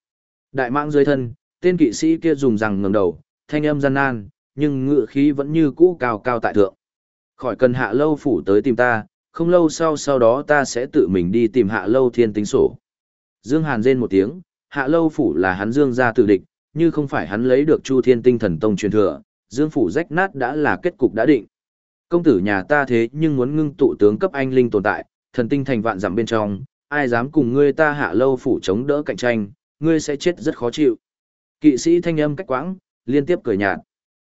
Đại mạng dưới thân, tên kỵ sĩ kia dùng rằng ngẩng đầu, thanh âm gian nan, nhưng ngựa khí vẫn như cũ cao cao tại thượng. Khỏi cần hạ lâu phủ tới tìm ta, không lâu sau sau đó ta sẽ tự mình đi tìm hạ lâu thiên tính sổ. Dương Hàn rên một tiếng, hạ lâu phủ là hắn dương gia tử địch, như không phải hắn lấy được chu thiên tinh thần tông truyền thừa, dương phủ rách nát đã là kết cục đã định. Công tử nhà ta thế nhưng muốn ngưng tụ tướng cấp anh linh tồn tại, thần tinh thành vạn dặm bên trong, ai dám cùng ngươi ta hạ lâu phủ chống đỡ cạnh tranh, ngươi sẽ chết rất khó chịu. Kỵ sĩ thanh âm cách quãng, liên tiếp cười nhạt.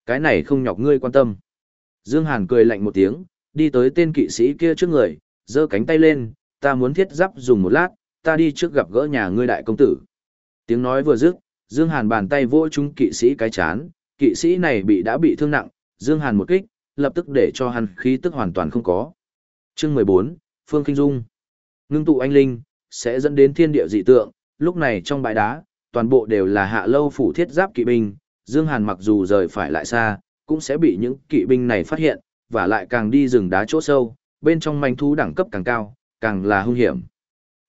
Cái này không nhọc ngươi quan tâm. Dương Hàn cười lạnh một tiếng, đi tới tên kỵ sĩ kia trước người, giơ cánh tay lên, ta muốn thiết giáp dùng một lát, ta đi trước gặp gỡ nhà ngươi đại công tử. Tiếng nói vừa dứt, Dương Hàn bàn tay vỗ trúng kỵ sĩ cái chán, kỵ sĩ này bị đã bị thương nặng, Dương Hàn một kích, lập tức để cho hắn khí tức hoàn toàn không có. Chương 14, Phương Kinh Dung. Ngưng tụ anh linh, sẽ dẫn đến thiên địa dị tượng, lúc này trong bãi đá, toàn bộ đều là hạ lâu phủ thiết giáp kỵ binh, Dương Hàn mặc dù rời phải lại xa, cũng sẽ bị những kỵ binh này phát hiện, và lại càng đi rừng đá chỗ sâu, bên trong manh thú đẳng cấp càng cao, càng là hung hiểm.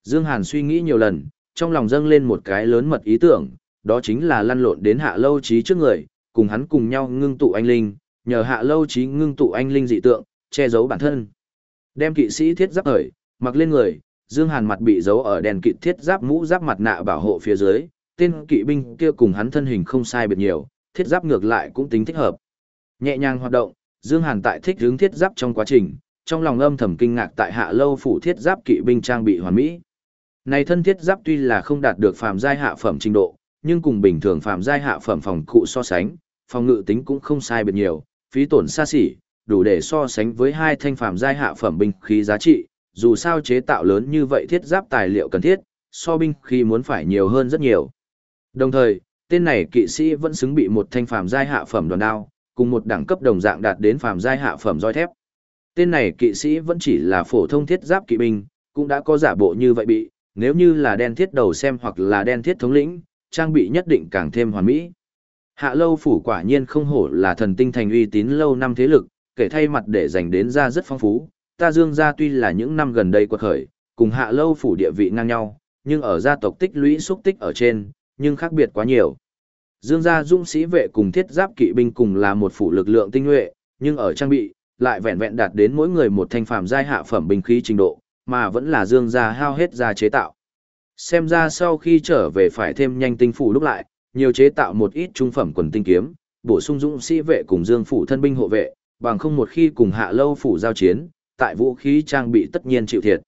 Dương Hàn suy nghĩ nhiều lần, trong lòng dâng lên một cái lớn mật ý tưởng, đó chính là lăn lộn đến hạ lâu trí trước người, cùng hắn cùng nhau ngưng tụ anh linh, nhờ hạ lâu trí ngưng tụ anh linh dị tượng, che giấu bản thân. Đem kỵ sĩ thiết giáp hởi, mặc lên người, Dương Hàn mặt bị giấu ở đèn kỵ thiết giáp mũ giáp mặt nạ bảo hộ phía dưới, tên kỵ binh kia cùng hắn thân hình không sai biệt nhiều, thiết giáp ngược lại cũng tính thích hợp. Nhẹ nhàng hoạt động, Dương Hàn tại thích hướng thiết giáp trong quá trình, trong lòng âm thầm kinh ngạc tại hạ lâu phủ thiết giáp kỵ binh trang bị hoàn mỹ. Này thân thiết giáp tuy là không đạt được phàm giai hạ phẩm trình độ, nhưng cùng bình thường phàm giai hạ phẩm phòng cụ so sánh, phòng ngự tính cũng không sai biệt nhiều, phí tổn xa xỉ, đủ để so sánh với hai thanh phàm giai hạ phẩm binh khí giá trị, dù sao chế tạo lớn như vậy thiết giáp tài liệu cần thiết, so binh khí muốn phải nhiều hơn rất nhiều. Đồng thời, tên này kỵ sĩ vẫn xứng bị một thanh phàm giai hạ phẩm đoàn đao, cùng một đẳng cấp đồng dạng đạt đến phàm giai hạ phẩm roi thép. Tên này kỵ sĩ vẫn chỉ là phổ thông thiết giáp kỵ binh, cũng đã có giả bộ như vậy bị, nếu như là đen thiết đầu xem hoặc là đen thiết thống lĩnh, trang bị nhất định càng thêm hoàn mỹ. Hạ lâu phủ quả nhiên không hổ là thần tinh thành uy tín lâu năm thế lực, kể thay mặt để dành đến ra rất phong phú. Ta dương gia tuy là những năm gần đây quật khởi, cùng hạ lâu phủ địa vị ngang nhau, nhưng ở gia tộc tích lũy xúc tích ở trên, nhưng khác biệt quá nhiều. Dương gia dũng sĩ vệ cùng thiết giáp kỵ binh cùng là một phủ lực lượng tinh nhuệ, nhưng ở trang bị, lại vẹn vẹn đạt đến mỗi người một thanh phàm giai hạ phẩm binh khí trình độ, mà vẫn là Dương gia hao hết ra chế tạo. Xem ra sau khi trở về phải thêm nhanh tinh phủ lúc lại, nhiều chế tạo một ít trung phẩm quần tinh kiếm, bổ sung dũng sĩ vệ cùng Dương phủ thân binh hộ vệ, bằng không một khi cùng hạ lâu phủ giao chiến, tại vũ khí trang bị tất nhiên chịu thiệt.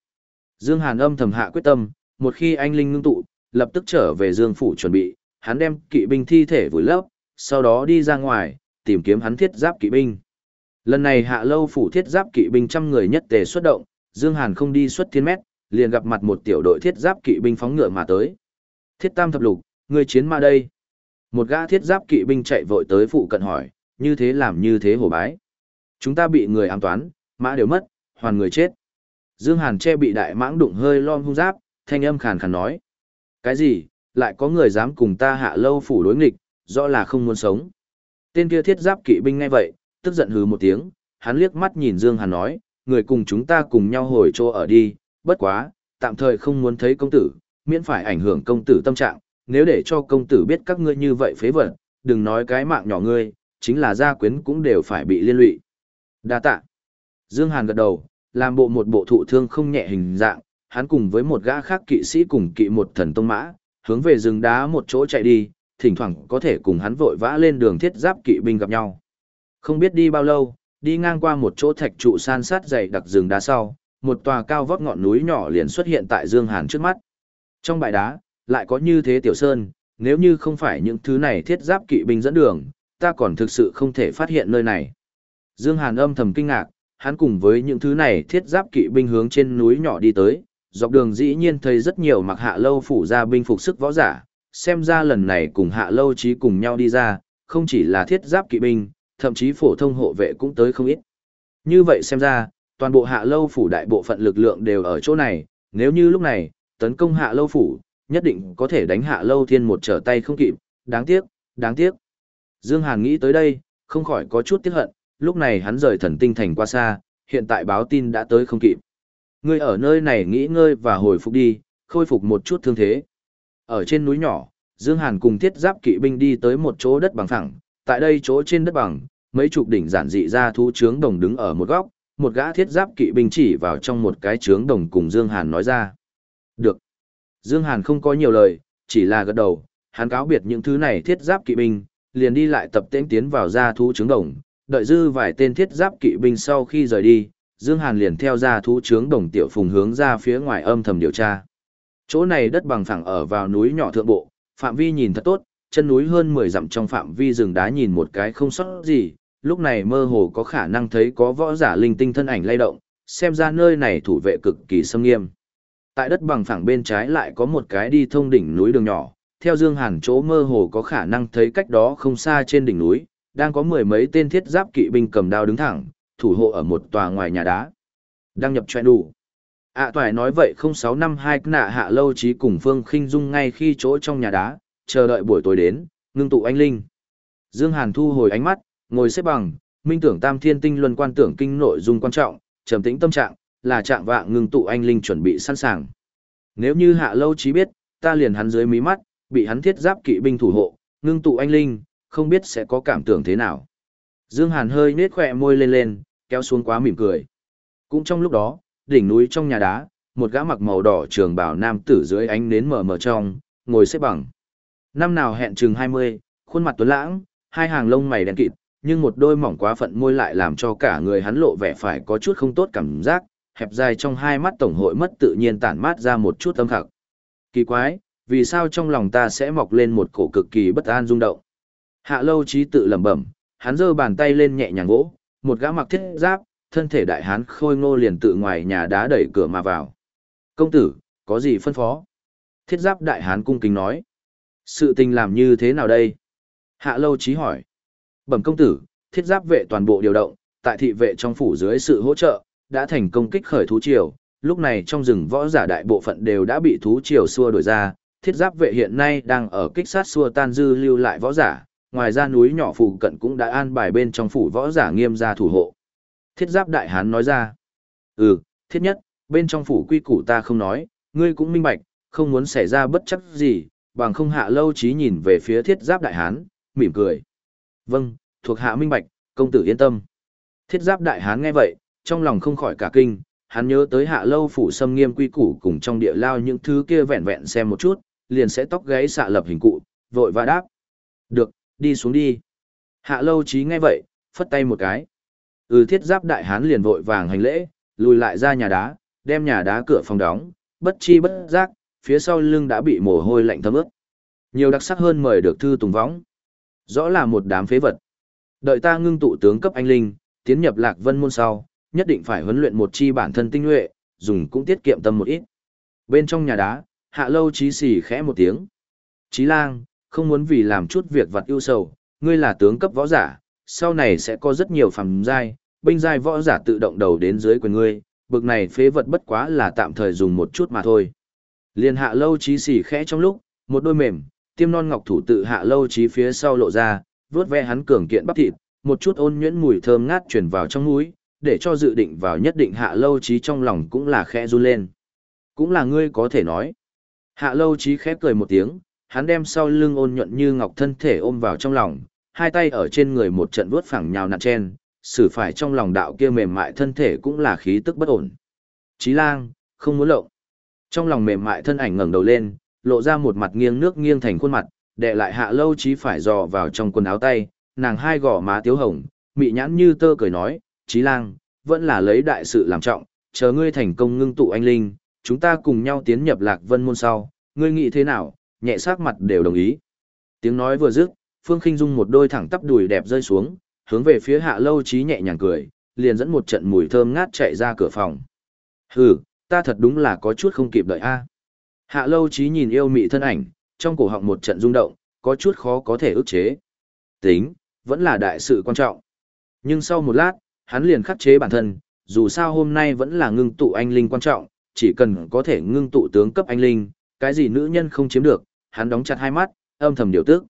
Dương Hàn âm thầm hạ quyết tâm, một khi anh linh ngưng tụ, lập tức trở về Dương phủ chuẩn bị, hắn đem kỵ binh thi thể vùi lấp, sau đó đi ra ngoài, tìm kiếm hắn thiết giáp kỵ binh. Lần này hạ lâu phủ thiết giáp kỵ binh trăm người nhất tề xuất động, Dương Hàn không đi xuất thiên mét, liền gặp mặt một tiểu đội thiết giáp kỵ binh phóng ngựa mà tới. Thiết tam thập lục, người chiến ma đây. Một gã thiết giáp kỵ binh chạy vội tới phụ cận hỏi, như thế làm như thế hổ bái. Chúng ta bị người ám toán, mã đều mất, hoàn người chết. Dương Hàn che bị đại mãng đụng hơi lom hung giáp, thanh âm khàn khàn nói. Cái gì, lại có người dám cùng ta hạ lâu phủ đối nghịch, rõ là không muốn sống. Tên kia thiết giáp kỵ binh ngay vậy, tức giận hừ một tiếng, hắn liếc mắt nhìn Dương Hàn nói, người cùng chúng ta cùng nhau hồi chỗ ở đi, bất quá, tạm thời không muốn thấy công tử, miễn phải ảnh hưởng công tử tâm trạng, nếu để cho công tử biết các ngươi như vậy phế vật, đừng nói cái mạng nhỏ ngươi, chính là gia quyến cũng đều phải bị liên lụy. Đa tạ. Dương Hàn gật đầu, làm bộ một bộ thụ thương không nhẹ hình dạng, hắn cùng với một gã khác kỵ sĩ cùng kỵ một thần tông mã, hướng về rừng đá một chỗ chạy đi, thỉnh thoảng có thể cùng hắn vội vã lên đường thiết giáp kỵ binh gặp nhau. Không biết đi bao lâu, đi ngang qua một chỗ thạch trụ san sát dày đặc rừng đá sau, một tòa cao vót ngọn núi nhỏ liền xuất hiện tại Dương Hàn trước mắt. Trong bãi đá, lại có như thế tiểu sơn, nếu như không phải những thứ này thiết giáp kỵ binh dẫn đường, ta còn thực sự không thể phát hiện nơi này. Dương Hàn âm thầm kinh ngạc, hắn cùng với những thứ này thiết giáp kỵ binh hướng trên núi nhỏ đi tới, dọc đường dĩ nhiên thấy rất nhiều mặc hạ lâu phủ ra binh phục sức võ giả, xem ra lần này cùng hạ lâu chí cùng nhau đi ra, không chỉ là thiết giáp kỵ binh, thậm chí phổ thông hộ vệ cũng tới không ít. Như vậy xem ra, toàn bộ hạ lâu phủ đại bộ phận lực lượng đều ở chỗ này, nếu như lúc này, tấn công hạ lâu phủ, nhất định có thể đánh hạ lâu thiên một trở tay không kịp, đáng tiếc, đáng tiếc. Dương Hàn nghĩ tới đây, không khỏi có chút tiếc hận, lúc này hắn rời thần tinh thành qua xa, hiện tại báo tin đã tới không kịp. Ngươi ở nơi này nghỉ ngơi và hồi phục đi, khôi phục một chút thương thế. Ở trên núi nhỏ, Dương Hàn cùng thiết giáp kỵ binh đi tới một chỗ đất bằng phẳng, tại đây chỗ trên đất bằng, mấy chục đỉnh giản dị ra thú trướng đồng đứng ở một góc, một gã thiết giáp kỵ binh chỉ vào trong một cái trướng đồng cùng Dương Hàn nói ra. Được. Dương Hàn không có nhiều lời, chỉ là gật đầu, hắn cáo biệt những thứ này thiết giáp kỵ binh, liền đi lại tập tễnh tiến vào ra thú trướng đồng, đợi dư vài tên thiết giáp kỵ binh sau khi rời đi, Dương Hàn liền theo ra thú trướng đồng tiểu phùng hướng ra phía ngoài âm thầm điều tra. Chỗ này đất bằng phẳng ở vào núi nhỏ thượng bộ, phạm vi nhìn thật tốt, chân núi hơn 10 dặm trong phạm vi rừng đá nhìn một cái không sót gì, lúc này mơ hồ có khả năng thấy có võ giả linh tinh thân ảnh lay động, xem ra nơi này thủ vệ cực kỳ sâm nghiêm. Tại đất bằng phẳng bên trái lại có một cái đi thông đỉnh núi đường nhỏ, theo Dương Hàn chỗ mơ hồ có khả năng thấy cách đó không xa trên đỉnh núi, đang có mười mấy tên thiết giáp kỵ binh cầm đao đứng thẳng, thủ hộ ở một tòa ngoài nhà đá. Đăng nhập chuyện đủ. ạ à, toài nói vậy 0652 nạ hạ lâu trí cùng Phương khinh Dung ngay khi chỗ trong nhà đá, chờ đợi buổi tối đến, ngưng tụ anh linh. Dương Hàn thu hồi ánh mắt, ngồi xếp bằng, minh tưởng tam thiên tinh luân quan tưởng kinh nội dung quan trọng, trầm tĩnh tâm trạng, là trạng vạng ngưng tụ anh linh chuẩn bị sẵn sàng. Nếu như hạ lâu trí biết, ta liền hắn dưới mí mắt, bị hắn thiết giáp kỵ binh thủ hộ, ngưng tụ anh linh, không biết sẽ có cảm tưởng thế nào. Dương Hàn hơi nết khỏe môi lên lên, kéo xuống quá mỉm cười. Cũng trong lúc đó, đỉnh núi trong nhà đá, một gã mặc màu đỏ trường bào nam tử dưới ánh nến mờ mờ trong, ngồi xếp bằng. Năm nào hẹn chừng 20, khuôn mặt tuấn lãng, hai hàng lông mày đen kịt, nhưng một đôi mỏng quá phận môi lại làm cho cả người hắn lộ vẻ phải có chút không tốt cảm giác, hẹp dài trong hai mắt tổng hội mất tự nhiên tản mát ra một chút âm khắc. Kỳ quái, vì sao trong lòng ta sẽ mọc lên một cổ cực kỳ bất an rung động? Hạ lâu trí tự lẩm bẩm, hắn giơ bàn tay lên nhẹ nhàng gỗ, một gã mặc thiết giáp, thân thể đại hán khôi ngô liền tự ngoài nhà đá đẩy cửa mà vào. Công tử, có gì phân phó? Thiết giáp đại hán cung kính nói. Sự tình làm như thế nào đây? Hạ lâu trí hỏi. Bẩm công tử, thiết giáp vệ toàn bộ điều động, tại thị vệ trong phủ dưới sự hỗ trợ, đã thành công kích khởi thú triều. Lúc này trong rừng võ giả đại bộ phận đều đã bị thú triều xua đuổi ra, thiết giáp vệ hiện nay đang ở kích sát xua tan dư lưu lại võ giả, ngoài ra núi nhỏ phụ cận cũng đã an bài bên trong phủ võ giả nghiêm ra thủ hộ. Thiết giáp đại hán nói ra, ừ, thiết nhất, bên trong phủ quy củ ta không nói, ngươi cũng minh bạch, không muốn xảy ra bất chấp gì, bằng không hạ lâu trí nhìn về phía thiết giáp đại hán, mỉm cười. Vâng, thuộc hạ minh bạch, công tử yên tâm. Thiết giáp đại hán nghe vậy, trong lòng không khỏi cả kinh, hắn nhớ tới hạ lâu phủ xâm nghiêm quy củ cùng trong địa lao những thứ kia vẹn vẹn xem một chút, liền sẽ tóc gáy xạ lập hình cụ, vội và đáp. Được, đi xuống đi. Hạ lâu trí nghe vậy, phất tay một cái. Ừ thiết giáp đại hán liền vội vàng hành lễ, lùi lại ra nhà đá, đem nhà đá cửa phòng đóng, bất chi bất giác, phía sau lưng đã bị mồ hôi lạnh thấm ướt. Nhiều đặc sắc hơn mời được thư tùng võng. Rõ là một đám phế vật. Đợi ta ngưng tụ tướng cấp anh linh, tiến nhập lạc vân môn sau, nhất định phải huấn luyện một chi bản thân tinh nhuệ, dùng cũng tiết kiệm tâm một ít. Bên trong nhà đá, hạ lâu trí xì khẽ một tiếng. Trí lang, không muốn vì làm chút việc vặt ưu sầu, ngươi là tướng cấp võ giả, sau này sẽ có rất nhiều phẩm giai, binh giai võ giả tự động đầu đến dưới quyền ngươi, bực này phế vật bất quá là tạm thời dùng một chút mà thôi. Liên hạ lâu trí xì khẽ trong lúc, một đôi mềm, tiêm non ngọc thủ tự hạ lâu trí phía sau lộ ra, vuốt ve hắn cường kiện bắp thịt, một chút ôn nhuyễn mùi thơm ngát truyền vào trong mũi, để cho dự định vào nhất định hạ lâu trí trong lòng cũng là khẽ run lên. Cũng là ngươi có thể nói. Hạ lâu trí khép cười một tiếng, hắn đem sau lưng ôn nhuận như ngọc thân thể ôm vào trong lòng, hai tay ở trên người một trận vuốt phẳng nhào nặn chen, xử phải trong lòng đạo kia mềm mại thân thể cũng là khí tức bất ổn. Chí lang, không muốn lộng. Trong lòng mềm mại thân ảnh ngẩng đầu lên, lộ ra một mặt nghiêng nước nghiêng thành khuôn mặt, đệ lại hạ lâu Chí phải dò vào trong quần áo tay, nàng hai gò má tiếu hồng, mị nhãn như tơ cười nói, Chí lang, vẫn là lấy đại sự làm trọng, chờ ngươi thành công ngưng tụ anh linh, chúng ta cùng nhau tiến nhập lạc vân môn sau, ngươi nghĩ thế nào, nhẹ sắc mặt đều đồng ý. Tiếng nói vừa dứt, Phương Kinh Dung một đôi thẳng tắp đùi đẹp rơi xuống, hướng về phía Hạ Lâu Chí nhẹ nhàng cười, liền dẫn một trận mùi thơm ngát chạy ra cửa phòng. Hừ, ta thật đúng là có chút không kịp đợi a. Hạ Lâu trí nhìn yêu mị thân ảnh, trong cổ họng một trận rung động, có chút khó có thể ức chế. Tính, vẫn là đại sự quan trọng. Nhưng sau một lát, hắn liền khắc chế bản thân, dù sao hôm nay vẫn là ngưng tụ anh linh quan trọng, chỉ cần có thể ngưng tụ tướng cấp anh linh, cái gì nữ nhân không chiếm được, hắn đóng chặt hai mắt, âm thầm điều tức.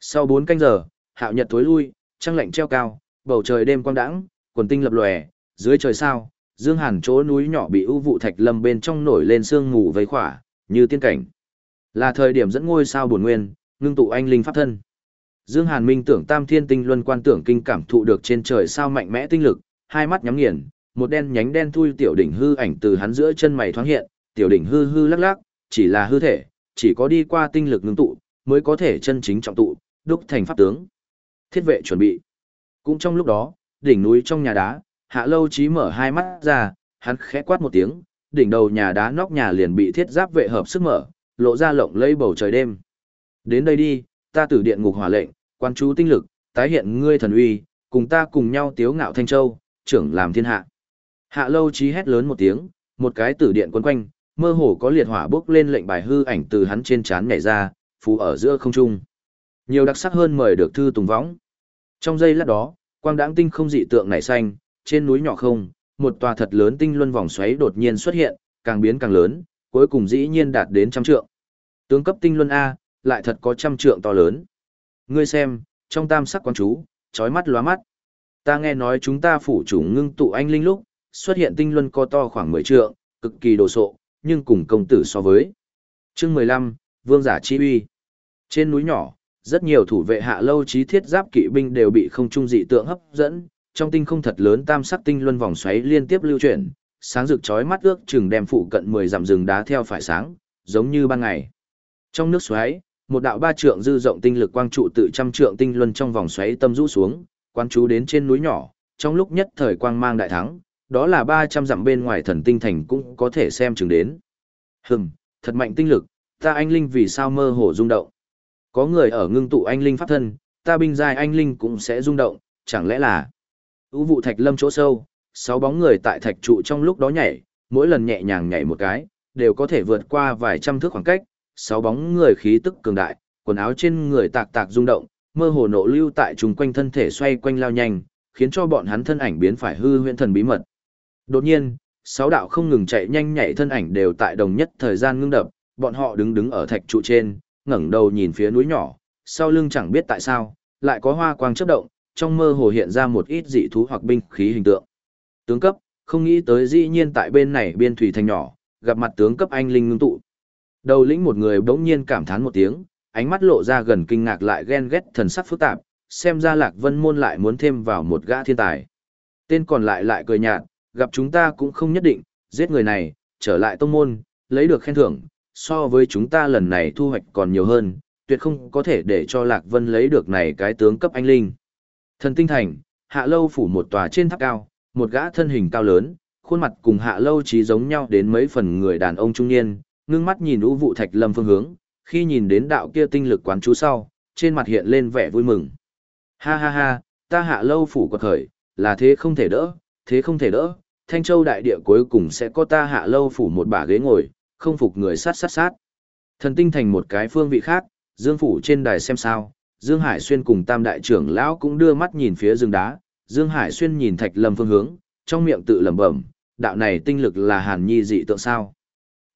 Sau 4 canh giờ, hạo nhật tối lui, trăng lạnh treo cao, bầu trời đêm quang đãng, quần tinh lập lòe, dưới trời sao, dương hàn chỗ núi nhỏ bị u vụ thạch lâm bên trong nổi lên sương mù vây khỏa, như tiên cảnh. Là thời điểm dẫn ngôi sao buồn nguyên, ngưng tụ anh linh pháp thân. Dương Hàn Minh tưởng Tam Thiên Tinh Luân quan tưởng kinh cảm thụ được trên trời sao mạnh mẽ tinh lực, hai mắt nhắm nghiền, một đen nhánh đen thui tiểu đỉnh hư ảnh từ hắn giữa chân mày thoáng hiện, tiểu đỉnh hư hư lắc lắc, chỉ là hư thể, chỉ có đi qua tinh lực ngưng tụ, mới có thể chân chính trọng tụ, đúc thành pháp tướng. Thiết vệ chuẩn bị. Cũng trong lúc đó, đỉnh núi trong nhà đá, hạ lâu trí mở hai mắt ra, hắn khẽ quát một tiếng, đỉnh đầu nhà đá nóc nhà liền bị thiết giáp vệ hợp sức mở, lộ ra lộng lây bầu trời đêm. Đến đây đi, ta tử điện ngục hỏa lệnh, quan chú tinh lực, tái hiện ngươi thần uy, cùng ta cùng nhau tiếu ngạo thanh châu, trưởng làm thiên hạ. Hạ lâu chí hét lớn một tiếng, một cái tử điện quấn quanh, mơ hồ có liệt hỏa bốc lên lệnh bài hư ảnh từ hắn trên trán nhảy ra, phù ở giữa không trung. Nhiều đặc sắc hơn mời được thư tùng võng. Trong giây lát đó, quang đãng tinh không dị tượng nảy xanh, trên núi nhỏ không, một tòa thật lớn tinh luân vòng xoáy đột nhiên xuất hiện, càng biến càng lớn, cuối cùng dĩ nhiên đạt đến trăm trượng. Tướng cấp tinh luân A, lại thật có trăm trượng to lớn. Ngươi xem, trong tam sắc quan chú, chói mắt lóa mắt. Ta nghe nói chúng ta phủ chủ ngưng tụ anh linh lúc, xuất hiện tinh luân co to khoảng 10 trượng, cực kỳ đồ sộ, nhưng cùng công tử so với. Chương 15, Vương giả chi uy. Trên núi nhỏ, rất nhiều thủ vệ hạ lâu trí thiết giáp kỵ binh đều bị không trung dị tượng hấp dẫn, trong tinh không thật lớn tam sắc tinh luân vòng xoáy liên tiếp lưu chuyển, sáng rực chói mắt ước chừng đem phụ cận 10 dặm rừng đá theo phải sáng, giống như ban ngày. Trong nước xoáy, một đạo ba trượng dư rộng tinh lực quang trụ tự trăm trượng tinh luân trong vòng xoáy tâm rũ xuống, quan chú đến trên núi nhỏ, trong lúc nhất thời quang mang đại thắng, đó là 300 dặm bên ngoài thần tinh thành cũng có thể xem chừng đến. Hừm, thật mạnh tinh lực, ta anh linh vì sao mơ hồ rung động. Có người ở ngưng tụ anh linh pháp thân, ta binh giai anh linh cũng sẽ rung động, chẳng lẽ là ưu vụ thạch lâm chỗ sâu, sáu bóng người tại thạch trụ trong lúc đó nhảy, mỗi lần nhẹ nhàng nhảy một cái, đều có thể vượt qua vài trăm thước khoảng cách, sáu bóng người khí tức cường đại, quần áo trên người tạc tạc rung động, mơ hồ nộ lưu tại chung quanh thân thể xoay quanh lao nhanh, khiến cho bọn hắn thân ảnh biến phải hư huyễn thần bí mật. Đột nhiên, sáu đạo không ngừng chạy nhanh nhảy thân ảnh đều tại đồng nhất thời gian ngưng đập, bọn họ đứng đứng ở thạch trụ trên, ngẩng đầu nhìn phía núi nhỏ, sau lưng chẳng biết tại sao, lại có hoa quang chớp động, trong mơ hồ hiện ra một ít dị thú hoặc binh khí hình tượng. Tướng cấp, không nghĩ tới dĩ nhiên tại bên này biên thủy thành nhỏ, gặp mặt tướng cấp anh linh ngưng tụ. Đầu lĩnh một người bỗng nhiên cảm thán một tiếng, ánh mắt lộ ra gần kinh ngạc lại ghen ghét thần sắc phức tạp, xem ra Lạc Vân môn lại muốn thêm vào một gã thiên tài. Tên còn lại lại cười nhạt, gặp chúng ta cũng không nhất định, giết người này, trở lại tông môn, lấy được khen thưởng, so với chúng ta lần này thu hoạch còn nhiều hơn, tuyệt không có thể để cho Lạc Vân lấy được này cái tướng cấp anh linh. Thần tinh thành, hạ lâu phủ một tòa trên tháp cao, một gã thân hình cao lớn, khuôn mặt cùng hạ lâu trí giống nhau đến mấy phần người đàn ông trung niên, ngưng mắt nhìn ưu vụ thạch lâm phương hướng, khi nhìn đến đạo kia tinh lực quán chú sau, trên mặt hiện lên vẻ vui mừng. Ha ha ha, ta hạ lâu phủ quật khởi, là thế không thể đỡ, thế không thể đỡ, Thanh Châu đại địa cuối cùng sẽ có ta hạ lâu phủ một bả ghế ngồi, không phục người sát sát sát. Thần tinh thành một cái phương vị khác, Dương phủ trên đài xem sao, Dương Hải Xuyên cùng tam đại trưởng lão cũng đưa mắt nhìn phía rừng đá, Dương Hải Xuyên nhìn Thạch Lâm phương hướng, trong miệng tự lẩm bẩm, đạo này tinh lực là Hàn Nhi dị tượng sao?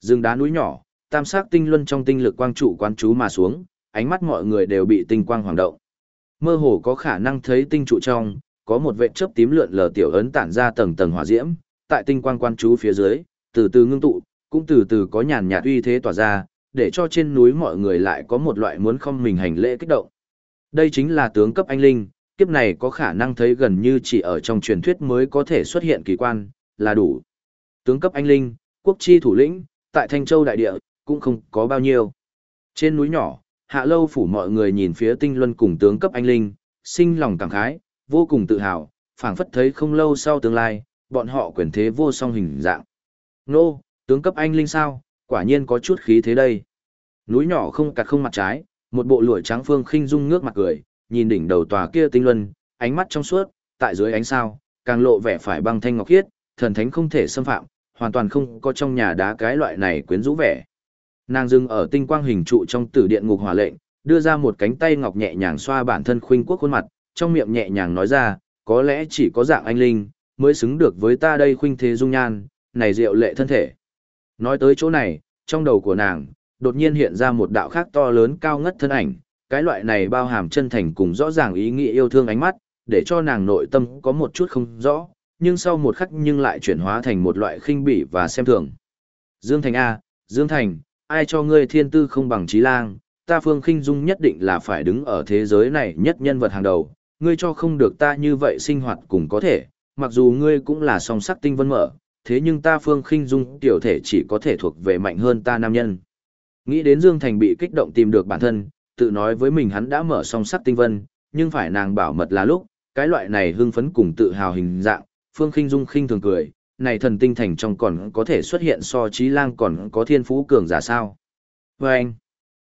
Rừng đá núi nhỏ, tam sắc tinh luân trong tinh lực quang trụ quán chú mà xuống, ánh mắt mọi người đều bị tinh quang hoàng động. Mơ hồ có khả năng thấy tinh trụ trong, có một vệt chớp tím lượn lờ tiểu ấn tản ra tầng tầng hỏa diễm, tại tinh quang quan chú phía dưới, từ từ ngưng tụ, cũng từ từ có nhàn nhạt uy thế tỏa ra, để cho trên núi mọi người lại có một loại muốn không mình hành lễ kích động. Đây chính là tướng cấp anh linh, kiếp này có khả năng thấy gần như chỉ ở trong truyền thuyết mới có thể xuất hiện kỳ quan, là đủ. Tướng cấp anh linh, quốc chi thủ lĩnh, tại Thanh Châu đại địa, cũng không có bao nhiêu. Trên núi nhỏ, hạ lâu phủ mọi người nhìn phía tinh luân cùng tướng cấp anh linh, sinh lòng cảm khái, vô cùng tự hào, phảng phất thấy không lâu sau tương lai, bọn họ quyền thế vô song hình dạng. Nô, tướng cấp anh linh sao, quả nhiên có chút khí thế đây. Núi nhỏ không cặt không mặt trái, một bộ lụa trắng phương khinh dung ngước mặt cười, nhìn đỉnh đầu tòa kia tinh luân, ánh mắt trong suốt, tại dưới ánh sao, càng lộ vẻ phải băng thanh ngọc khiết, thần thánh không thể xâm phạm, hoàn toàn không có trong nhà đá cái loại này quyến rũ vẻ. Nàng dừng ở tinh quang hình trụ trong tử điện ngục hỏa lệnh, đưa ra một cánh tay ngọc nhẹ nhàng xoa bản thân khuynh quốc khuôn mặt, trong miệng nhẹ nhàng nói ra, có lẽ chỉ có dạng anh linh, mới xứng được với ta đây khuynh thế dung nhan, này diệu lệ thân thể. Nói tới chỗ này, trong đầu của nàng, đột nhiên hiện ra một đạo khác to lớn cao ngất thân ảnh, cái loại này bao hàm chân thành cùng rõ ràng ý nghĩa yêu thương ánh mắt, để cho nàng nội tâm có một chút không rõ, nhưng sau một khắc nhưng lại chuyển hóa thành một loại khinh bỉ và xem thường. Dương Thành A, Dương Thành, ai cho ngươi thiên tư không bằng trí lang, ta phương khinh dung nhất định là phải đứng ở thế giới này nhất nhân vật hàng đầu, ngươi cho không được ta như vậy sinh hoạt cùng có thể, mặc dù ngươi cũng là song sắc tinh vân mở, thế nhưng ta phương khinh dung tiểu thể chỉ có thể thuộc về mạnh hơn ta nam nhân. Nghĩ đến Dương Thành bị kích động tìm được bản thân, tự nói với mình hắn đã mở song sắc tinh vân, nhưng phải nàng bảo mật là lúc, cái loại này hưng phấn cùng tự hào hình dạng, phương khinh dung khinh thường cười, này thần tinh thành trong còn có thể xuất hiện so trí lang còn có thiên phú cường giả sao. Và anh,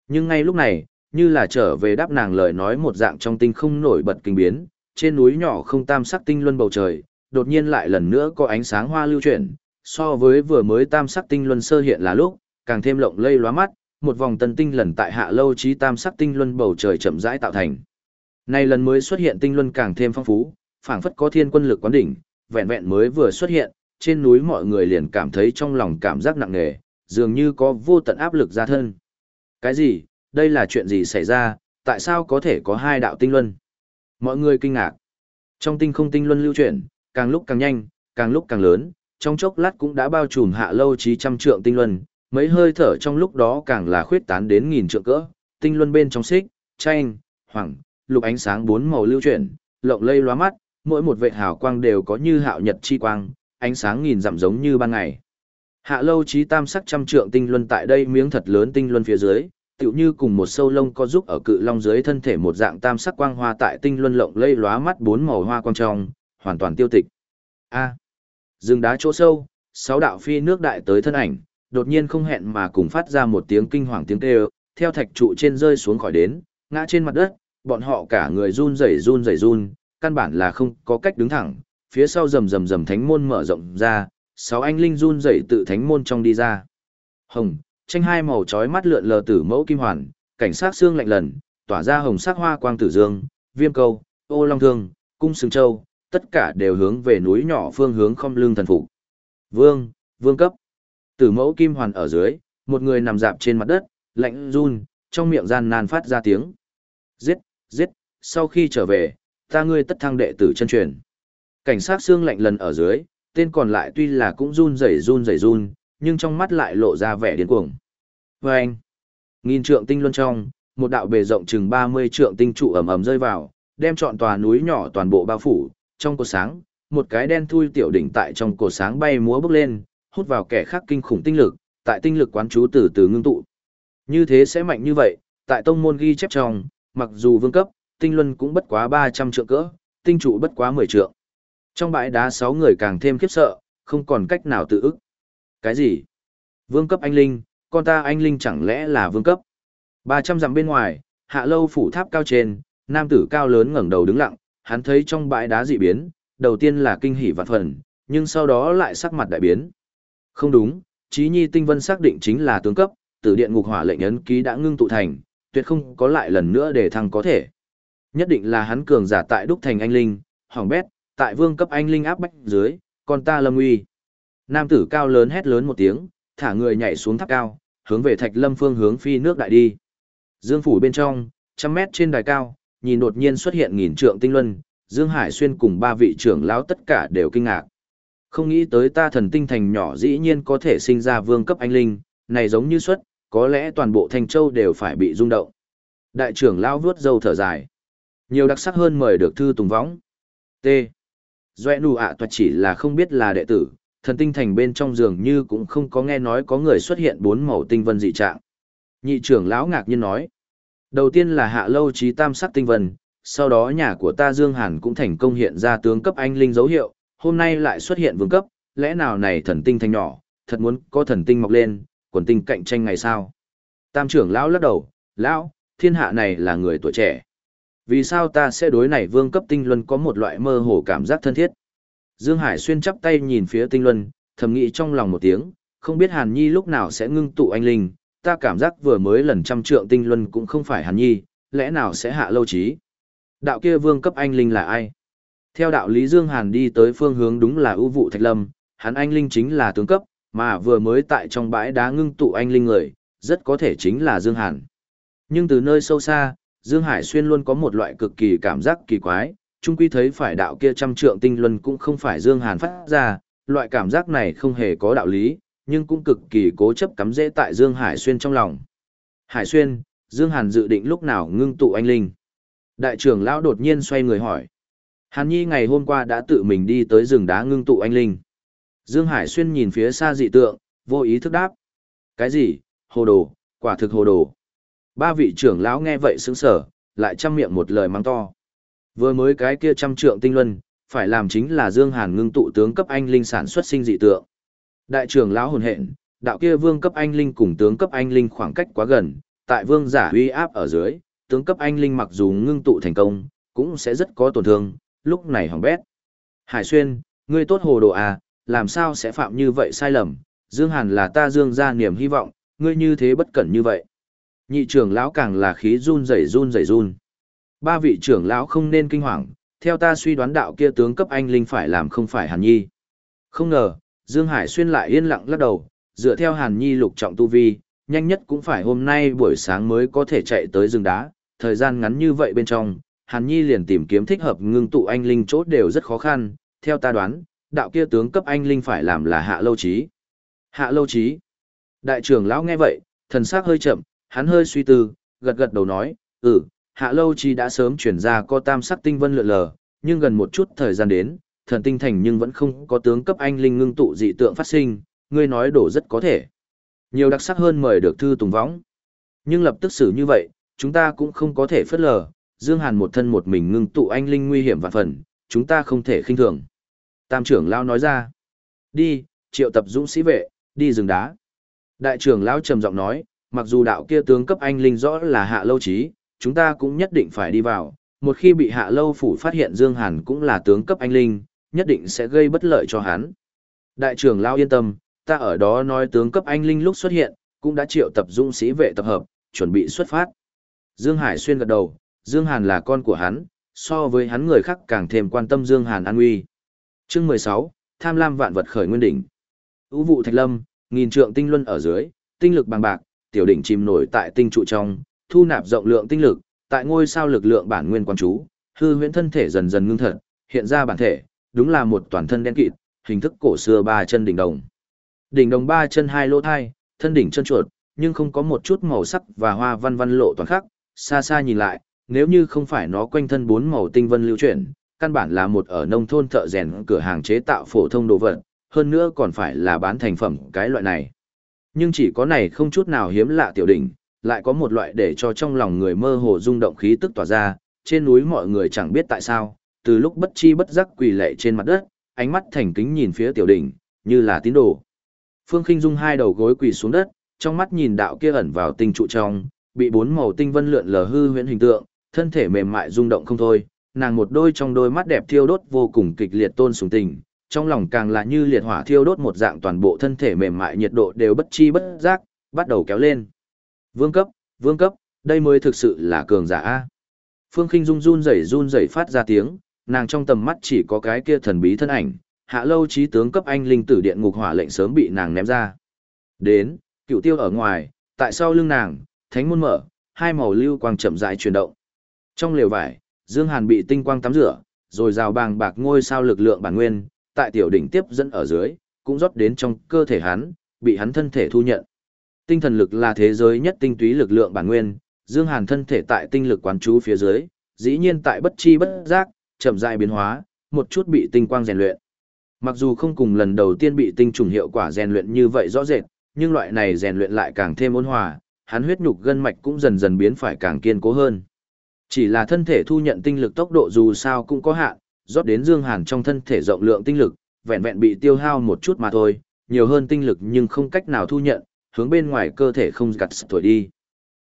nhưng ngay lúc này, như là trở về đáp nàng lời nói một dạng trong tinh không nổi bật kinh biến, trên núi nhỏ không tam sắc tinh luân bầu trời, đột nhiên lại lần nữa có ánh sáng hoa lưu chuyển, so với vừa mới tam sắc tinh luân sơ hiện là lúc, càng thêm lộng lây lóa mắt, một vòng tân tinh lần tại hạ lâu trí tam sắc tinh luân bầu trời chậm rãi tạo thành. Nay lần mới xuất hiện tinh luân càng thêm phong phú, phảng phất có thiên quân lực quán đỉnh, vẹn vẹn mới vừa xuất hiện, trên núi mọi người liền cảm thấy trong lòng cảm giác nặng nề, dường như có vô tận áp lực ra thân. Cái gì? Đây là chuyện gì xảy ra? Tại sao có thể có hai đạo tinh luân? Mọi người kinh ngạc. Trong tinh không tinh luân lưu chuyển, càng lúc càng nhanh, càng lúc càng lớn, trong chốc lát cũng đã bao trùm hạ lâu trí trăm trượng tinh luân, mấy hơi thở trong lúc đó càng là khuyết tán đến nghìn trượng cỡ, tinh luân bên trong xích, chanh, hoàng, lục ánh sáng bốn màu lưu chuyển, lộng lây lóa mắt, mỗi một vệt hào quang đều có như hạo nhật chi quang, ánh sáng nghìn dặm giống như ban ngày. Hạ lâu trí tam sắc trăm trượng tinh luân tại đây miếng thật lớn tinh luân phía dưới, tựu như cùng một sâu lông có giúp ở cự long dưới thân thể một dạng tam sắc quang hoa tại tinh luân lộng lây lóa mắt bốn màu hoa quang trong, hoàn toàn tiêu tịch. A. rừng đá chỗ sâu, sáu đạo phi nước đại tới thân ảnh, đột nhiên không hẹn mà cùng phát ra một tiếng kinh hoàng tiếng kêu, theo thạch trụ trên rơi xuống khỏi đến, ngã trên mặt đất, bọn họ cả người run rẩy run rẩy run, căn bản là không có cách đứng thẳng, phía sau rầm rầm rầm thánh môn mở rộng ra, sáu anh linh run rẩy tự thánh môn trong đi ra. Hồng, tranh hai màu chói mắt lượn lờ tử mẫu kim hoàn, cảnh sát xương lạnh lần, tỏa ra hồng sắc hoa quang tử dương, viêm câu, ô long thương, cung sừng châu, tất cả đều hướng về núi nhỏ phương hướng không lương thần phục. Vương, vương cấp. Tử mẫu kim hoàn ở dưới, một người nằm dạp trên mặt đất, lạnh run, trong miệng gian nan phát ra tiếng. Giết, giết, sau khi trở về, ta ngươi tất thăng đệ tử chân truyền. Cảnh sát xương lạnh lần ở dưới, tên còn lại tuy là cũng run rẩy run rẩy run, nhưng trong mắt lại lộ ra vẻ điên cuồng. Và anh, nghìn trượng tinh luân trong, một đạo bề rộng chừng 30 trượng tinh trụ ầm ầm rơi vào, đem trọn tòa núi nhỏ toàn bộ bao phủ, trong cột sáng, một cái đen thui tiểu đỉnh tại trong cột sáng bay múa bước lên, hút vào kẻ khác kinh khủng tinh lực, tại tinh lực quán chú từ từ ngưng tụ. Như thế sẽ mạnh như vậy, tại tông môn ghi chép trong, mặc dù vương cấp, tinh luân cũng bất quá 300 trượng cỡ, tinh trụ bất quá 10 trượng. Trong bãi đá 6 người càng thêm khiếp sợ, không còn cách nào tự ức. Cái gì? Vương cấp anh linh, con ta anh linh chẳng lẽ là vương cấp? 300 dặm bên ngoài, hạ lâu phủ tháp cao trên, nam tử cao lớn ngẩng đầu đứng lặng, hắn thấy trong bãi đá dị biến, đầu tiên là kinh hỉ vạn phần, nhưng sau đó lại sắc mặt đại biến. Không đúng, Chí Nhi Tinh Vân xác định chính là tướng cấp, tử điện ngục hỏa lệnh ấn ký đã ngưng tụ thành, tuyệt không có lại lần nữa để thăng có thể. Nhất định là hắn cường giả tại đúc thành anh linh, hoàng bét, tại vương cấp anh linh áp bách dưới, còn ta lâm uy. Nam tử cao lớn hét lớn một tiếng, thả người nhảy xuống tháp cao, hướng về thạch lâm phương hướng phi nước đại đi. Dương phủ bên trong, trăm mét trên đài cao, nhìn đột nhiên xuất hiện nghìn trượng tinh luân, Dương Hải Xuyên cùng ba vị trưởng lão tất cả đều kinh ngạc. Không nghĩ tới ta thần tinh thành nhỏ dĩ nhiên có thể sinh ra vương cấp anh linh, này giống như xuất, có lẽ toàn bộ thành châu đều phải bị rung động. Đại trưởng lão vuốt dâu thở dài. Nhiều đặc sắc hơn mời được thư tùng võng. T. Doe nụ ạ à chỉ là không biết là đệ tử, thần tinh thành bên trong giường như cũng không có nghe nói có người xuất hiện bốn màu tinh vân dị trạng. Nhị trưởng lão ngạc nhiên nói. Đầu tiên là hạ lâu trí tam sắc tinh vân, sau đó nhà của ta Dương Hàn cũng thành công hiện ra tướng cấp anh linh dấu hiệu, hôm nay lại xuất hiện vương cấp, lẽ nào này thần tinh thành nhỏ, thật muốn có thần tinh mọc lên, quần tinh cạnh tranh ngày sao? Tam trưởng lão lắc đầu, lão, thiên hạ này là người tuổi trẻ. Vì sao ta sẽ đối này vương cấp tinh luân có một loại mơ hồ cảm giác thân thiết? Dương Hải xuyên chắp tay nhìn phía tinh luân, thầm nghĩ trong lòng một tiếng, không biết Hàn Nhi lúc nào sẽ ngưng tụ anh linh, ta cảm giác vừa mới lần trăm trượng tinh luân cũng không phải Hàn Nhi, lẽ nào sẽ hạ lâu trí? Đạo kia vương cấp anh linh là ai? Theo đạo lý Dương Hàn đi tới phương hướng đúng là ưu vụ Thạch Lâm, hắn anh linh chính là tướng cấp, mà vừa mới tại trong bãi đá ngưng tụ anh linh người, rất có thể chính là Dương Hàn. Nhưng từ nơi sâu xa, Dương Hải Xuyên luôn có một loại cực kỳ cảm giác kỳ quái, chung quy thấy phải đạo kia trăm trượng tinh luân cũng không phải Dương Hàn phát ra, loại cảm giác này không hề có đạo lý, nhưng cũng cực kỳ cố chấp cắm dễ tại Dương Hải Xuyên trong lòng. Hải Xuyên, Dương Hàn dự định lúc nào ngưng tụ anh linh. Đại trưởng lão đột nhiên xoay người hỏi. Hàn Nhi ngày hôm qua đã tự mình đi tới rừng đá ngưng tụ anh linh. Dương Hải Xuyên nhìn phía xa dị tượng, vô ý thức đáp. Cái gì? Hồ đồ, quả thực hồ đồ. Ba vị trưởng lão nghe vậy sững sờ, lại chăm miệng một lời mắng to. Vừa mới cái kia trăm trượng tinh luân, phải làm chính là Dương Hàn ngưng tụ tướng cấp anh linh sản xuất sinh dị tượng. Đại trưởng lão hồn hện, đạo kia vương cấp anh linh cùng tướng cấp anh linh khoảng cách quá gần, tại vương giả uy áp ở dưới, tướng cấp anh linh mặc dù ngưng tụ thành công, cũng sẽ rất có tổn thương, lúc này hỏng bét. Hải Xuyên, ngươi tốt hồ đồ à, làm sao sẽ phạm như vậy sai lầm, Dương Hàn là ta Dương gia niềm hy vọng, ngươi như thế bất cẩn như vậy. Nhị trưởng lão càng là khí run rẩy run rẩy run. Ba vị trưởng lão không nên kinh hoàng, theo ta suy đoán đạo kia tướng cấp anh linh phải làm không phải Hàn Nhi. Không ngờ, Dương Hải Xuyên lại yên lặng lắc đầu, dựa theo Hàn Nhi lục trọng tu vi, nhanh nhất cũng phải hôm nay buổi sáng mới có thể chạy tới rừng đá, thời gian ngắn như vậy bên trong, Hàn Nhi liền tìm kiếm thích hợp ngưng tụ anh linh chốt đều rất khó khăn, theo ta đoán, đạo kia tướng cấp anh linh phải làm là hạ lâu trí. Hạ lâu trí. Đại trưởng lão nghe vậy, thần sắc hơi chậm, hắn hơi suy tư, gật gật đầu nói, ừ, hạ lâu trí đã sớm chuyển ra có tam sắc tinh vân lượn lờ, nhưng gần một chút thời gian đến, thần tinh thành nhưng vẫn không có tướng cấp anh linh ngưng tụ dị tượng phát sinh, ngươi nói đổ rất có thể. Nhiều đặc sắc hơn mời được thư tùng võng. Nhưng lập tức xử như vậy, chúng ta cũng không có thể phớt lờ, Dương Hàn một thân một mình ngưng tụ anh linh nguy hiểm vạn phần, chúng ta không thể khinh thường. Tam trưởng lão nói ra, đi, triệu tập dũng sĩ vệ, đi rừng đá. Đại trưởng lão trầm giọng nói, mặc dù đạo kia tướng cấp anh linh rõ là hạ lâu trí, chúng ta cũng nhất định phải đi vào, một khi bị hạ lâu phủ phát hiện Dương Hàn cũng là tướng cấp anh linh, nhất định sẽ gây bất lợi cho hắn. Đại trưởng lão yên tâm, ta ở đó nói tướng cấp anh linh lúc xuất hiện, cũng đã triệu tập dũng sĩ vệ tập hợp, chuẩn bị xuất phát. Dương Hải xuyên gật đầu, Dương Hàn là con của hắn, so với hắn người khác càng thêm quan tâm Dương Hàn an nguy. Chương 16, tham lam vạn vật khởi nguyên đỉnh. Ú vụ thạch lâm, nghìn trượng tinh luân ở dưới, tinh lực bằng bạc, tiểu đỉnh chìm nổi tại tinh trụ trong, thu nạp rộng lượng tinh lực, tại ngôi sao lực lượng bản nguyên quan chú, hư huyễn thân thể dần dần ngưng thật, hiện ra bản thể, đúng là một toàn thân đen kịt, hình thức cổ xưa ba chân đỉnh đồng. Đỉnh đồng ba chân hai lỗ thai, thân đỉnh chân chuột, nhưng không có một chút màu sắc và hoa văn văn lộ toàn khắc, xa xa nhìn lại, nếu như không phải nó quanh thân bốn màu tinh vân lưu chuyển, căn bản là một ở nông thôn thợ rèn cửa hàng chế tạo phổ thông đồ vật, hơn nữa còn phải là bán thành phẩm cái loại này. Nhưng chỉ có này không chút nào hiếm lạ tiểu đỉnh, lại có một loại để cho trong lòng người mơ hồ rung động khí tức tỏa ra, trên núi mọi người chẳng biết tại sao, từ lúc bất chi bất giác quỳ lệ trên mặt đất, ánh mắt thành kính nhìn phía tiểu đỉnh, như là tín đồ. Phương Khinh Dung hai đầu gối quỳ xuống đất, trong mắt nhìn đạo kia ẩn vào tinh trụ trong, bị bốn màu tinh vân lượn lờ hư huyễn hình tượng, thân thể mềm mại rung động không thôi, nàng một đôi trong đôi mắt đẹp thiêu đốt vô cùng kịch liệt tôn sùng tình, trong lòng càng là như liệt hỏa thiêu đốt một dạng toàn bộ thân thể mềm mại nhiệt độ đều bất chi bất giác, bắt đầu kéo lên. Vương cấp, vương cấp, đây mới thực sự là cường giả a. Phương Khinh run run rẩy run rẩy phát ra tiếng, nàng trong tầm mắt chỉ có cái kia thần bí thân ảnh, Hạ Lâu trí tướng cấp anh linh tử điện ngục hỏa lệnh sớm bị nàng ném ra. Đến, cựu tiêu ở ngoài, tại sau lưng nàng, thánh môn mở, hai màu lưu quang chậm rãi chuyển động. Trong lều vải, Dương Hàn bị tinh quang tắm rửa, rồi rào bàng bạc ngôi sao lực lượng bản nguyên, tại tiểu đỉnh tiếp dẫn ở dưới, cũng rót đến trong cơ thể hắn, bị hắn thân thể thu nhận. Tinh thần lực là thế giới nhất tinh túy lực lượng bản nguyên, Dương Hàn thân thể tại tinh lực quán chú phía dưới, dĩ nhiên tại bất chi bất giác, chậm rãi biến hóa, một chút bị tinh quang rèn luyện. Mặc dù không cùng lần đầu tiên bị tinh trùng hiệu quả rèn luyện như vậy rõ rệt, nhưng loại này rèn luyện lại càng thêm ôn hòa, hắn huyết nhục gân mạch cũng dần dần biến phải càng kiên cố hơn. Chỉ là thân thể thu nhận tinh lực tốc độ dù sao cũng có hạn, rót đến Dương Hàn trong thân thể rộng lượng tinh lực, vẹn vẹn bị tiêu hao một chút mà thôi, nhiều hơn tinh lực nhưng không cách nào thu nhận, hướng bên ngoài cơ thể không gặt thổi đi.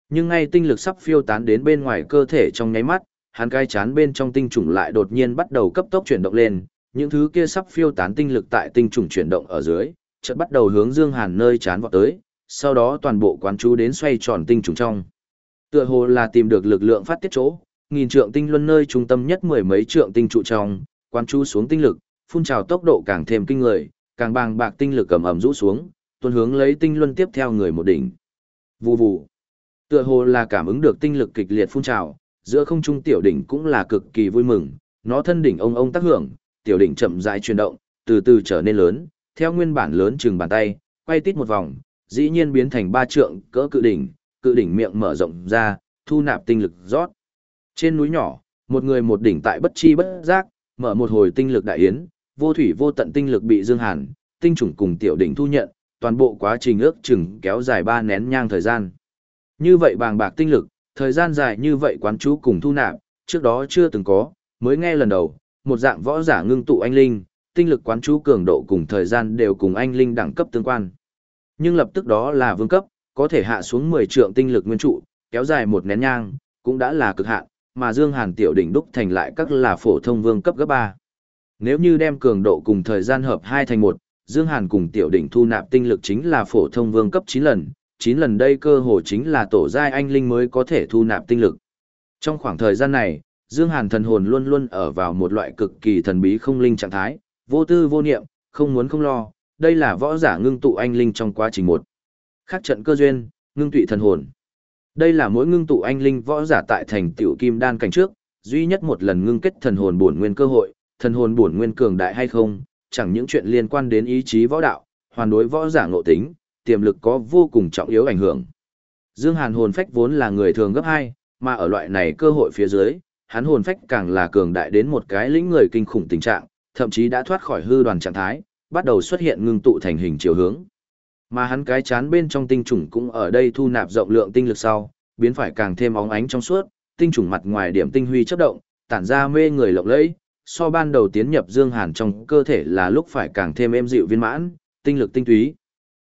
Nhưng ngay tinh lực sắp phiêu tán đến bên ngoài cơ thể trong nháy mắt, hắn cai chán bên trong tinh trùng lại đột nhiên bắt đầu cấp tốc chuyển động lên, những thứ kia sắp phiêu tán tinh lực tại tinh trùng chuyển động ở dưới, chợt bắt đầu hướng Dương Hàn nơi chán vọt tới, sau đó toàn bộ quán chú đến xoay tròn tinh trùng trong. Tựa hồ là tìm được lực lượng phát tiết chỗ, nghìn trượng tinh luân nơi trung tâm nhất mười mấy trượng tinh trụ trong, quan chú xuống tinh lực, phun trào tốc độ càng thêm kinh người, càng bàng bạc tinh lực cầm ẩm rũ xuống, tuần hướng lấy tinh luân tiếp theo người một đỉnh. Vù vù. Tựa hồ là cảm ứng được tinh lực kịch liệt phun trào, giữa không trung tiểu đỉnh cũng là cực kỳ vui mừng, nó thân đỉnh ông ông tác hưởng, tiểu đỉnh chậm rãi chuyển động, từ từ trở nên lớn, theo nguyên bản lớn chừng bàn tay, quay tít một vòng, dĩ nhiên biến thành ba trượng cỡ cự đỉnh, cự đỉnh miệng mở rộng ra, thu nạp tinh lực rót. Trên núi nhỏ, một người một đỉnh tại bất chi bất giác, mở một hồi tinh lực đại yến, vô thủy vô tận tinh lực bị dương hàn, tinh chủng cùng tiểu đỉnh thu nhận, toàn bộ quá trình ước chừng kéo dài ba nén nhang thời gian. Như vậy bàng bạc tinh lực, thời gian dài như vậy quán chú cùng thu nạp, trước đó chưa từng có, mới nghe lần đầu, một dạng võ giả ngưng tụ anh linh, tinh lực quán chú cường độ cùng thời gian đều cùng anh linh đẳng cấp tương quan. Nhưng lập tức đó là vương cấp, có thể hạ xuống 10 trượng tinh lực nguyên trụ, kéo dài một nén nhang, cũng đã là cực hạn, mà Dương Hàn tiểu đỉnh đúc thành lại các là phổ thông vương cấp gấp 3. Nếu như đem cường độ cùng thời gian hợp hai thành một, Dương Hàn cùng tiểu đỉnh thu nạp tinh lực chính là phổ thông vương cấp 9 lần, 9 lần đây cơ hồ chính là tổ giai anh linh mới có thể thu nạp tinh lực. Trong khoảng thời gian này, Dương Hàn thần hồn luôn luôn ở vào một loại cực kỳ thần bí không linh trạng thái, vô tư vô niệm, không muốn không lo, đây là võ giả ngưng tụ anh linh trong quá trình một. Khắc trận cơ duyên, ngưng tụy thần hồn. Đây là mỗi ngưng tụ anh linh võ giả tại thành tiểu kim đan cảnh trước, duy nhất một lần ngưng kết thần hồn bổn nguyên cơ hội, thần hồn bổn nguyên cường đại hay không, chẳng những chuyện liên quan đến ý chí võ đạo, hoàn đối võ giả ngộ tính, tiềm lực có vô cùng trọng yếu ảnh hưởng. Dương Hàn hồn phách vốn là người thường gấp 2, mà ở loại này cơ hội phía dưới, hắn hồn phách càng là cường đại đến một cái lĩnh người kinh khủng tình trạng, thậm chí đã thoát khỏi hư đoàn trạng thái, bắt đầu xuất hiện ngưng tụ thành hình chiều hướng. Mà hắn cái chán bên trong tinh trùng cũng ở đây thu nạp rộng lượng tinh lực sau, biến phải càng thêm óng ánh trong suốt, tinh trùng mặt ngoài điểm tinh huy chấp động, tản ra mê người lộng lẫy, so ban đầu tiến nhập Dương Hàn trong cơ thể là lúc phải càng thêm êm dịu viên mãn, tinh lực tinh túy.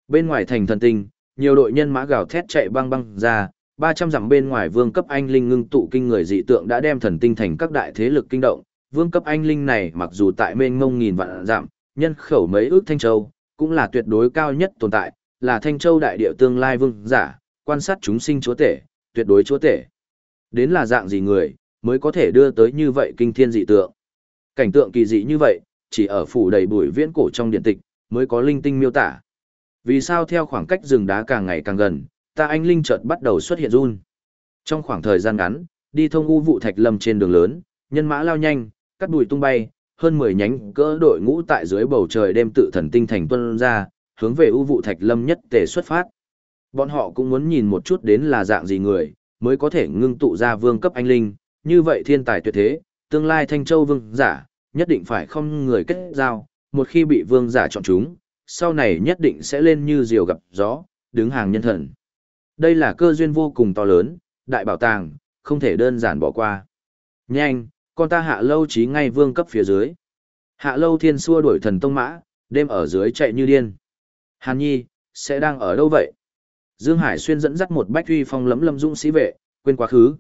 Bên ngoài thành thần tinh, nhiều đội nhân mã gào thét chạy băng băng ra, 300 dặm bên ngoài vương cấp anh linh ngưng tụ kinh người dị tượng đã đem thần tinh thành các đại thế lực kinh động. Vương cấp anh linh này mặc dù tại mênh mông nghìn vạn dặm, nhân khẩu mấy ước thanh châu, cũng là tuyệt đối cao nhất tồn tại, là thanh châu đại địa tương lai vương giả, quan sát chúng sinh chúa tể, tuyệt đối chúa tể. Đến là dạng gì người, mới có thể đưa tới như vậy kinh thiên dị tượng. Cảnh tượng kỳ dị như vậy, chỉ ở phủ đầy bụi viễn cổ trong điện tịch, mới có linh tinh miêu tả. Vì sao theo khoảng cách rừng đá càng ngày càng gần, ta anh linh chợt bắt đầu xuất hiện run. Trong khoảng thời gian ngắn, đi thông u vụ thạch lâm trên đường lớn, nhân mã lao nhanh, cắt bụi tung bay, hơn 10 nhánh cỡ đội ngũ tại dưới bầu trời đêm tự thần tinh thành tuân ra, hướng về u vụ thạch lâm nhất tề xuất phát. Bọn họ cũng muốn nhìn một chút đến là dạng gì người, mới có thể ngưng tụ ra vương cấp anh linh, như vậy thiên tài tuyệt thế, tương lai thanh châu vương giả, nhất định phải không người kết giao, một khi bị vương giả chọn chúng, sau này nhất định sẽ lên như diều gặp gió, đứng hàng nhân thần. Đây là cơ duyên vô cùng to lớn, đại bảo tàng, không thể đơn giản bỏ qua. Nhanh, con ta hạ lâu trí ngay vương cấp phía dưới. Hạ lâu thiên xua đuổi thần tông mã, đêm ở dưới chạy như điên. Hàn nhi, sẽ đang ở đâu vậy? Dương Hải xuyên dẫn dắt một bách huy phong lấm lâm dũng sĩ vệ, quên quá khứ.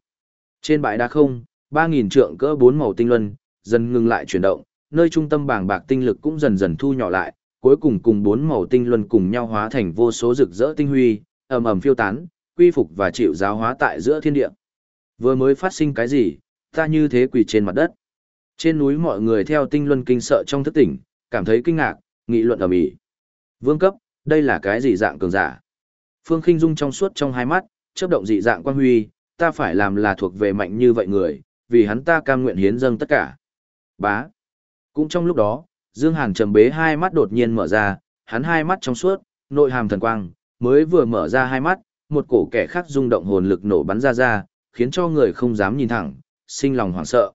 Trên bãi đá không, 3.000 trượng cỡ bốn màu tinh luân, dần ngừng lại chuyển động, nơi trung tâm bảng bạc tinh lực cũng dần dần thu nhỏ lại, cuối cùng cùng bốn màu tinh luân cùng nhau hóa thành vô số rực rỡ tinh huy, ầm ầm phiêu tán, quy phục và chịu giáo hóa tại giữa thiên địa. Vừa mới phát sinh cái gì, ta như thế quỳ trên mặt đất. Trên núi mọi người theo tinh luân kinh sợ trong thức tỉnh, cảm thấy kinh ngạc, nghị luận ầm ĩ. Vương cấp, đây là cái gì dạng cường giả? Phương Khinh Dung trong suốt trong hai mắt, chớp động dị dạng quan huy, ta phải làm là thuộc về mạnh như vậy người, vì hắn ta cam nguyện hiến dâng tất cả. Bá. Cũng trong lúc đó, Dương Hàn trầm bế hai mắt đột nhiên mở ra, hắn hai mắt trong suốt, nội hàm thần quang, mới vừa mở ra hai mắt, một cổ kẻ khác rung động hồn lực nổ bắn ra ra, khiến cho người không dám nhìn thẳng, sinh lòng hoảng sợ.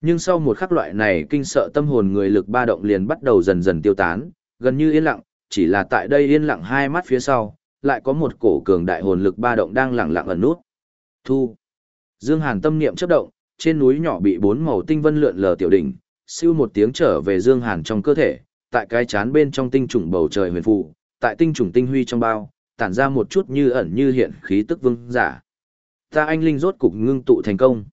Nhưng sau một khắc loại này kinh sợ tâm hồn người lực ba động liền bắt đầu dần dần tiêu tán, gần như yên lặng, chỉ là tại đây yên lặng hai mắt phía sau, lại có một cổ cường đại hồn lực ba động đang lặng lặng ẩn nút. Thu. Dương Hàn tâm niệm chớp động, trên núi nhỏ bị bốn màu tinh vân lượn lờ tiểu đỉnh, siêu một tiếng trở về Dương Hàn trong cơ thể, tại cái chán bên trong tinh trùng bầu trời huyền phù, tại tinh trùng tinh huy trong bao, tản ra một chút như ẩn như hiện khí tức vương giả. Ta anh linh rốt cục ngưng tụ thành công.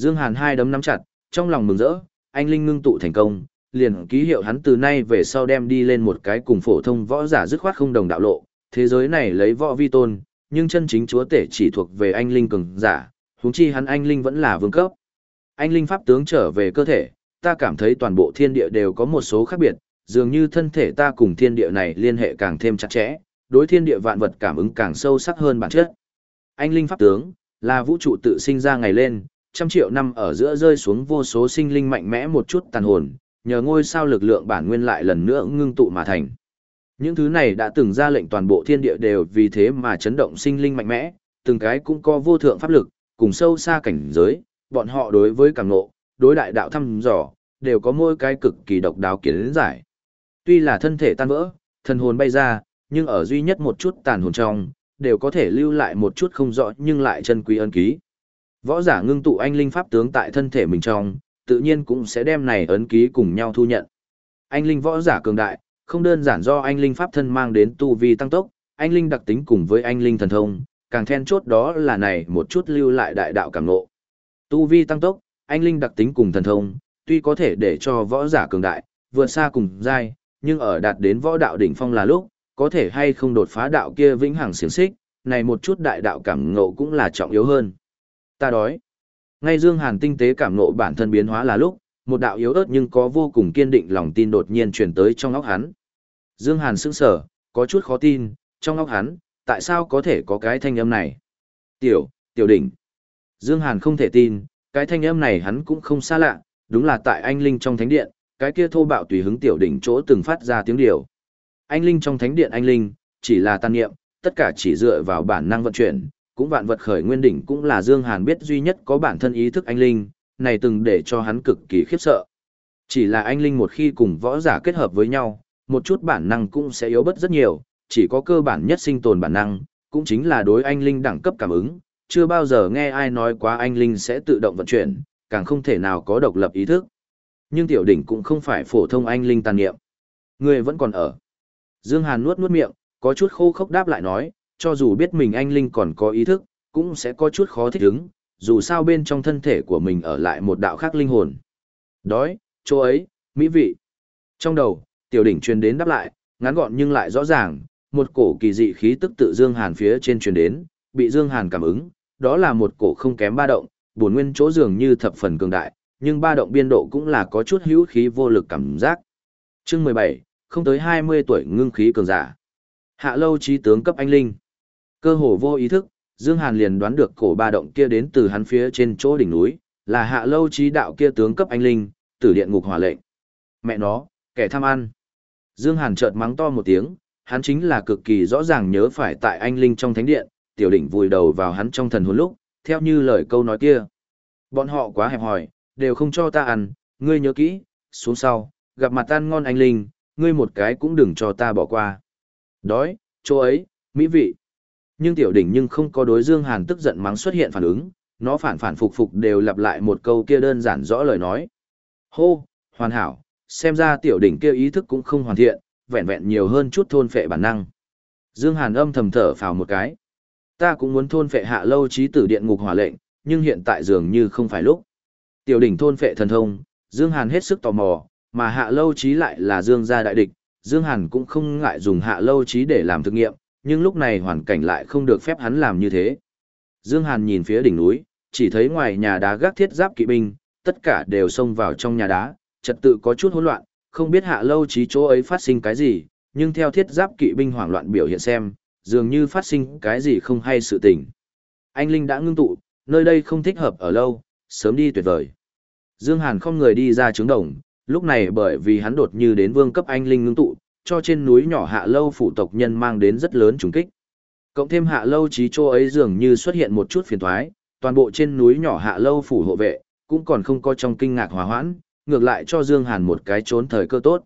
Dương Hàn hai đấm nắm chặt, trong lòng mừng rỡ, anh linh ngưng tụ thành công, liền ký hiệu hắn từ nay về sau đem đi lên một cái cùng phổ thông võ giả dứt khoát không đồng đạo lộ, thế giới này lấy võ vi tôn, nhưng chân chính chúa tể chỉ thuộc về anh linh cường giả, huống chi hắn anh linh vẫn là vương cấp. Anh linh pháp tướng trở về cơ thể, ta cảm thấy toàn bộ thiên địa đều có một số khác biệt, dường như thân thể ta cùng thiên địa này liên hệ càng thêm chặt chẽ, đối thiên địa vạn vật cảm ứng càng sâu sắc hơn bản chất. Anh linh pháp tướng là vũ trụ tự sinh ra ngày lên, trăm triệu năm ở giữa rơi xuống vô số sinh linh mạnh mẽ một chút tàn hồn, nhờ ngôi sao lực lượng bản nguyên lại lần nữa ngưng tụ mà thành. Những thứ này đã từng ra lệnh toàn bộ thiên địa đều vì thế mà chấn động sinh linh mạnh mẽ, từng cái cũng có vô thượng pháp lực, cùng sâu xa cảnh giới, bọn họ đối với càng ngộ, đối đại đạo thăm dò, đều có mỗi cái cực kỳ độc đáo kiến giải. Tuy là thân thể tan vỡ, thần hồn bay ra, nhưng ở duy nhất một chút tàn hồn trong, đều có thể lưu lại một chút không rõ nhưng lại chân quý ân ký. Võ giả ngưng tụ anh linh pháp tướng tại thân thể mình trong, tự nhiên cũng sẽ đem này ấn ký cùng nhau thu nhận. Anh linh võ giả cường đại, không đơn giản do anh linh pháp thân mang đến tu vi tăng tốc, anh linh đặc tính cùng với anh linh thần thông, càng then chốt đó là này một chút lưu lại đại đạo cảm ngộ. Tu vi tăng tốc, anh linh đặc tính cùng thần thông, tuy có thể để cho võ giả cường đại, vượt xa cùng giai, nhưng ở đạt đến võ đạo đỉnh phong là lúc, có thể hay không đột phá đạo kia vĩnh hằng xiển xích, này một chút đại đạo cảm ngộ cũng là trọng yếu hơn. Ta đói. Ngay Dương Hàn tinh tế cảm ngộ bản thân biến hóa là lúc, một đạo yếu ớt nhưng có vô cùng kiên định lòng tin đột nhiên truyền tới trong óc hắn. Dương Hàn sững sờ, có chút khó tin, trong óc hắn, tại sao có thể có cái thanh âm này? Tiểu, tiểu đỉnh. Dương Hàn không thể tin, cái thanh âm này hắn cũng không xa lạ, đúng là tại anh Linh trong thánh điện, cái kia thô bạo tùy hứng tiểu đỉnh chỗ từng phát ra tiếng điều. Anh Linh trong thánh điện anh Linh, chỉ là tàn niệm, tất cả chỉ dựa vào bản năng vận chuyển, cũng vạn vật khởi nguyên đỉnh cũng là Dương Hàn biết duy nhất có bản thân ý thức anh Linh, này từng để cho hắn cực kỳ khiếp sợ. Chỉ là anh Linh một khi cùng võ giả kết hợp với nhau, một chút bản năng cũng sẽ yếu bớt rất nhiều, chỉ có cơ bản nhất sinh tồn bản năng, cũng chính là đối anh Linh đẳng cấp cảm ứng, chưa bao giờ nghe ai nói quá anh Linh sẽ tự động vận chuyển, càng không thể nào có độc lập ý thức. Nhưng tiểu đỉnh cũng không phải phổ thông anh Linh tàn niệm. Người vẫn còn ở. Dương Hàn nuốt nuốt miệng, có chút khô khốc đáp lại nói, cho dù biết mình anh Linh còn có ý thức, cũng sẽ có chút khó thích ứng, dù sao bên trong thân thể của mình ở lại một đạo khác linh hồn. Đói, chỗ ấy, mỹ vị. Trong đầu, tiểu đỉnh truyền đến đáp lại, ngắn gọn nhưng lại rõ ràng, một cổ kỳ dị khí tức tự Dương Hàn phía trên truyền đến, bị Dương Hàn cảm ứng, đó là một cổ không kém ba động, bổn nguyên chỗ dường như thập phần cường đại, nhưng ba động biên độ cũng là có chút hữu khí vô lực cảm giác. Chương 17, không tới 20 tuổi ngưng khí cường giả. Hạ lâu trí tướng cấp anh linh. Cơ hồ vô ý thức, Dương Hàn liền đoán được cổ ba động kia đến từ hắn phía trên chỗ đỉnh núi, là hạ lâu trí đạo kia tướng cấp anh linh, tử điện ngục hỏa lệnh. Mẹ nó, kẻ tham ăn. Dương Hàn chợt mắng to một tiếng, hắn chính là cực kỳ rõ ràng nhớ phải tại anh linh trong thánh điện, tiểu đỉnh vùi đầu vào hắn trong thần hồn lúc, theo như lời câu nói kia. Bọn họ quá hẹp hòi, đều không cho ta ăn, ngươi nhớ kỹ, xuống sau, gặp mặt ăn ngon anh linh, ngươi một cái cũng đừng cho ta bỏ qua. Đói, chỗ ấy, mỹ vị. Nhưng tiểu đỉnh nhưng không có đối Dương Hàn tức giận mắng xuất hiện phản ứng, nó phản phản phục phục đều lặp lại một câu kia đơn giản rõ lời nói. Hô, hoàn hảo, xem ra tiểu đỉnh kia ý thức cũng không hoàn thiện, vẹn vẹn nhiều hơn chút thôn phệ bản năng. Dương Hàn âm thầm thở phào một cái. Ta cũng muốn thôn phệ hạ lâu trí tử điện ngục hỏa lệnh, nhưng hiện tại dường như không phải lúc. Tiểu đỉnh thôn phệ thần thông, Dương Hàn hết sức tò mò, mà hạ lâu trí lại là Dương gia đại địch, Dương Hàn cũng không ngại dùng hạ lâu trí để làm thực nghiệm, nhưng lúc này hoàn cảnh lại không được phép hắn làm như thế. Dương Hàn nhìn phía đỉnh núi, chỉ thấy ngoài nhà đá gác thiết giáp kỵ binh, tất cả đều xông vào trong nhà đá, trật tự có chút hỗn loạn, không biết hạ lâu trí chỗ ấy phát sinh cái gì, nhưng theo thiết giáp kỵ binh hoảng loạn biểu hiện xem, dường như phát sinh cái gì không hay sự tình. Anh Linh đã ngưng tụ, nơi đây không thích hợp ở lâu, sớm đi tuyệt vời. Dương Hàn không người đi ra trướng đồng, lúc này bởi vì hắn đột như đến vương cấp anh Linh ngưng tụ, cho trên núi nhỏ hạ lâu phủ tộc nhân mang đến rất lớn trùng kích. Cộng thêm hạ lâu trí chỗ ấy dường như xuất hiện một chút phiền thoái, toàn bộ trên núi nhỏ hạ lâu phủ hộ vệ, cũng còn không có trong kinh ngạc hòa hoãn, ngược lại cho Dương Hàn một cái trốn thời cơ tốt.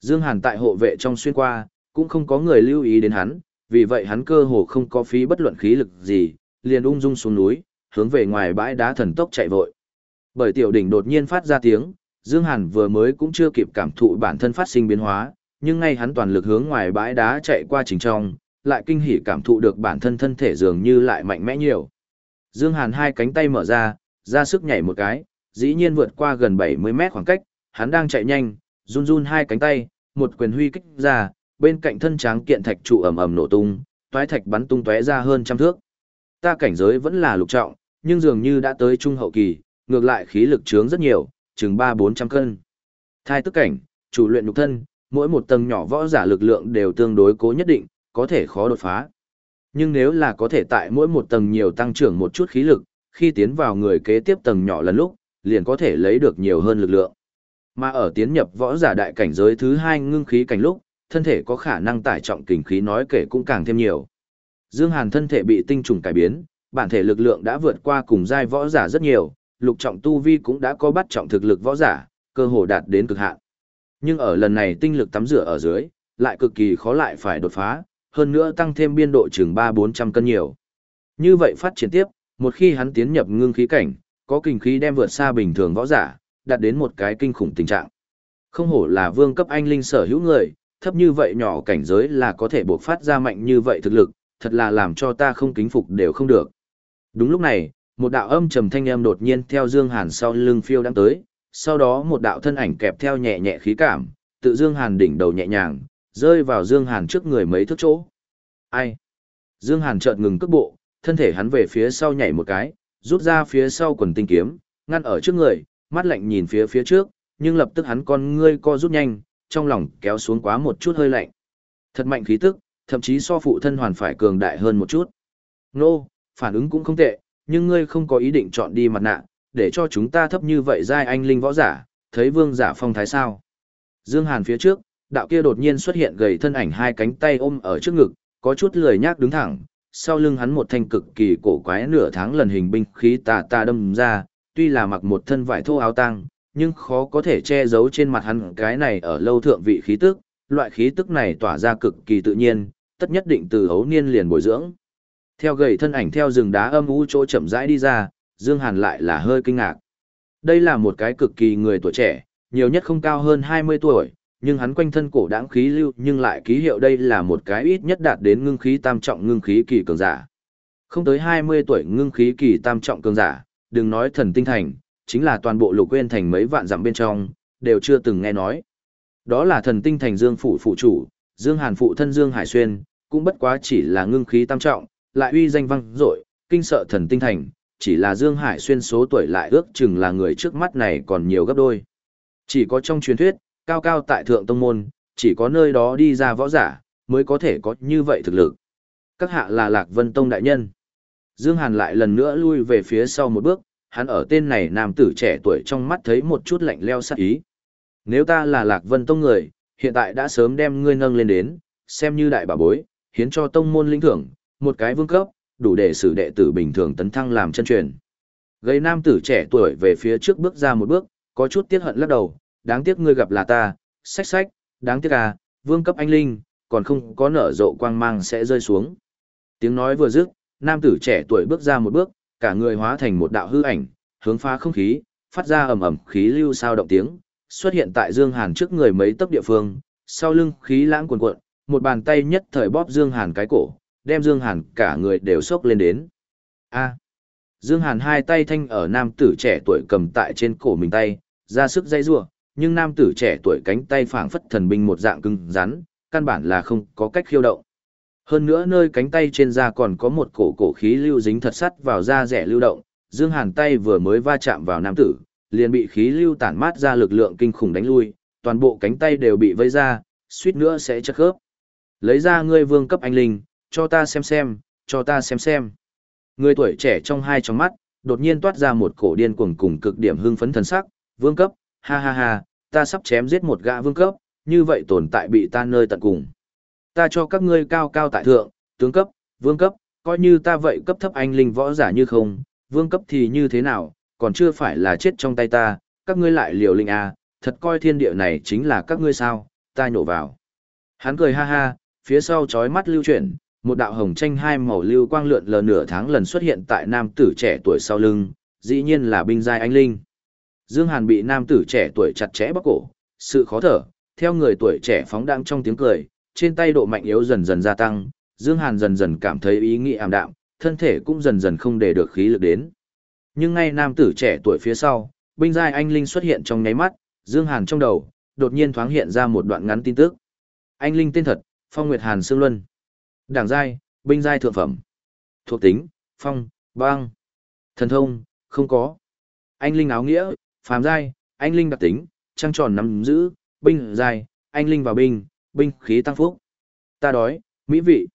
Dương Hàn tại hộ vệ trong xuyên qua, cũng không có người lưu ý đến hắn, vì vậy hắn cơ hồ không có phí bất luận khí lực gì, liền ung dung xuống núi, hướng về ngoài bãi đá thần tốc chạy vội. Bởi tiểu đỉnh đột nhiên phát ra tiếng, Dương Hàn vừa mới cũng chưa kịp cảm thụ bản thân phát sinh biến hóa, nhưng ngay hắn toàn lực hướng ngoài bãi đá chạy qua trình trong, lại kinh hỉ cảm thụ được bản thân thân thể dường như lại mạnh mẽ nhiều. Dương Hàn hai cánh tay mở ra, ra sức nhảy một cái, dĩ nhiên vượt qua gần 70 mét khoảng cách, hắn đang chạy nhanh, run run hai cánh tay, một quyền huy kích ra, bên cạnh thân tráng kiện thạch trụ ầm ầm nổ tung, toái thạch bắn tung tóe ra hơn trăm thước. Ta cảnh giới vẫn là lục trọng, nhưng dường như đã tới trung hậu kỳ, ngược lại khí lực trướng rất nhiều, chừng 3-400 cân. Thai tức cảnh, chủ luyện nhục thân, mỗi một tầng nhỏ võ giả lực lượng đều tương đối cố nhất định, có thể khó đột phá. Nhưng nếu là có thể tại mỗi một tầng nhiều tăng trưởng một chút khí lực, khi tiến vào người kế tiếp tầng nhỏ lần lúc, liền có thể lấy được nhiều hơn lực lượng. Mà ở tiến nhập võ giả đại cảnh giới thứ hai ngưng khí cảnh lúc, thân thể có khả năng tải trọng kình khí nói kể cũng càng thêm nhiều. Dương Hàn thân thể bị tinh trùng cải biến, bản thể lực lượng đã vượt qua cùng giai võ giả rất nhiều, lục trọng tu vi cũng đã có bắt trọng thực lực võ giả, cơ hồ đạt đến cực hạn. Nhưng ở lần này tinh lực tắm rửa ở dưới, lại cực kỳ khó lại phải đột phá, hơn nữa tăng thêm biên độ chừng 3-400 cân nhiều. Như vậy phát triển tiếp, một khi hắn tiến nhập ngưng khí cảnh, có kinh khí đem vượt xa bình thường võ giả, đạt đến một cái kinh khủng tình trạng. Không hổ là vương cấp anh linh sở hữu người, thấp như vậy nhỏ cảnh giới là có thể buộc phát ra mạnh như vậy thực lực, thật là làm cho ta không kính phục đều không được. Đúng lúc này, một đạo âm trầm thanh âm đột nhiên theo Dương Hàn sau lưng phiêu đang tới, sau đó một đạo thân ảnh kẹp theo nhẹ nhẹ khí cảm, tự Dương Hàn đỉnh đầu nhẹ nhàng, rơi vào Dương Hàn trước người mấy thước chỗ. Ai? Dương Hàn chợt ngừng cước bộ, thân thể hắn về phía sau nhảy một cái, rút ra phía sau quần tinh kiếm, ngăn ở trước người, mắt lạnh nhìn phía phía trước, nhưng lập tức hắn con ngươi co rút nhanh, trong lòng kéo xuống quá một chút hơi lạnh. Thật mạnh khí tức, thậm chí so phụ thân hoàn phải cường đại hơn một chút. Nô, phản ứng cũng không tệ, nhưng ngươi không có ý định chọn đi mặt nạ, để cho chúng ta thấp như vậy giai anh linh võ giả, thấy vương giả phong thái sao. Dương Hàn phía trước, đạo kia đột nhiên xuất hiện gầy thân ảnh hai cánh tay ôm ở trước ngực, có chút lười nhác đứng thẳng, sau lưng hắn một thanh cực kỳ cổ quái nửa tháng lần hình binh khí tà tà đâm ra, tuy là mặc một thân vải thô áo tang, nhưng khó có thể che giấu trên mặt hắn cái này ở lâu thượng vị khí tức, loại khí tức này tỏa ra cực kỳ tự nhiên, tất nhất định từ hấu niên liền bồi dưỡng. Theo gầy thân ảnh theo rừng đá âm u chỗ chậm rãi đi ra, Dương Hàn lại là hơi kinh ngạc. Đây là một cái cực kỳ người tuổi trẻ, nhiều nhất không cao hơn 20 tuổi, nhưng hắn quanh thân cổ đãng khí lưu nhưng lại ký hiệu đây là một cái ít nhất đạt đến ngưng khí tam trọng ngưng khí kỳ cường giả. Không tới 20 tuổi ngưng khí kỳ tam trọng cường giả, đừng nói thần tinh thành, chính là toàn bộ lục quên thành mấy vạn dặm bên trong, đều chưa từng nghe nói. Đó là thần tinh thành Dương Phủ phụ chủ, Dương Hàn phụ thân Dương Hải Xuyên, cũng bất quá chỉ là ngưng khí tam trọng, lại uy danh vang dội, kinh sợ thần tinh thành, chỉ là Dương Hải Xuyên số tuổi lại ước chừng là người trước mắt này còn nhiều gấp đôi. Chỉ có trong truyền thuyết, cao cao tại thượng tông môn, chỉ có nơi đó đi ra võ giả, mới có thể có như vậy thực lực. Các hạ là Lạc Vân Tông đại nhân. Dương Hàn lại lần nữa lui về phía sau một bước, hắn ở tên này nam tử trẻ tuổi trong mắt thấy một chút lạnh leo sát ý. Nếu ta là Lạc Vân Tông người, hiện tại đã sớm đem ngươi nâng lên đến, xem như đại bảo bối, hiến cho tông môn linh thưởng, một cái vương cấp, đủ để xử đệ tử bình thường tấn thăng làm chân truyền. Gây nam tử trẻ tuổi về phía trước bước ra một bước, có chút tiếc hận lắc đầu, đáng tiếc ngươi gặp là ta, sách sách, đáng tiếc à, vương cấp anh linh, còn không có nở rộ quang mang sẽ rơi xuống. Tiếng nói vừa dứt, nam tử trẻ tuổi bước ra một bước, cả người hóa thành một đạo hư ảnh, hướng phá không khí, phát ra ầm ầm khí lưu sao động tiếng, xuất hiện tại Dương Hàn trước người mấy tấc địa phương, sau lưng khí lãng cuồn cuộn, một bàn tay nhất thời bóp Dương Hàn cái cổ, đem Dương Hàn cả người đều sốc lên đến. A. Dương Hàn hai tay thanh ở nam tử trẻ tuổi cầm tại trên cổ mình tay, ra sức dây rủa, nhưng nam tử trẻ tuổi cánh tay phảng phất thần binh một dạng cứng rắn, căn bản là không có cách khiêu động. Hơn nữa nơi cánh tay trên da còn có một cổ cổ khí lưu dính thật sắt vào da rẻ lưu động, Dương Hàn tay vừa mới va chạm vào nam tử, liền bị khí lưu tản mát ra lực lượng kinh khủng đánh lui, toàn bộ cánh tay đều bị vây ra, suýt nữa sẽ chất khớp. Lấy ra ngươi vương cấp anh linh, cho ta xem xem, cho ta xem xem. Người tuổi trẻ trong hai trong mắt, đột nhiên toát ra một cổ điên cuồng cùng cực điểm hưng phấn thần sắc, vương cấp, ha ha ha, ta sắp chém giết một gã vương cấp, như vậy tồn tại bị ta nơi tận cùng. Ta cho các ngươi cao cao tại thượng, tướng cấp, vương cấp, coi như ta vậy cấp thấp anh linh võ giả như không, vương cấp thì như thế nào, còn chưa phải là chết trong tay ta, các ngươi lại liều linh à, thật coi thiên địa này chính là các ngươi sao, ta nhổ vào. Hắn cười ha ha, phía sau chói mắt lưu chuyển, một đạo hồng tranh hai màu lưu quang lượn lờ nửa tháng lần xuất hiện tại nam tử trẻ tuổi sau lưng, dĩ nhiên là binh giai anh linh. Dương Hàn bị nam tử trẻ tuổi chặt chẽ bóc cổ, sự khó thở, theo người tuổi trẻ phóng đang trong tiếng cười, trên tay độ mạnh yếu dần dần gia tăng, Dương Hàn dần dần cảm thấy ý nghĩ ảm đạm, thân thể cũng dần dần không để được khí lực đến. Nhưng ngay nam tử trẻ tuổi phía sau, binh giai anh linh xuất hiện trong nháy mắt, Dương Hàn trong đầu, đột nhiên thoáng hiện ra một đoạn ngắn tin tức. Anh linh tên thật, Phong Nguyệt Hàn Sương Luân. Đảng giai, binh giai thượng phẩm. Thuộc tính, phong, băng. Thần thông, không có. Anh linh áo nghĩa, phàm giai, anh linh đặc tính, trăng tròn nắm giữ, binh giai, anh linh vào binh, binh khí tăng phúc. Ta đói, mỹ vị.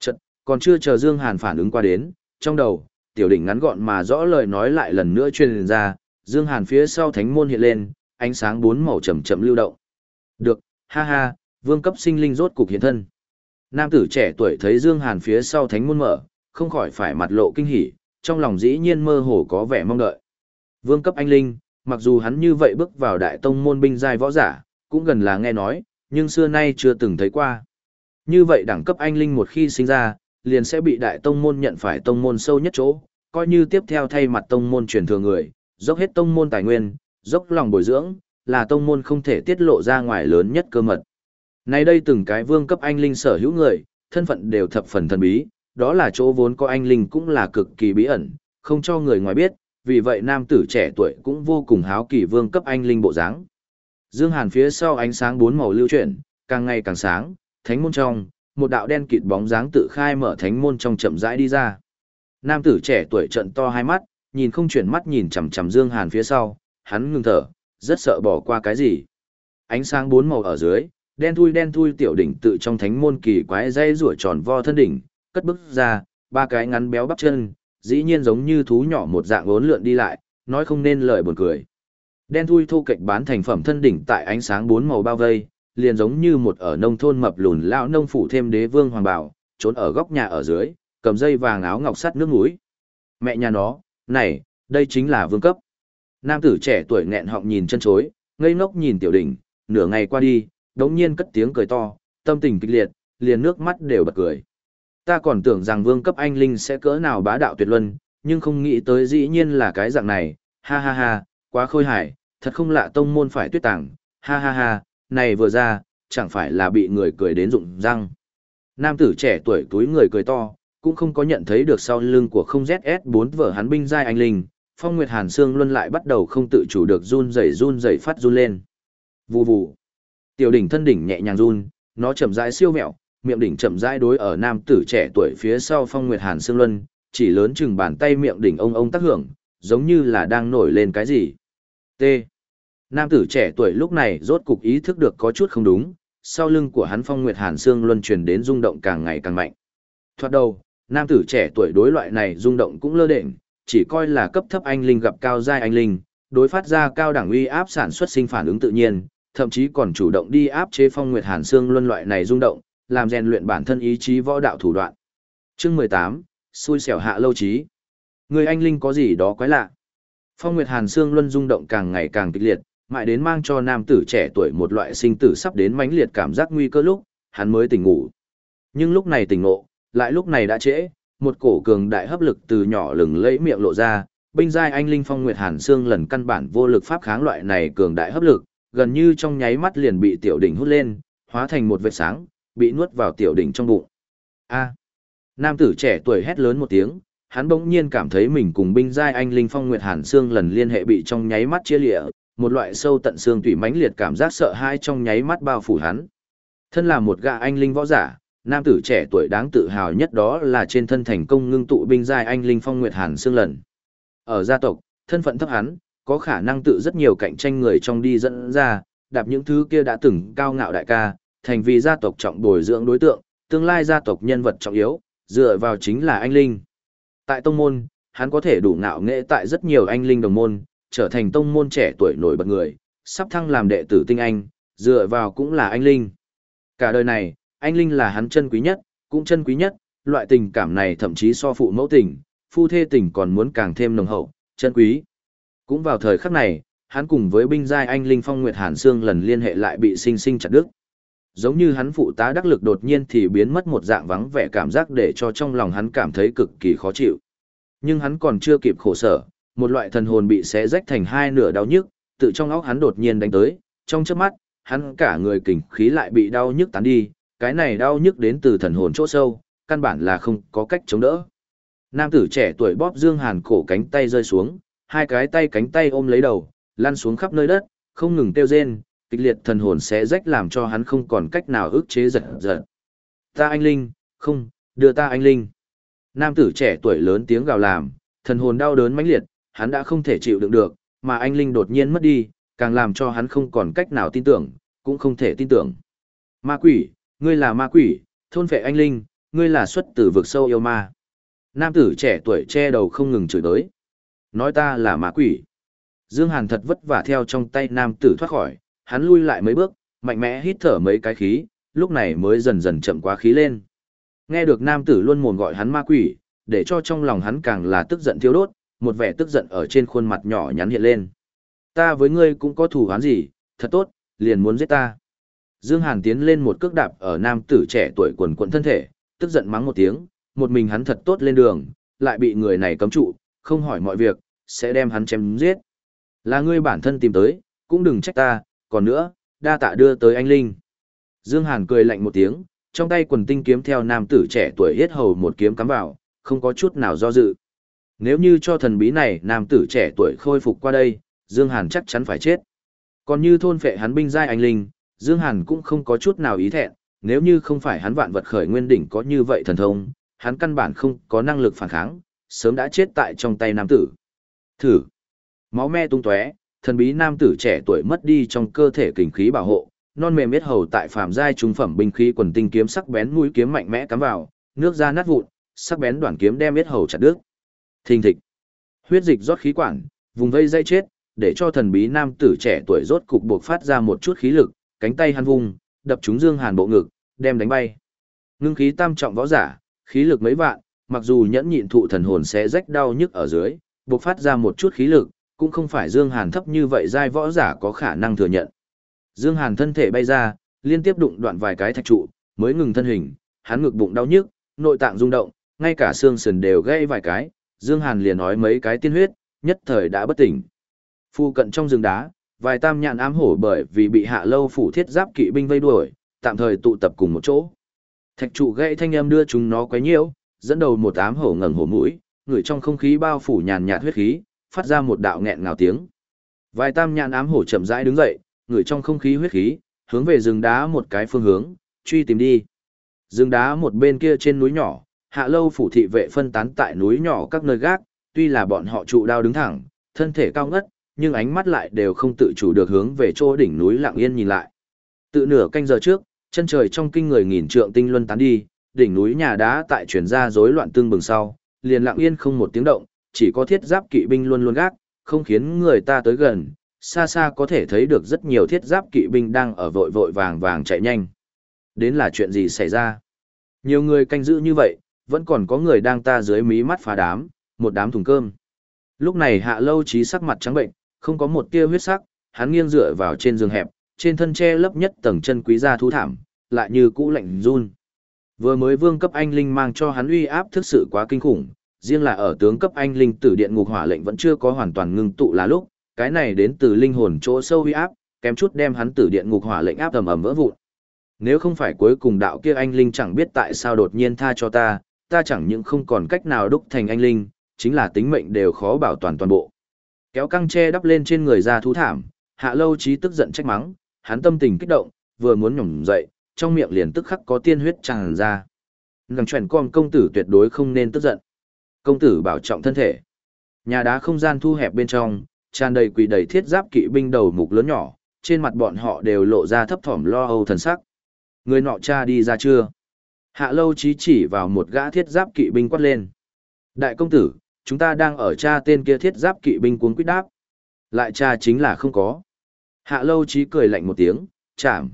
Chật, còn chưa chờ Dương Hàn phản ứng qua đến, trong đầu, tiểu đỉnh ngắn gọn mà rõ lời nói lại lần nữa truyền ra, Dương Hàn phía sau thánh môn hiện lên, ánh sáng bốn màu chậm chậm lưu động. Được, ha ha, vương cấp sinh linh rốt cục hiện thân. Nam tử trẻ tuổi thấy Dương Hàn phía sau thánh môn mở, không khỏi phải mặt lộ kinh hỉ, trong lòng dĩ nhiên mơ hồ có vẻ mong đợi. Vương cấp anh linh, mặc dù hắn như vậy bước vào đại tông môn binh giai võ giả, cũng gần là nghe nói, nhưng xưa nay chưa từng thấy qua. Như vậy đẳng cấp anh linh một khi sinh ra, liền sẽ bị đại tông môn nhận phải tông môn sâu nhất chỗ, coi như tiếp theo thay mặt tông môn truyền thừa người, dốc hết tông môn tài nguyên, dốc lòng bồi dưỡng, là tông môn không thể tiết lộ ra ngoài lớn nhất cơ mật. Nay đây từng cái vương cấp anh linh sở hữu người, thân phận đều thập phần thần bí, đó là chỗ vốn có anh linh cũng là cực kỳ bí ẩn, không cho người ngoài biết, vì vậy nam tử trẻ tuổi cũng vô cùng háo kỳ vương cấp anh linh bộ dáng. Dương Hàn phía sau ánh sáng bốn màu lưu chuyển, càng ngày càng sáng, thánh môn trong, một đạo đen kịt bóng dáng tự khai mở thánh môn trong chậm rãi đi ra. Nam tử trẻ tuổi trợn to hai mắt, nhìn không chuyển mắt nhìn chằm chằm Dương Hàn phía sau, hắn ngừng thở, rất sợ bỏ qua cái gì. Ánh sáng bốn màu ở dưới, đen thui đen thui tiểu đỉnh tự trong thánh môn kỳ quái dây rủa tròn vo thân đỉnh, cất bước ra, ba cái ngắn béo bắp chân, dĩ nhiên giống như thú nhỏ một dạng uốn lượn đi lại, nói không nên lời buồn cười. Đen thui thu kịch bán thành phẩm thân đỉnh tại ánh sáng bốn màu bao vây, liền giống như một ở nông thôn mập lùn lão nông phủ thêm đế vương hoàng bảo, trốn ở góc nhà ở dưới, cầm dây vàng áo ngọc sắt nước mũi. Mẹ nhà nó, này, đây chính là vương cấp. Nam tử trẻ tuổi nghẹn họng nhìn chân chối, ngây ngốc nhìn tiểu đỉnh, nửa ngày qua đi, đống nhiên cất tiếng cười to, tâm tình kịch liệt, liền nước mắt đều bật cười. Ta còn tưởng rằng vương cấp anh linh sẽ cỡ nào bá đạo tuyệt luân, nhưng không nghĩ tới dĩ nhiên là cái dạng này, ha ha ha, quá khôi hài, thật không lạ tông môn phải tuyết tàng, ha ha ha, này vừa ra, chẳng phải là bị người cười đến rụng răng. Nam tử trẻ tuổi túi người cười to, cũng không có nhận thấy được sau lưng của không ZS4 vở hắn binh giai anh linh, Phong Nguyệt Hàn Sương Luân lại bắt đầu không tự chủ được run rẩy run rẩy phát run lên. Vù vù. Tiểu đỉnh thân đỉnh nhẹ nhàng run, nó chậm rãi siêu mẹo, miệng đỉnh chậm rãi đối ở nam tử trẻ tuổi phía sau Phong Nguyệt Hàn Sương Luân, chỉ lớn chừng bàn tay miệng đỉnh ông ông tác hưởng, giống như là đang nổi lên cái gì. T. Nam tử trẻ tuổi lúc này rốt cục ý thức được có chút không đúng, sau lưng của hắn Phong Nguyệt Hàn Sương Luân truyền đến rung động càng ngày càng mạnh. Thoạt đầu, nam tử trẻ tuổi đối loại này rung động cũng lơ đễnh, chỉ coi là cấp thấp anh linh gặp cao giai anh linh, đối phát ra cao đẳng uy áp sản xuất sinh phản ứng tự nhiên, thậm chí còn chủ động đi áp chế Phong Nguyệt Hàn xương Luân loại này rung động, làm rèn luyện bản thân ý chí võ đạo thủ đoạn. Chương 18, xui xẻo hạ lâu trí. Người anh linh có gì đó quái lạ. Phong Nguyệt Hàn xương Luân rung động càng ngày càng kịch liệt, mãi đến mang cho nam tử trẻ tuổi một loại sinh tử sắp đến mãnh liệt cảm giác nguy cơ lúc, hắn mới tỉnh ngủ. Nhưng lúc này tỉnh ngộ, lại lúc này đã trễ, một cổ cường đại hấp lực từ nhỏ lừng lẫy miệng lộ ra, binh giai anh linh phong nguyệt hàn xương lần căn bản vô lực pháp kháng loại này cường đại hấp lực, gần như trong nháy mắt liền bị tiểu đỉnh hút lên, hóa thành một vệt sáng, bị nuốt vào tiểu đỉnh trong bụng. A. Nam tử trẻ tuổi hét lớn một tiếng, hắn bỗng nhiên cảm thấy mình cùng binh giai anh linh phong nguyệt hàn xương lần liên hệ bị trong nháy mắt chia lìa, một loại sâu tận xương tủy mãnh liệt cảm giác sợ hãi trong nháy mắt bao phủ hắn. Thân là một gã anh linh võ giả, nam tử trẻ tuổi đáng tự hào nhất đó là trên thân thành công ngưng tụ binh giai anh linh phong nguyệt hàn xương lần. Ở gia tộc, thân phận thấp hắn, có khả năng tự rất nhiều cạnh tranh người trong đi dẫn ra, đạp những thứ kia đã từng cao ngạo đại ca, thành vì gia tộc trọng bồi dưỡng đối tượng, tương lai gia tộc nhân vật trọng yếu, dựa vào chính là anh linh. Tại tông môn, hắn có thể đủ ngạo nghệ tại rất nhiều anh linh đồng môn, trở thành tông môn trẻ tuổi nổi bật người, sắp thăng làm đệ tử tinh anh, dựa vào cũng là anh linh. Cả đời này, anh Linh là hắn chân quý nhất, cũng chân quý nhất, loại tình cảm này thậm chí so phụ mẫu tình, phu thê tình còn muốn càng thêm nồng hậu, chân quý. Cũng vào thời khắc này, hắn cùng với binh giai anh Linh Phong Nguyệt Hàn Sương lần liên hệ lại bị sinh sinh chặt đứt. Giống như hắn phụ tá đắc lực đột nhiên thì biến mất một dạng vắng vẻ cảm giác để cho trong lòng hắn cảm thấy cực kỳ khó chịu. Nhưng hắn còn chưa kịp khổ sở, một loại thần hồn bị xé rách thành hai nửa đau nhức, tự trong óc hắn đột nhiên đánh tới, trong chớp mắt, hắn cả người kình khí lại bị đau nhức tán đi, cái này đau nhức đến từ thần hồn chỗ sâu, căn bản là không có cách chống đỡ. Nam tử trẻ tuổi bóp Dương Hàn cổ cánh tay rơi xuống, hai cái tay cánh tay ôm lấy đầu, lăn xuống khắp nơi đất, không ngừng tiêu rên, kịch liệt thần hồn sẽ rách làm cho hắn không còn cách nào ức chế giật giật. Ta anh Linh, không, đưa ta anh Linh. Nam tử trẻ tuổi lớn tiếng gào làm, thần hồn đau đớn mãnh liệt, hắn đã không thể chịu đựng được, mà anh Linh đột nhiên mất đi, càng làm cho hắn không còn cách nào tin tưởng, cũng không thể tin tưởng. Ma quỷ, Ngươi là ma quỷ, thôn vệ anh linh, ngươi là xuất từ vực sâu yêu ma. Nam tử trẻ tuổi che đầu không ngừng chửi đới. Nói ta là ma quỷ. Dương Hàn thật vất vả theo trong tay nam tử thoát khỏi, hắn lui lại mấy bước, mạnh mẽ hít thở mấy cái khí, lúc này mới dần dần chậm quá khí lên. Nghe được nam tử luôn mồm gọi hắn ma quỷ, để cho trong lòng hắn càng là tức giận thiêu đốt, một vẻ tức giận ở trên khuôn mặt nhỏ nhắn hiện lên. Ta với ngươi cũng có thù hắn gì, thật tốt, liền muốn giết ta. Dương Hàn tiến lên một cước đạp ở nam tử trẻ tuổi quần quần thân thể, tức giận mắng một tiếng, một mình hắn thật tốt lên đường, lại bị người này cấm trụ, không hỏi mọi việc, sẽ đem hắn chém giết. Là ngươi bản thân tìm tới, cũng đừng trách ta, còn nữa, đa tạ đưa tới anh Linh. Dương Hàn cười lạnh một tiếng, trong tay quần tinh kiếm theo nam tử trẻ tuổi hết hầu một kiếm cắm vào, không có chút nào do dự. Nếu như cho thần bí này nam tử trẻ tuổi khôi phục qua đây, Dương Hàn chắc chắn phải chết. Còn như thôn phệ hắn binh giai anh linh, Dương Hàn cũng không có chút nào ý thẹn, nếu như không phải hắn vạn vật khởi nguyên đỉnh có như vậy thần thông, hắn căn bản không có năng lực phản kháng, sớm đã chết tại trong tay nam tử. Thử. Máu me tung tóe, thần bí nam tử trẻ tuổi mất đi trong cơ thể kình khí bảo hộ, non mềm biết hầu tại phàm giai trung phẩm binh khí quần tinh kiếm sắc bén mũi kiếm mạnh mẽ cắm vào, nước ra nát vụn, sắc bén đoạn kiếm đem biết hầu chặt đứt. Thình thịch. Huyết dịch rót khí quản, vùng vây dây chết, để cho thần bí nam tử trẻ tuổi rốt cục buộc phát ra một chút khí lực, cánh tay hắn vùng, đập trúng Dương Hàn bộ ngực, đem đánh bay. Ngưng khí tam trọng võ giả, khí lực mấy vạn, mặc dù nhẫn nhịn thụ thần hồn sẽ rách đau nhức ở dưới, buộc phát ra một chút khí lực, cũng không phải Dương Hàn thấp như vậy giai võ giả có khả năng thừa nhận. Dương Hàn thân thể bay ra, liên tiếp đụng đoạn vài cái thạch trụ, mới ngừng thân hình, hắn ngực bụng đau nhức, nội tạng rung động, ngay cả xương sườn đều gãy vài cái, Dương Hàn liền nói mấy cái tiên huyết, nhất thời đã bất tỉnh. Phu cận trong rừng đá, vài tam nhạn ám hổ bởi vì bị hạ lâu phủ thiết giáp kỵ binh vây đuổi, tạm thời tụ tập cùng một chỗ. Thạch trụ gãy thanh âm đưa chúng nó quấy nhiễu, dẫn đầu một ám hổ ngẩng hổ mũi, người trong không khí bao phủ nhàn nhạt huyết khí, phát ra một đạo nghẹn ngào tiếng. Vài tam nhãn ám hổ chậm rãi đứng dậy, người trong không khí huyết khí, hướng về rừng đá một cái phương hướng, truy tìm đi. Rừng đá một bên kia trên núi nhỏ, hạ lâu phủ thị vệ phân tán tại núi nhỏ các nơi gác, tuy là bọn họ trụ đao đứng thẳng, thân thể cao ngất, nhưng ánh mắt lại đều không tự chủ được hướng về chỗ đỉnh núi lặng yên nhìn lại. Tự nửa canh giờ trước, chân trời trong kinh người nghìn trượng tinh luân tán đi, đỉnh núi nhà đá tại chuyển ra rối loạn tương bừng sau, liền lặng yên không một tiếng động, chỉ có thiết giáp kỵ binh luôn luôn gác, không khiến người ta tới gần, xa xa có thể thấy được rất nhiều thiết giáp kỵ binh đang ở vội vội vàng vàng chạy nhanh. Đến là chuyện gì xảy ra? Nhiều người canh giữ như vậy, vẫn còn có người đang ta dưới mí mắt phá đám, một đám thùng cơm. Lúc này hạ lâu trí sắc mặt trắng bệnh, không có một tia huyết sắc, hắn nghiêng dựa vào trên giường hẹp, trên thân che lấp nhất tầng chân quý gia thú thảm, lại như cũ lạnh run. Vừa mới vương cấp anh linh mang cho hắn uy áp thực sự quá kinh khủng, riêng là ở tướng cấp anh linh tử điện ngục hỏa lệnh vẫn chưa có hoàn toàn ngưng tụ là lúc, cái này đến từ linh hồn chỗ sâu uy áp, kém chút đem hắn tử điện ngục hỏa lệnh áp ầm ầm vỡ vụn. Nếu không phải cuối cùng đạo kia anh linh chẳng biết tại sao đột nhiên tha cho ta, ta chẳng những không còn cách nào đúc thành anh linh, chính là tính mệnh đều khó bảo toàn toàn bộ. Kéo căng che đắp lên trên người ra thú thảm, hạ lâu trí tức giận trách mắng, hắn tâm tình kích động, vừa muốn nhổm dậy, trong miệng liền tức khắc có tiên huyết tràn ra. Ngằng chuẩn con công tử tuyệt đối không nên tức giận. Công tử bảo trọng thân thể. Nhà đá không gian thu hẹp bên trong, tràn đầy quỷ đầy thiết giáp kỵ binh đầu mục lớn nhỏ, trên mặt bọn họ đều lộ ra thấp thỏm lo âu thần sắc. Người nọ cha đi ra chưa? Hạ lâu chí chỉ vào một gã thiết giáp kỵ binh quát lên. Đại công tử, chúng ta đang ở cha tên kia thiết giáp kỵ binh cuốn quyết đáp. Lại cha chính là không có. Hạ lâu chí cười lạnh một tiếng, chảm.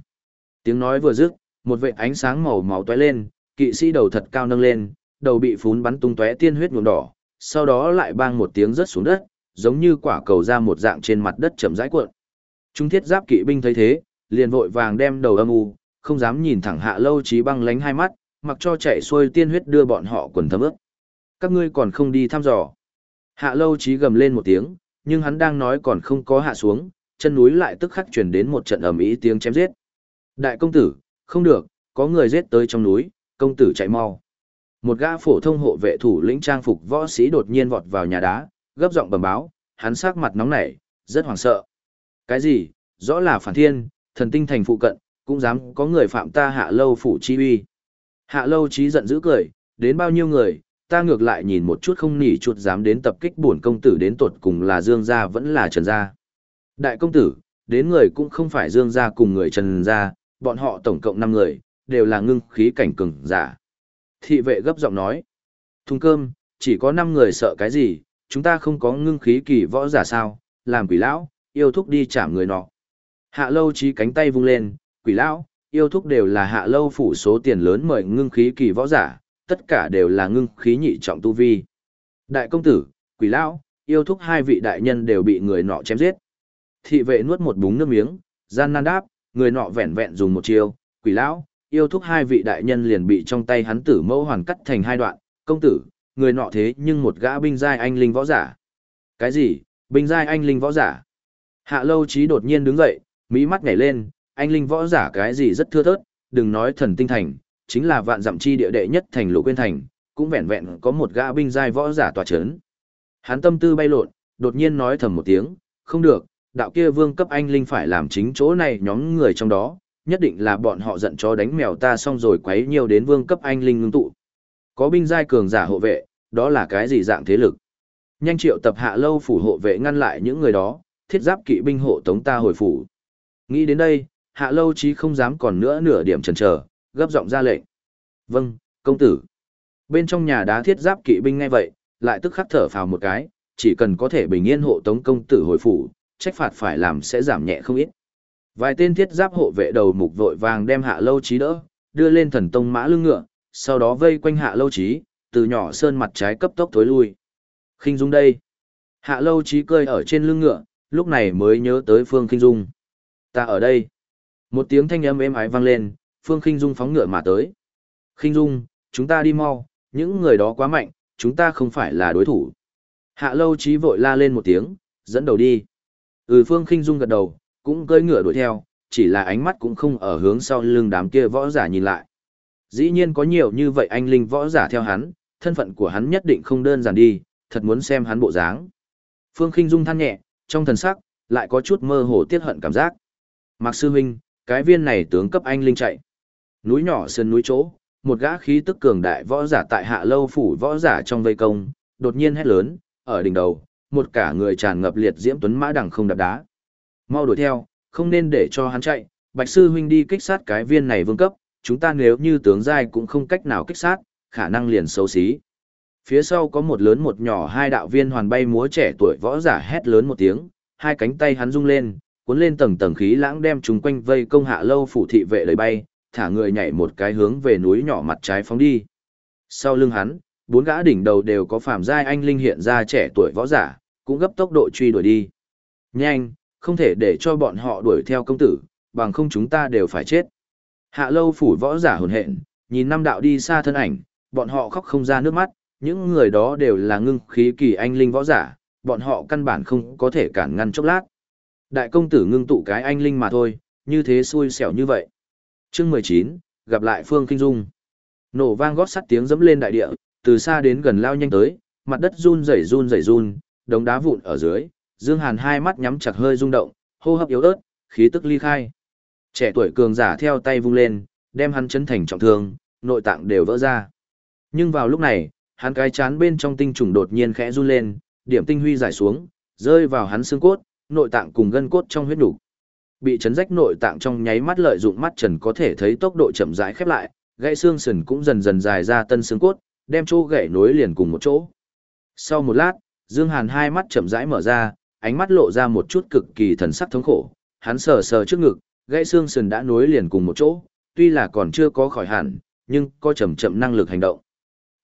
Tiếng nói vừa dứt, một vệ ánh sáng màu máu tóe lên, kỵ sĩ đầu thật cao nâng lên, đầu bị phún bắn tung tóe tiên huyết nhuộm đỏ, sau đó lại bang một tiếng rớt xuống đất, giống như quả cầu ra một dạng trên mặt đất chậm rãi cuộn. Trung thiết giáp kỵ binh thấy thế, liền vội vàng đem đầu âm u, không dám nhìn thẳng hạ lâu trí băng lánh hai mắt, mặc cho chạy xuôi tiên huyết đưa bọn họ quần thấm ướt. Các ngươi còn không đi thăm dò. Hạ lâu trí gầm lên một tiếng, nhưng hắn đang nói còn không có hạ xuống, chân núi lại tức khắc chuyển đến một trận ầm ĩ tiếng chém giết. Đại công tử, không được, có người giết tới trong núi, công tử chạy mau. Một gã phổ thông hộ vệ thủ lĩnh trang phục võ sĩ đột nhiên vọt vào nhà đá, gấp giọng bẩm báo, hắn sắc mặt nóng nảy, rất hoảng sợ. Cái gì? Rõ là phản thiên, thần tinh thành phụ cận, cũng dám có người phạm ta hạ lâu phủ chi uy. Hạ lâu trí giận dữ cười, đến bao nhiêu người, ta ngược lại nhìn một chút không nỉ chút dám đến tập kích bổn công tử đến tột cùng là Dương gia vẫn là Trần gia. Đại công tử, đến người cũng không phải Dương gia cùng người Trần gia, bọn họ tổng cộng 5 người, đều là ngưng khí cảnh cường giả. Thị vệ gấp giọng nói, thùng cơm, chỉ có 5 người sợ cái gì, chúng ta không có ngưng khí kỳ võ giả sao, làm quỷ lão, yêu thúc đi chạm người nọ. Hạ lâu trí cánh tay vung lên, quỷ lão, yêu thúc đều là hạ lâu phủ số tiền lớn mời ngưng khí kỳ võ giả, tất cả đều là ngưng khí nhị trọng tu vi. Đại công tử, quỷ lão, yêu thúc hai vị đại nhân đều bị người nọ chém giết. Thị vệ nuốt một búng nước miếng, gian nan đáp, người nọ vẹn vẹn dùng một chiêu, quỷ lão, yêu thúc hai vị đại nhân liền bị trong tay hắn tử mẫu hoàn cắt thành hai đoạn, công tử, người nọ thế nhưng một gã binh giai anh linh võ giả. Cái gì, binh giai anh linh võ giả? Hạ lâu trí đột nhiên đứng dậy, mỹ mắt nhảy lên, anh linh võ giả cái gì rất thưa thớt, đừng nói thần tinh thành, chính là vạn dặm chi địa đệ nhất thành lục quên thành, cũng vẹn vẹn có một gã binh giai võ giả tòa chấn. Hắn tâm tư bay lộn, đột nhiên nói thầm một tiếng, không được, đạo kia vương cấp anh linh phải làm chính chỗ này nhóm người trong đó, nhất định là bọn họ giận chó đánh mèo ta xong rồi quấy nhiều đến vương cấp anh linh ngưng tụ. Có binh giai cường giả hộ vệ, đó là cái gì dạng thế lực? Nhanh triệu tập hạ lâu phủ hộ vệ ngăn lại những người đó, thiết giáp kỵ binh hộ tống ta hồi phủ. Nghĩ đến đây, hạ lâu chí không dám còn nữa nửa điểm chần chờ, gấp giọng ra lệnh. Vâng, công tử. Bên trong nhà đá thiết giáp kỵ binh ngay vậy, lại tức khắc thở phào một cái, chỉ cần có thể bình yên hộ tống công tử hồi phủ, trách phạt phải làm sẽ giảm nhẹ không ít. Vài tên thiết giáp hộ vệ đầu mục vội vàng đem hạ lâu trí đỡ, đưa lên thần tông mã lưng ngựa, sau đó vây quanh hạ lâu trí, từ nhỏ sơn mặt trái cấp tốc thối lui. Khinh Dung đây. Hạ lâu trí cơi ở trên lưng ngựa, lúc này mới nhớ tới Phương Khinh Dung. Ta ở đây. Một tiếng thanh âm êm ái vang lên, Phương Khinh Dung phóng ngựa mà tới. Khinh Dung, chúng ta đi mau, những người đó quá mạnh, chúng ta không phải là đối thủ. Hạ lâu trí vội la lên một tiếng, dẫn đầu đi. Ừ Phương Khinh Dung gật đầu, cũng cưỡi ngựa đuổi theo, chỉ là ánh mắt cũng không ở hướng sau lưng đám kia võ giả nhìn lại. Dĩ nhiên có nhiều như vậy anh linh võ giả theo hắn, thân phận của hắn nhất định không đơn giản đi, thật muốn xem hắn bộ dáng. Phương Khinh Dung than nhẹ, trong thần sắc, lại có chút mơ hồ tiết hận cảm giác. Mạc Sư Huynh, cái viên này tướng cấp anh linh chạy. Núi nhỏ sơn núi chỗ, một gã khí tức cường đại võ giả tại hạ lâu phủ võ giả trong vây công, đột nhiên hét lớn, ở đỉnh đầu, một cả người tràn ngập liệt diễm tuấn mã đằng không đạp đá. Mau đuổi theo, không nên để cho hắn chạy, Bạch sư huynh đi kích sát cái viên này vương cấp, chúng ta nếu như tướng giai cũng không cách nào kích sát, khả năng liền xấu xí. Phía sau có một lớn một nhỏ hai đạo viên hoàn bay múa trẻ tuổi võ giả hét lớn một tiếng, hai cánh tay hắn rung lên, cuốn lên tầng tầng khí lãng đem chúng quanh vây công hạ lâu phủ thị vệ lời bay, thả người nhảy một cái hướng về núi nhỏ mặt trái phóng đi. Sau lưng hắn, bốn gã đỉnh đầu đều có phàm giai anh linh hiện ra trẻ tuổi võ giả, cũng gấp tốc độ truy đuổi đi. Nhanh, không thể để cho bọn họ đuổi theo công tử, bằng không chúng ta đều phải chết. Hạ lâu phủ võ giả hồn hện, nhìn năm đạo đi xa thân ảnh, bọn họ khóc không ra nước mắt, những người đó đều là ngưng khí kỳ anh linh võ giả, bọn họ căn bản không có thể cản ngăn chốc lát. Đại công tử ngưng tụ cái anh linh mà thôi, như thế xui xẻo như vậy. Chương 19, gặp lại Phương Kinh Dung. Nổ vang gót sắt tiếng dẫm lên đại địa, từ xa đến gần lao nhanh tới, mặt đất run rẩy run rẩy run, đống đá vụn ở dưới, Dương Hàn hai mắt nhắm chặt hơi rung động, hô hấp yếu ớt, khí tức ly khai. Trẻ tuổi cường giả theo tay vung lên, đem hắn chấn thành trọng thương, nội tạng đều vỡ ra. Nhưng vào lúc này, hắn cái chán bên trong tinh trùng đột nhiên khẽ run lên, điểm tinh huy giải xuống, rơi vào hắn xương cốt, nội tạng cùng gân cốt trong huyết đủ. Bị chấn rách nội tạng trong nháy mắt lợi dụng mắt trần có thể thấy tốc độ chậm rãi khép lại, gãy xương sườn cũng dần dần dài ra tân xương cốt, đem chỗ gãy nối liền cùng một chỗ. Sau một lát, Dương Hàn hai mắt chậm rãi mở ra, ánh mắt lộ ra một chút cực kỳ thần sắc thống khổ, hắn sờ sờ trước ngực, gãy xương sườn đã nối liền cùng một chỗ, tuy là còn chưa có khỏi hẳn, nhưng có chậm chậm năng lực hành động.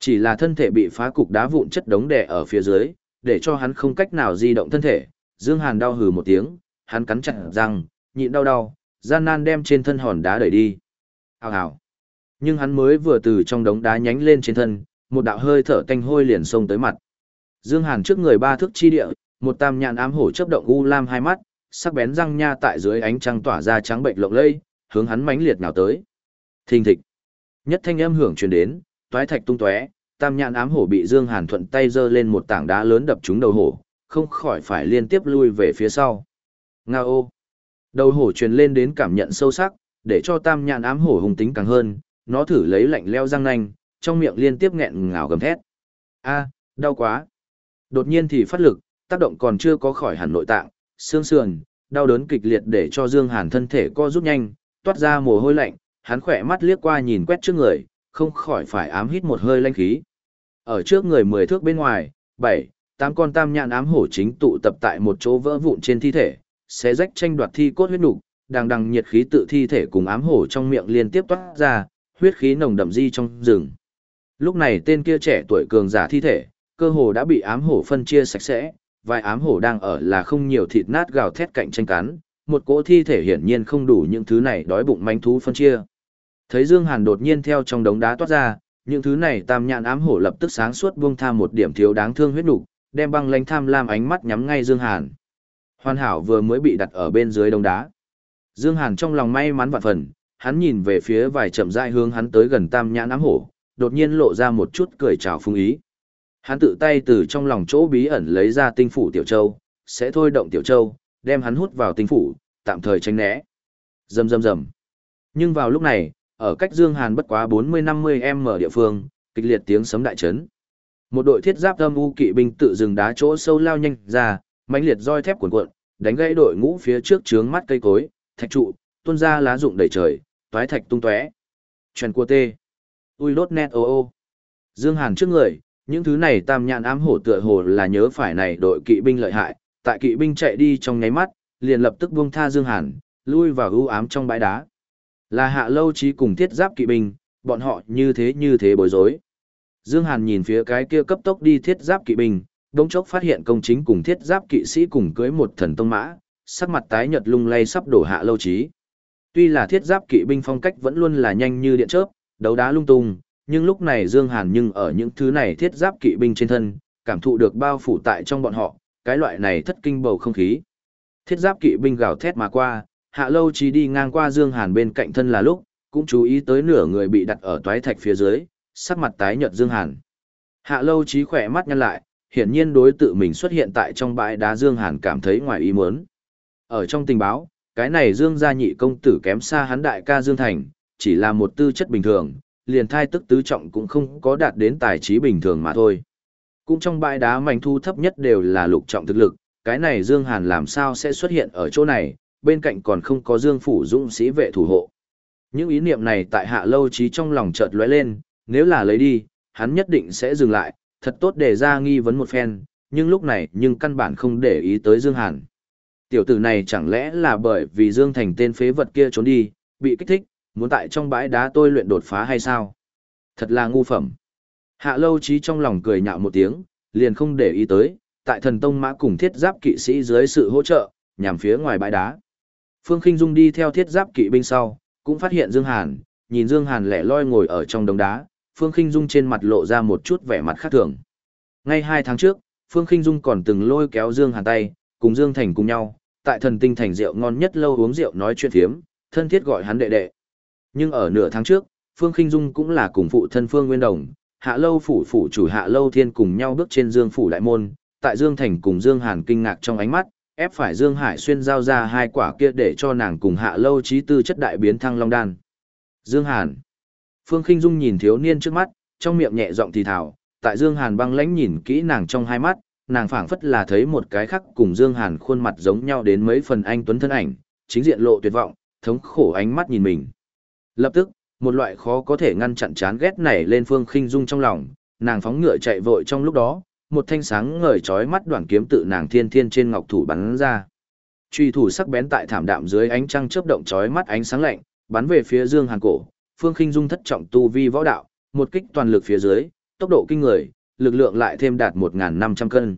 Chỉ là thân thể bị phá cục đá vụn chất đống đè ở phía dưới, để cho hắn không cách nào di động thân thể. Dương Hàn đau hừ một tiếng, hắn cắn chặt răng, nhịn đau đau, gian nan đem trên thân hòn đá đẩy đi. Hào hào. Nhưng hắn mới vừa từ trong đống đá nhánh lên trên thân, một đạo hơi thở tanh hôi liền xông tới mặt. Dương Hàn trước người ba thước chi địa, một tam nhạn ám hổ chớp động u lam hai mắt, sắc bén răng nha tại dưới ánh trăng tỏa ra trắng bệnh lộng lẫy, hướng hắn mãnh liệt nào tới. Thình thịch. Nhất thanh âm hưởng truyền đến, toái thạch tung tóe, tam nhạn ám hổ bị Dương Hàn thuận tay giơ lên một tảng đá lớn đập trúng đầu hổ, không khỏi phải liên tiếp lui về phía sau. Ngao. Đầu hổ truyền lên đến cảm nhận sâu sắc, để cho tam nhạn ám hổ hung tính càng hơn, nó thử lấy lạnh leo răng nanh, trong miệng liên tiếp nghẹn ngào gầm thét. A, đau quá. Đột nhiên thì phát lực, tác động còn chưa có khỏi hẳn nội tạng, xương sườn, đau đớn kịch liệt để cho Dương Hàn thân thể co rút nhanh, toát ra mồ hôi lạnh, hắn khỏe mắt liếc qua nhìn quét trước người, không khỏi phải ám hít một hơi lanh khí. Ở trước người mười thước bên ngoài, bảy, tám con tam nhạn ám hổ chính tụ tập tại một chỗ vỡ vụn trên thi thể, xé rách tranh đoạt thi cốt huyết nục, đang đằng nhiệt khí tự thi thể cùng ám hổ trong miệng liên tiếp toát ra, huyết khí nồng đậm di trong rừng. Lúc này tên kia trẻ tuổi cường giả thi thể, cơ hồ đã bị ám hổ phân chia sạch sẽ, vài ám hổ đang ở là không nhiều thịt nát gào thét cạnh tranh cắn, một cỗ thi thể hiển nhiên không đủ những thứ này đói bụng manh thú phân chia. Thấy Dương Hàn đột nhiên theo trong đống đá toát ra, những thứ này tam nhạn ám hổ lập tức sáng suốt buông tham một điểm thiếu đáng thương huyết nục, đem băng lanh tham lam ánh mắt nhắm ngay Dương Hàn. Hoàn hảo vừa mới bị đặt ở bên dưới đống đá. Dương Hàn trong lòng may mắn vạn phần, hắn nhìn về phía vài chậm rãi hướng hắn tới gần tam nhãn ám hổ, đột nhiên lộ ra một chút cười chào phung ý. Hắn tự tay từ trong lòng chỗ bí ẩn lấy ra tinh phủ tiểu châu, sẽ thôi động tiểu châu, đem hắn hút vào tinh phủ, tạm thời tránh né. Rầm rầm rầm. Nhưng vào lúc này, ở cách Dương Hàn bất quá 40-50 m địa phương, kịch liệt tiếng sấm đại chấn. Một đội thiết giáp âm u kỵ binh tự dừng đá chỗ sâu lao nhanh ra, mãnh liệt roi thép cuộn cuộn, đánh gãy đội ngũ phía trước trướng mắt cây cối, thạch trụ, tuôn ra lá rụng đầy trời, toái thạch tung tóe. Truyền cua tê. Ui lốt net ô ô. Dương Hàn trước người, những thứ này tam nhãn ám hổ tựa hồ là nhớ phải này đội kỵ binh lợi hại, tại kỵ binh chạy đi trong nháy mắt, liền lập tức buông tha Dương Hàn, lui vào ưu ám trong bãi đá. Là hạ lâu trí cùng thiết giáp kỵ binh, bọn họ như thế như thế bối rối. Dương Hàn nhìn phía cái kia cấp tốc đi thiết giáp kỵ binh, đống chốc phát hiện công chính cùng thiết giáp kỵ sĩ cùng cưới một thần tông mã, sắc mặt tái nhợt lung lay sắp đổ hạ lâu trí. Tuy là thiết giáp kỵ binh phong cách vẫn luôn là nhanh như điện chớp, đấu đá lung tung, nhưng lúc này Dương Hàn nhưng ở những thứ này thiết giáp kỵ binh trên thân, cảm thụ được bao phủ tại trong bọn họ, cái loại này thất kinh bầu không khí. Thiết giáp kỵ binh gào thét mà qua, hạ lâu Chí đi ngang qua Dương Hàn bên cạnh thân là lúc, cũng chú ý tới nửa người bị đặt ở toái thạch phía dưới, sắc mặt tái nhợt Dương Hàn. Hạ lâu Chí khỏe mắt nhăn lại, hiển nhiên đối tự mình xuất hiện tại trong bãi đá Dương Hàn cảm thấy ngoài ý muốn. Ở trong tình báo, cái này Dương gia nhị công tử kém xa hắn đại ca Dương Thành, chỉ là một tư chất bình thường, liền thai tức tứ trọng cũng không có đạt đến tài trí bình thường mà thôi. Cũng trong bãi đá mảnh thu thấp nhất đều là lục trọng thực lực, cái này Dương Hàn làm sao sẽ xuất hiện ở chỗ này, bên cạnh còn không có Dương Phủ Dũng sĩ vệ thủ hộ. Những ý niệm này tại hạ lâu trí trong lòng chợt lóe lên, nếu là lấy đi, hắn nhất định sẽ dừng lại, thật tốt để ra nghi vấn một phen, nhưng lúc này nhưng căn bản không để ý tới Dương Hàn. Tiểu tử này chẳng lẽ là bởi vì Dương Thành tên phế vật kia trốn đi, bị kích thích, muốn tại trong bãi đá tôi luyện đột phá hay sao? Thật là ngu phẩm. Hạ lâu trí trong lòng cười nhạo một tiếng, liền không để ý tới, tại thần tông mã cùng thiết giáp kỵ sĩ dưới sự hỗ trợ, nhằm phía ngoài bãi đá. Phương Kinh Dung đi theo thiết giáp kỵ binh sau, cũng phát hiện Dương Hàn, nhìn Dương Hàn lẻ loi ngồi ở trong đống đá, Phương Kinh Dung trên mặt lộ ra một chút vẻ mặt khác thường. Ngay hai tháng trước, Phương Kinh Dung còn từng lôi kéo Dương Hàn tay, cùng Dương Thành cùng nhau, tại thần tinh thành rượu ngon nhất lâu uống rượu nói chuyện thiếm, thân thiết gọi hắn đệ đệ. Nhưng ở nửa tháng trước, Phương khinh Dung cũng là cùng phụ thân Phương Nguyên Đồng, hạ lâu phủ phủ chủ hạ lâu thiên cùng nhau bước trên Dương phủ đại môn, tại Dương Thành cùng Dương Hàn kinh ngạc trong ánh mắt, ép phải Dương Hải xuyên giao ra hai quả kia để cho nàng cùng hạ lâu trí tư chất đại biến thăng long đan. Dương Hàn. Phương khinh Dung nhìn thiếu niên trước mắt, trong miệng nhẹ giọng thì thào, tại Dương Hàn băng lãnh nhìn kỹ nàng trong hai mắt, nàng phảng phất là thấy một cái khác cùng Dương Hàn khuôn mặt giống nhau đến mấy phần anh tuấn thân ảnh, chính diện lộ tuyệt vọng, thống khổ ánh mắt nhìn mình. Lập tức, một loại khó có thể ngăn chặn chán ghét này lên Phương Khinh Dung trong lòng, nàng phóng ngựa chạy vội trong lúc đó, một thanh sáng ngời chói mắt đoạn kiếm tự nàng thiên thiên trên ngọc thủ bắn ra. Truy thủ sắc bén tại thảm đạm dưới ánh trăng chớp động chói mắt ánh sáng lạnh, bắn về phía Dương Hàn cổ. Phương Khinh Dung thất trọng tu vi võ đạo, một kích toàn lực phía dưới, tốc độ kinh người, lực lượng lại thêm đạt 1500 cân.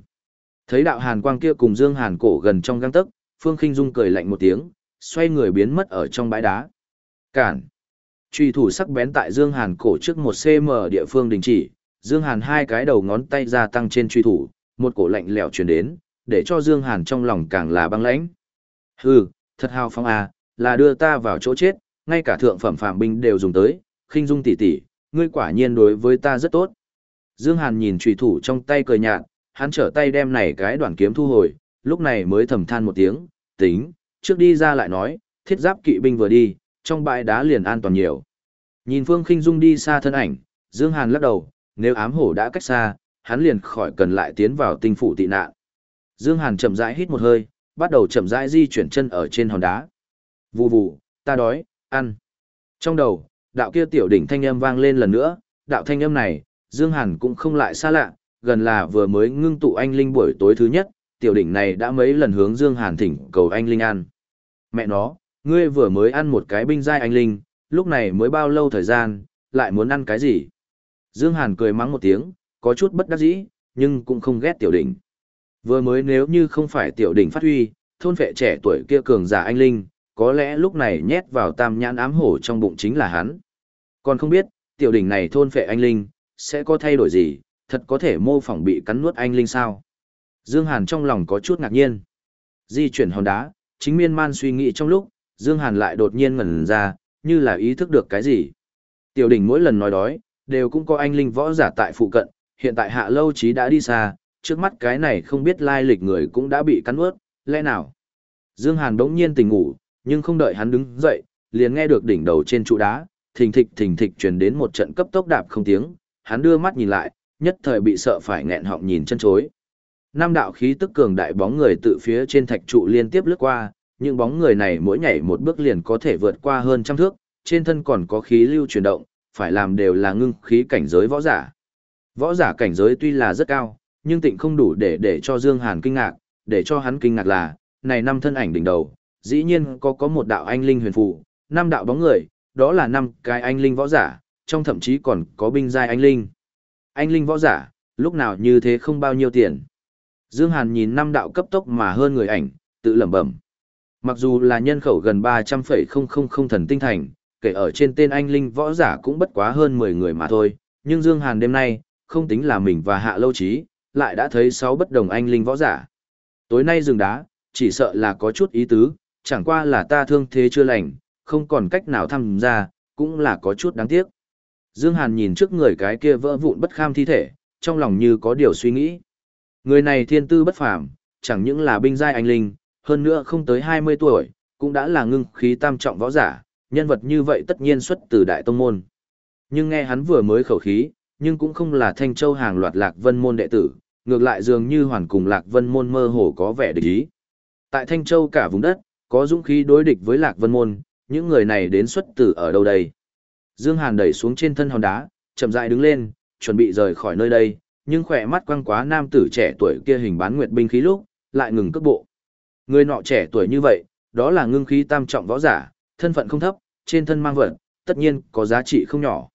Thấy đạo Hàn quang kia cùng Dương Hàn cổ gần trong gang tấc, Phương Khinh Dung cười lạnh một tiếng, xoay người biến mất ở trong bãi đá. Cản. Truy thủ sắc bén tại Dương Hàn cổ trước một cm địa phương đình chỉ, Dương Hàn hai cái đầu ngón tay gia tăng trên truy thủ, một cổ lạnh lẽo truyền đến, để cho Dương Hàn trong lòng càng là băng lãnh. Hừ, thật hào phong à, là đưa ta vào chỗ chết, ngay cả thượng phẩm phạm binh đều dùng tới, khinh dung tỷ tỷ, ngươi quả nhiên đối với ta rất tốt. Dương Hàn nhìn truy thủ trong tay cười nhạt, hắn trở tay đem này cái đoạn kiếm thu hồi, lúc này mới thầm than một tiếng, tính, trước đi ra lại nói, thiết giáp kỵ binh vừa đi, trong bãi đá liền an toàn nhiều. Nhìn Phương Khinh Dung đi xa thân ảnh, Dương Hàn lắc đầu, nếu ám hổ đã cách xa, hắn liền khỏi cần lại tiến vào tinh phủ tị nạn. Dương Hàn chậm rãi hít một hơi, bắt đầu chậm rãi di chuyển chân ở trên hòn đá. Vù vù, ta đói, ăn. Trong đầu, đạo kia tiểu đỉnh thanh âm vang lên lần nữa, đạo thanh âm này, Dương Hàn cũng không lại xa lạ, gần là vừa mới ngưng tụ anh linh buổi tối thứ nhất, tiểu đỉnh này đã mấy lần hướng Dương Hàn thỉnh cầu anh linh ăn. Mẹ nó, ngươi vừa mới ăn một cái binh giai anh linh, lúc này mới bao lâu thời gian, lại muốn ăn cái gì? Dương Hàn cười mắng một tiếng, có chút bất đắc dĩ, nhưng cũng không ghét tiểu đỉnh. Vừa mới nếu như không phải tiểu đỉnh phát huy, thôn vệ trẻ tuổi kia cường giả anh linh, có lẽ lúc này nhét vào tam nhãn ám hổ trong bụng chính là hắn. Còn không biết, tiểu đỉnh này thôn vệ anh linh, sẽ có thay đổi gì, thật có thể mô phỏng bị cắn nuốt anh linh sao. Dương Hàn trong lòng có chút ngạc nhiên. Di chuyển hòn đá, chính miên man suy nghĩ trong lúc, Dương Hàn lại đột nhiên ngẩn ra, như là ý thức được cái gì. Tiểu đỉnh mỗi lần nói đói, đều cũng có anh linh võ giả tại phụ cận, hiện tại hạ lâu chí đã đi xa, trước mắt cái này không biết lai lịch người cũng đã bị cắn ướt, lẽ nào? Dương Hàn đống nhiên tỉnh ngủ, nhưng không đợi hắn đứng dậy, liền nghe được đỉnh đầu trên trụ đá, thình thịch thình thịch truyền đến một trận cấp tốc đạp không tiếng, hắn đưa mắt nhìn lại, nhất thời bị sợ phải nghẹn họng nhìn chân chối. Nam đạo khí tức cường đại bóng người tự phía trên thạch trụ liên tiếp lướt qua, những bóng người này mỗi nhảy một bước liền có thể vượt qua hơn trăm thước, trên thân còn có khí lưu chuyển động, phải làm đều là ngưng khí cảnh giới võ giả. Võ giả cảnh giới tuy là rất cao, nhưng tịnh không đủ để để cho Dương Hàn kinh ngạc, để cho hắn kinh ngạc là, này năm thân ảnh đỉnh đầu, dĩ nhiên có có một đạo anh linh huyền phù, năm đạo bóng người, đó là năm cái anh linh võ giả, trong thậm chí còn có binh giai anh linh. Anh linh võ giả, lúc nào như thế không bao nhiêu tiền. Dương Hàn nhìn năm đạo cấp tốc mà hơn người ảnh, tự lẩm bẩm. Mặc dù là nhân khẩu gần 300,000 thần tinh thành, kể ở trên tên anh linh võ giả cũng bất quá hơn 10 người mà thôi, nhưng Dương Hàn đêm nay, không tính là mình và hạ lâu Chí, lại đã thấy 6 bất đồng anh linh võ giả. Tối nay rừng đá, chỉ sợ là có chút ý tứ, chẳng qua là ta thương thế chưa lành, không còn cách nào tham gia, cũng là có chút đáng tiếc. Dương Hàn nhìn trước người cái kia vỡ vụn bất kham thi thể, trong lòng như có điều suy nghĩ. Người này thiên tư bất phàm, chẳng những là binh giai anh linh, hơn nữa không tới 20 tuổi, cũng đã là ngưng khí tam trọng võ giả, nhân vật như vậy tất nhiên xuất từ đại tông môn. Nhưng nghe hắn vừa mới khẩu khí, nhưng cũng không là Thanh Châu hàng loạt Lạc Vân môn đệ tử, ngược lại dường như hoàn cùng Lạc Vân môn mơ hồ có vẻ địch ý. Tại Thanh Châu cả vùng đất, có dũng khí đối địch với Lạc Vân môn, những người này đến xuất từ ở đâu đây? Dương Hàn đẩy xuống trên thân hòn đá, chậm rãi đứng lên, chuẩn bị rời khỏi nơi đây, nhưng khỏe mắt quăng quá nam tử trẻ tuổi kia hình bán nguyệt binh khí lúc, lại ngừng cước bộ. Người nọ trẻ tuổi như vậy, đó là ngưng khí tam trọng võ giả, thân phận không thấp, trên thân mang vật, tất nhiên có giá trị không nhỏ.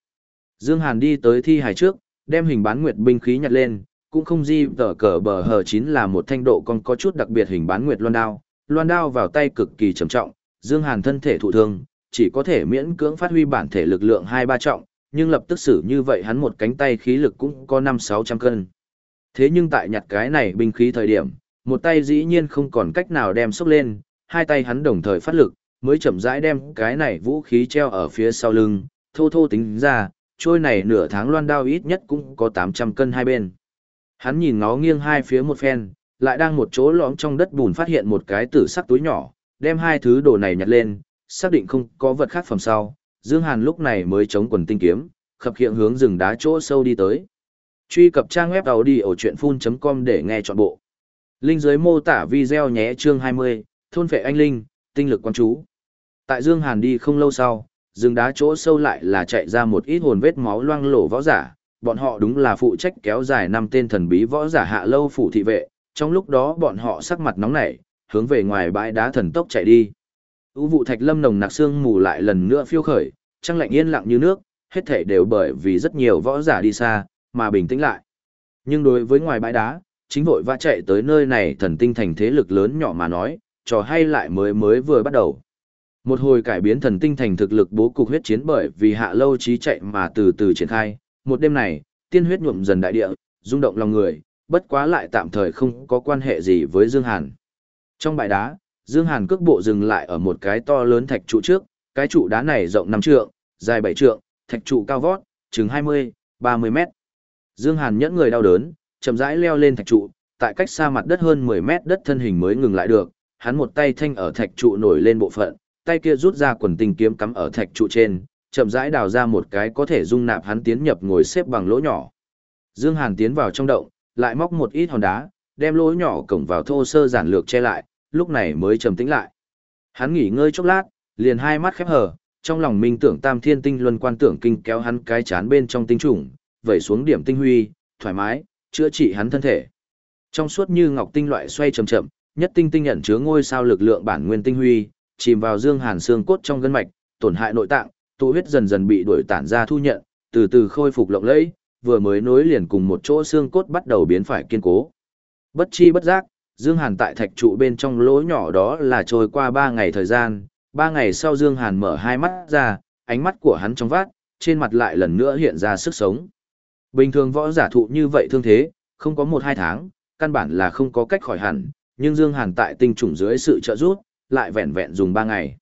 Dương Hàn đi tới thi hài trước, đem hình bán nguyệt binh khí nhặt lên, cũng không di tờ cờ bờ hờ chín là một thanh độ còn có chút đặc biệt hình bán nguyệt loan đao, loan đao vào tay cực kỳ trầm trọng, Dương Hàn thân thể thụ thương, chỉ có thể miễn cưỡng phát huy bản thể lực lượng hai ba trọng, nhưng lập tức xử như vậy hắn một cánh tay khí lực cũng có năm sáu trăm cân. Thế nhưng tại nhặt cái này binh khí thời điểm, một tay dĩ nhiên không còn cách nào đem xốc lên, hai tay hắn đồng thời phát lực, mới chậm rãi đem cái này vũ khí treo ở phía sau lưng, thô thô tính ra, trôi này nửa tháng loan đao ít nhất cũng có 800 cân hai bên. Hắn nhìn ngó nghiêng hai phía một phen, lại đang một chỗ lõm trong đất bùn phát hiện một cái tử sắc túi nhỏ, đem hai thứ đồ này nhặt lên, xác định không có vật khác phẩm sau, Dương Hàn lúc này mới chống quần tinh kiếm, khập khiễng hướng rừng đá chỗ sâu đi tới. Truy cập trang web đầu đi ở audiochuyenphun.com để nghe trọn bộ. Linh dưới mô tả video nhé chương 20, thôn vệ anh linh, tinh lực quan chú. Tại Dương Hàn đi không lâu sau, rừng đá chỗ sâu lại là chạy ra một ít hồn vết máu loang lổ võ giả, bọn họ đúng là phụ trách kéo dài năm tên thần bí võ giả hạ lâu phủ thị vệ, trong lúc đó bọn họ sắc mặt nóng nảy, hướng về ngoài bãi đá thần tốc chạy đi. U vụ thạch lâm nồng nặc xương mù lại lần nữa phiêu khởi, trăng lạnh yên lặng như nước, hết thảy đều bởi vì rất nhiều võ giả đi xa, mà bình tĩnh lại. Nhưng đối với ngoài bãi đá, chính vội va chạy tới nơi này thần tinh thành thế lực lớn nhỏ mà nói, trò hay lại mới mới vừa bắt đầu. Một hồi cải biến thần tinh thành thực lực bố cục huyết chiến bởi vì hạ lâu trí chạy mà từ từ triển khai, một đêm này, tiên huyết nhuộm dần đại địa, rung động lòng người, bất quá lại tạm thời không có quan hệ gì với Dương Hàn. Trong bãi đá, Dương Hàn cước bộ dừng lại ở một cái to lớn thạch trụ trước, cái trụ đá này rộng 5 trượng, dài 7 trượng, thạch trụ cao vót, chừng 20, 30 mét. Dương Hàn nhẫn người đau đớn, chậm rãi leo lên thạch trụ, tại cách xa mặt đất hơn 10 mét đất thân hình mới ngừng lại được, hắn một tay thanh ở thạch trụ nổi lên bộ phận, tay kia rút ra quần tinh kiếm cắm ở thạch trụ trên, chậm rãi đào ra một cái có thể dung nạp hắn tiến nhập ngồi xếp bằng lỗ nhỏ. Dương Hàn tiến vào trong động, lại móc một ít hòn đá, đem lỗ nhỏ cổng vào thô sơ giản lược che lại, lúc này mới trầm tĩnh lại. Hắn nghỉ ngơi chốc lát, liền hai mắt khép hờ, trong lòng minh tưởng tam thiên tinh luân quan tưởng kinh kéo hắn cái chán bên trong tinh trùng, vẩy xuống điểm tinh huy, thoải mái, chữa trị hắn thân thể. Trong suốt như ngọc tinh loại xoay chậm chậm, nhất tinh tinh nhận chứa ngôi sao lực lượng bản nguyên tinh huy, chìm vào dương hàn xương cốt trong gân mạch, tổn hại nội tạng, tụ huyết dần dần bị đuổi tản ra thu nhận, từ từ khôi phục lộng lẫy, vừa mới nối liền cùng một chỗ xương cốt bắt đầu biến phải kiên cố. Bất chi bất giác, Dương Hàn tại thạch trụ bên trong lỗ nhỏ đó là trôi qua ba ngày thời gian, ba ngày sau Dương Hàn mở hai mắt ra, ánh mắt của hắn trong vát, trên mặt lại lần nữa hiện ra sức sống. Bình thường võ giả thụ như vậy thương thế, không có một hai tháng, căn bản là không có cách khỏi hẳn, nhưng Dương Hàn tại tinh trùng dưới sự trợ giúp, lại vẹn vẹn dùng ba ngày.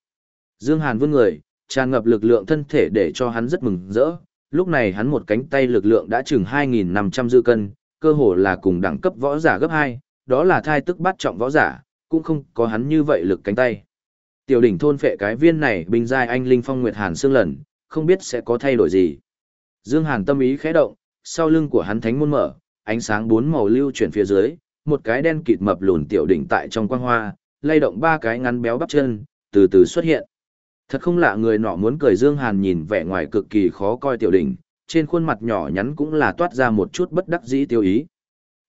Dương Hàn vươn người, tràn ngập lực lượng thân thể để cho hắn rất mừng rỡ. Lúc này hắn một cánh tay lực lượng đã chừng 2.500 dư cân, cơ hồ là cùng đẳng cấp võ giả gấp 2, đó là thai tức bắt trọng võ giả, cũng không có hắn như vậy lực cánh tay. Tiểu đỉnh thôn phệ cái viên này bình giai anh linh phong nguyệt hàn xương lần, không biết sẽ có thay đổi gì. Dương Hàn tâm ý khẽ động, sau lưng của hắn thánh môn mở, ánh sáng bốn màu lưu chuyển phía dưới, một cái đen kịt mập lùn tiểu đỉnh tại trong quang hoa, lay động ba cái ngắn béo bắp chân, từ từ xuất hiện. Thật không lạ người nọ muốn cười Dương Hàn nhìn vẻ ngoài cực kỳ khó coi tiểu đỉnh, trên khuôn mặt nhỏ nhắn cũng là toát ra một chút bất đắc dĩ tiêu ý.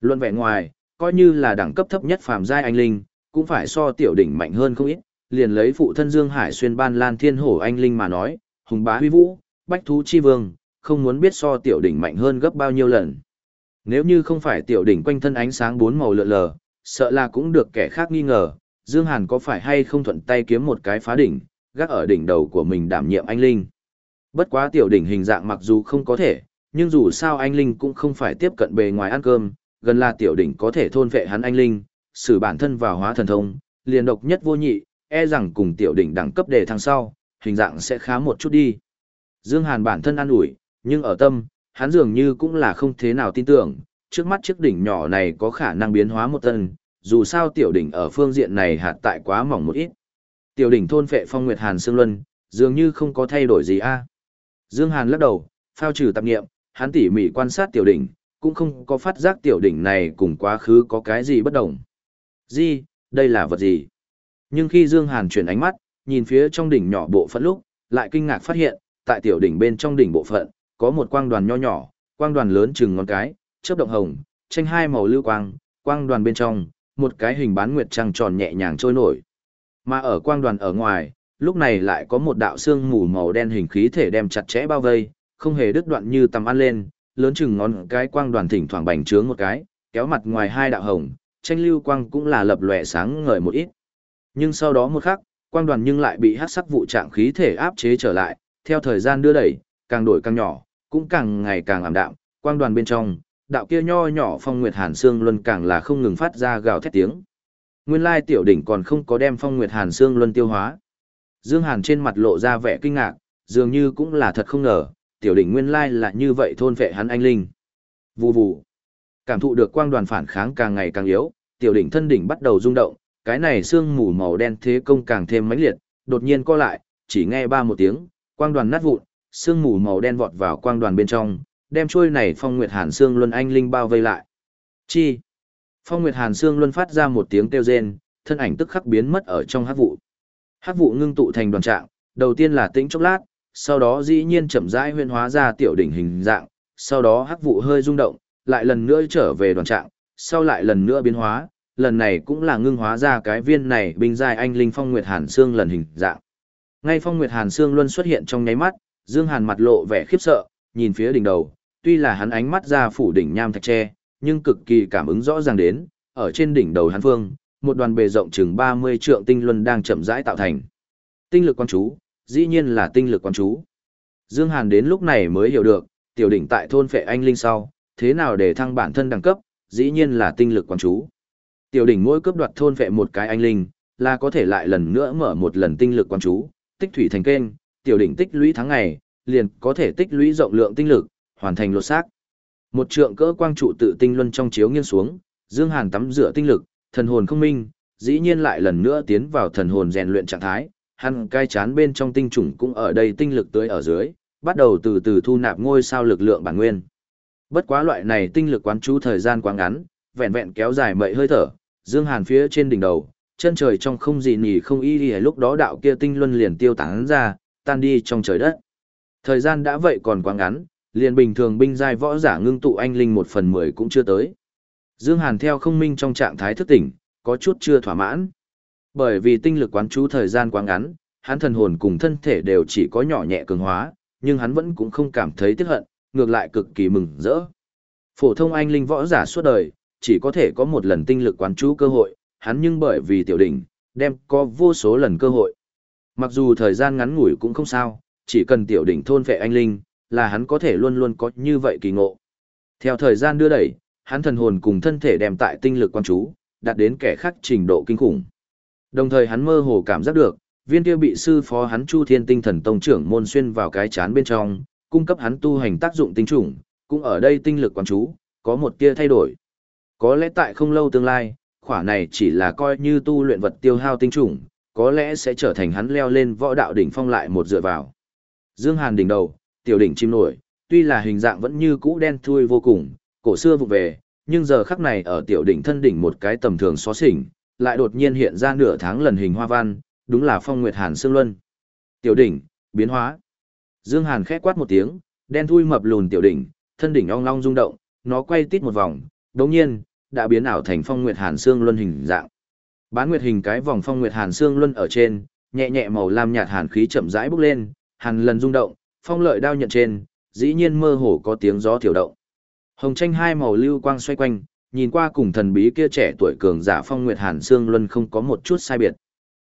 Luận vẻ ngoài, coi như là đẳng cấp thấp nhất phàm giai anh linh, cũng phải so tiểu đỉnh mạnh hơn không ít, liền lấy phụ thân Dương Hải xuyên ban lan thiên hổ anh linh mà nói, hùng bá huy vũ, bách thú chi vương, không muốn biết so tiểu đỉnh mạnh hơn gấp bao nhiêu lần. Nếu như không phải tiểu đỉnh quanh thân ánh sáng bốn màu lượn lờ, sợ là cũng được kẻ khác nghi ngờ, Dương Hàn có phải hay không thuận tay kiếm một cái phá đỉnh, gác ở đỉnh đầu của mình đảm nhiệm anh linh. Bất quá tiểu đỉnh hình dạng mặc dù không có thể, nhưng dù sao anh linh cũng không phải tiếp cận bề ngoài ăn cơm, gần là tiểu đỉnh có thể thôn vệ hắn anh linh, xử bản thân vào hóa thần thông, liền độc nhất vô nhị, e rằng cùng tiểu đỉnh đẳng cấp đề thăng sau, hình dạng sẽ khá một chút đi. Dương Hàn bản thân ăn ủi, nhưng ở tâm, hắn dường như cũng là không thế nào tin tưởng, trước mắt chiếc đỉnh nhỏ này có khả năng biến hóa một tân, dù sao tiểu đỉnh ở phương diện này hạt tại quá mỏng một ít. Tiểu đỉnh thôn phệ phong nguyệt hàn xương luân, dường như không có thay đổi gì a. Dương Hàn lắc đầu, phao trừ tạp niệm, hắn tỉ mỉ quan sát tiểu đỉnh, cũng không có phát giác tiểu đỉnh này cùng quá khứ có cái gì bất đồng. Gì, đây là vật gì? Nhưng khi Dương Hàn chuyển ánh mắt, nhìn phía trong đỉnh nhỏ bộ phận lúc, lại kinh ngạc phát hiện, tại tiểu đỉnh bên trong đỉnh bộ phận, có một quang đoàn nho nhỏ, quang đoàn lớn chừng ngón cái, chớp động hồng, tranh hai màu lưu quang, quang đoàn bên trong, một cái hình bán nguyệt trăng tròn nhẹ nhàng trôi nổi. Mà ở quang đoàn ở ngoài, lúc này lại có một đạo xương mù màu đen hình khí thể đem chặt chẽ bao vây, không hề đứt đoạn như tầm ăn lên, lớn chừng ngón cái quang đoàn thỉnh thoảng bành trướng một cái, kéo mặt ngoài hai đạo hồng, tranh lưu quang cũng là lập lòe sáng ngời một ít. Nhưng sau đó một khắc, quang đoàn nhưng lại bị hắc sắc vụ trạng khí thể áp chế trở lại, theo thời gian đưa đẩy, càng đổi càng nhỏ, cũng càng ngày càng ảm đạm, quang đoàn bên trong, đạo kia nho nhỏ phong nguyệt hàn xương luân càng là không ngừng phát ra gào thét tiếng. Nguyên lai tiểu đỉnh còn không có đem phong nguyệt hàn xương luân tiêu hóa. Dương Hàn trên mặt lộ ra vẻ kinh ngạc, dường như cũng là thật không ngờ, tiểu đỉnh nguyên lai là như vậy thôn vệ hắn anh linh. Vù vù. Cảm thụ được quang đoàn phản kháng càng ngày càng yếu, tiểu đỉnh thân đỉnh bắt đầu rung động, cái này xương mù màu đen thế công càng thêm mãnh liệt, đột nhiên co lại, chỉ nghe ba một tiếng, quang đoàn nát vụn, sương mù màu đen vọt vào quang đoàn bên trong, đem trôi này phong nguyệt hàn sương luân anh linh bao vây lại. Chi? Phong nguyệt hàn sương luân phát ra một tiếng kêu rên, thân ảnh tức khắc biến mất ở trong hắc vụ. Hắc vụ ngưng tụ thành đoàn trạng, đầu tiên là tĩnh chốc lát, sau đó dĩ nhiên chậm rãi huyên hóa ra tiểu đỉnh hình dạng, sau đó hắc vụ hơi rung động, lại lần nữa trở về đoàn trạng, sau lại lần nữa biến hóa, lần này cũng là ngưng hóa ra cái viên này binh giai anh linh phong nguyệt hàn xương lần hình dạng. Ngay phong nguyệt hàn xương luân xuất hiện trong nháy mắt, Dương Hàn mặt lộ vẻ khiếp sợ, nhìn phía đỉnh đầu, tuy là hắn ánh mắt ra phủ đỉnh nham thạch tre, nhưng cực kỳ cảm ứng rõ ràng đến, ở trên đỉnh đầu hắn phương, một đoàn bề rộng chừng 30 trượng tinh luân đang chậm rãi tạo thành. Tinh lực quan chú, dĩ nhiên là tinh lực quan chú. Dương Hàn đến lúc này mới hiểu được, tiểu đỉnh tại thôn phệ anh linh sau, thế nào để thăng bản thân đẳng cấp, dĩ nhiên là tinh lực quan chú. Tiểu đỉnh mỗi cấp đoạt thôn phệ một cái anh linh, là có thể lại lần nữa mở một lần tinh lực quan chú, tích thủy thành kênh, tiểu đỉnh tích lũy tháng ngày, liền có thể tích lũy rộng lượng tinh lực, hoàn thành lột xác. Một trượng cỡ quang trụ tự tinh luân trong chiếu nghiêng xuống, Dương Hàn tắm rửa tinh lực, thần hồn không minh, dĩ nhiên lại lần nữa tiến vào thần hồn rèn luyện trạng thái, hắn cai chán bên trong tinh trùng cũng ở đây tinh lực tưới ở dưới, bắt đầu từ từ thu nạp ngôi sao lực lượng bản nguyên. Bất quá loại này tinh lực quán chú thời gian quá ngắn, vẹn vẹn kéo dài mậy hơi thở, Dương Hàn phía trên đỉnh đầu, chân trời trong không gì nhỉ không y đi lúc đó đạo kia tinh luân liền tiêu tán ra, tan đi trong trời đất. Thời gian đã vậy còn quá ngắn, liền bình thường binh giai võ giả ngưng tụ anh linh một phần mười cũng chưa tới. Dương Hàn theo không minh trong trạng thái thức tỉnh, có chút chưa thỏa mãn. Bởi vì tinh lực quán chú thời gian quá ngắn, hắn thần hồn cùng thân thể đều chỉ có nhỏ nhẹ cường hóa, nhưng hắn vẫn cũng không cảm thấy tiếc hận, ngược lại cực kỳ mừng rỡ. Phổ thông anh linh võ giả suốt đời, chỉ có thể có một lần tinh lực quán chú cơ hội, hắn nhưng bởi vì tiểu đỉnh, đem có vô số lần cơ hội. Mặc dù thời gian ngắn ngủi cũng không sao, chỉ cần tiểu đỉnh thôn vệ anh linh, là hắn có thể luôn luôn có như vậy kỳ ngộ. Theo thời gian đưa đẩy, hắn thần hồn cùng thân thể đem tại tinh lực quan chú, đạt đến kẻ khác trình độ kinh khủng. Đồng thời hắn mơ hồ cảm giác được, viên kia bị sư phó hắn Chu Thiên Tinh Thần Tông trưởng môn xuyên vào cái chán bên trong, cung cấp hắn tu hành tác dụng tinh trùng, cũng ở đây tinh lực quan chú, có một tia thay đổi. Có lẽ tại không lâu tương lai, khỏa này chỉ là coi như tu luyện vật tiêu hao tinh trùng, có lẽ sẽ trở thành hắn leo lên võ đạo đỉnh phong lại một dựa vào. Dương Hàn đỉnh đầu, tiểu đỉnh chim nổi, tuy là hình dạng vẫn như cũ đen thui vô cùng, cổ xưa vụ về, nhưng giờ khắc này ở tiểu đỉnh thân đỉnh một cái tầm thường xó xỉnh, lại đột nhiên hiện ra nửa tháng lần hình hoa văn, đúng là phong nguyệt hàn xương luân. Tiểu đỉnh, biến hóa. Dương Hàn khẽ quát một tiếng, đen thui mập lùn tiểu đỉnh, thân đỉnh ong long rung động, nó quay tít một vòng, đột nhiên đã biến ảo thành phong nguyệt hàn xương luân hình dạng. Bán nguyệt hình cái vòng phong nguyệt hàn xương luân ở trên, nhẹ nhẹ màu lam nhạt hàn khí chậm rãi bốc lên, hàn lần rung động, phong lợi đao nhận trên, dĩ nhiên mơ hồ có tiếng gió thiểu động. Hồng tranh hai màu lưu quang xoay quanh, nhìn qua cùng thần bí kia trẻ tuổi cường giả phong nguyệt hàn xương luân không có một chút sai biệt.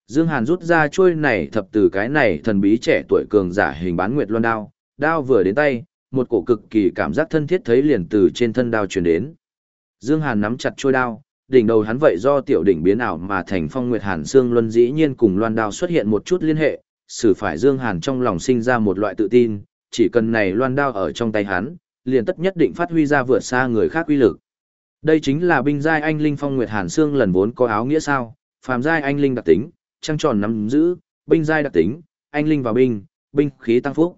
Dương Hàn rút ra chuôi này thập từ cái này thần bí trẻ tuổi cường giả hình bán nguyệt luân đao, đao vừa đến tay, một cổ cực kỳ cảm giác thân thiết thấy liền từ trên thân đao truyền đến. Dương Hàn nắm chặt chuôi đao, đỉnh đầu hắn vậy do tiểu đỉnh biến ảo mà thành phong nguyệt hàn xương luân dĩ nhiên cùng loan đao xuất hiện một chút liên hệ, xử phải Dương Hàn trong lòng sinh ra một loại tự tin, chỉ cần này loan đao ở trong tay hắn, liền tất nhất định phát huy ra vượt xa người khác uy lực. Đây chính là binh giai anh linh phong nguyệt hàn xương lần vốn có áo nghĩa sao, phàm giai anh linh đặc tính, trăng tròn nắm giữ, binh giai đặc tính, anh linh vào binh, binh khí tăng phúc.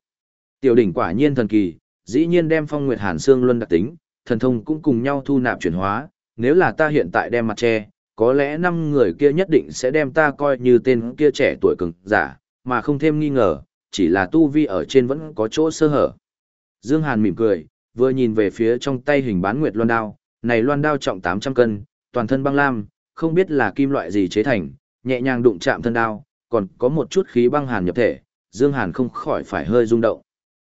Tiểu đỉnh quả nhiên thần kỳ, dĩ nhiên đem phong nguyệt hàn xương luân đặc tính, thần thông cũng cùng nhau thu nạp chuyển hóa, nếu là ta hiện tại đem mặt che, có lẽ năm người kia nhất định sẽ đem ta coi như tên kia trẻ tuổi cường giả, mà không thêm nghi ngờ, chỉ là tu vi ở trên vẫn có chỗ sơ hở. Dương Hàn mỉm cười, vừa nhìn về phía trong tay hình bán nguyệt loan đao, này loan đao trọng 800 cân, toàn thân băng lam, không biết là kim loại gì chế thành, nhẹ nhàng đụng chạm thân đao, còn có một chút khí băng hàn nhập thể, Dương Hàn không khỏi phải hơi rung động.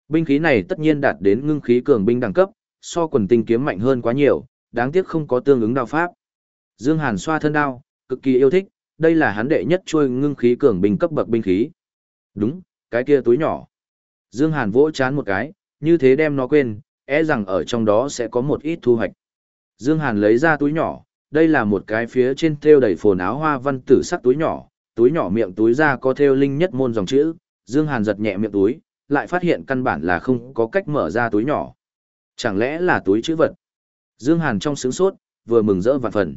Binh khí này tất nhiên đạt đến ngưng khí cường binh đẳng cấp, so quần tinh kiếm mạnh hơn quá nhiều, đáng tiếc không có tương ứng đao pháp. Dương Hàn xoa thân đao, cực kỳ yêu thích, đây là hắn đệ nhất chuôi ngưng khí cường binh cấp bậc binh khí. Đúng, cái kia túi nhỏ. Dương Hàn vỗ chán một cái, như thế đem nó quên, e rằng ở trong đó sẽ có một ít thu hoạch. Dương Hàn lấy ra túi nhỏ, đây là một cái phía trên thêu đầy phồn áo hoa văn tử sắc túi nhỏ, túi nhỏ miệng túi ra có thêu linh nhất môn dòng chữ, Dương Hàn giật nhẹ miệng túi, lại phát hiện căn bản là không có cách mở ra túi nhỏ. Chẳng lẽ là túi chữ vật? Dương Hàn trong sướng sốt, vừa mừng rỡ vạn phần.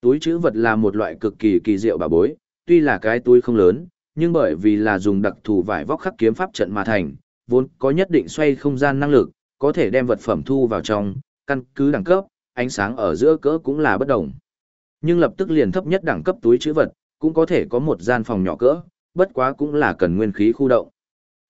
Túi chữ vật là một loại cực kỳ kỳ diệu bà bối, tuy là cái túi không lớn, nhưng bởi vì là dùng đặc thù vải vóc khắc kiếm pháp trận mà thành, vốn có nhất định xoay không gian năng lực, có thể đem vật phẩm thu vào trong, căn cứ đẳng cấp, ánh sáng ở giữa cỡ cũng là bất đồng. Nhưng lập tức liền thấp nhất đẳng cấp túi chữ vật, cũng có thể có một gian phòng nhỏ cỡ, bất quá cũng là cần nguyên khí khu động.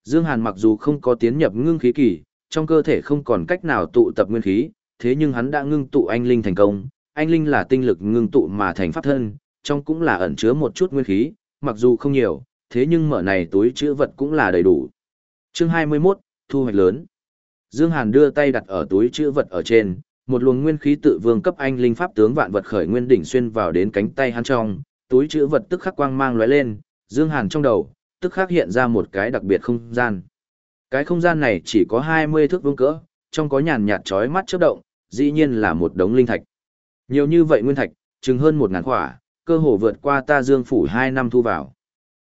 Dương Hàn mặc dù không có tiến nhập ngưng khí kỳ, trong cơ thể không còn cách nào tụ tập nguyên khí, thế nhưng hắn đã ngưng tụ anh linh thành công. Anh linh là tinh lực ngưng tụ mà thành pháp thân, trong cũng là ẩn chứa một chút nguyên khí, mặc dù không nhiều, thế nhưng mở này túi chữ vật cũng là đầy đủ. Chương 21, thu hoạch lớn. Dương Hàn đưa tay đặt ở túi chữ vật ở trên, một luồng nguyên khí tự vương cấp anh linh pháp tướng vạn vật khởi nguyên đỉnh xuyên vào đến cánh tay hắn trong, túi chữ vật tức khắc quang mang lóe lên, Dương Hàn trong đầu, tức khắc hiện ra một cái đặc biệt không gian. Cái không gian này chỉ có 20 thước vuông cỡ, trong có nhàn nhạt chói mắt chớp động, dĩ nhiên là một đống linh thạch. Nhiều như vậy nguyên thạch, chừng hơn một ngàn khỏa, cơ hồ vượt qua ta Dương phủ 2 năm thu vào.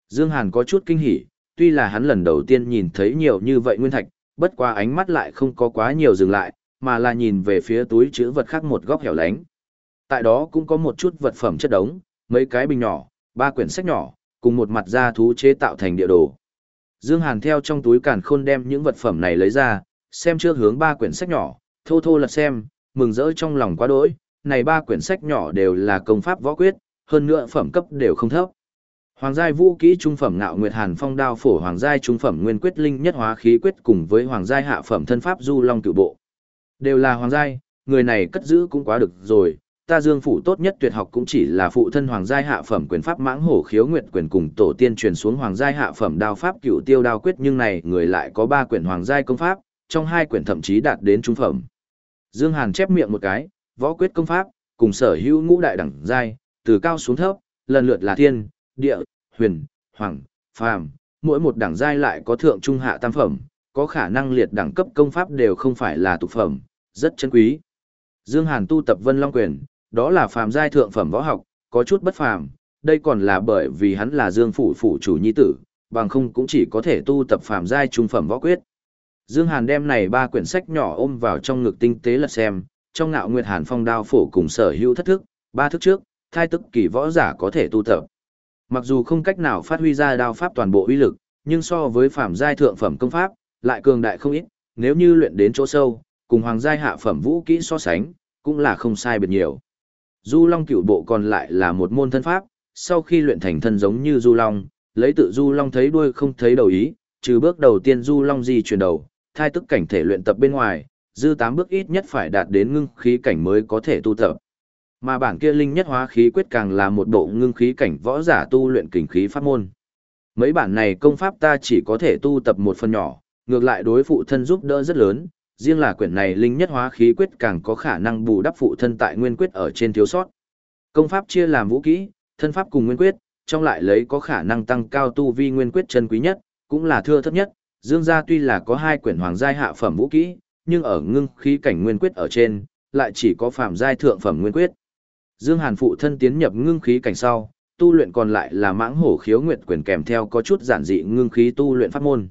Dương Hàn có chút kinh hỉ, tuy là hắn lần đầu tiên nhìn thấy nhiều như vậy nguyên thạch, bất qua ánh mắt lại không có quá nhiều dừng lại, mà là nhìn về phía túi chứa vật khác một góc hẻo lánh. Tại đó cũng có một chút vật phẩm chất đống, mấy cái bình nhỏ, ba quyển sách nhỏ, cùng một mặt da thú chế tạo thành địa đồ. Dương Hàn theo trong túi càn khôn đem những vật phẩm này lấy ra, xem trước hướng ba quyển sách nhỏ, thô thô lật xem, mừng rỡ trong lòng quá đỗi, này ba quyển sách nhỏ đều là công pháp võ quyết, hơn nữa phẩm cấp đều không thấp. Hoàng giai vũ kỹ trung phẩm ngạo nguyệt hàn phong đao phổ hoàng giai trung phẩm nguyên quyết linh nhất hóa khí quyết cùng với hoàng giai hạ phẩm thân pháp du long cửu bộ. Đều là hoàng giai, người này cất giữ cũng quá được rồi, ta dương phủ tốt nhất tuyệt học cũng chỉ là phụ thân hoàng giai hạ phẩm quyền pháp mãng hổ khiếu nguyệt quyền cùng tổ tiên truyền xuống hoàng giai hạ phẩm đao pháp cửu tiêu đao quyết nhưng này người lại có ba quyển hoàng giai công pháp, trong hai quyển thậm chí đạt đến trung phẩm. Dương Hàn chép miệng một cái, võ quyết công pháp, cùng sở hữu ngũ đại đẳng giai, từ cao xuống thấp, lần lượt là thiên, địa, huyền, hoàng, phàm, mỗi một đẳng giai lại có thượng trung hạ tam phẩm, có khả năng liệt đẳng cấp công pháp đều không phải là tục phẩm, rất chân quý. Dương Hàn tu tập Vân Long quyền, đó là phàm giai thượng phẩm võ học, có chút bất phàm, đây còn là bởi vì hắn là Dương phủ phủ chủ nhi tử, bằng không cũng chỉ có thể tu tập phàm giai trung phẩm võ quyết. Dương Hàn đem này ba quyển sách nhỏ ôm vào trong ngực tinh tế lật xem, trong ngạo nguyệt hàn phong đao phổ cùng sở hữu thất thức, ba thức trước, thai tức kỳ võ giả có thể tu tập. Mặc dù không cách nào phát huy ra đao pháp toàn bộ uy lực, nhưng so với phạm giai thượng phẩm công pháp, lại cường đại không ít, nếu như luyện đến chỗ sâu, cùng hoàng giai hạ phẩm vũ kỹ so sánh, cũng là không sai biệt nhiều. Du Long cửu bộ còn lại là một môn thân pháp, sau khi luyện thành thân giống như Du Long, lấy tự Du Long thấy đuôi không thấy đầu ý, trừ bước đầu tiên Du Long di chuyển đầu, thai tức cảnh thể luyện tập bên ngoài, dư tám bước ít nhất phải đạt đến ngưng khí cảnh mới có thể tu tập. Mà bản kia linh nhất hóa khí quyết càng là một bộ ngưng khí cảnh võ giả tu luyện kình khí pháp môn. Mấy bản này công pháp ta chỉ có thể tu tập một phần nhỏ, ngược lại đối phụ thân giúp đỡ rất lớn, riêng là quyển này linh nhất hóa khí quyết càng có khả năng bù đắp phụ thân tại nguyên quyết ở trên thiếu sót. Công pháp chia làm vũ kỹ, thân pháp cùng nguyên quyết, trong lại lấy có khả năng tăng cao tu vi nguyên quyết chân quý nhất, cũng là thưa thấp nhất. Dương gia tuy là có hai quyển hoàng giai hạ phẩm vũ kỹ, nhưng ở ngưng khí cảnh nguyên quyết ở trên, lại chỉ có phạm giai thượng phẩm nguyên quyết. Dương Hàn phụ thân tiến nhập ngưng khí cảnh sau, tu luyện còn lại là mãng hổ khiếu nguyệt quyền kèm theo có chút giản dị ngưng khí tu luyện pháp môn.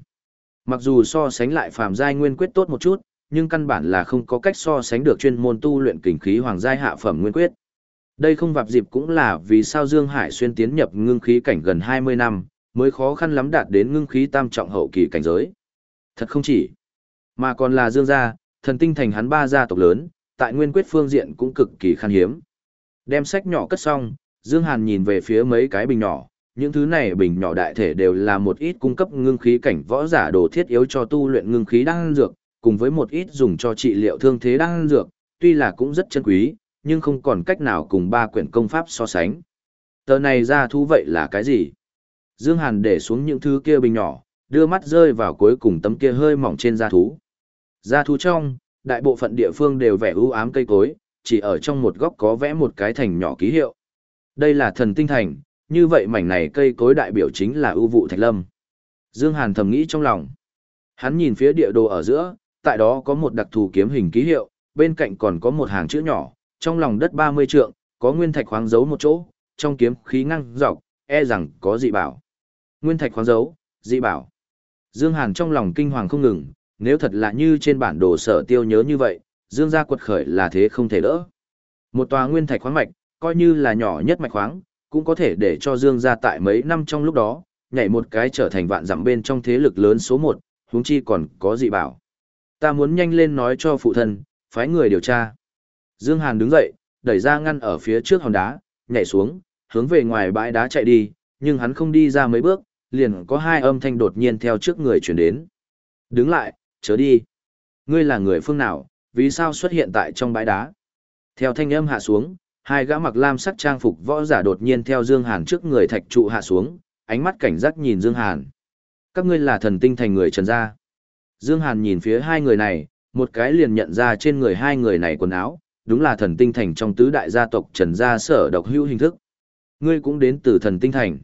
Mặc dù so sánh lại phàm giai nguyên quyết tốt một chút, nhưng căn bản là không có cách so sánh được chuyên môn tu luyện kình khí hoàng giai hạ phẩm nguyên quyết. Đây không vạp dịp cũng là vì sao Dương Hải xuyên tiến nhập ngưng khí cảnh gần 20 năm, mới khó khăn lắm đạt đến ngưng khí tam trọng hậu kỳ cảnh giới. Thật không chỉ, mà còn là Dương gia, thần tinh thành hắn ba gia tộc lớn, tại nguyên quyết phương diện cũng cực kỳ khan hiếm. Đem sách nhỏ cất xong, Dương Hàn nhìn về phía mấy cái bình nhỏ, những thứ này bình nhỏ đại thể đều là một ít cung cấp ngưng khí cảnh võ giả đồ thiết yếu cho tu luyện ngưng khí đan dược, cùng với một ít dùng cho trị liệu thương thế đan dược, tuy là cũng rất chân quý, nhưng không còn cách nào cùng ba quyển công pháp so sánh. Tờ này ra thú vậy là cái gì? Dương Hàn để xuống những thứ kia bình nhỏ, đưa mắt rơi vào cuối cùng tấm kia hơi mỏng trên da thú. Da thú trong, đại bộ phận địa phương đều vẽ ưu ám cây cối, chỉ ở trong một góc có vẽ một cái thành nhỏ ký hiệu. Đây là thần tinh thành, như vậy mảnh này cây cối đại biểu chính là ưu vụ thạch lâm. Dương Hàn thầm nghĩ trong lòng. Hắn nhìn phía địa đồ ở giữa, tại đó có một đặc thù kiếm hình ký hiệu, bên cạnh còn có một hàng chữ nhỏ, trong lòng đất 30 trượng, có nguyên thạch khoáng giấu một chỗ, trong kiếm khí ngăng dọc, e rằng có dị bảo. Nguyên thạch khoáng dấu, dị bảo. Dương Hàn trong lòng kinh hoàng không ngừng, nếu thật là như trên bản đồ sở tiêu nhớ như vậy, Dương gia quật khởi là thế không thể đỡ. Một tòa nguyên thạch khoáng mạch, coi như là nhỏ nhất mạch khoáng, cũng có thể để cho Dương gia tại mấy năm trong lúc đó, nhảy một cái trở thành vạn dặm bên trong thế lực lớn số một, huống chi còn có dị bảo. Ta muốn nhanh lên nói cho phụ thân, phái người điều tra. Dương Hàn đứng dậy, đẩy ra ngăn ở phía trước hòn đá, nhảy xuống, hướng về ngoài bãi đá chạy đi, nhưng hắn không đi ra mấy bước, liền có hai âm thanh đột nhiên theo trước người chuyển đến. Đứng lại, chớ đi. Ngươi là người phương nào, vì sao xuất hiện tại trong bãi đá? Theo thanh âm hạ xuống, hai gã mặc lam sắc trang phục võ giả đột nhiên theo Dương Hàn trước người thạch trụ hạ xuống, ánh mắt cảnh giác nhìn Dương Hàn. Các ngươi là thần tinh thành người Trần gia. Dương Hàn nhìn phía hai người này, một cái liền nhận ra trên người hai người này quần áo, đúng là thần tinh thành trong tứ đại gia tộc Trần gia sở độc hữu hình thức. Ngươi cũng đến từ thần tinh thành.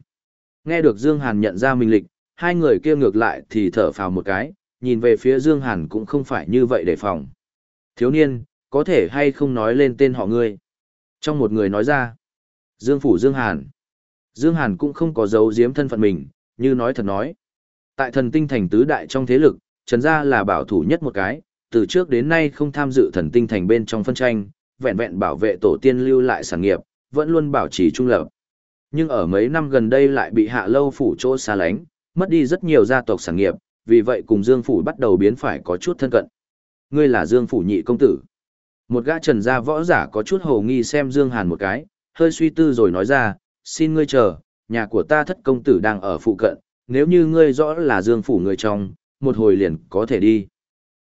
Nghe được Dương Hàn nhận ra mình lịch, hai người kia ngược lại thì thở phào một cái, nhìn về phía Dương Hàn cũng không phải như vậy để phòng. Thiếu niên, có thể hay không nói lên tên họ ngươi? Trong một người nói ra, Dương Phủ Dương Hàn. Dương Hàn cũng không có giấu giếm thân phận mình, như nói thật nói. Tại thần tinh thành tứ đại trong thế lực, Trần Gia là bảo thủ nhất một cái, từ trước đến nay không tham dự thần tinh thành bên trong phân tranh, vẹn vẹn bảo vệ tổ tiên lưu lại sản nghiệp, vẫn luôn bảo trì trung lập. Nhưng ở mấy năm gần đây lại bị hạ lâu phủ chỗ xa lánh, mất đi rất nhiều gia tộc sản nghiệp, vì vậy cùng Dương Phủ bắt đầu biến phải có chút thân cận. Ngươi là Dương Phủ nhị công tử. Một gã trần gia võ giả có chút hồ nghi xem Dương Hàn một cái, hơi suy tư rồi nói ra, xin ngươi chờ, nhà của ta thất công tử đang ở phụ cận, nếu như ngươi rõ là Dương Phủ người trong, một hồi liền có thể đi.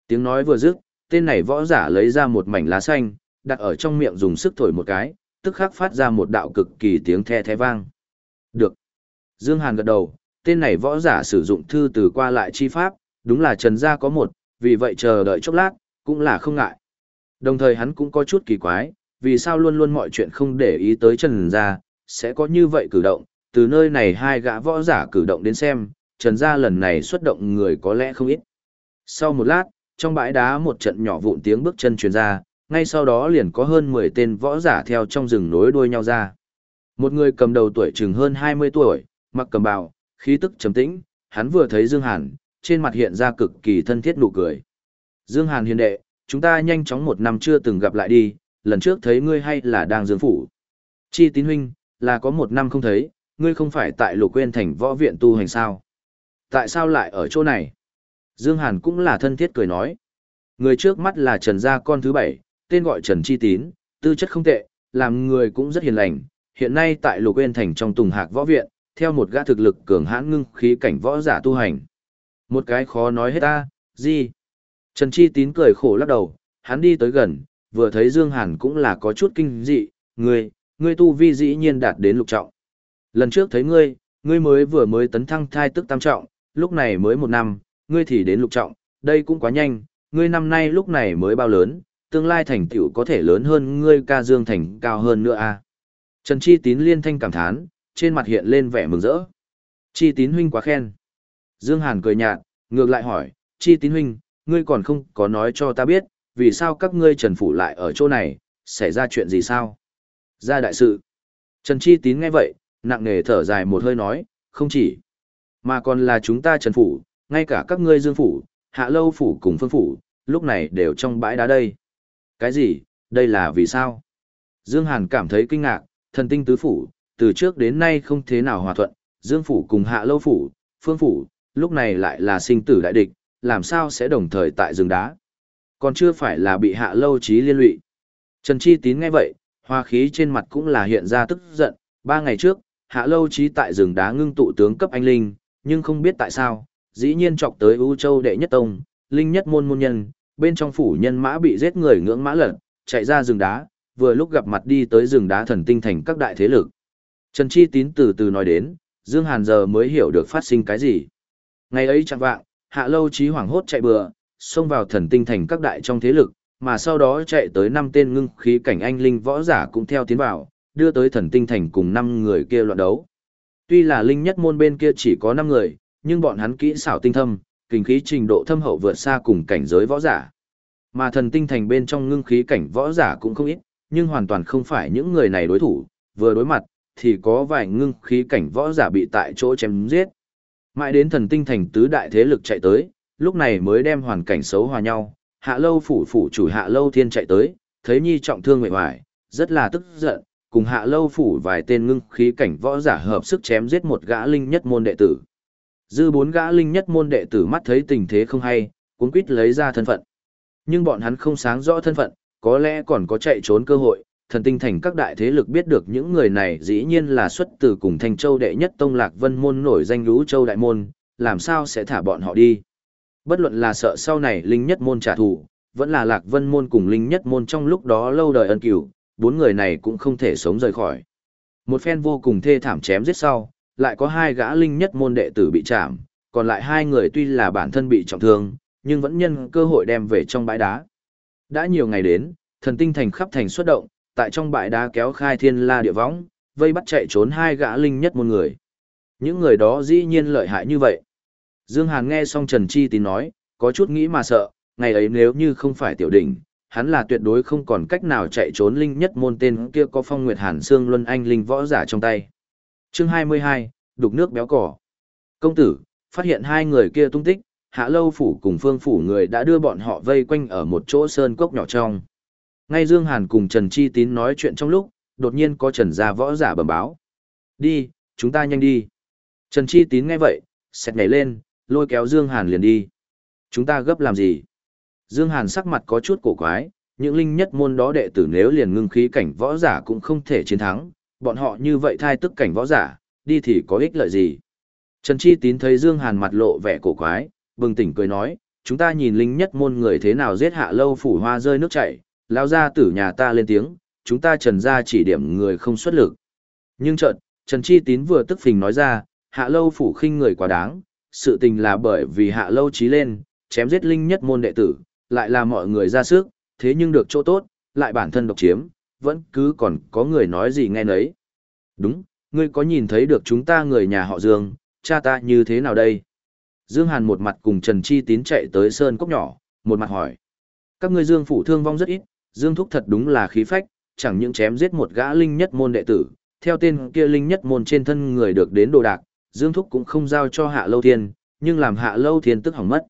Tiếng nói vừa dứt, tên này võ giả lấy ra một mảnh lá xanh, đặt ở trong miệng dùng sức thổi một cái, tức khắc phát ra một đạo cực kỳ tiếng the thé vang. Được. Dương Hàn gật đầu, tên này võ giả sử dụng thư từ qua lại chi pháp, đúng là Trần Gia có một, vì vậy chờ đợi chốc lát, cũng là không ngại. Đồng thời hắn cũng có chút kỳ quái, vì sao luôn luôn mọi chuyện không để ý tới Trần Gia, sẽ có như vậy cử động, từ nơi này hai gã võ giả cử động đến xem, Trần Gia lần này xuất động người có lẽ không ít. Sau một lát, trong bãi đá một trận nhỏ vụn tiếng bước chân truyền ra, ngay sau đó liền có hơn 10 tên võ giả theo trong rừng nối đuôi nhau ra. Một người cầm đầu tuổi chừng hơn 20 tuổi, mặc cầm bào, khí tức trầm tĩnh, hắn vừa thấy Dương Hàn, trên mặt hiện ra cực kỳ thân thiết nụ cười. Dương Hàn hiền đệ, chúng ta nhanh chóng một năm chưa từng gặp lại đi, lần trước thấy ngươi hay là đang dương phủ. Chi tín huynh, là có một năm không thấy, ngươi không phải tại lục quên thành võ viện tu hành sao? Tại sao lại ở chỗ này? Dương Hàn cũng là thân thiết cười nói. Người trước mắt là Trần Gia con thứ bảy, tên gọi Trần Chi Tín, tư chất không tệ, làm người cũng rất hiền lành. Hiện nay tại lục yên thành trong tùng hạc võ viện, theo một gã thực lực cường hãn ngưng khí cảnh võ giả tu hành. Một cái khó nói hết ta, gì? Trần Chi Tín cười khổ lắc đầu, hắn đi tới gần, vừa thấy Dương Hàn cũng là có chút kinh dị, ngươi, ngươi tu vi dĩ nhiên đạt đến lục trọng. Lần trước thấy ngươi, ngươi mới vừa mới tấn thăng thai tức tam trọng, lúc này mới một năm, ngươi thì đến lục trọng, đây cũng quá nhanh, ngươi năm nay lúc này mới bao lớn, tương lai thành tựu có thể lớn hơn ngươi ca Dương thành cao hơn nữa a. À? Trần Chi Tín liên thanh cảm thán, trên mặt hiện lên vẻ mừng rỡ. Chi Tín huynh quá khen. Dương Hàn cười nhạt, ngược lại hỏi, Chi Tín huynh, ngươi còn không có nói cho ta biết, vì sao các ngươi Trần Phủ lại ở chỗ này, xảy ra chuyện gì sao? Ra đại sự. Trần Chi Tín nghe vậy, nặng nề thở dài một hơi nói, không chỉ, mà còn là chúng ta Trần Phủ, ngay cả các ngươi Dương Phủ, Hạ Lâu Phủ cùng Phương Phủ, lúc này đều trong bãi đá đây. Cái gì, đây là vì sao? Dương Hàn cảm thấy kinh ngạc, thần tinh tứ phủ, từ trước đến nay không thế nào hòa thuận, Dương Phủ cùng Hạ Lâu Phủ, Phương Phủ, lúc này lại là sinh tử đại địch, làm sao sẽ đồng thời tại rừng đá? Còn chưa phải là bị Hạ Lâu trí liên lụy. Trần Chi Tín nghe vậy, hoa khí trên mặt cũng là hiện ra tức giận, ba ngày trước, Hạ Lâu trí tại rừng đá ngưng tụ tướng cấp anh linh, nhưng không biết tại sao, dĩ nhiên chọc tới U Châu đệ nhất tông, linh nhất môn môn nhân, bên trong phủ nhân mã bị giết người ngưỡng mã lật, chạy ra rừng đá, vừa lúc gặp mặt đi tới rừng đá thần tinh thành các đại thế lực. Trần Chi Tín từ từ nói đến, Dương Hàn giờ mới hiểu được phát sinh cái gì. Ngày ấy chẳng vạng, hạ lâu trí hoảng hốt chạy bừa, xông vào thần tinh thành các đại trong thế lực, mà sau đó chạy tới năm tên ngưng khí cảnh anh linh võ giả cũng theo tiến vào, đưa tới thần tinh thành cùng năm người kia loạn đấu. Tuy là linh nhất môn bên kia chỉ có 5 người, nhưng bọn hắn kỹ xảo tinh thâm, kinh khí trình độ thâm hậu vượt xa cùng cảnh giới võ giả. Mà thần tinh thành bên trong ngưng khí cảnh võ giả cũng không ít, nhưng hoàn toàn không phải những người này đối thủ, vừa đối mặt, thì có vài ngưng khí cảnh võ giả bị tại chỗ chém giết. Mãi đến thần tinh thành tứ đại thế lực chạy tới, lúc này mới đem hoàn cảnh xấu hòa nhau, hạ lâu phủ phủ chủ hạ lâu thiên chạy tới, thấy nhi trọng thương mệt hoài, rất là tức giận, cùng hạ lâu phủ vài tên ngưng khí cảnh võ giả hợp sức chém giết một gã linh nhất môn đệ tử. Dư bốn gã linh nhất môn đệ tử mắt thấy tình thế không hay, cuốn quýt lấy ra thân phận. Nhưng bọn hắn không sáng rõ thân phận, có lẽ còn có chạy trốn cơ hội, thần tinh thành các đại thế lực biết được những người này dĩ nhiên là xuất từ cùng thành châu đệ nhất tông lạc vân môn nổi danh lũ châu đại môn, làm sao sẽ thả bọn họ đi. Bất luận là sợ sau này linh nhất môn trả thù, vẫn là lạc vân môn cùng linh nhất môn trong lúc đó lâu đời ân cửu, bốn người này cũng không thể sống rời khỏi. Một phen vô cùng thê thảm chém giết sau, lại có hai gã linh nhất môn đệ tử bị chạm, còn lại hai người tuy là bản thân bị trọng thương, nhưng vẫn nhân cơ hội đem về trong bãi đá. Đã nhiều ngày đến, thần tinh thành khắp thành xuất động, tại trong bãi đá kéo khai thiên la địa võng, vây bắt chạy trốn hai gã linh nhất môn người. Những người đó dĩ nhiên lợi hại như vậy. Dương Hàn nghe xong Trần Chi Tín nói, có chút nghĩ mà sợ, ngày ấy nếu như không phải tiểu đỉnh, hắn là tuyệt đối không còn cách nào chạy trốn linh nhất môn tên kia có phong nguyệt hàn xương luân anh linh võ giả trong tay. Chương 22, đục nước béo cỏ. Công tử, phát hiện hai người kia tung tích, hạ lâu phủ cùng phương phủ người đã đưa bọn họ vây quanh ở một chỗ sơn cốc nhỏ trong. Ngay Dương Hàn cùng Trần Chi Tín nói chuyện trong lúc, đột nhiên có Trần gia võ giả bẩm báo. Đi, chúng ta nhanh đi. Trần Chi Tín nghe vậy, sẹt nhảy lên, lôi kéo Dương Hàn liền đi. Chúng ta gấp làm gì? Dương Hàn sắc mặt có chút cổ quái, những linh nhất môn đó đệ tử nếu liền ngưng khí cảnh võ giả cũng không thể chiến thắng, bọn họ như vậy thai tức cảnh võ giả, đi thì có ích lợi gì? Trần Chi Tín thấy Dương Hàn mặt lộ vẻ cổ quái, bừng tỉnh cười nói, chúng ta nhìn linh nhất môn người thế nào giết hạ lâu phủ hoa rơi nước chảy, lao ra tử nhà ta lên tiếng, chúng ta trần ra chỉ điểm người không xuất lực. Nhưng chợt, Trần Chi Tín vừa tức phình nói ra, hạ lâu phủ khinh người quá đáng, sự tình là bởi vì hạ lâu trí lên, chém giết linh nhất môn đệ tử, lại là mọi người ra sức, thế nhưng được chỗ tốt, lại bản thân độc chiếm, vẫn cứ còn có người nói gì nghe nấy. Đúng, ngươi có nhìn thấy được chúng ta người nhà họ Dương, cha ta như thế nào đây? Dương Hàn một mặt cùng Trần Chi Tín chạy tới sơn cốc nhỏ, một mặt hỏi. Các ngươi Dương phủ thương vong rất ít, Dương Thúc thật đúng là khí phách, chẳng những chém giết một gã linh nhất môn đệ tử, theo tên kia linh nhất môn trên thân người được đến đồ đạc, Dương Thúc cũng không giao cho Hạ Lâu Thiên, nhưng làm Hạ Lâu Thiên tức hỏng mất.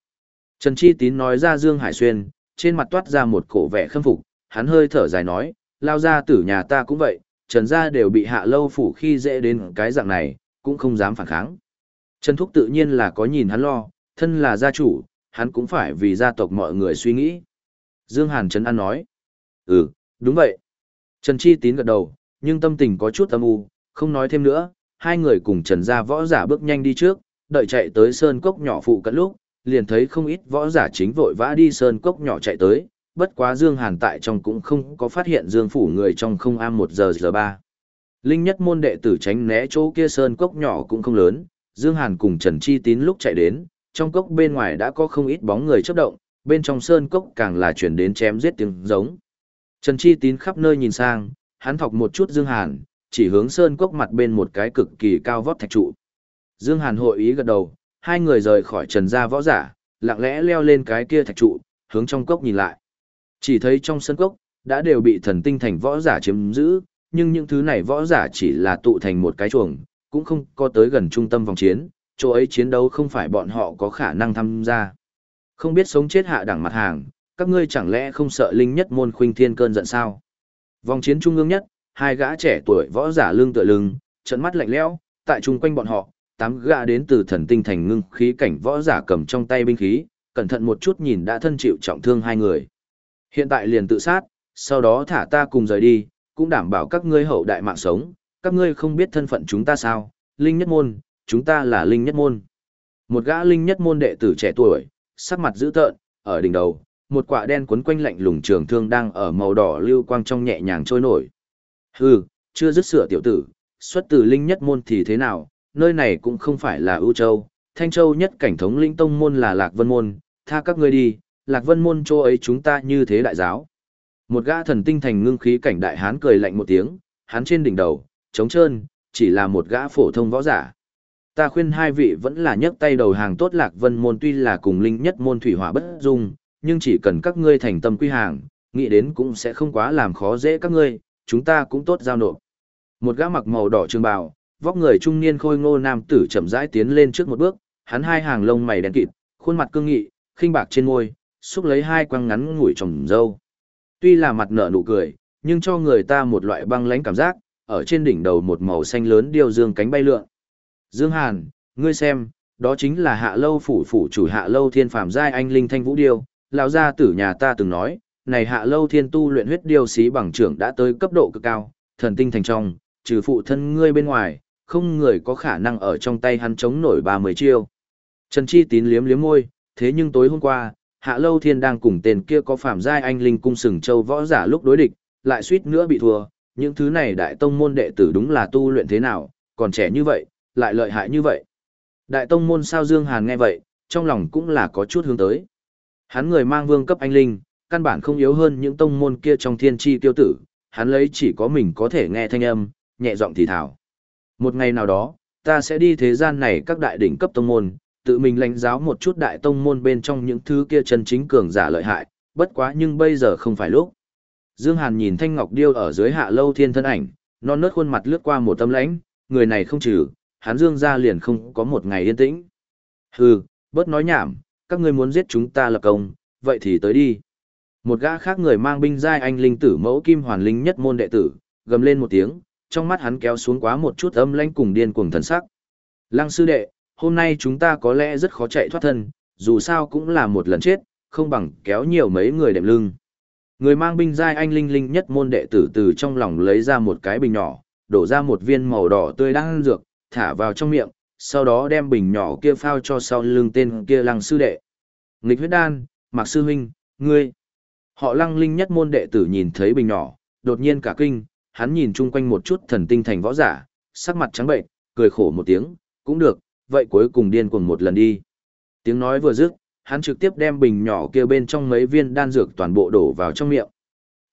Trần Chi Tín nói ra Dương Hải Xuyên, trên mặt toát ra một cổ vẻ khâm phục, hắn hơi thở dài nói, lao ra tử nhà ta cũng vậy, Trần gia đều bị Hạ Lâu phủ khi dễ đến cái dạng này, cũng không dám phản kháng. Trần Thúc tự nhiên là có nhìn hắn lo, thân là gia chủ, hắn cũng phải vì gia tộc mọi người suy nghĩ. Dương Hàn Trấn An nói, ừ, đúng vậy. Trần Chi Tín gật đầu, nhưng tâm tình có chút âm u, không nói thêm nữa, hai người cùng Trần gia võ giả bước nhanh đi trước, đợi chạy tới sơn cốc nhỏ phụ cận lúc, liền thấy không ít võ giả chính vội vã đi sơn cốc nhỏ chạy tới, bất quá Dương Hàn tại trong cũng không có phát hiện Dương phủ người trong không am một giờ giờ ba. Linh nhất môn đệ tử tránh né chỗ kia sơn cốc nhỏ cũng không lớn, Dương Hàn cùng Trần Chi Tín lúc chạy đến, trong cốc bên ngoài đã có không ít bóng người chớp động, bên trong sơn cốc càng là truyền đến chém giết tiếng giống. Trần Chi Tín khắp nơi nhìn sang, hắn thọc một chút Dương Hàn, chỉ hướng sơn cốc mặt bên một cái cực kỳ cao vót thạch trụ. Dương Hàn hội ý gật đầu, hai người rời khỏi Trần gia võ giả, lặng lẽ leo lên cái kia thạch trụ, hướng trong cốc nhìn lại. Chỉ thấy trong sân cốc đã đều bị thần tinh thành võ giả chiếm giữ, nhưng những thứ này võ giả chỉ là tụ thành một cái chuồng, cũng không có tới gần trung tâm vòng chiến, chỗ ấy chiến đấu không phải bọn họ có khả năng tham gia. Không biết sống chết hạ đẳng mặt hàng, các ngươi chẳng lẽ không sợ linh nhất môn khuynh thiên cơn giận sao? Vòng chiến trung ương nhất, hai gã trẻ tuổi võ giả lưng tựa lưng, trận mắt lạnh lẽo, tại chung quanh bọn họ, tám gã đến từ thần tinh thành ngưng khí cảnh võ giả cầm trong tay binh khí, cẩn thận một chút nhìn đã thân chịu trọng thương hai người. Hiện tại liền tự sát, sau đó thả ta cùng rời đi, cũng đảm bảo các ngươi hậu đại mạng sống, các ngươi không biết thân phận chúng ta sao, linh nhất môn, chúng ta là linh nhất môn. Một gã linh nhất môn đệ tử trẻ tuổi, sắc mặt dữ tợn, ở đỉnh đầu, một quả đen quấn quanh lạnh lùng trường thương đang ở màu đỏ lưu quang trong nhẹ nhàng trôi nổi. Hừ, chưa dứt sửa tiểu tử, xuất từ linh nhất môn thì thế nào, nơi này cũng không phải là ưu châu, thanh châu nhất cảnh thống linh tông môn là lạc vân môn, tha các ngươi đi, lạc vân môn chỗ ấy chúng ta như thế đại giáo. Một gã thần tinh thành ngưng khí cảnh đại hán cười lạnh một tiếng, hắn trên đỉnh đầu, trống trơn, chỉ là một gã phổ thông võ giả. Ta khuyên hai vị vẫn là nhấc tay đầu hàng tốt lạc vân môn tuy là cùng linh nhất môn thủy hỏa bất dung, nhưng chỉ cần các ngươi thành tâm quy hàng, nghĩ đến cũng sẽ không quá làm khó dễ các ngươi, chúng ta cũng tốt giao nộp. Một gã mặc màu đỏ trường bào, vóc người trung niên khôi ngô nam tử chậm rãi tiến lên trước một bước, hắn hai hàng lông mày đen kịt, khuôn mặt cương nghị, khinh bạc trên môi, xúc lấy hai quăng ngắn ngủi trồng râu. Tuy là mặt nở nụ cười, nhưng cho người ta một loại băng lãnh cảm giác, ở trên đỉnh đầu một màu xanh lớn điêu dương cánh bay lượn. Dương Hàn, ngươi xem, đó chính là hạ lâu phủ phủ chủ hạ lâu thiên phàm giai anh linh thanh vũ điêu, lão gia tử nhà ta từng nói, này hạ lâu thiên tu luyện huyết điêu xí bằng trưởng đã tới cấp độ cực cao, thần tinh thành trong, trừ phụ thân ngươi bên ngoài, không người có khả năng ở trong tay hắn chống nổi 30 chiêu. Trần Chi tín liếm liếm môi, thế nhưng tối hôm qua, hạ lâu thiên đang cùng tên kia có phàm giai anh linh cung sừng châu võ giả lúc đối địch, lại suýt nữa bị thua, những thứ này đại tông môn đệ tử đúng là tu luyện thế nào, còn trẻ như vậy, lại lợi hại như vậy. Đại tông môn sao Dương Hàn nghe vậy, trong lòng cũng là có chút hướng tới. Hắn người mang vương cấp anh linh, căn bản không yếu hơn những tông môn kia trong thiên chi tiêu tử, hắn lấy chỉ có mình có thể nghe thanh âm, nhẹ giọng thì thảo. Một ngày nào đó, ta sẽ đi thế gian này các đại đỉnh cấp tông môn, tự mình lãnh giáo một chút đại tông môn bên trong những thứ kia chân chính cường giả lợi hại, bất quá nhưng bây giờ không phải lúc. Dương Hàn nhìn Thanh Ngọc Điêu ở dưới hạ lâu thiên thân ảnh, non nớt khuôn mặt lướt qua một tâm lãnh, người này không trừ, hắn Dương gia liền không có một ngày yên tĩnh. Hừ, bớt nói nhảm, các ngươi muốn giết chúng ta lập công, vậy thì tới đi. Một gã khác người mang binh giai anh linh tử mẫu kim hoàn linh nhất môn đệ tử, gầm lên một tiếng, trong mắt hắn kéo xuống quá một chút âm lãnh cùng điên cuồng thần sắc. Lăng sư đệ, hôm nay chúng ta có lẽ rất khó chạy thoát thân, dù sao cũng là một lần chết, không bằng kéo nhiều mấy người đệm lưng. Người mang binh giai anh linh linh nhất môn đệ tử từ trong lòng lấy ra một cái bình nhỏ, đổ ra một viên màu đỏ tươi đang ăn dược, thả vào trong miệng, sau đó đem bình nhỏ kia phao cho sau lưng tên kia lăng sư đệ. Nghịch huyết đan, Mạc sư huynh, ngươi. Họ lăng linh nhất môn đệ tử nhìn thấy bình nhỏ, đột nhiên cả kinh, hắn nhìn chung quanh một chút thần tinh thành võ giả, sắc mặt trắng bệnh, cười khổ một tiếng, cũng được, vậy cuối cùng điên cuồng một lần đi. Tiếng nói vừa dứt, hắn trực tiếp đem bình nhỏ kia bên trong mấy viên đan dược toàn bộ đổ vào trong miệng.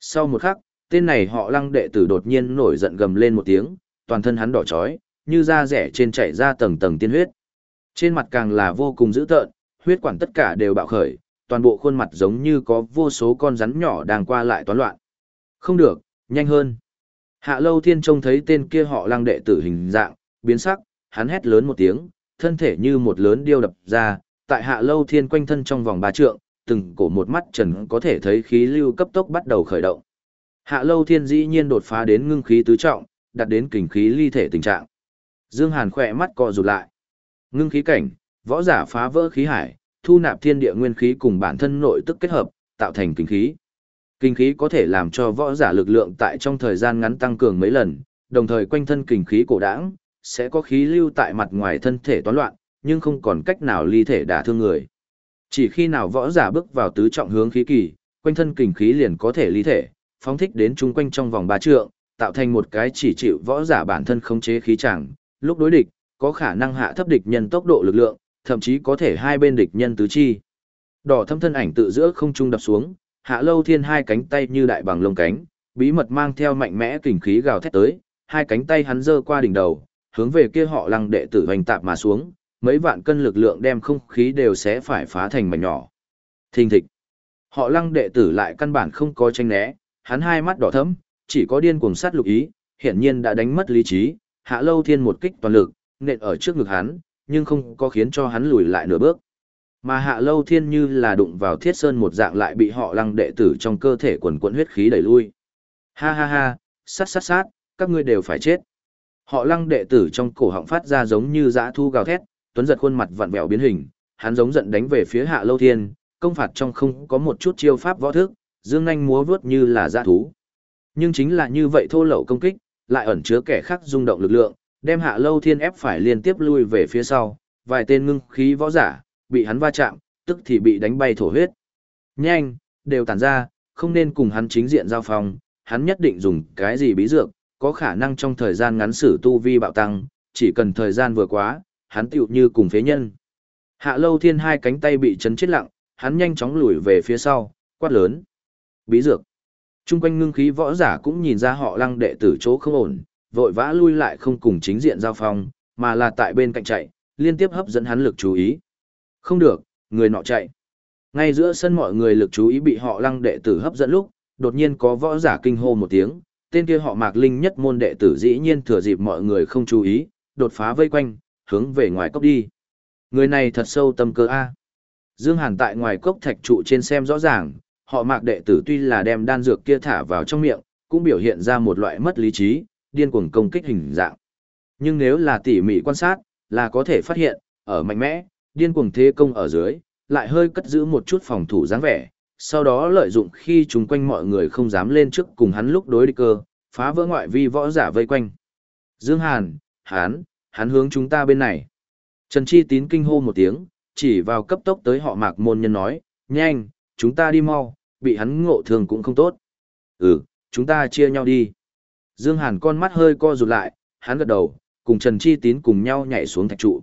Sau một khắc, tên này họ lăng đệ tử đột nhiên nổi giận gầm lên một tiếng, toàn thân hắn đỏ chói, như da rẻ trên chảy ra tầng tầng tiên huyết. Trên mặt càng là vô cùng dữ tợn, huyết quản tất cả đều bạo khởi, toàn bộ khuôn mặt giống như có vô số con rắn nhỏ đang qua lại toán loạn. Không được, nhanh hơn. Hạ Lâu Thiên trông thấy tên kia họ lăng đệ tử hình dạng, biến sắc, hắn hét lớn một tiếng, thân thể như một lớn điêu đập ra, tại Hạ Lâu Thiên quanh thân trong vòng ba trượng, từng cổ một mắt trần có thể thấy khí lưu cấp tốc bắt đầu khởi động. Hạ Lâu Thiên dĩ nhiên đột phá đến ngưng khí tứ trọng, đạt đến kình khí ly thể tình trạng. Dương Hàn khỏe mắt co rụt lại. Ngưng khí cảnh, võ giả phá vỡ khí hải, thu nạp thiên địa nguyên khí cùng bản thân nội tức kết hợp, tạo thành kinh khí. Kinh khí có thể làm cho võ giả lực lượng tại trong thời gian ngắn tăng cường mấy lần, đồng thời quanh thân kinh khí cổ đãng, sẽ có khí lưu tại mặt ngoài thân thể toán loạn, nhưng không còn cách nào ly thể đả thương người. Chỉ khi nào võ giả bước vào tứ trọng hướng khí kỳ, quanh thân kình khí liền có thể ly thể, phóng thích đến chung quanh trong vòng ba trượng, tạo thành một cái chỉ chịu võ giả bản thân khống chế khí chẳng, lúc đối địch, có khả năng hạ thấp địch nhân tốc độ lực lượng, thậm chí có thể hai bên địch nhân tứ chi. Đỏ thâm thân ảnh tự giữa không trung đập xuống, hạ lâu thiên hai cánh tay như đại bằng lông cánh, bí mật mang theo mạnh mẽ kình khí gào thét tới, hai cánh tay hắn giơ qua đỉnh đầu, hướng về kia họ lăng đệ tử hoành tạp mà xuống, mấy vạn cân lực lượng đem không khí đều sẽ phải phá thành mảnh nhỏ. Thình thịch. Họ lăng đệ tử lại căn bản không có tranh né, hắn hai mắt đỏ thẫm, chỉ có điên cuồng sát lục ý, hiển nhiên đã đánh mất lý trí, hạ lâu thiên một kích toàn lực, nện ở trước ngực hắn, nhưng không có khiến cho hắn lùi lại nửa bước. Mà hạ lâu thiên như là đụng vào thiết sơn một dạng lại bị họ lăng đệ tử trong cơ thể quần quận huyết khí đẩy lui. Ha ha ha, sát sát sát, các ngươi đều phải chết. Họ lăng đệ tử trong cổ họng phát ra giống như dã thu gào thét, tuấn giật khuôn mặt vặn vẹo biến hình, hắn giống giận đánh về phía hạ lâu thiên, công phạt trong không có một chút chiêu pháp võ thức, dương nhanh múa vuốt như là dã thú. Nhưng chính là như vậy thô lậu công kích, lại ẩn chứa kẻ khác rung động lực lượng, đem hạ lâu thiên ép phải liên tiếp lui về phía sau, vài tên ngưng khí võ giả, bị hắn va chạm, tức thì bị đánh bay thổ huyết. Nhanh, đều tản ra, không nên cùng hắn chính diện giao phòng, hắn nhất định dùng cái gì bí dược, có khả năng trong thời gian ngắn sử tu vi bạo tăng, chỉ cần thời gian vừa quá, hắn tựu như cùng phế nhân. Hạ lâu thiên hai cánh tay bị chấn chết lặng, hắn nhanh chóng lùi về phía sau, quát lớn. Bí dược. Trung quanh ngưng khí võ giả cũng nhìn ra họ lăng đệ tử chỗ không ổn, vội vã lui lại không cùng chính diện giao phong, mà là tại bên cạnh chạy, liên tiếp hấp dẫn hắn lực chú ý. Không được, người nọ chạy. Ngay giữa sân mọi người lực chú ý bị họ lăng đệ tử hấp dẫn lúc, đột nhiên có võ giả kinh hô một tiếng, tên kia họ mạc linh nhất môn đệ tử dĩ nhiên thừa dịp mọi người không chú ý, đột phá vây quanh, hướng về ngoài cốc đi. Người này thật sâu tâm cơ A. Dương Hàn tại ngoài cốc thạch trụ trên xem rõ ràng, họ mạc đệ tử tuy là đem đan dược kia thả vào trong miệng, cũng biểu hiện ra một loại mất lý trí, điên cuồng công kích hình dạng. Nhưng nếu là tỉ mỉ quan sát, là có thể phát hiện, ở mạnh mẽ, điên cuồng thế công ở dưới, lại hơi cất giữ một chút phòng thủ dáng vẻ, sau đó lợi dụng khi chúng quanh mọi người không dám lên trước cùng hắn lúc đối địch cơ, phá vỡ ngoại vi võ giả vây quanh. Dương Hàn, hắn, hắn hướng chúng ta bên này. Trần Chi tín kinh hô một tiếng, chỉ vào cấp tốc tới họ mạc môn nhân nói, nhanh, chúng ta đi mau, bị hắn ngộ thường cũng không tốt. Ừ, chúng ta chia nhau đi. Dương Hàn con mắt hơi co rụt lại, hắn gật đầu, cùng Trần Chi tín cùng nhau nhảy xuống thạch trụ.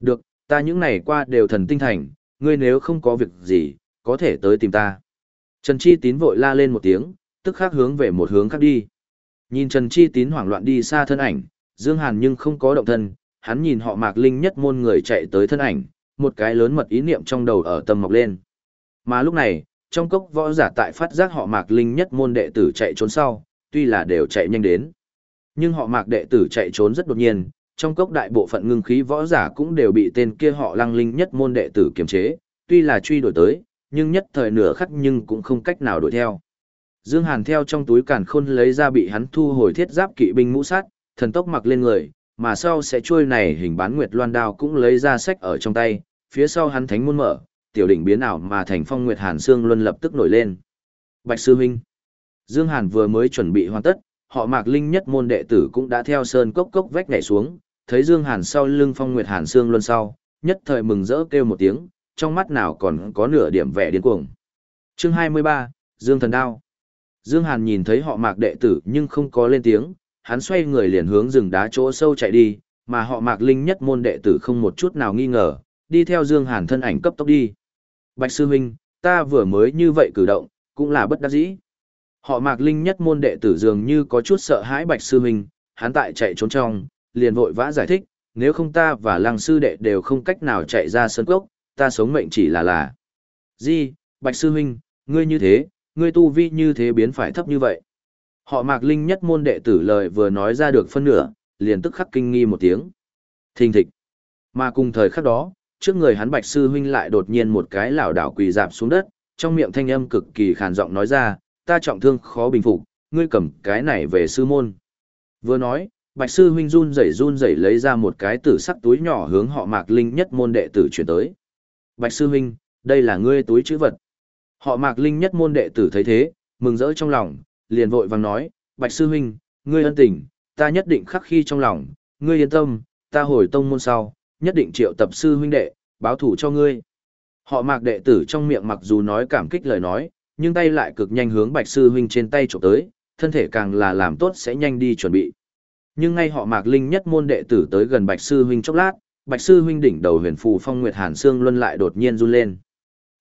Được, ta những ngày qua đều thần tinh thành, ngươi nếu không có việc gì, có thể tới tìm ta. Trần Chi tín vội la lên một tiếng, tức khắc hướng về một hướng khác đi. Nhìn Trần Chi tín hoảng loạn đi xa thân ảnh, Dương Hàn nhưng không có động thân, hắn nhìn họ mạc linh nhất môn người chạy tới thân ảnh, một cái lớn mật ý niệm trong đầu ở tâm mọc lên. Mà lúc này, trong cốc võ giả tại phát giác họ mạc linh nhất môn đệ tử chạy trốn sau, tuy là đều chạy nhanh đến. Nhưng họ mạc đệ tử chạy trốn rất đột nhiên, trong cốc đại bộ phận ngưng khí võ giả cũng đều bị tên kia họ lăng linh nhất môn đệ tử kiềm chế, tuy là truy đuổi tới, nhưng nhất thời nửa khắc nhưng cũng không cách nào đuổi theo. Dương Hàn theo trong túi càn khôn lấy ra bị hắn thu hồi thiết giáp kỵ binh mũ sát, thần tốc mặc lên người, mà sau sẽ trôi này hình bán nguyệt loan đao cũng lấy ra sách ở trong tay, phía sau hắn thánh môn mở, tiểu đỉnh biến ảo mà thành phong nguyệt hàn xương luân lập tức nổi lên. Bạch sư huynh. Dương Hàn vừa mới chuẩn bị hoàn tất, họ Mạc Linh nhất môn đệ tử cũng đã theo sơn cốc cốc vách nhảy xuống, thấy Dương Hàn sau lưng phong nguyệt hàn xương luân sau, nhất thời mừng rỡ kêu một tiếng, trong mắt nào còn có nửa điểm vẻ điên cuồng. Chương 23, Dương Thần Đao. Dương Hàn nhìn thấy họ Mạc đệ tử nhưng không có lên tiếng, hắn xoay người liền hướng rừng đá chỗ sâu chạy đi, mà họ Mạc Linh nhất môn đệ tử không một chút nào nghi ngờ, đi theo Dương Hàn thân ảnh cấp tốc đi. Bạch sư huynh, ta vừa mới như vậy cử động, cũng là bất đắc dĩ. Họ Mạc Linh nhất môn đệ tử dường như có chút sợ hãi Bạch sư huynh, hắn tại chạy trốn trong, liền vội vã giải thích, nếu không ta và Lăng sư đệ đều không cách nào chạy ra sân cốc, ta sống mệnh chỉ là là. Di, Bạch sư huynh, ngươi như thế, ngươi tu vi như thế biến phải thấp như vậy. Họ mạc linh nhất môn đệ tử lời vừa nói ra được phân nửa, liền tức khắc kinh nghi một tiếng. Thình thịch. Mà cùng thời khắc đó, trước người hắn bạch sư huynh lại đột nhiên một cái lảo đảo quỳ dạp xuống đất, trong miệng thanh âm cực kỳ khàn giọng nói ra, ta trọng thương khó bình phục, ngươi cầm cái này về sư môn. Vừa nói, bạch sư huynh run rẩy run rẩy lấy ra một cái tử sắc túi nhỏ hướng họ mạc linh nhất môn đệ tử chuyển tới. Bạch sư huynh, đây là ngươi túi chữ vật. Họ mạc linh nhất môn đệ tử thấy thế, mừng rỡ trong lòng, liền vội vàng nói, Bạch sư huynh, ngươi ân tình, ta nhất định khắc khi trong lòng, ngươi yên tâm, ta hồi tông môn sau, nhất định triệu tập sư huynh đệ, báo thủ cho ngươi. Họ mạc đệ tử trong miệng mặc dù nói cảm kích lời nói, nhưng tay lại cực nhanh hướng bạch sư huynh trên tay trộm tới, thân thể càng là làm tốt sẽ nhanh đi chuẩn bị. Nhưng ngay họ mạc linh nhất môn đệ tử tới gần bạch sư huynh chốc lát, bạch sư huynh đỉnh đầu huyền phù phong nguyệt hàn xương luân lại đột nhiên run lên.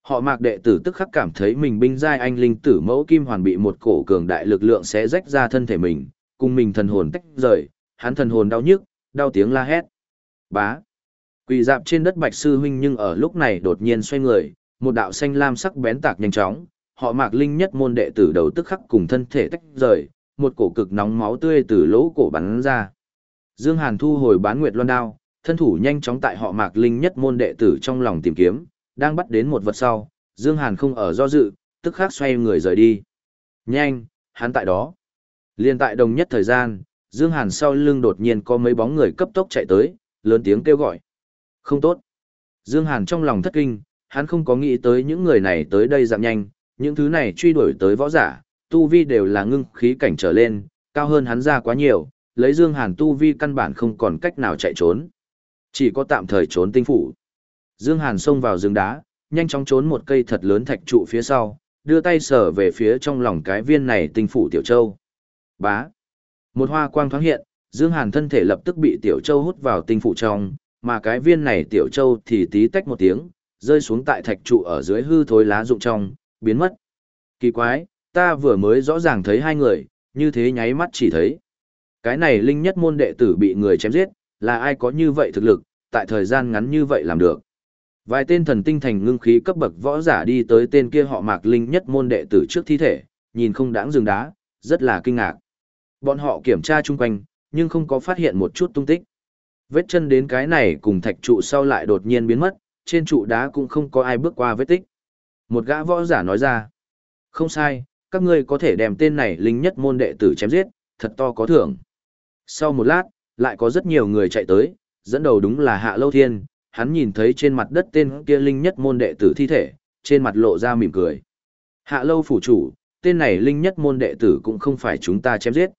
Họ mạc đệ tử tức khắc cảm thấy mình binh giai anh linh tử mẫu kim hoàn bị một cổ cường đại lực lượng sẽ rách ra thân thể mình, cùng mình thần hồn tách rời, hắn thần hồn đau nhức, đau tiếng la hét. Bá. Quỳ dạp trên đất bạch sư huynh nhưng ở lúc này đột nhiên xoay người, một đạo xanh lam sắc bén tạc nhanh chóng, họ mạc linh nhất môn đệ tử đầu tức khắc cùng thân thể tách rời, một cổ cực nóng máu tươi từ lỗ cổ bắn ra. Dương Hàn thu hồi bán nguyệt loan đao, thân thủ nhanh chóng tại họ mạc linh nhất môn đệ tử trong lòng tìm kiếm, đang bắt đến một vật sau, Dương Hàn không ở do dự, tức khắc xoay người rời đi. Nhanh, hắn tại đó. Liên tại đồng nhất thời gian, Dương Hàn sau lưng đột nhiên có mấy bóng người cấp tốc chạy tới, lớn tiếng kêu gọi. Không tốt. Dương Hàn trong lòng thất kinh, hắn không có nghĩ tới những người này tới đây giảm nhanh, những thứ này truy đuổi tới võ giả, tu vi đều là ngưng khí cảnh trở lên, cao hơn hắn ra quá nhiều, lấy Dương Hàn tu vi căn bản không còn cách nào chạy trốn. Chỉ có tạm thời trốn tinh phủ. Dương Hàn xông vào rừng đá, nhanh chóng trốn một cây thật lớn thạch trụ phía sau, đưa tay sờ về phía trong lòng cái viên này tinh phủ tiểu châu. Bá. Một hoa quang thoáng hiện, Dương Hàn thân thể lập tức bị tiểu châu hút vào tinh phủ trong, mà cái viên này tiểu châu thì tí tách một tiếng, rơi xuống tại thạch trụ ở dưới hư thối lá rụng trong, biến mất. Kỳ quái, ta vừa mới rõ ràng thấy hai người, như thế nháy mắt chỉ thấy. Cái này linh nhất môn đệ tử bị người chém giết, là ai có như vậy thực lực, tại thời gian ngắn như vậy làm được. Vài tên thần tinh thành ngưng khí cấp bậc võ giả đi tới tên kia họ mạc linh nhất môn đệ tử trước thi thể, nhìn không đáng dừng đá, rất là kinh ngạc. Bọn họ kiểm tra chung quanh, nhưng không có phát hiện một chút tung tích. Vết chân đến cái này cùng thạch trụ sau lại đột nhiên biến mất, trên trụ đá cũng không có ai bước qua vết tích. Một gã võ giả nói ra, không sai, các ngươi có thể đem tên này linh nhất môn đệ tử chém giết, thật to có thưởng. Sau một lát, lại có rất nhiều người chạy tới, dẫn đầu đúng là Hạ Lâu Thiên, hắn nhìn thấy trên mặt đất tên kia linh nhất môn đệ tử thi thể, trên mặt lộ ra mỉm cười. Hạ Lâu phủ chủ, tên này linh nhất môn đệ tử cũng không phải chúng ta chém giết.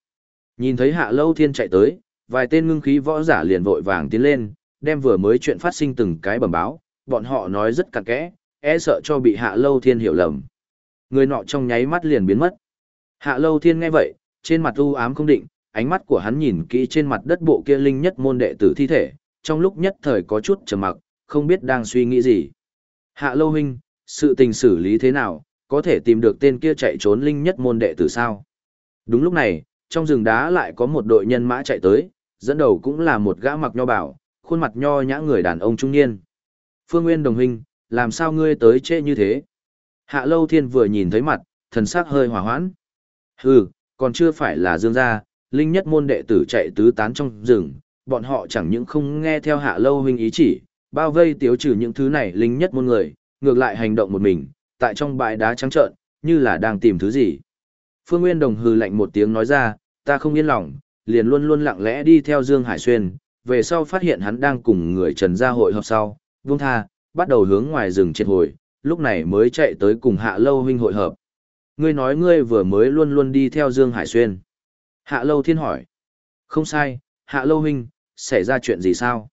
Nhìn thấy Hạ Lâu Thiên chạy tới, vài tên ngưng khí võ giả liền vội vàng tiến lên, đem vừa mới chuyện phát sinh từng cái bẩm báo, bọn họ nói rất cặn kẽ, e sợ cho bị Hạ Lâu Thiên hiểu lầm. Người nọ trong nháy mắt liền biến mất. Hạ Lâu Thiên nghe vậy, trên mặt u ám không định, ánh mắt của hắn nhìn kỹ trên mặt đất bộ kia linh nhất môn đệ tử thi thể, trong lúc nhất thời có chút trầm mặc, không biết đang suy nghĩ gì. Hạ Lâu huynh, sự tình xử lý thế nào, có thể tìm được tên kia chạy trốn linh nhất môn đệ tử sao? Đúng lúc này, trong rừng đá lại có một đội nhân mã chạy tới, dẫn đầu cũng là một gã mặc nho bảo, khuôn mặt nho nhã người đàn ông trung niên. Phương Nguyên đồng huynh, làm sao ngươi tới trễ như thế? Hạ Lâu Thiên vừa nhìn thấy mặt, thần sắc hơi hỏa hoãn. Hừ, còn chưa phải là dương gia, linh nhất môn đệ tử chạy tứ tán trong rừng, bọn họ chẳng những không nghe theo Hạ Lâu huynh ý chỉ, bao vây tiêu trừ những thứ này linh nhất môn người, ngược lại hành động một mình, tại trong bãi đá trắng trợn, như là đang tìm thứ gì. Phương Nguyên Đồng hừ lạnh một tiếng nói ra, ta không yên lòng, liền luôn luôn lặng lẽ đi theo Dương Hải Xuyên, về sau phát hiện hắn đang cùng người Trần gia hội họp sau, vương tha, bắt đầu hướng ngoài rừng triệt hồi, lúc này mới chạy tới cùng Hạ Lâu huynh hội hợp. Ngươi nói ngươi vừa mới luôn luôn đi theo Dương Hải Xuyên. Hạ Lâu Thiên hỏi. Không sai, Hạ Lâu huynh, xảy ra chuyện gì sao?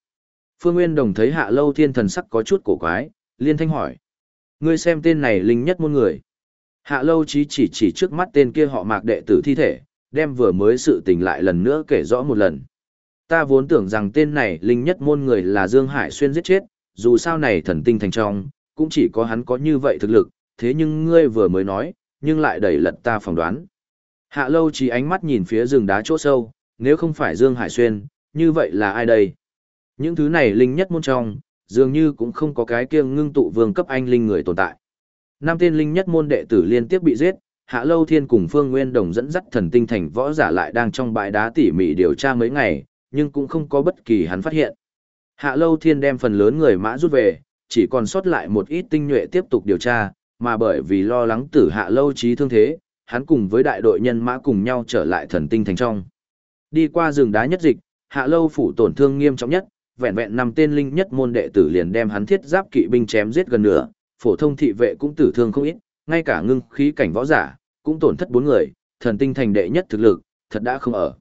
Phương Nguyên Đồng thấy Hạ Lâu Thiên thần sắc có chút cổ quái, liên thanh hỏi. Ngươi xem tên này linh nhất môn người. Hạ Lâu Chí chỉ chỉ trước mắt tên kia họ mạc đệ tử thi thể, đem vừa mới sự tình lại lần nữa kể rõ một lần. Ta vốn tưởng rằng tên này linh nhất môn người là Dương Hải Xuyên giết chết, dù sao này thần tinh thành trong, cũng chỉ có hắn có như vậy thực lực, thế nhưng ngươi vừa mới nói, nhưng lại đẩy lật ta phỏng đoán. Hạ lâu chỉ ánh mắt nhìn phía rừng đá chỗ sâu, nếu không phải Dương Hải Xuyên, như vậy là ai đây? Những thứ này linh nhất môn trong, dường như cũng không có cái kia ngưng tụ vương cấp anh linh người tồn tại. Năm tên linh nhất môn đệ tử liên tiếp bị giết, Hạ Lâu Thiên cùng Phương Nguyên Đồng dẫn dắt thần tinh thành võ giả lại đang trong bãi đá tỉ mỉ điều tra mấy ngày, nhưng cũng không có bất kỳ hắn phát hiện. Hạ Lâu Thiên đem phần lớn người mã rút về, chỉ còn sót lại một ít tinh nhuệ tiếp tục điều tra, mà bởi vì lo lắng tử Hạ Lâu trí thương thế, hắn cùng với đại đội nhân mã cùng nhau trở lại thần tinh thành trong. Đi qua rừng đá nhất dịch, Hạ Lâu phủ tổn thương nghiêm trọng nhất, vẹn vẹn năm tên linh nhất môn đệ tử liền đem hắn thiết giáp kỵ binh chém giết gần nửa, phổ thông thị vệ cũng tử thương không ít, ngay cả ngưng khí cảnh võ giả, cũng tổn thất bốn người, thần tinh thành đệ nhất thực lực, thật đã không ở.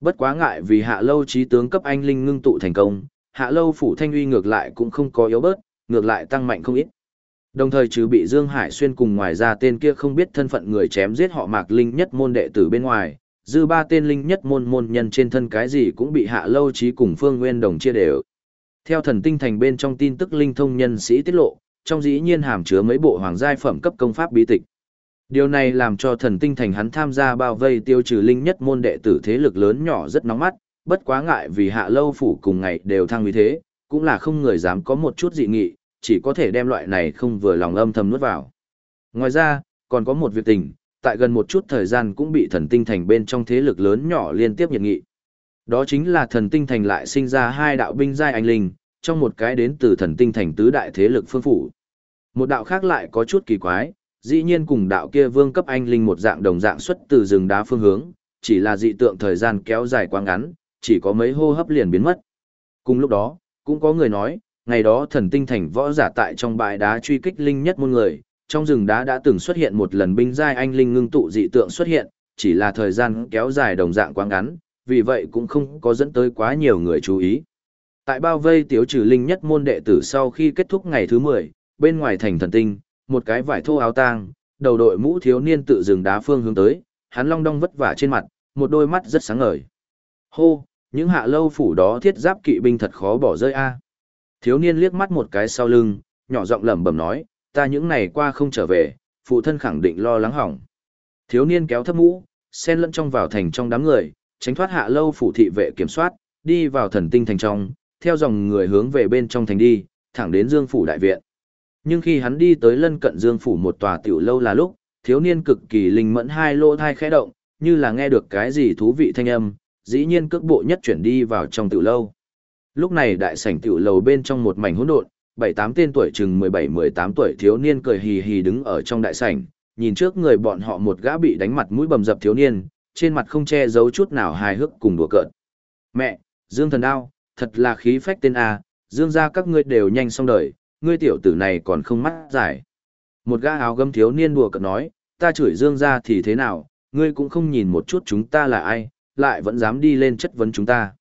Bất quá ngại vì hạ lâu trí tướng cấp anh linh ngưng tụ thành công, hạ lâu phủ thanh uy ngược lại cũng không có yếu bớt, ngược lại tăng mạnh không ít. Đồng thời trừ bị Dương Hải Xuyên cùng ngoài ra tên kia không biết thân phận người chém giết họ mạc linh nhất môn đệ tử bên ngoài, dư ba tên linh nhất môn môn nhân trên thân cái gì cũng bị hạ lâu trí cùng phương nguyên đồng chia đều. Theo thần tinh thành bên trong tin tức linh thông nhân sĩ tiết lộ, trong dĩ nhiên hàm chứa mấy bộ hoàng giai phẩm cấp công pháp bí tịch. Điều này làm cho thần tinh thành hắn tham gia bao vây tiêu trừ linh nhất môn đệ tử thế lực lớn nhỏ rất nóng mắt, bất quá ngại vì hạ lâu phủ cùng ngày đều thăng uy thế, cũng là không người dám có một chút dị nghị, chỉ có thể đem loại này không vừa lòng âm thầm nuốt vào. Ngoài ra, còn có một việc tình, tại gần một chút thời gian cũng bị thần tinh thành bên trong thế lực lớn nhỏ liên tiếp nhiệt nghị. Đó chính là thần tinh thành lại sinh ra hai đạo binh giai anh linh, trong một cái đến từ thần tinh thành tứ đại thế lực phương phủ. Một đạo khác lại có chút kỳ quái, dĩ nhiên cùng đạo kia vương cấp anh linh một dạng đồng dạng xuất từ rừng đá phương hướng, chỉ là dị tượng thời gian kéo dài quá ngắn, chỉ có mấy hô hấp liền biến mất. Cùng lúc đó, cũng có người nói, ngày đó thần tinh thành võ giả tại trong bãi đá truy kích linh nhất môn người, trong rừng đá đã từng xuất hiện một lần binh giai anh linh ngưng tụ dị tượng xuất hiện, chỉ là thời gian kéo dài đồng dạng quá ngắn, vì vậy cũng không có dẫn tới quá nhiều người chú ý. Tại bao vây tiếu trừ linh nhất môn đệ tử sau khi kết thúc ngày thứ 10, bên ngoài thành thần tinh, một cái vải thô áo tang, đầu đội mũ thiếu niên tự rừng đá phương hướng tới, hắn long đong vất vả trên mặt, một đôi mắt rất sáng ngời. Hô, những hạ lâu phủ đó thiết giáp kỵ binh thật khó bỏ rơi a. Thiếu niên liếc mắt một cái sau lưng, nhỏ giọng lẩm bẩm nói, ta những ngày qua không trở về, phụ thân khẳng định lo lắng hỏng. Thiếu niên kéo thấp mũ, xen lẫn trong vào thành trong đám người, tránh thoát hạ lâu phủ thị vệ kiểm soát, đi vào thần tinh thành trong, theo dòng người hướng về bên trong thành đi, thẳng đến Dương phủ đại viện. Nhưng khi hắn đi tới lân cận Dương phủ một tòa tiểu lâu là lúc, thiếu niên cực kỳ linh mẫn hai lỗ thai khẽ động, như là nghe được cái gì thú vị thanh âm, dĩ nhiên cước bộ nhất chuyển đi vào trong tiểu lâu. Lúc này đại sảnh tiểu lầu bên trong một mảnh hỗn độn, bảy tám tên tuổi chừng mười bảy mười tám tuổi thiếu niên cười hì hì đứng ở trong đại sảnh, nhìn trước người bọn họ một gã bị đánh mặt mũi bầm dập thiếu niên, trên mặt không che giấu chút nào hài hước cùng đùa cợt. Mẹ, Dương Thần Đao, thật là khí phách tên A, Dương gia các ngươi đều nhanh xong đời, ngươi tiểu tử này còn không mắt giải. Một gã áo gấm thiếu niên đùa cợt nói, ta chửi Dương gia thì thế nào, ngươi cũng không nhìn một chút chúng ta là ai, lại vẫn dám đi lên chất vấn chúng ta.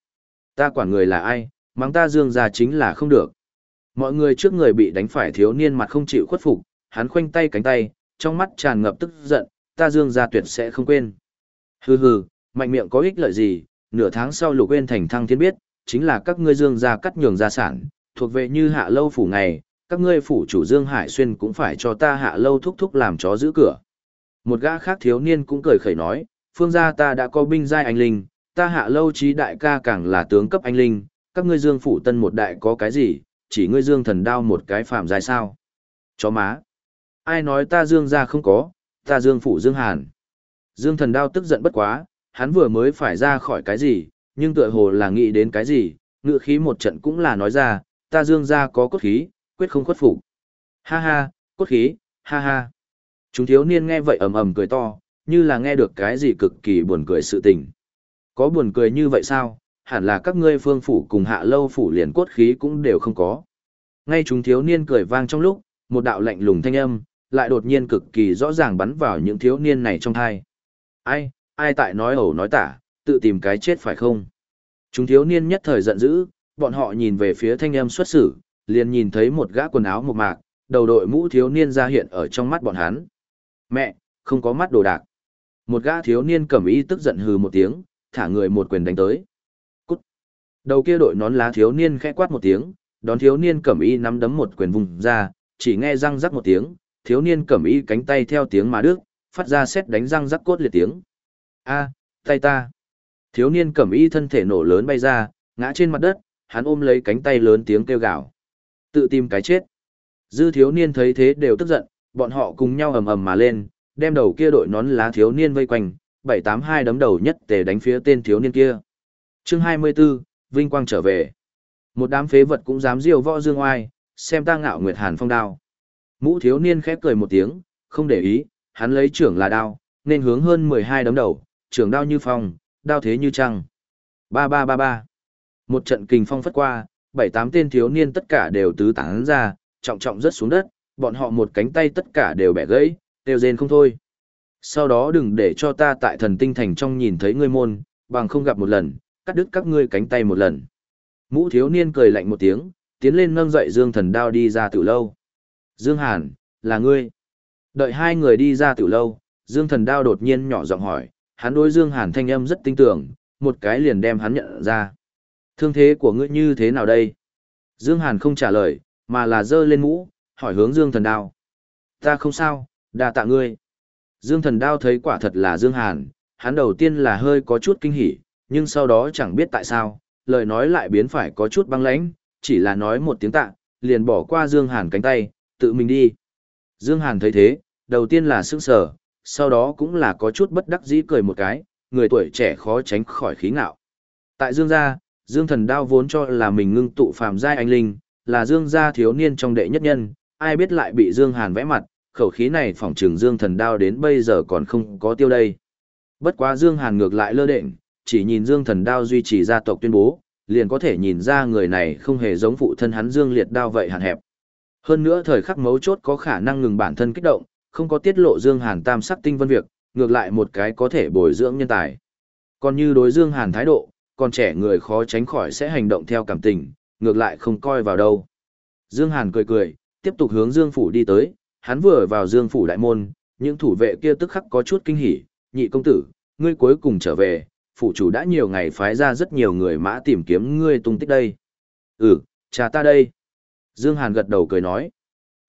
Ta quản người là ai, mắng ta Dương gia chính là không được. Mọi người trước người bị đánh phải thiếu niên mặt không chịu khuất phục, hắn khoanh tay cánh tay, trong mắt tràn ngập tức giận, ta Dương gia tuyệt sẽ không quên. Hừ hừ, mạnh miệng có ích lợi gì, nửa tháng sau lục quên thành thăng thiên biết, chính là các ngươi Dương gia cắt nhường gia sản, thuộc về như hạ lâu phủ ngày, các ngươi phủ chủ Dương Hải Xuyên cũng phải cho ta hạ lâu thúc thúc làm chó giữ cửa. Một gã khác thiếu niên cũng cười khẩy nói, phương gia ta đã có binh giai anh linh, ta hạ lâu trí đại ca càng là tướng cấp anh linh, các ngươi Dương phủ tân một đại có cái gì, chỉ ngươi Dương thần đao một cái phạm dài sao. Chó má. Ai nói ta Dương gia không có, ta Dương phủ Dương Hàn. Dương thần đao tức giận bất quá, hắn vừa mới phải ra khỏi cái gì, nhưng tựa hồ là nghĩ đến cái gì, ngự khí một trận cũng là nói ra, ta Dương gia có cốt khí, quyết không khuất phục. Ha ha, cốt khí, ha ha. Chúng thiếu niên nghe vậy ầm ầm cười to, như là nghe được cái gì cực kỳ buồn cười sự tình. Có buồn cười như vậy sao, hẳn là các ngươi phương phủ cùng hạ lâu phủ liền cốt khí cũng đều không có. Ngay chúng thiếu niên cười vang trong lúc, một đạo lạnh lùng thanh âm, lại đột nhiên cực kỳ rõ ràng bắn vào những thiếu niên này trong thai. Ai, ai tại nói ẩu nói tả, tự tìm cái chết phải không? Chúng thiếu niên nhất thời giận dữ, bọn họ nhìn về phía thanh âm xuất xử, liền nhìn thấy một gã quần áo một mạc, đầu đội mũ thiếu niên ra hiện ở trong mắt bọn hắn. Mẹ, không có mắt đồ đạc. Một gã thiếu niên cầm y tức giận hừ một tiếng, thả người một quyền đánh tới. Đầu kia đội nón lá thiếu niên khẽ quát một tiếng, đón thiếu niên cẩm y nắm đấm một quyền vùng ra, chỉ nghe răng rắc một tiếng, thiếu niên cẩm y cánh tay theo tiếng mà đứt, phát ra xét đánh răng rắc cốt liệt tiếng. A, tay ta. Thiếu niên cẩm y thân thể nổ lớn bay ra, ngã trên mặt đất, hắn ôm lấy cánh tay lớn tiếng kêu gào. Tự tìm cái chết. Dư thiếu niên thấy thế đều tức giận, bọn họ cùng nhau ầm ầm mà lên, đem đầu kia đội nón lá thiếu niên vây quanh, bảy tám hai đấm đầu nhất tề đánh phía tên thiếu niên kia. Chương 24, Vinh Quang trở về. Một đám phế vật cũng dám diêu võ dương oai, xem ta ngạo nguyệt hàn phong đao. Mũ thiếu niên khép cười một tiếng, không để ý, hắn lấy trưởng là đao, nên hướng hơn 12 đấm đầu, trưởng đao như phong, đao thế như trăng. Ba ba ba ba. Một trận kình phong phất qua, bảy tám tên thiếu niên tất cả đều tứ tán ra, trọng trọng rớt xuống đất, bọn họ một cánh tay tất cả đều bẻ gãy, đều rên không thôi. Sau đó đừng để cho ta tại thần tinh thành trong nhìn thấy ngươi môn, bằng không gặp một lần, cắt đứt các ngươi cánh tay một lần. Mũ thiếu niên cười lạnh một tiếng, tiến lên nâng dậy Dương Thần Đao đi ra tiểu lâu. Dương Hàn, là ngươi. Đợi hai người đi ra tiểu lâu, Dương Thần Đao đột nhiên nhỏ giọng hỏi, hắn đối Dương Hàn thanh âm rất tinh tưởng, một cái liền đem hắn nhận ra. Thương thế của ngươi như thế nào đây? Dương Hàn không trả lời, mà là dơ lên mũ, hỏi hướng Dương Thần Đao. Ta không sao, đa tạ ngươi. Dương Thần Đao thấy quả thật là Dương Hàn, hắn đầu tiên là hơi có chút kinh hỉ, nhưng sau đó chẳng biết tại sao, lời nói lại biến phải có chút băng lãnh, chỉ là nói một tiếng tạ, liền bỏ qua Dương Hàn cánh tay, tự mình đi. Dương Hàn thấy thế, đầu tiên là sững sờ, sau đó cũng là có chút bất đắc dĩ cười một cái, người tuổi trẻ khó tránh khỏi khí ngạo. Tại Dương gia, Dương Thần Đao vốn cho là mình ngưng tụ phàm giai anh linh, là Dương gia thiếu niên trong đệ nhất nhân, ai biết lại bị Dương Hàn vẽ mặt, khẩu khí này phỏng trường Dương Thần Đao đến bây giờ còn không có tiêu đây. Bất quá Dương Hàn ngược lại lơ đễnh, chỉ nhìn Dương Thần Đao duy trì gia tộc tuyên bố, liền có thể nhìn ra người này không hề giống phụ thân hắn Dương Liệt Đao vậy hạn hẹp. Hơn nữa thời khắc mấu chốt có khả năng ngừng bản thân kích động, không có tiết lộ Dương Hàn tam sắc tinh vân việc, ngược lại một cái có thể bồi dưỡng nhân tài. Còn như đối Dương Hàn thái độ, còn trẻ người khó tránh khỏi sẽ hành động theo cảm tình, ngược lại không coi vào đâu. Dương Hàn cười cười, tiếp tục hướng Dương Phủ đi tới, hắn vừa vào Dương Phủ đại môn, những thủ vệ kia tức khắc có chút kinh hỉ, nhị công tử, ngươi cuối cùng trở về, phủ chủ đã nhiều ngày phái ra rất nhiều người mã tìm kiếm ngươi tung tích đây. Ừ, cha ta đây. Dương Hàn gật đầu cười nói.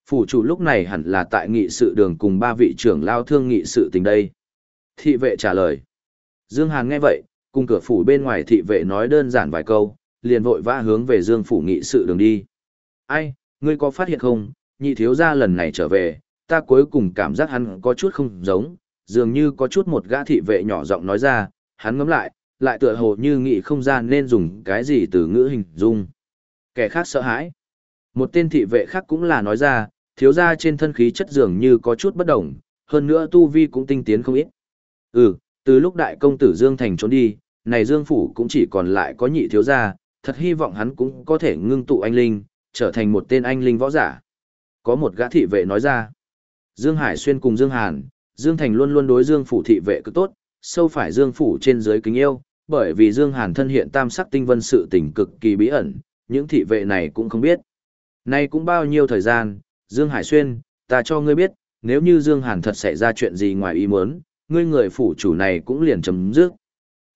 Phủ chủ lúc này hẳn là tại nghị sự đường cùng ba vị trưởng lao thương nghị sự tình đây. Thị vệ trả lời. Dương Hàn nghe vậy, cùng cửa phủ bên ngoài thị vệ nói đơn giản vài câu, liền vội vã hướng về Dương phủ nghị sự đường đi. Ai, ngươi có phát hiện không, nhị thiếu gia lần này trở về, ta cuối cùng cảm giác hắn có chút không giống, dường như có chút một gã thị vệ nhỏ giọng nói ra, hắn ngấm lại, lại tựa hồ như nghĩ không gian nên dùng cái gì từ ngữ hình dung. Kẻ khác sợ hãi. Một tên thị vệ khác cũng là nói ra, thiếu gia trên thân khí chất dường như có chút bất đồng, hơn nữa tu vi cũng tinh tiến không ít. Ừ, từ lúc đại công tử Dương Thành trốn đi, này Dương Phủ cũng chỉ còn lại có nhị thiếu gia, thật hy vọng hắn cũng có thể ngưng tụ anh linh, trở thành một tên anh linh võ giả. Có một gã thị vệ nói ra, Dương Hải Xuyên cùng Dương Hàn, Dương Thành luôn luôn đối Dương Phủ thị vệ cứ tốt, sâu phải Dương Phủ trên dưới kính yêu, bởi vì Dương Hàn thân hiện tam sắc tinh vân sự tình cực kỳ bí ẩn, những thị vệ này cũng không biết. Nay cũng bao nhiêu thời gian, Dương Hải Xuyên, ta cho ngươi biết, nếu như Dương Hàn thật xảy ra chuyện gì ngoài ý muốn, ngươi người phủ chủ này cũng liền chấm dứt.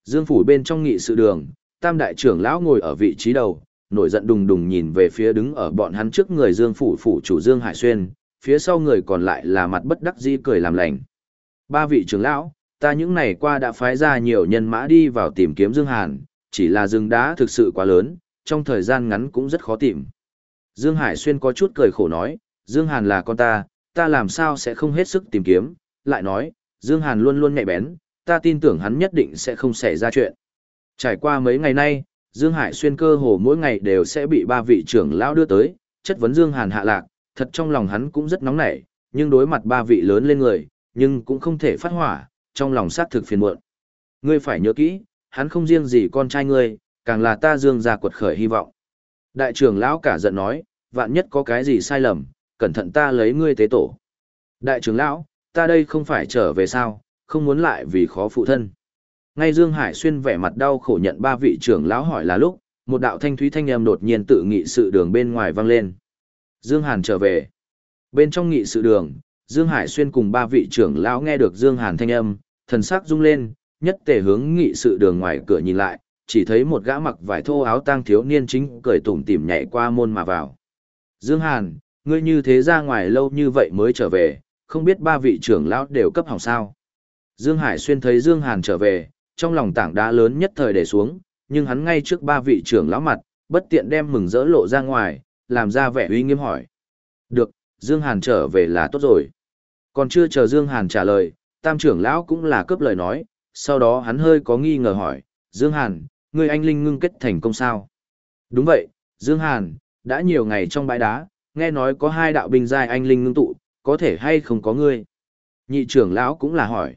Dương phủ bên trong nghị sự đường, tam đại trưởng lão ngồi ở vị trí đầu, nổi giận đùng đùng nhìn về phía đứng ở bọn hắn trước người Dương phủ phủ chủ Dương Hải Xuyên, phía sau người còn lại là mặt bất đắc dĩ cười làm lành. Ba vị trưởng lão, ta những ngày qua đã phái ra nhiều nhân mã đi vào tìm kiếm Dương Hàn, chỉ là rừng đá thực sự quá lớn, trong thời gian ngắn cũng rất khó tìm. Dương Hải Xuyên có chút cười khổ nói, Dương Hàn là con ta, ta làm sao sẽ không hết sức tìm kiếm, lại nói, Dương Hàn luôn luôn nhạy bén, ta tin tưởng hắn nhất định sẽ không xảy ra chuyện. Trải qua mấy ngày nay, Dương Hải Xuyên cơ hồ mỗi ngày đều sẽ bị ba vị trưởng lão đưa tới, chất vấn Dương Hàn hạ lạc, thật trong lòng hắn cũng rất nóng nảy, nhưng đối mặt ba vị lớn lên người, nhưng cũng không thể phát hỏa, trong lòng sát thực phiền muộn. Ngươi phải nhớ kỹ, hắn không riêng gì con trai ngươi, càng là ta Dương gia quật khởi hy vọng. Đại trưởng lão cả giận nói, vạn nhất có cái gì sai lầm, cẩn thận ta lấy ngươi tế tổ. Đại trưởng lão, ta đây không phải trở về sao, không muốn lại vì khó phụ thân. Ngay Dương Hải Xuyên vẻ mặt đau khổ nhận ba vị trưởng lão hỏi là lúc, một đạo thanh thúy thanh âm đột nhiên tự nghị sự đường bên ngoài vang lên. Dương Hàn trở về. Bên trong nghị sự đường, Dương Hải Xuyên cùng ba vị trưởng lão nghe được Dương Hàn thanh âm, thần sắc rung lên, nhất tề hướng nghị sự đường ngoài cửa nhìn lại, chỉ thấy một gã mặc vải thô áo tang thiếu niên chính cười tủm tỉm nhảy qua môn mà vào. Dương Hàn, ngươi như thế ra ngoài lâu như vậy mới trở về, không biết ba vị trưởng lão đều cấp hỏng sao. Dương Hải Xuyên thấy Dương Hàn trở về, trong lòng tảng đá lớn nhất thời để xuống, nhưng hắn ngay trước ba vị trưởng lão mặt, bất tiện đem mừng rỡ lộ ra ngoài, làm ra vẻ uy nghiêm hỏi. Được, Dương Hàn trở về là tốt rồi. Còn chưa chờ Dương Hàn trả lời, tam trưởng lão cũng là cướp lời nói, sau đó hắn hơi có nghi ngờ hỏi, Dương Hàn, ngươi anh linh ngưng kết thành công sao? Đúng vậy, Dương Hàn, đã nhiều ngày trong bãi đá, nghe nói có hai đạo binh giai anh linh ngưng tụ, có thể hay không có ngươi? Nhị trưởng lão cũng là hỏi.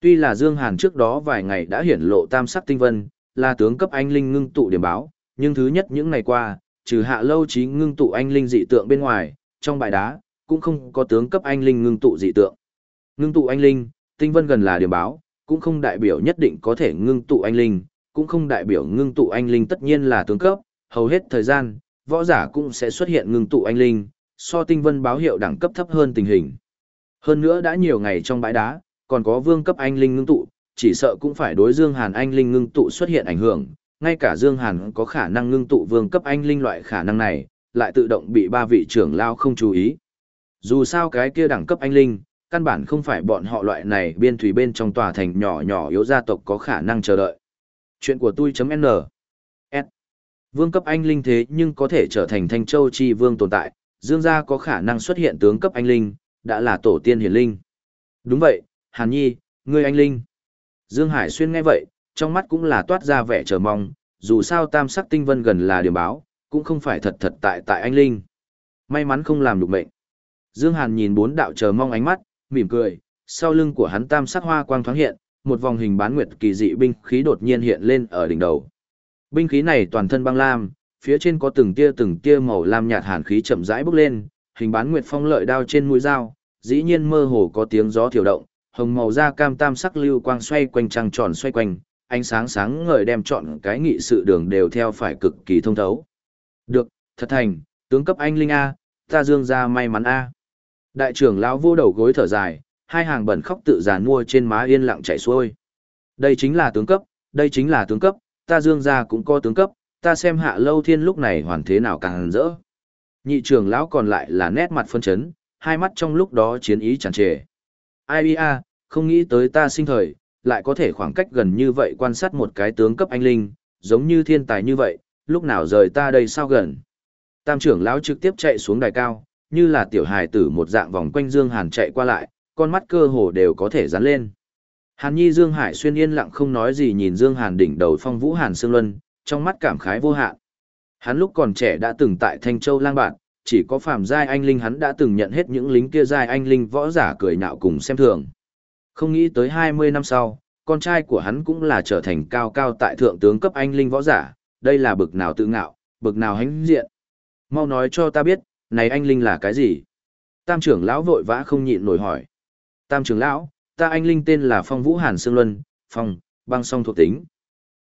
Tuy là Dương Hàn trước đó vài ngày đã hiển lộ tam sắc tinh vân, là tướng cấp anh linh ngưng tụ điểm báo, nhưng thứ nhất những ngày qua, trừ hạ lâu trí ngưng tụ anh linh dị tượng bên ngoài, trong bãi đá, cũng không có tướng cấp anh linh ngưng tụ dị tượng. Ngưng tụ anh linh, tinh vân gần là điểm báo, cũng không đại biểu nhất định có thể ngưng tụ anh linh, cũng không đại biểu ngưng tụ anh linh tất nhiên là tướng cấp, hầu hết thời gian, võ giả cũng sẽ xuất hiện ngưng tụ anh linh, so tinh vân báo hiệu đẳng cấp thấp hơn tình hình. Hơn nữa đã nhiều ngày trong bãi đá, còn có vương cấp anh linh ngưng tụ, chỉ sợ cũng phải đối Dương Hàn anh linh ngưng tụ xuất hiện ảnh hưởng, ngay cả Dương Hàn có khả năng ngưng tụ vương cấp anh linh loại khả năng này, lại tự động bị ba vị trưởng lao không chú ý. Dù sao cái kia đẳng cấp anh linh, căn bản không phải bọn họ loại này biên thủy bên trong tòa thành nhỏ nhỏ yếu gia tộc có khả năng chờ đợi. Chuyện của tôi.n S. Vương cấp anh linh thế nhưng có thể trở thành thanh châu chi vương tồn tại, dương gia có khả năng xuất hiện tướng cấp anh linh, đã là tổ tiên hiển linh. Đúng vậy, Hàn Nhi, ngươi anh linh. Dương Hải Xuyên nghe vậy, trong mắt cũng là toát ra vẻ chờ mong, dù sao tam sắc tinh vân gần là điểm báo, cũng không phải thật thật tại tại anh linh. May mắn không làm được mệnh. Dương Hàn nhìn bốn đạo chờ mong ánh mắt, mỉm cười, sau lưng của hắn tam sắc hoa quang thoáng hiện, một vòng hình bán nguyệt kỳ dị binh khí đột nhiên hiện lên ở đỉnh đầu. Binh khí này toàn thân băng lam, phía trên có từng tia từng tia màu lam nhạt hàn khí chậm rãi bốc lên, hình bán nguyệt phong lợi đao trên mũi dao, dĩ nhiên mơ hồ có tiếng gió thiểu động, hồng màu da cam tam sắc lưu quang xoay quanh trăng tròn xoay quanh, ánh sáng sáng ngời đem chọn cái nghị sự đường đều theo phải cực kỳ thông thấu. Được, thật thành, tướng cấp anh linh A, ta dương gia may mắn A. Đại trưởng lão vô đầu gối thở dài, hai hàng bẩn khóc tự giàn mua trên má yên lặng chảy xuôi. Đây chính là tướng cấp, đây chính là tướng cấp, ta dương gia cũng có tướng cấp, ta xem hạ lâu thiên lúc này hoàn thế nào càng rỡ. Nhị trưởng lão còn lại là nét mặt phân chấn, hai mắt trong lúc đó chiến ý tràn trề. Ai a, không nghĩ tới ta sinh thời, lại có thể khoảng cách gần như vậy quan sát một cái tướng cấp anh linh, giống như thiên tài như vậy, lúc nào rời ta đây sao gần. Tam trưởng lão trực tiếp chạy xuống đài cao, như là tiểu hài tử một dạng vòng quanh Dương Hàn chạy qua lại, con mắt cơ hồ đều có thể dán lên. Hàn Nhi Dương Hải xuyên yên lặng không nói gì nhìn Dương Hàn đỉnh đầu phong vũ Hàn Sương Luân, trong mắt cảm khái vô hạn. Hắn lúc còn trẻ đã từng tại Thanh Châu lang bạn, chỉ có phàm giai anh linh hắn đã từng nhận hết những lính kia giai anh linh võ giả cười nhạo cùng xem thường. Không nghĩ tới 20 năm sau, con trai của hắn cũng là trở thành cao cao tại thượng tướng cấp anh linh võ giả, đây là bực nào tự ngạo, bực nào hãnh diện. Mau nói cho ta biết, này anh linh là cái gì? Tam trưởng lão vội vã không nhịn nổi hỏi. Tam trưởng lão, ta anh linh tên là Phong Vũ Hàn Sương Luân, Phong, băng song thuộc tính.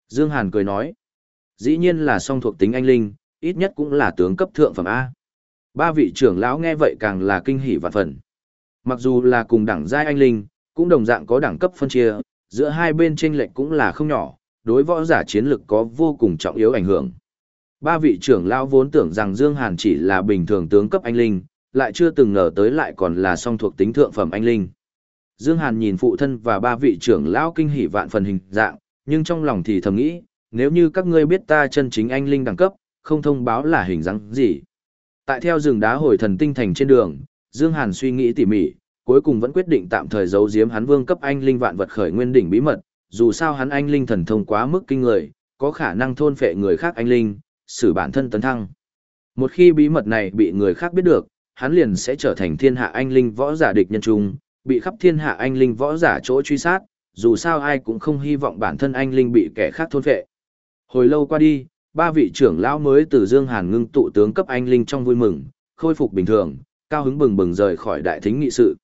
Dương Hàn cười nói. Dĩ nhiên là song thuộc tính anh linh, ít nhất cũng là tướng cấp thượng phẩm A. Ba vị trưởng lão nghe vậy càng là kinh hỉ vạn phần. Mặc dù là cùng đẳng giai anh linh, cũng đồng dạng có đẳng cấp phân chia, giữa hai bên chênh lệch cũng là không nhỏ, đối võ giả chiến lực có vô cùng trọng yếu ảnh hưởng. Ba vị trưởng lão vốn tưởng rằng Dương Hàn chỉ là bình thường tướng cấp anh linh, lại chưa từng ngờ tới lại còn là song thuộc tính thượng phẩm anh linh. Dương Hàn nhìn phụ thân và ba vị trưởng lão kinh hỉ vạn phần hình dạng, nhưng trong lòng thì thầm nghĩ, nếu như các ngươi biết ta chân chính anh linh đẳng cấp, không thông báo là hình dáng gì. Tại theo rừng đá hồi thần tinh thành trên đường, Dương Hàn suy nghĩ tỉ mỉ, cuối cùng vẫn quyết định tạm thời giấu giếm hắn vương cấp anh linh vạn vật khởi nguyên đỉnh bí mật, dù sao hắn anh linh thần thông quá mức kinh người, có khả năng thôn phệ người khác anh linh, xử bản thân tấn thăng. Một khi bí mật này bị người khác biết được, hắn liền sẽ trở thành thiên hạ anh linh võ giả địch nhân trung, bị khắp thiên hạ anh linh võ giả chỗ truy sát, dù sao ai cũng không hy vọng bản thân anh linh bị kẻ khác thôn phệ. Hồi lâu qua đi, ba vị trưởng lão mới từ Dương Hàn ngưng tụ tướng cấp anh linh trong vui mừng, khôi phục bình thường, cao hứng bừng bừng rời khỏi đại thính nghị sự.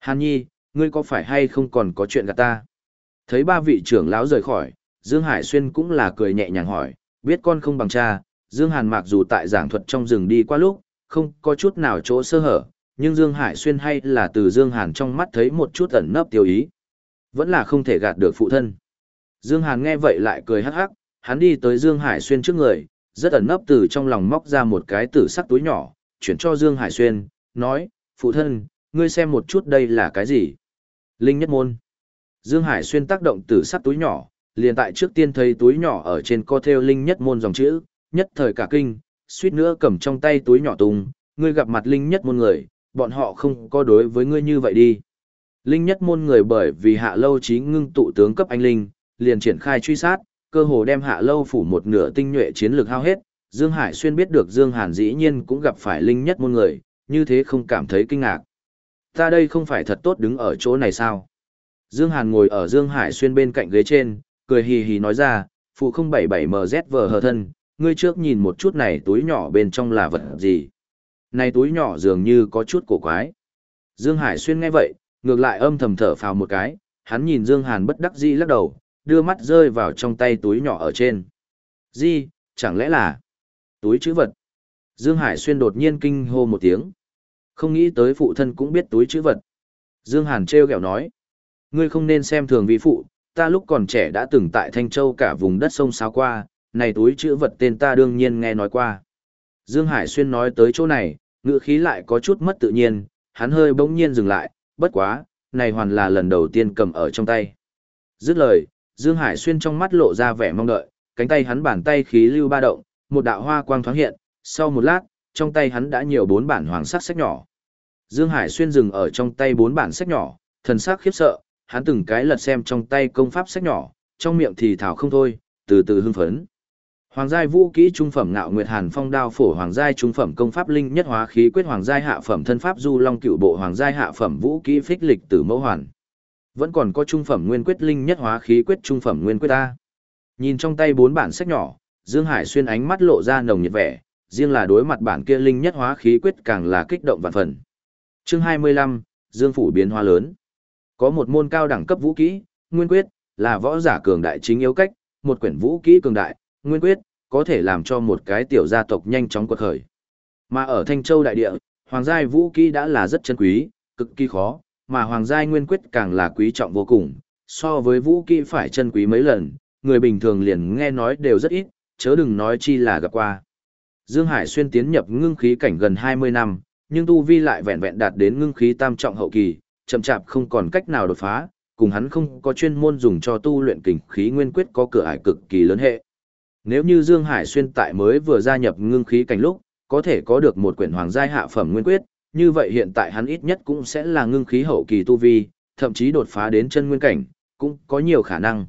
Hàn Nhi, ngươi có phải hay không còn có chuyện gặp ta? Thấy ba vị trưởng lão rời khỏi, Dương Hải Xuyên cũng là cười nhẹ nhàng hỏi, biết con không bằng cha, Dương Hàn mặc dù tại giảng thuật trong rừng đi qua lúc, không có chút nào chỗ sơ hở, nhưng Dương Hải Xuyên hay là từ Dương Hàn trong mắt thấy một chút ẩn nấp tiêu ý. Vẫn là không thể gạt được phụ thân. Dương Hàn nghe vậy lại cười hắc hắc, hắn đi tới Dương Hải Xuyên trước người, rất ẩn nấp từ trong lòng móc ra một cái tử sắc túi nhỏ, chuyển cho Dương Hải Xuyên, nói, phụ thân, ngươi xem một chút đây là cái gì? Linh nhất môn. Dương Hải Xuyên tác động tử sắc túi nhỏ, liền tại trước tiên thấy túi nhỏ ở trên co theo linh nhất môn dòng chữ, nhất thời cả kinh, suýt nữa cầm trong tay túi nhỏ tung, ngươi gặp mặt linh nhất môn người, bọn họ không có đối với ngươi như vậy đi. Linh nhất môn người bởi vì hạ lâu trí ngưng tụ tướng cấp anh linh, liền triển khai truy sát, cơ hồ đem hạ lâu phủ một nửa tinh nhuệ chiến lược hao hết. Dương Hải Xuyên biết được Dương Hàn dĩ nhiên cũng gặp phải linh nhất môn người, như thế không cảm thấy kinh ngạc. Ta đây không phải thật tốt đứng ở chỗ này sao? Dương Hàn ngồi ở Dương Hải Xuyên bên cạnh ghế trên, cười hì hì nói ra, phụ 077MZV hờ thân, ngươi trước nhìn một chút này túi nhỏ bên trong là vật gì. Này túi nhỏ dường như có chút cổ quái. Dương Hải Xuyên nghe vậy, ngược lại âm thầm thở phào một cái, hắn nhìn Dương Hàn bất đắc dĩ lắc đầu, đưa mắt rơi vào trong tay túi nhỏ ở trên. Gì, chẳng lẽ là túi chữ vật? Dương Hải Xuyên đột nhiên kinh hô một tiếng. Không nghĩ tới phụ thân cũng biết túi chữ vật. Dương Hàn treo kẹo nói. Ngươi không nên xem thường vi phụ, ta lúc còn trẻ đã từng tại Thanh Châu cả vùng đất sông sao qua, này túi chữ vật tên ta đương nhiên nghe nói qua. Dương Hải Xuyên nói tới chỗ này, ngữ khí lại có chút mất tự nhiên, hắn hơi bỗng nhiên dừng lại, bất quá, này hoàn là lần đầu tiên cầm ở trong tay. Dứt lời, Dương Hải Xuyên trong mắt lộ ra vẻ mong đợi, cánh tay hắn bàn tay khí lưu ba động, một đạo hoa quang thoáng hiện, sau một lát, trong tay hắn đã nhiều bốn bản hoàng sắc sách nhỏ. Dương Hải Xuyên dừng ở trong tay bốn bản sách nhỏ, thần sắc khiếp sợ, hắn từng cái lật xem trong tay công pháp sách nhỏ, trong miệng thì thảo không thôi, từ từ hưng phấn. Hoàng giai vũ kỹ trung phẩm ngạo nguyệt hàn phong đao phổ hoàng giai trung phẩm công pháp linh nhất hóa khí quyết hoàng giai hạ phẩm thân pháp du long cựu bộ hoàng giai hạ phẩm vũ kỹ phích lịch tử mẫu hoàn. Vẫn còn có trung phẩm nguyên quyết linh nhất hóa khí quyết trung phẩm nguyên quyết a. Nhìn trong tay bốn bản sách nhỏ, Dương Hải xuyên ánh mắt lộ ra nồng nhiệt vẻ, riêng là đối mặt bản kia linh nhất hóa khí quyết càng là kích động vạn phần. Chương 25, Dương phủ biến hóa lớn. Có một môn cao đẳng cấp vũ kỹ, nguyên quyết, là võ giả cường đại chính yếu cách, một quyển vũ kỹ cường đại, nguyên quyết, có thể làm cho một cái tiểu gia tộc nhanh chóng quật khởi. Mà ở Thanh Châu đại địa, hoàng giai vũ kỹ đã là rất chân quý, cực kỳ khó, mà hoàng giai nguyên quyết càng là quý trọng vô cùng, so với vũ kỹ phải chân quý mấy lần, người bình thường liền nghe nói đều rất ít, chớ đừng nói chi là gặp qua. Dương Hải xuyên tiến nhập ngưng khí cảnh gần 20 năm, nhưng tu vi lại vẹn vẹn đạt đến ngưng khí tam trọng hậu kỳ, chậm chạp không còn cách nào đột phá, cùng hắn không có chuyên môn dùng cho tu luyện kình khí nguyên quyết có cửa ải cực kỳ lớn hệ. Nếu như Dương Hải xuyên tại mới vừa gia nhập ngưng khí cảnh lúc, có thể có được một quyển hoàng giai hạ phẩm nguyên quyết, như vậy hiện tại hắn ít nhất cũng sẽ là ngưng khí hậu kỳ tu vi, thậm chí đột phá đến chân nguyên cảnh, cũng có nhiều khả năng.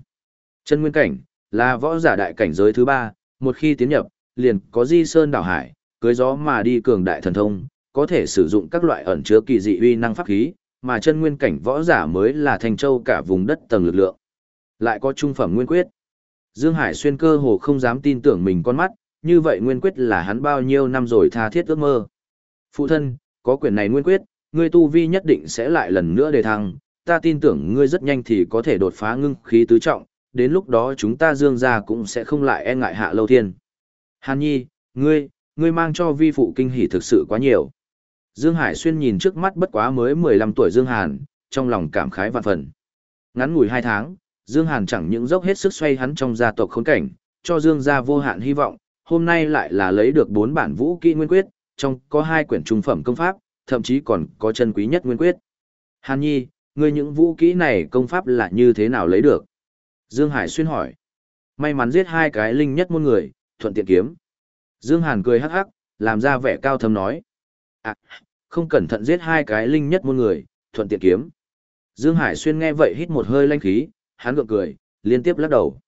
Chân nguyên cảnh là võ giả đại cảnh giới thứ ba, một khi tiến nhập, liền có di sơn đảo hải, cưới gió mà đi cường đại thần thông, có thể sử dụng các loại ẩn chứa kỳ dị uy năng pháp khí, mà chân nguyên cảnh võ giả mới là thành châu cả vùng đất tầng lực lượng. Lại có trung phẩm nguyên quyết. Dương Hải xuyên cơ hồ không dám tin tưởng mình con mắt, như vậy nguyên quyết là hắn bao nhiêu năm rồi tha thiết ước mơ. Phụ thân, có quyền này nguyên quyết, ngươi tu vi nhất định sẽ lại lần nữa đề thăng, ta tin tưởng ngươi rất nhanh thì có thể đột phá ngưng khí tứ trọng, đến lúc đó chúng ta dương gia cũng sẽ không lại e ngại hạ lâu thiên. Hàn nhi, ngươi, ngươi mang cho vi phụ kinh hỉ thực sự quá nhiều. Dương Hải Xuyên nhìn trước mắt bất quá mới 15 tuổi Dương Hàn, trong lòng cảm khái vạn phần. Ngắn ngủi 2 tháng, Dương Hàn chẳng những dốc hết sức xoay hắn trong gia tộc khốn cảnh, cho Dương gia vô hạn hy vọng, hôm nay lại là lấy được 4 bản vũ kỹ nguyên quyết, trong có hai quyển trung phẩm công pháp, thậm chí còn có chân quý nhất nguyên quyết. Hàn Nhi, ngươi những vũ kỹ này công pháp là như thế nào lấy được? Dương Hải xuyên hỏi. May mắn giết hai cái linh nhất môn người, thuận tiện kiếm. Dương Hàn cười hắc hắc, làm ra vẻ cao thâm nói. À, không cẩn thận giết hai cái linh nhất môn người, thuận tiện kiếm. Dương Hải xuyên nghe vậy hít một hơi lanh khí, hắn gượng cười, liên tiếp lắc đầu.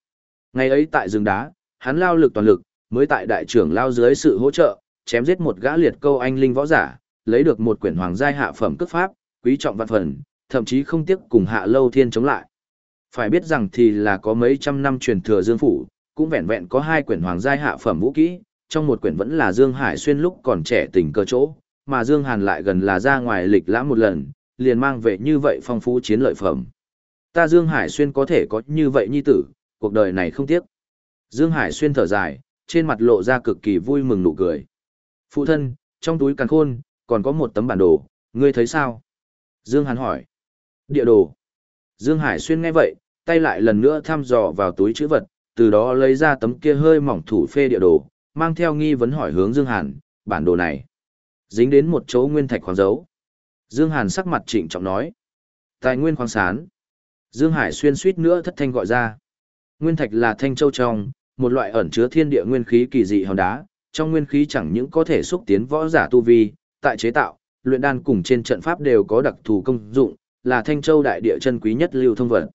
Ngày ấy tại rừng đá, hắn lao lực toàn lực, mới tại đại trưởng lao dưới sự hỗ trợ, chém giết một gã liệt câu anh linh võ giả, lấy được một quyển hoàng giai hạ phẩm cước pháp, quý trọng vạn phần, thậm chí không tiếc cùng hạ lâu thiên chống lại. Phải biết rằng thì là có mấy trăm năm truyền thừa Dương phủ, cũng vẹn vẹn có hai quyển hoàng giai hạ phẩm vũ kỹ, trong một quyển vẫn là Dương Hải xuyên lúc còn trẻ tình cơ chỗ, mà Dương Hàn lại gần là ra ngoài lịch lãm một lần, liền mang về như vậy phong phú chiến lợi phẩm. Ta Dương Hải xuyên có thể có như vậy nhi tử, cuộc đời này không tiếc. Dương Hải xuyên thở dài, trên mặt lộ ra cực kỳ vui mừng nụ cười. Phụ thân, trong túi càn khôn, còn có một tấm bản đồ, ngươi thấy sao? Dương Hàn hỏi. Địa đồ. Dương Hải xuyên nghe vậy, tay lại lần nữa thăm dò vào túi chữ vật, từ đó lấy ra tấm kia hơi mỏng thủ phê địa đồ, mang theo nghi vấn hỏi hướng Dương Hàn, bản đồ này. Dính đến một chỗ nguyên thạch khoáng dấu. Dương Hàn sắc mặt trịnh trọng nói. Tài nguyên khoáng sán. Dương Hải xuyên suýt nữa thất thanh gọi ra. Nguyên thạch là thanh châu trong, một loại ẩn chứa thiên địa nguyên khí kỳ dị hòn đá, trong nguyên khí chẳng những có thể xúc tiến võ giả tu vi, tại chế tạo, luyện đan cùng trên trận pháp đều có đặc thù công dụng, là Thanh Châu đại địa chân quý nhất lưu thông vật.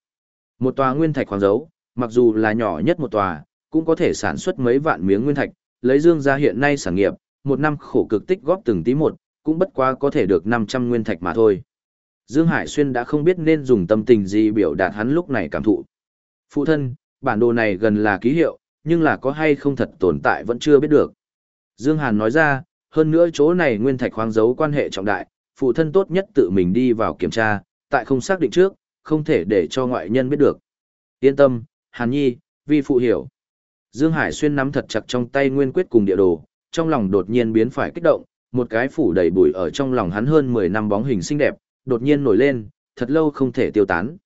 Một tòa nguyên thạch khoáng dấu, mặc dù là nhỏ nhất một tòa, cũng có thể sản xuất mấy vạn miếng nguyên thạch, lấy Dương gia hiện nay sản nghiệp, một năm khổ cực tích góp từng tí một, cũng bất quá có thể được 500 nguyên thạch mà thôi. Dương Hải Xuyên đã không biết nên dùng tâm tình gì biểu đạt hắn lúc này cảm thụ. Phụ thân, bản đồ này gần là ký hiệu, nhưng là có hay không thật tồn tại vẫn chưa biết được. Dương Hàn nói ra, hơn nữa chỗ này nguyên thạch khoáng giấu quan hệ trọng đại, phụ thân tốt nhất tự mình đi vào kiểm tra, tại không xác định trước, không thể để cho ngoại nhân biết được. Yên tâm, Hàn Nhi, vi phụ hiểu. Dương Hải Xuyên nắm thật chặt trong tay nguyên quyết cùng địa đồ, trong lòng đột nhiên biến phải kích động, một cái phủ đầy bụi ở trong lòng hắn hơn 10 năm bóng hình xinh đẹp, đột nhiên nổi lên, thật lâu không thể tiêu tán.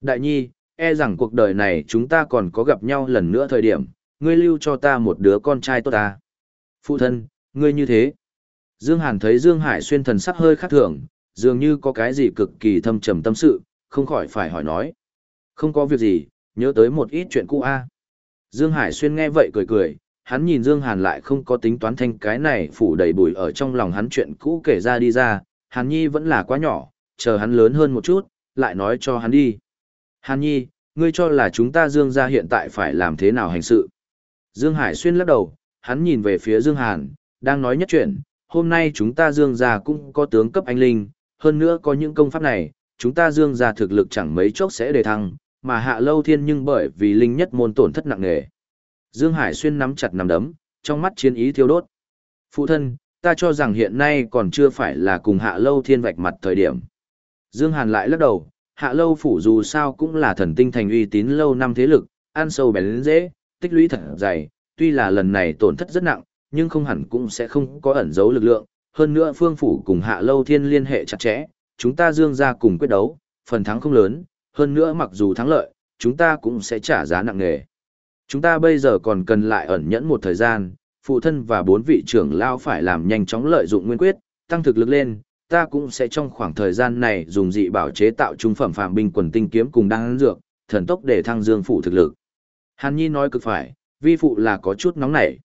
Đại Nhi, e rằng cuộc đời này chúng ta còn có gặp nhau lần nữa thời điểm, ngươi lưu cho ta một đứa con trai tốt ta. Phụ thân, ngươi như thế. Dương Hàn thấy Dương Hải Xuyên thần sắc hơi khác thường, dường như có cái gì cực kỳ thâm trầm tâm sự, không khỏi phải hỏi nói. Không có việc gì, nhớ tới một ít chuyện cũ a. Dương Hải Xuyên nghe vậy cười cười, hắn nhìn Dương Hàn lại không có tính toán thanh cái này phủ đầy bụi ở trong lòng hắn chuyện cũ kể ra đi ra, Hàn Nhi vẫn là quá nhỏ, chờ hắn lớn hơn một chút, lại nói cho hắn đi. Hàn Nhi, ngươi cho là chúng ta Dương gia hiện tại phải làm thế nào hành sự? Dương Hải Xuyên lắc đầu, hắn nhìn về phía Dương Hàn, đang nói nhất chuyện, hôm nay chúng ta Dương gia cũng có tướng cấp anh linh, hơn nữa có những công pháp này, chúng ta Dương gia thực lực chẳng mấy chốc sẽ đề thăng, mà hạ lâu thiên nhưng bởi vì linh nhất môn tổn thất nặng nề. Dương Hải Xuyên nắm chặt nắm đấm, trong mắt chiến ý thiêu đốt. Phụ thân, ta cho rằng hiện nay còn chưa phải là cùng hạ lâu thiên vạch mặt thời điểm. Dương Hàn lại lắc đầu, hạ lâu phủ dù sao cũng là thần tinh thành uy tín lâu năm thế lực, ăn sâu bén dễ, tích lũy thật dày, tuy là lần này tổn thất rất nặng, nhưng không hẳn cũng sẽ không có ẩn giấu lực lượng. Hơn nữa phương phủ cùng hạ lâu thiên liên hệ chặt chẽ, chúng ta dương ra cùng quyết đấu, phần thắng không lớn, hơn nữa mặc dù thắng lợi, chúng ta cũng sẽ trả giá nặng nề. Chúng ta bây giờ còn cần lại ẩn nhẫn một thời gian, phụ thân và bốn vị trưởng lao phải làm nhanh chóng lợi dụng nguyên quyết, tăng thực lực lên, ta cũng sẽ trong khoảng thời gian này dùng dị bảo chế tạo trung phẩm phàm binh quần tinh kiếm cùng đan dược, thần tốc để thăng dương phụ thực lực. Hàn Nhi nói cực phải, vi phụ là có chút nóng nảy.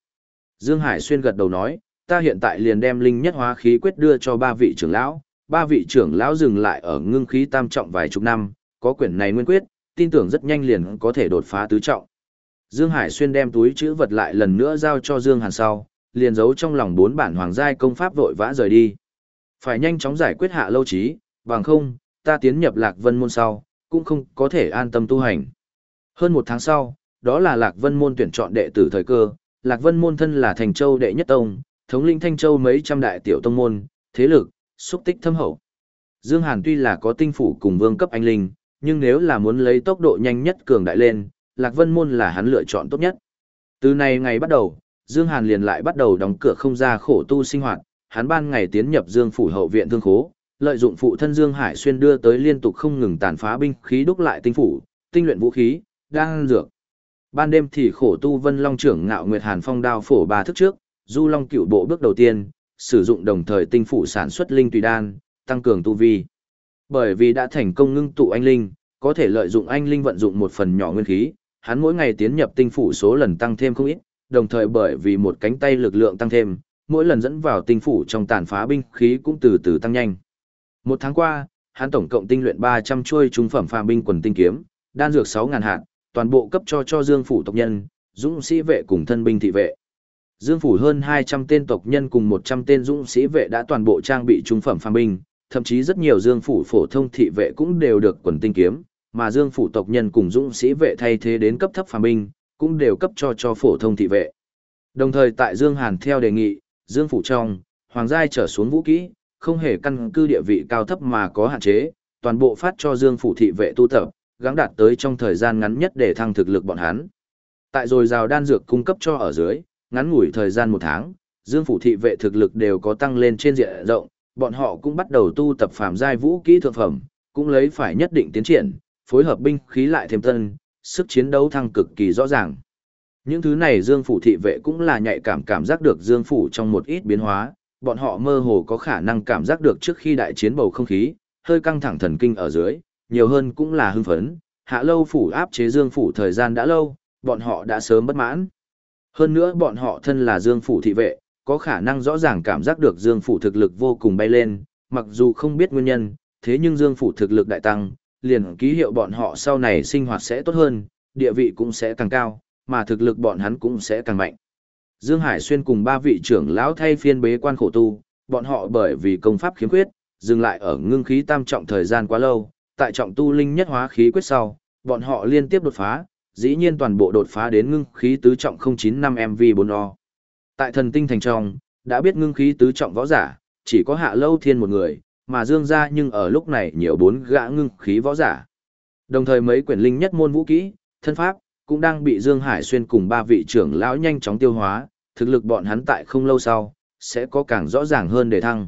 Dương Hải xuyên gật đầu nói, ta hiện tại liền đem linh nhất hóa khí quyết đưa cho ba vị trưởng lão, ba vị trưởng lão dừng lại ở ngưng khí tam trọng vài chục năm, có quyển này nguyên quyết, tin tưởng rất nhanh liền có thể đột phá tứ trọng. Dương Hải xuyên đem túi chữ vật lại lần nữa giao cho Dương Hàn sau, liền giấu trong lòng bốn bản hoàng giai công pháp vội vã rời đi. Phải nhanh chóng giải quyết hạ lâu trí, bằng không, ta tiến nhập Lạc Vân môn sau, cũng không có thể an tâm tu hành. Hơn một tháng sau, đó là Lạc Vân môn tuyển chọn đệ tử thời cơ, Lạc Vân môn thân là thành châu đệ nhất tông, thống lĩnh thanh châu mấy trăm đại tiểu tông môn, thế lực, xúc tích thâm hậu. Dương Hàn tuy là có tinh phủ cùng vương cấp anh linh, nhưng nếu là muốn lấy tốc độ nhanh nhất cường đại lên, Lạc Vân môn là hắn lựa chọn tốt nhất. Từ này ngày bắt đầu, Dương Hàn liền lại bắt đầu đóng cửa không ra khổ tu sinh hoạt, hắn ban ngày tiến nhập Dương phủ hậu viện thương khố, lợi dụng phụ thân Dương Hải xuyên đưa tới liên tục không ngừng tàn phá binh khí đúc lại tinh phủ, tinh luyện vũ khí, đang dược. Ban đêm thì khổ tu Vân Long trưởng ngạo Nguyệt Hàn Phong đao phổ ba thức trước, Du Long cựu bộ bước đầu tiên, sử dụng đồng thời tinh phủ sản xuất linh tùy đan, tăng cường tu vi. Bởi vì đã thành công ngưng tụ anh linh, có thể lợi dụng anh linh vận dụng một phần nhỏ nguyên khí, hắn mỗi ngày tiến nhập tinh phủ số lần tăng thêm không ít, đồng thời bởi vì một cánh tay lực lượng tăng thêm, mỗi lần dẫn vào tinh phủ trong tàn phá binh khí cũng từ từ tăng nhanh. Một tháng qua, hắn tổng cộng tinh luyện 300 chuôi trung phẩm phàm binh quần tinh kiếm, đan dược 6000 hạt, toàn bộ cấp cho cho Dương phủ tộc nhân, dũng sĩ vệ cùng thân binh thị vệ. Dương phủ hơn 200 tên tộc nhân cùng 100 tên dũng sĩ vệ đã toàn bộ trang bị trung phẩm phàm binh, thậm chí rất nhiều Dương phủ phổ thông thị vệ cũng đều được quần tinh kiếm, mà Dương phủ tộc nhân cùng dũng sĩ vệ thay thế đến cấp thấp phàm binh, cũng đều cấp cho cho phổ thông thị vệ. Đồng thời tại Dương Hàn theo đề nghị, Dương phủ trong, hoàng giai trở xuống vũ kỹ, không hề căn cứ địa vị cao thấp mà có hạn chế, toàn bộ phát cho Dương phủ thị vệ tu tập, gắng đạt tới trong thời gian ngắn nhất để thăng thực lực bọn hắn. Tại rồi rào đan dược cung cấp cho ở dưới, ngắn ngủi thời gian một tháng, Dương phủ thị vệ thực lực đều có tăng lên trên diện rộng, bọn họ cũng bắt đầu tu tập phàm giai vũ kỹ thượng phẩm, cũng lấy phải nhất định tiến triển, phối hợp binh khí lại thêm tân, sức chiến đấu thăng cực kỳ rõ ràng. Những thứ này Dương phủ thị vệ cũng là nhạy cảm cảm giác được Dương phủ trong một ít biến hóa, bọn họ mơ hồ có khả năng cảm giác được trước khi đại chiến bầu không khí, hơi căng thẳng thần kinh ở dưới, nhiều hơn cũng là hưng phấn, hạ lâu phủ áp chế Dương phủ thời gian đã lâu, bọn họ đã sớm bất mãn. Hơn nữa bọn họ thân là Dương phủ thị vệ, có khả năng rõ ràng cảm giác được Dương phủ thực lực vô cùng bay lên, mặc dù không biết nguyên nhân, thế nhưng Dương phủ thực lực đại tăng, liền ký hiệu bọn họ sau này sinh hoạt sẽ tốt hơn, địa vị cũng sẽ càng cao, mà thực lực bọn hắn cũng sẽ càng mạnh. Dương Hải Xuyên cùng ba vị trưởng lão thay phiên bế quan khổ tu, bọn họ bởi vì công pháp khiếm khuyết, dừng lại ở ngưng khí tam trọng thời gian quá lâu, tại trọng tu linh nhất hóa khí quyết sau, bọn họ liên tiếp đột phá, dĩ nhiên toàn bộ đột phá đến ngưng khí tứ trọng 095 MV4O. Tại thần tinh thành trong, đã biết ngưng khí tứ trọng võ giả, chỉ có hạ lâu thiên một người, mà dương ra nhưng ở lúc này nhiều bốn gã ngưng khí võ giả. Đồng thời mấy quyển linh nhất môn vũ kỹ, thân pháp, cũng đang bị Dương Hải Xuyên cùng ba vị trưởng lão nhanh chóng tiêu hóa, thực lực bọn hắn tại không lâu sau, sẽ có càng rõ ràng hơn để thăng.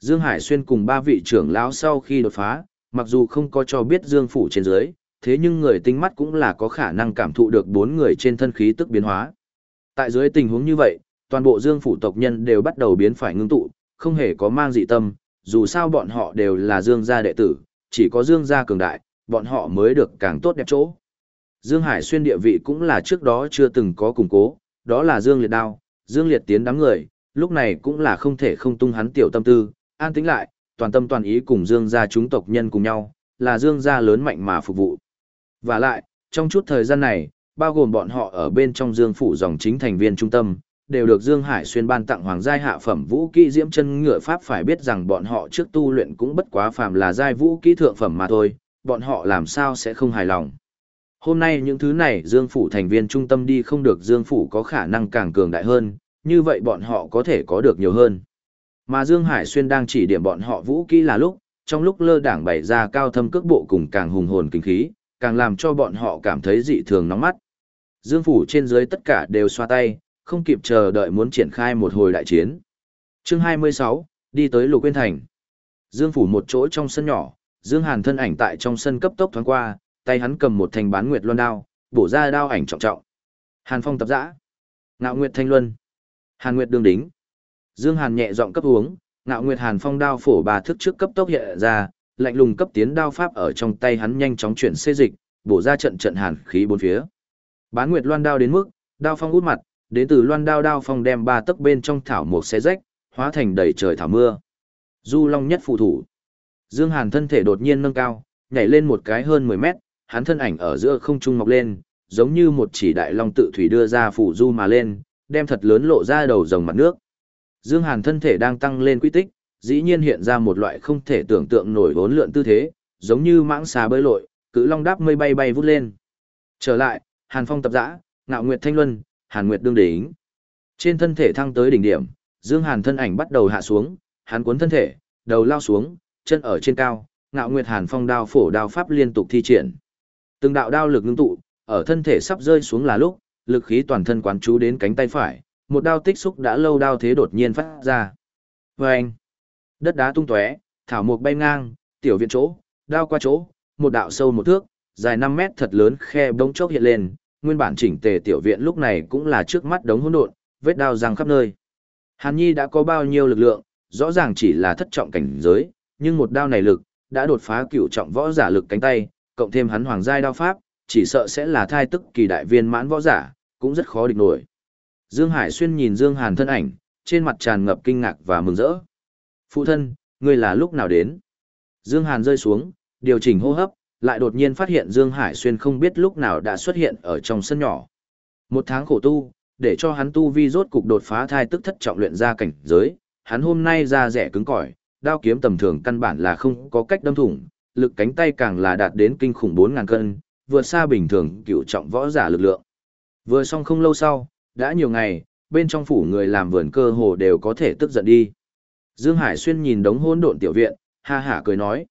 Dương Hải Xuyên cùng ba vị trưởng lão sau khi đột phá, mặc dù không có cho biết Dương Phủ trên dưới, thế nhưng người tinh mắt cũng là có khả năng cảm thụ được bốn người trên thân khí tức biến hóa. Tại dưới tình huống như vậy, toàn bộ Dương Phủ tộc nhân đều bắt đầu biến phải ngưng tụ, không hề có mang dị tâm, dù sao bọn họ đều là Dương gia đệ tử, chỉ có Dương gia cường đại, bọn họ mới được càng tốt đẹp chỗ. Dương Hải xuyên địa vị cũng là trước đó chưa từng có củng cố, đó là Dương Liệt Đao, Dương Liệt tiến đám người, lúc này cũng là không thể không tung hắn tiểu tâm tư, an tĩnh lại, toàn tâm toàn ý cùng Dương gia chúng tộc nhân cùng nhau, là Dương gia lớn mạnh mà phục vụ. Và lại, trong chút thời gian này, bao gồm bọn họ ở bên trong Dương phủ dòng chính thành viên trung tâm, đều được Dương Hải xuyên ban tặng hoàng giai hạ phẩm vũ kỹ diễm chân ngựa pháp phải biết rằng bọn họ trước tu luyện cũng bất quá phàm là giai vũ kỹ thượng phẩm mà thôi, bọn họ làm sao sẽ không hài lòng. Hôm nay những thứ này Dương phủ thành viên trung tâm đi không được Dương phủ có khả năng càng cường đại hơn, như vậy bọn họ có thể có được nhiều hơn. Mà Dương Hải xuyên đang chỉ điểm bọn họ vũ kỹ là lúc, trong lúc lơ đảng bày ra cao thâm cước bộ cùng càng hùng hồn kinh khí, càng làm cho bọn họ cảm thấy dị thường nóng mắt. Dương phủ trên dưới tất cả đều xoa tay, không kịp chờ đợi muốn triển khai một hồi đại chiến. Chương 26, đi tới Lục Quyên Thành. Dương phủ một chỗ trong sân nhỏ, Dương Hàn thân ảnh tại trong sân cấp tốc thoáng qua, tay hắn cầm một thanh bán nguyệt luân đao, bổ ra đao ảnh trọng trọng. Hàn Phong tập dã. Ngạo Nguyệt Thanh Luân. Hàn Nguyệt đương đính. Dương Hàn nhẹ giọng cấp uống, Ngạo Nguyệt Hàn Phong đao phổ bà thức trước cấp tốc hiện ra, lạnh lùng cấp tiến đao pháp ở trong tay hắn nhanh chóng chuyển xê dịch, bổ ra trận trận hàn khí bốn phía. Bán Nguyệt Loan đao đến mức, đao phong út mặt, đến từ Loan đao đao phong đem ba tấc bên trong thảo một xé rách, hóa thành đầy trời thảo mưa. Du Long nhất phụ thủ. Dương Hàn thân thể đột nhiên nâng cao, nhảy lên một cái hơn 10 mét, hắn thân ảnh ở giữa không trung mọc lên, giống như một chỉ đại long tự thủy đưa ra phủ du mà lên, đem thật lớn lộ ra đầu rồng mặt nước. Dương Hàn thân thể đang tăng lên quy tích, dĩ nhiên hiện ra một loại không thể tưởng tượng nổi vốn lượn tư thế, giống như mãng xà bơi lội, cự long đáp mây bay bay vút lên. Trở lại, Hàn Phong tập dã, Ngạo Nguyệt Thanh Luân, Hàn Nguyệt đương đỉnh. Trên thân thể thăng tới đỉnh điểm, Dương Hàn thân ảnh bắt đầu hạ xuống, hắn cuốn thân thể, đầu lao xuống, chân ở trên cao, Ngạo Nguyệt Hàn Phong đao phổ đao pháp liên tục thi triển. Từng đạo đao lực ngưng tụ, ở thân thể sắp rơi xuống là lúc, lực khí toàn thân quán chú đến cánh tay phải, một đao tích xúc đã lâu đao thế đột nhiên phát ra. Vâng! Đất đá tung tóe, thảo mục bay ngang, tiểu viện chỗ, đao qua chỗ, một đạo sâu một thước, dài 5 mét thật lớn khe bỗng chốc hiện lên, nguyên bản chỉnh tề tiểu viện lúc này cũng là trước mắt đống hỗn độn, vết đao răng khắp nơi. Hàn Nhi đã có bao nhiêu lực lượng, rõ ràng chỉ là thất trọng cảnh giới, nhưng một đao này lực đã đột phá cựu trọng võ giả lực cánh tay, cộng thêm hắn hoàng giai đao pháp, chỉ sợ sẽ là thai tức kỳ đại viên mãn võ giả, cũng rất khó địch nổi. Dương Hải xuyên nhìn Dương Hàn thân ảnh, trên mặt tràn ngập kinh ngạc và mừng rỡ. Phụ thân, ngươi là lúc nào đến? Dương Hàn rơi xuống, điều chỉnh hô hấp, lại đột nhiên phát hiện Dương Hải Xuyên không biết lúc nào đã xuất hiện ở trong sân nhỏ. Một tháng khổ tu, để cho hắn tu vi rốt cục đột phá thai tức thất trọng luyện ra cảnh giới, hắn hôm nay ra rẻ cứng cỏi, đao kiếm tầm thường căn bản là không có cách đâm thủng, lực cánh tay càng là đạt đến kinh khủng 4000 cân, vượt xa bình thường cựu trọng võ giả lực lượng. Vừa xong không lâu sau, đã nhiều ngày, bên trong phủ người làm vườn cơ hồ đều có thể tức giận đi. Dương Hải Xuyên nhìn đống hỗn độn tiểu viện, ha hả cười nói.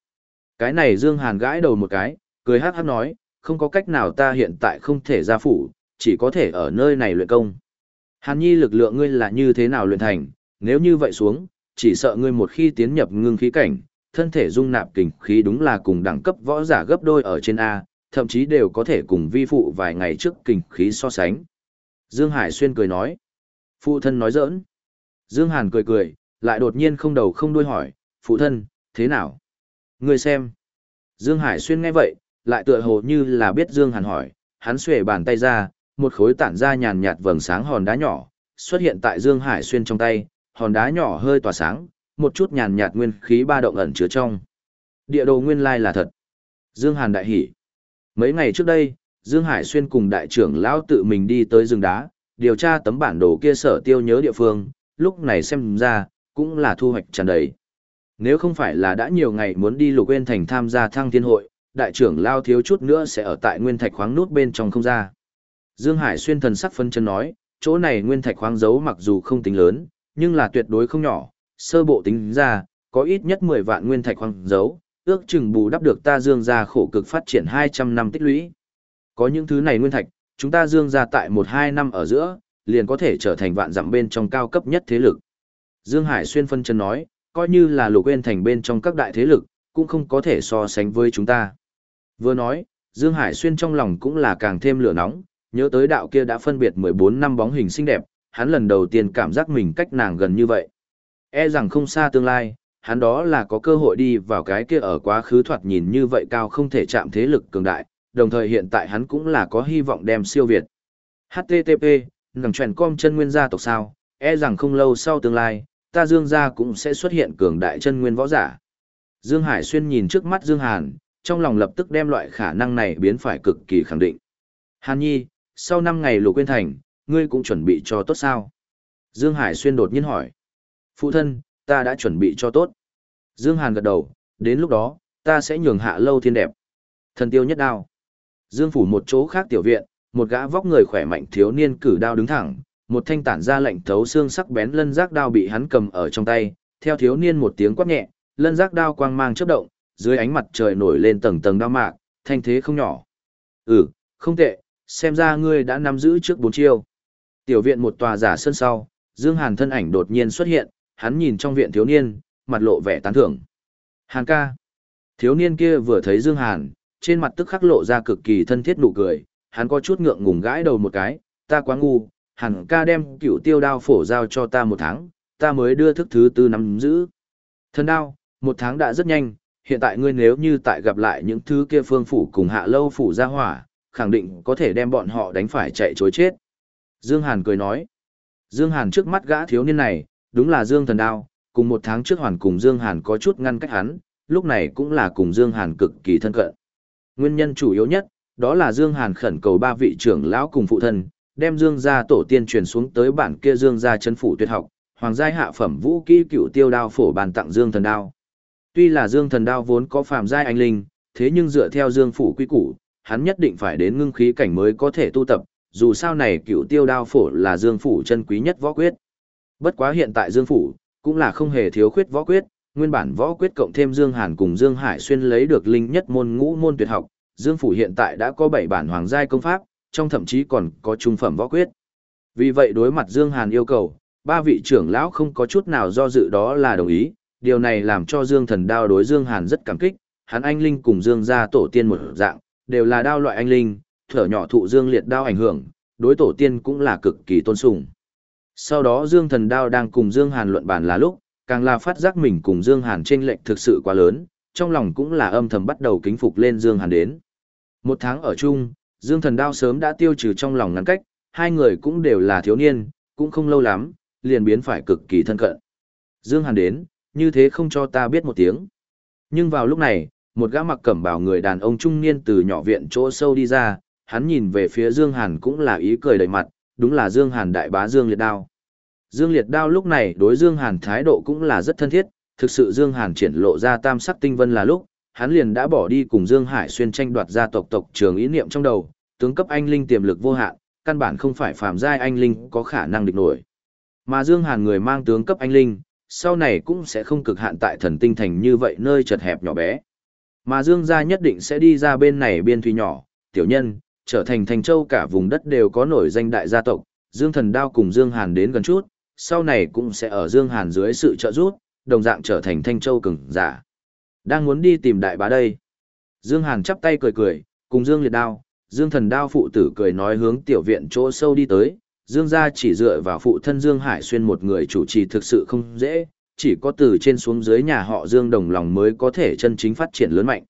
Cái này Dương Hàn gãi đầu một cái, cười hát hát nói, không có cách nào ta hiện tại không thể ra phủ, chỉ có thể ở nơi này luyện công. Hàn Nhi lực lượng ngươi là như thế nào luyện thành, nếu như vậy xuống, chỉ sợ ngươi một khi tiến nhập ngưng khí cảnh, thân thể dung nạp kình khí đúng là cùng đẳng cấp võ giả gấp đôi ở trên A, thậm chí đều có thể cùng vi phụ vài ngày trước kình khí so sánh. Dương Hải Xuyên cười nói. Phụ thân nói giỡn. Dương Hàn cười cười, lại đột nhiên không đầu không đuôi hỏi, phụ thân, thế nào? Ngươi xem. Dương Hải Xuyên nghe vậy, lại tựa hồ như là biết Dương Hàn hỏi, hắn xuề bàn tay ra, một khối tản ra nhàn nhạt vầng sáng hòn đá nhỏ, xuất hiện tại Dương Hải Xuyên trong tay, hòn đá nhỏ hơi tỏa sáng, một chút nhàn nhạt nguyên khí ba động ẩn chứa trong. Địa đồ nguyên lai là thật. Dương Hàn đại hỉ. Mấy ngày trước đây, Dương Hải Xuyên cùng đại trưởng lão tự mình đi tới rừng đá, điều tra tấm bản đồ kia sở tiêu nhớ địa phương, lúc này xem ra, cũng là thu hoạch tràn đầy. Nếu không phải là đã nhiều ngày muốn đi lục quên thành tham gia thăng thiên hội, đại trưởng lao thiếu chút nữa sẽ ở tại nguyên thạch khoáng nút bên trong không ra. Dương Hải xuyên thần sắc phân chân nói, chỗ này nguyên thạch khoáng giấu mặc dù không tính lớn, nhưng là tuyệt đối không nhỏ, sơ bộ tính ra, có ít nhất 10 vạn nguyên thạch khoáng giấu, ước chừng bù đắp được ta dương ra khổ cực phát triển 200 năm tích lũy. Có những thứ này nguyên thạch, chúng ta dương ra tại 1-2 năm ở giữa, liền có thể trở thành vạn dặm bên trong cao cấp nhất thế lực. Dương Hải xuyên phân chân nói, coi như là lục quên thành bên trong các đại thế lực, cũng không có thể so sánh với chúng ta. Vừa nói, Dương Hải xuyên trong lòng cũng là càng thêm lửa nóng, nhớ tới đạo kia đã phân biệt 14 năm bóng hình xinh đẹp, hắn lần đầu tiên cảm giác mình cách nàng gần như vậy. E rằng không xa tương lai, hắn đó là có cơ hội đi vào cái kia ở quá khứ thoạt nhìn như vậy cao không thể chạm thế lực cường đại, đồng thời hiện tại hắn cũng là có hy vọng đem siêu việt. HTTP, ngằng truyền com chân nguyên gia tộc sao, e rằng không lâu sau tương lai, ta Dương gia cũng sẽ xuất hiện cường đại chân nguyên võ giả. Dương Hải Xuyên nhìn trước mắt Dương Hàn, trong lòng lập tức đem loại khả năng này biến phải cực kỳ khẳng định. Hàn Nhi, sau 5 ngày lục quên thành, ngươi cũng chuẩn bị cho tốt sao? Dương Hải Xuyên đột nhiên hỏi. Phụ thân, ta đã chuẩn bị cho tốt. Dương Hàn gật đầu, đến lúc đó, ta sẽ nhường hạ lâu thiên đẹp. Thần tiêu nhất đao. Dương phủ một chỗ khác tiểu viện, một gã vóc người khỏe mạnh thiếu niên cử đao đứng thẳng, một thanh tản ra lạnh thấu xương sắc bén lân giác đao bị hắn cầm ở trong tay, theo thiếu niên một tiếng quát nhẹ, lân giác đao quang mang chớp động, dưới ánh mặt trời nổi lên tầng tầng đao mạc, thanh thế không nhỏ. Ừ, không tệ, xem ra ngươi đã nắm giữ trước bốn chiêu. Tiểu viện một tòa giả sân sau, Dương Hàn thân ảnh đột nhiên xuất hiện, hắn nhìn trong viện thiếu niên, mặt lộ vẻ tán thưởng. Hàn ca. Thiếu niên kia vừa thấy Dương Hàn, trên mặt tức khắc lộ ra cực kỳ thân thiết nụ cười, hắn có chút ngượng ngùng gãi đầu một cái, ta quá ngu, hẳn ca đem cựu tiêu đao phổ giao cho ta một tháng, ta mới đưa thức thứ tư nắm giữ. Thần đao, một tháng đã rất nhanh, hiện tại ngươi nếu như tại gặp lại những thứ kia phương phủ cùng hạ lâu phủ ra hỏa, khẳng định có thể đem bọn họ đánh phải chạy chối chết. Dương Hàn cười nói, Dương Hàn trước mắt gã thiếu niên này, đúng là Dương thần đao, cùng một tháng trước hoàn cùng Dương Hàn có chút ngăn cách hắn, lúc này cũng là cùng Dương Hàn cực kỳ thân cận. Nguyên nhân chủ yếu nhất, đó là Dương Hàn khẩn cầu ba vị trưởng lão cùng phụ thân, đem Dương gia tổ tiên truyền xuống tới bản kia Dương gia chân phủ tuyệt học, hoàng giai hạ phẩm vũ kỹ cựu tiêu đao phổ bàn tặng Dương thần đao. Tuy là Dương thần đao vốn có phàm giai anh linh, thế nhưng dựa theo Dương phủ quy củ, hắn nhất định phải đến ngưng khí cảnh mới có thể tu tập, dù sao này cựu tiêu đao phổ là Dương phủ chân quý nhất võ quyết. Bất quá hiện tại Dương phủ cũng là không hề thiếu khuyết võ quyết, nguyên bản võ quyết cộng thêm Dương Hàn cùng Dương Hải xuyên lấy được linh nhất môn ngũ môn tuyệt học, Dương phủ hiện tại đã có bảy bản hoàng giai công pháp, trong thậm chí còn có trung phẩm võ quyết. Vì vậy đối mặt Dương Hàn yêu cầu, ba vị trưởng lão không có chút nào do dự đó là đồng ý, điều này làm cho Dương Thần Đao đối Dương Hàn rất cảm kích, hắn anh linh cùng Dương gia tổ tiên một dạng, đều là đao loại anh linh, thở nhỏ thụ Dương liệt đao ảnh hưởng, đối tổ tiên cũng là cực kỳ tôn sùng. Sau đó Dương Thần Đao đang cùng Dương Hàn luận bàn là lúc, càng là phát giác mình cùng Dương Hàn trên lệnh thực sự quá lớn, trong lòng cũng là âm thầm bắt đầu kính phục lên Dương Hàn đến. Một tháng ở chung, Dương Thần Đao sớm đã tiêu trừ trong lòng ngăn cách, hai người cũng đều là thiếu niên, cũng không lâu lắm, liền biến phải cực kỳ thân cận. Dương Hàn đến, như thế không cho ta biết một tiếng. Nhưng vào lúc này, một gã mặc cẩm bào người đàn ông trung niên từ nhỏ viện chỗ sâu đi ra, hắn nhìn về phía Dương Hàn cũng là ý cười đầy mặt, đúng là Dương Hàn đại bá Dương Liệt Đao. Dương Liệt Đao lúc này đối Dương Hàn thái độ cũng là rất thân thiết, thực sự Dương Hàn triển lộ ra tam sắc tinh vân là lúc, hắn liền đã bỏ đi cùng Dương Hải xuyên tranh đoạt gia tộc tộc trường ý niệm trong đầu, tướng cấp anh linh tiềm lực vô hạn, căn bản không phải phàm giai anh linh có khả năng địch nổi. Mà Dương Hàn người mang tướng cấp anh linh, sau này cũng sẽ không cực hạn tại thần tinh thành như vậy nơi chật hẹp nhỏ bé. Mà Dương gia nhất định sẽ đi ra bên này biên thủy nhỏ, tiểu nhân, trở thành thành châu cả vùng đất đều có nổi danh đại gia tộc, Dương Thần Đao cùng Dương Hàn đến gần chút, sau này cũng sẽ ở Dương Hàn dưới sự trợ giúp, đồng dạng trở thành thanh châu cường giả. Đang muốn đi tìm đại bá đây. Dương Hàn chắp tay cười cười, cùng Dương liệt đao, Dương thần đao phụ tử cười nói hướng tiểu viện chỗ sâu đi tới. Dương gia chỉ dựa vào phụ thân Dương Hải Xuyên một người chủ trì thực sự không dễ, chỉ có từ trên xuống dưới nhà họ Dương đồng lòng mới có thể chân chính phát triển lớn mạnh.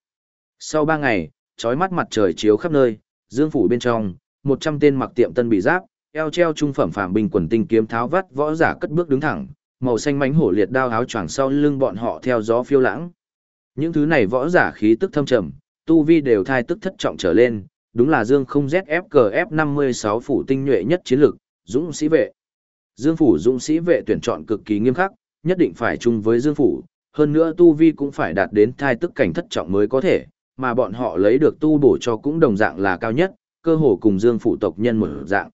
Sau ba ngày, trói mắt mặt trời chiếu khắp nơi, Dương phủ bên trong, một trăm tên mặc tiệm tân bị giáp, eo treo trung phẩm phạm binh quần tinh kiếm tháo vắt võ giả cất bước đứng thẳng, màu xanh mánh hổ liệt đao áo choàng sau lưng bọn họ theo gió phiêu lãng. Những thứ này võ giả khí tức thâm trầm, tu vi đều thai tức thất trọng trở lên, đúng là Dương không ZFKF56 phủ tinh nhuệ nhất chiến lực, dũng sĩ vệ. Dương phủ dũng sĩ vệ tuyển chọn cực kỳ nghiêm khắc, nhất định phải chung với Dương phủ, hơn nữa tu vi cũng phải đạt đến thai tức cảnh thất trọng mới có thể, mà bọn họ lấy được tu bổ cho cũng đồng dạng là cao nhất, cơ hồ cùng Dương phủ tộc nhân một dạng.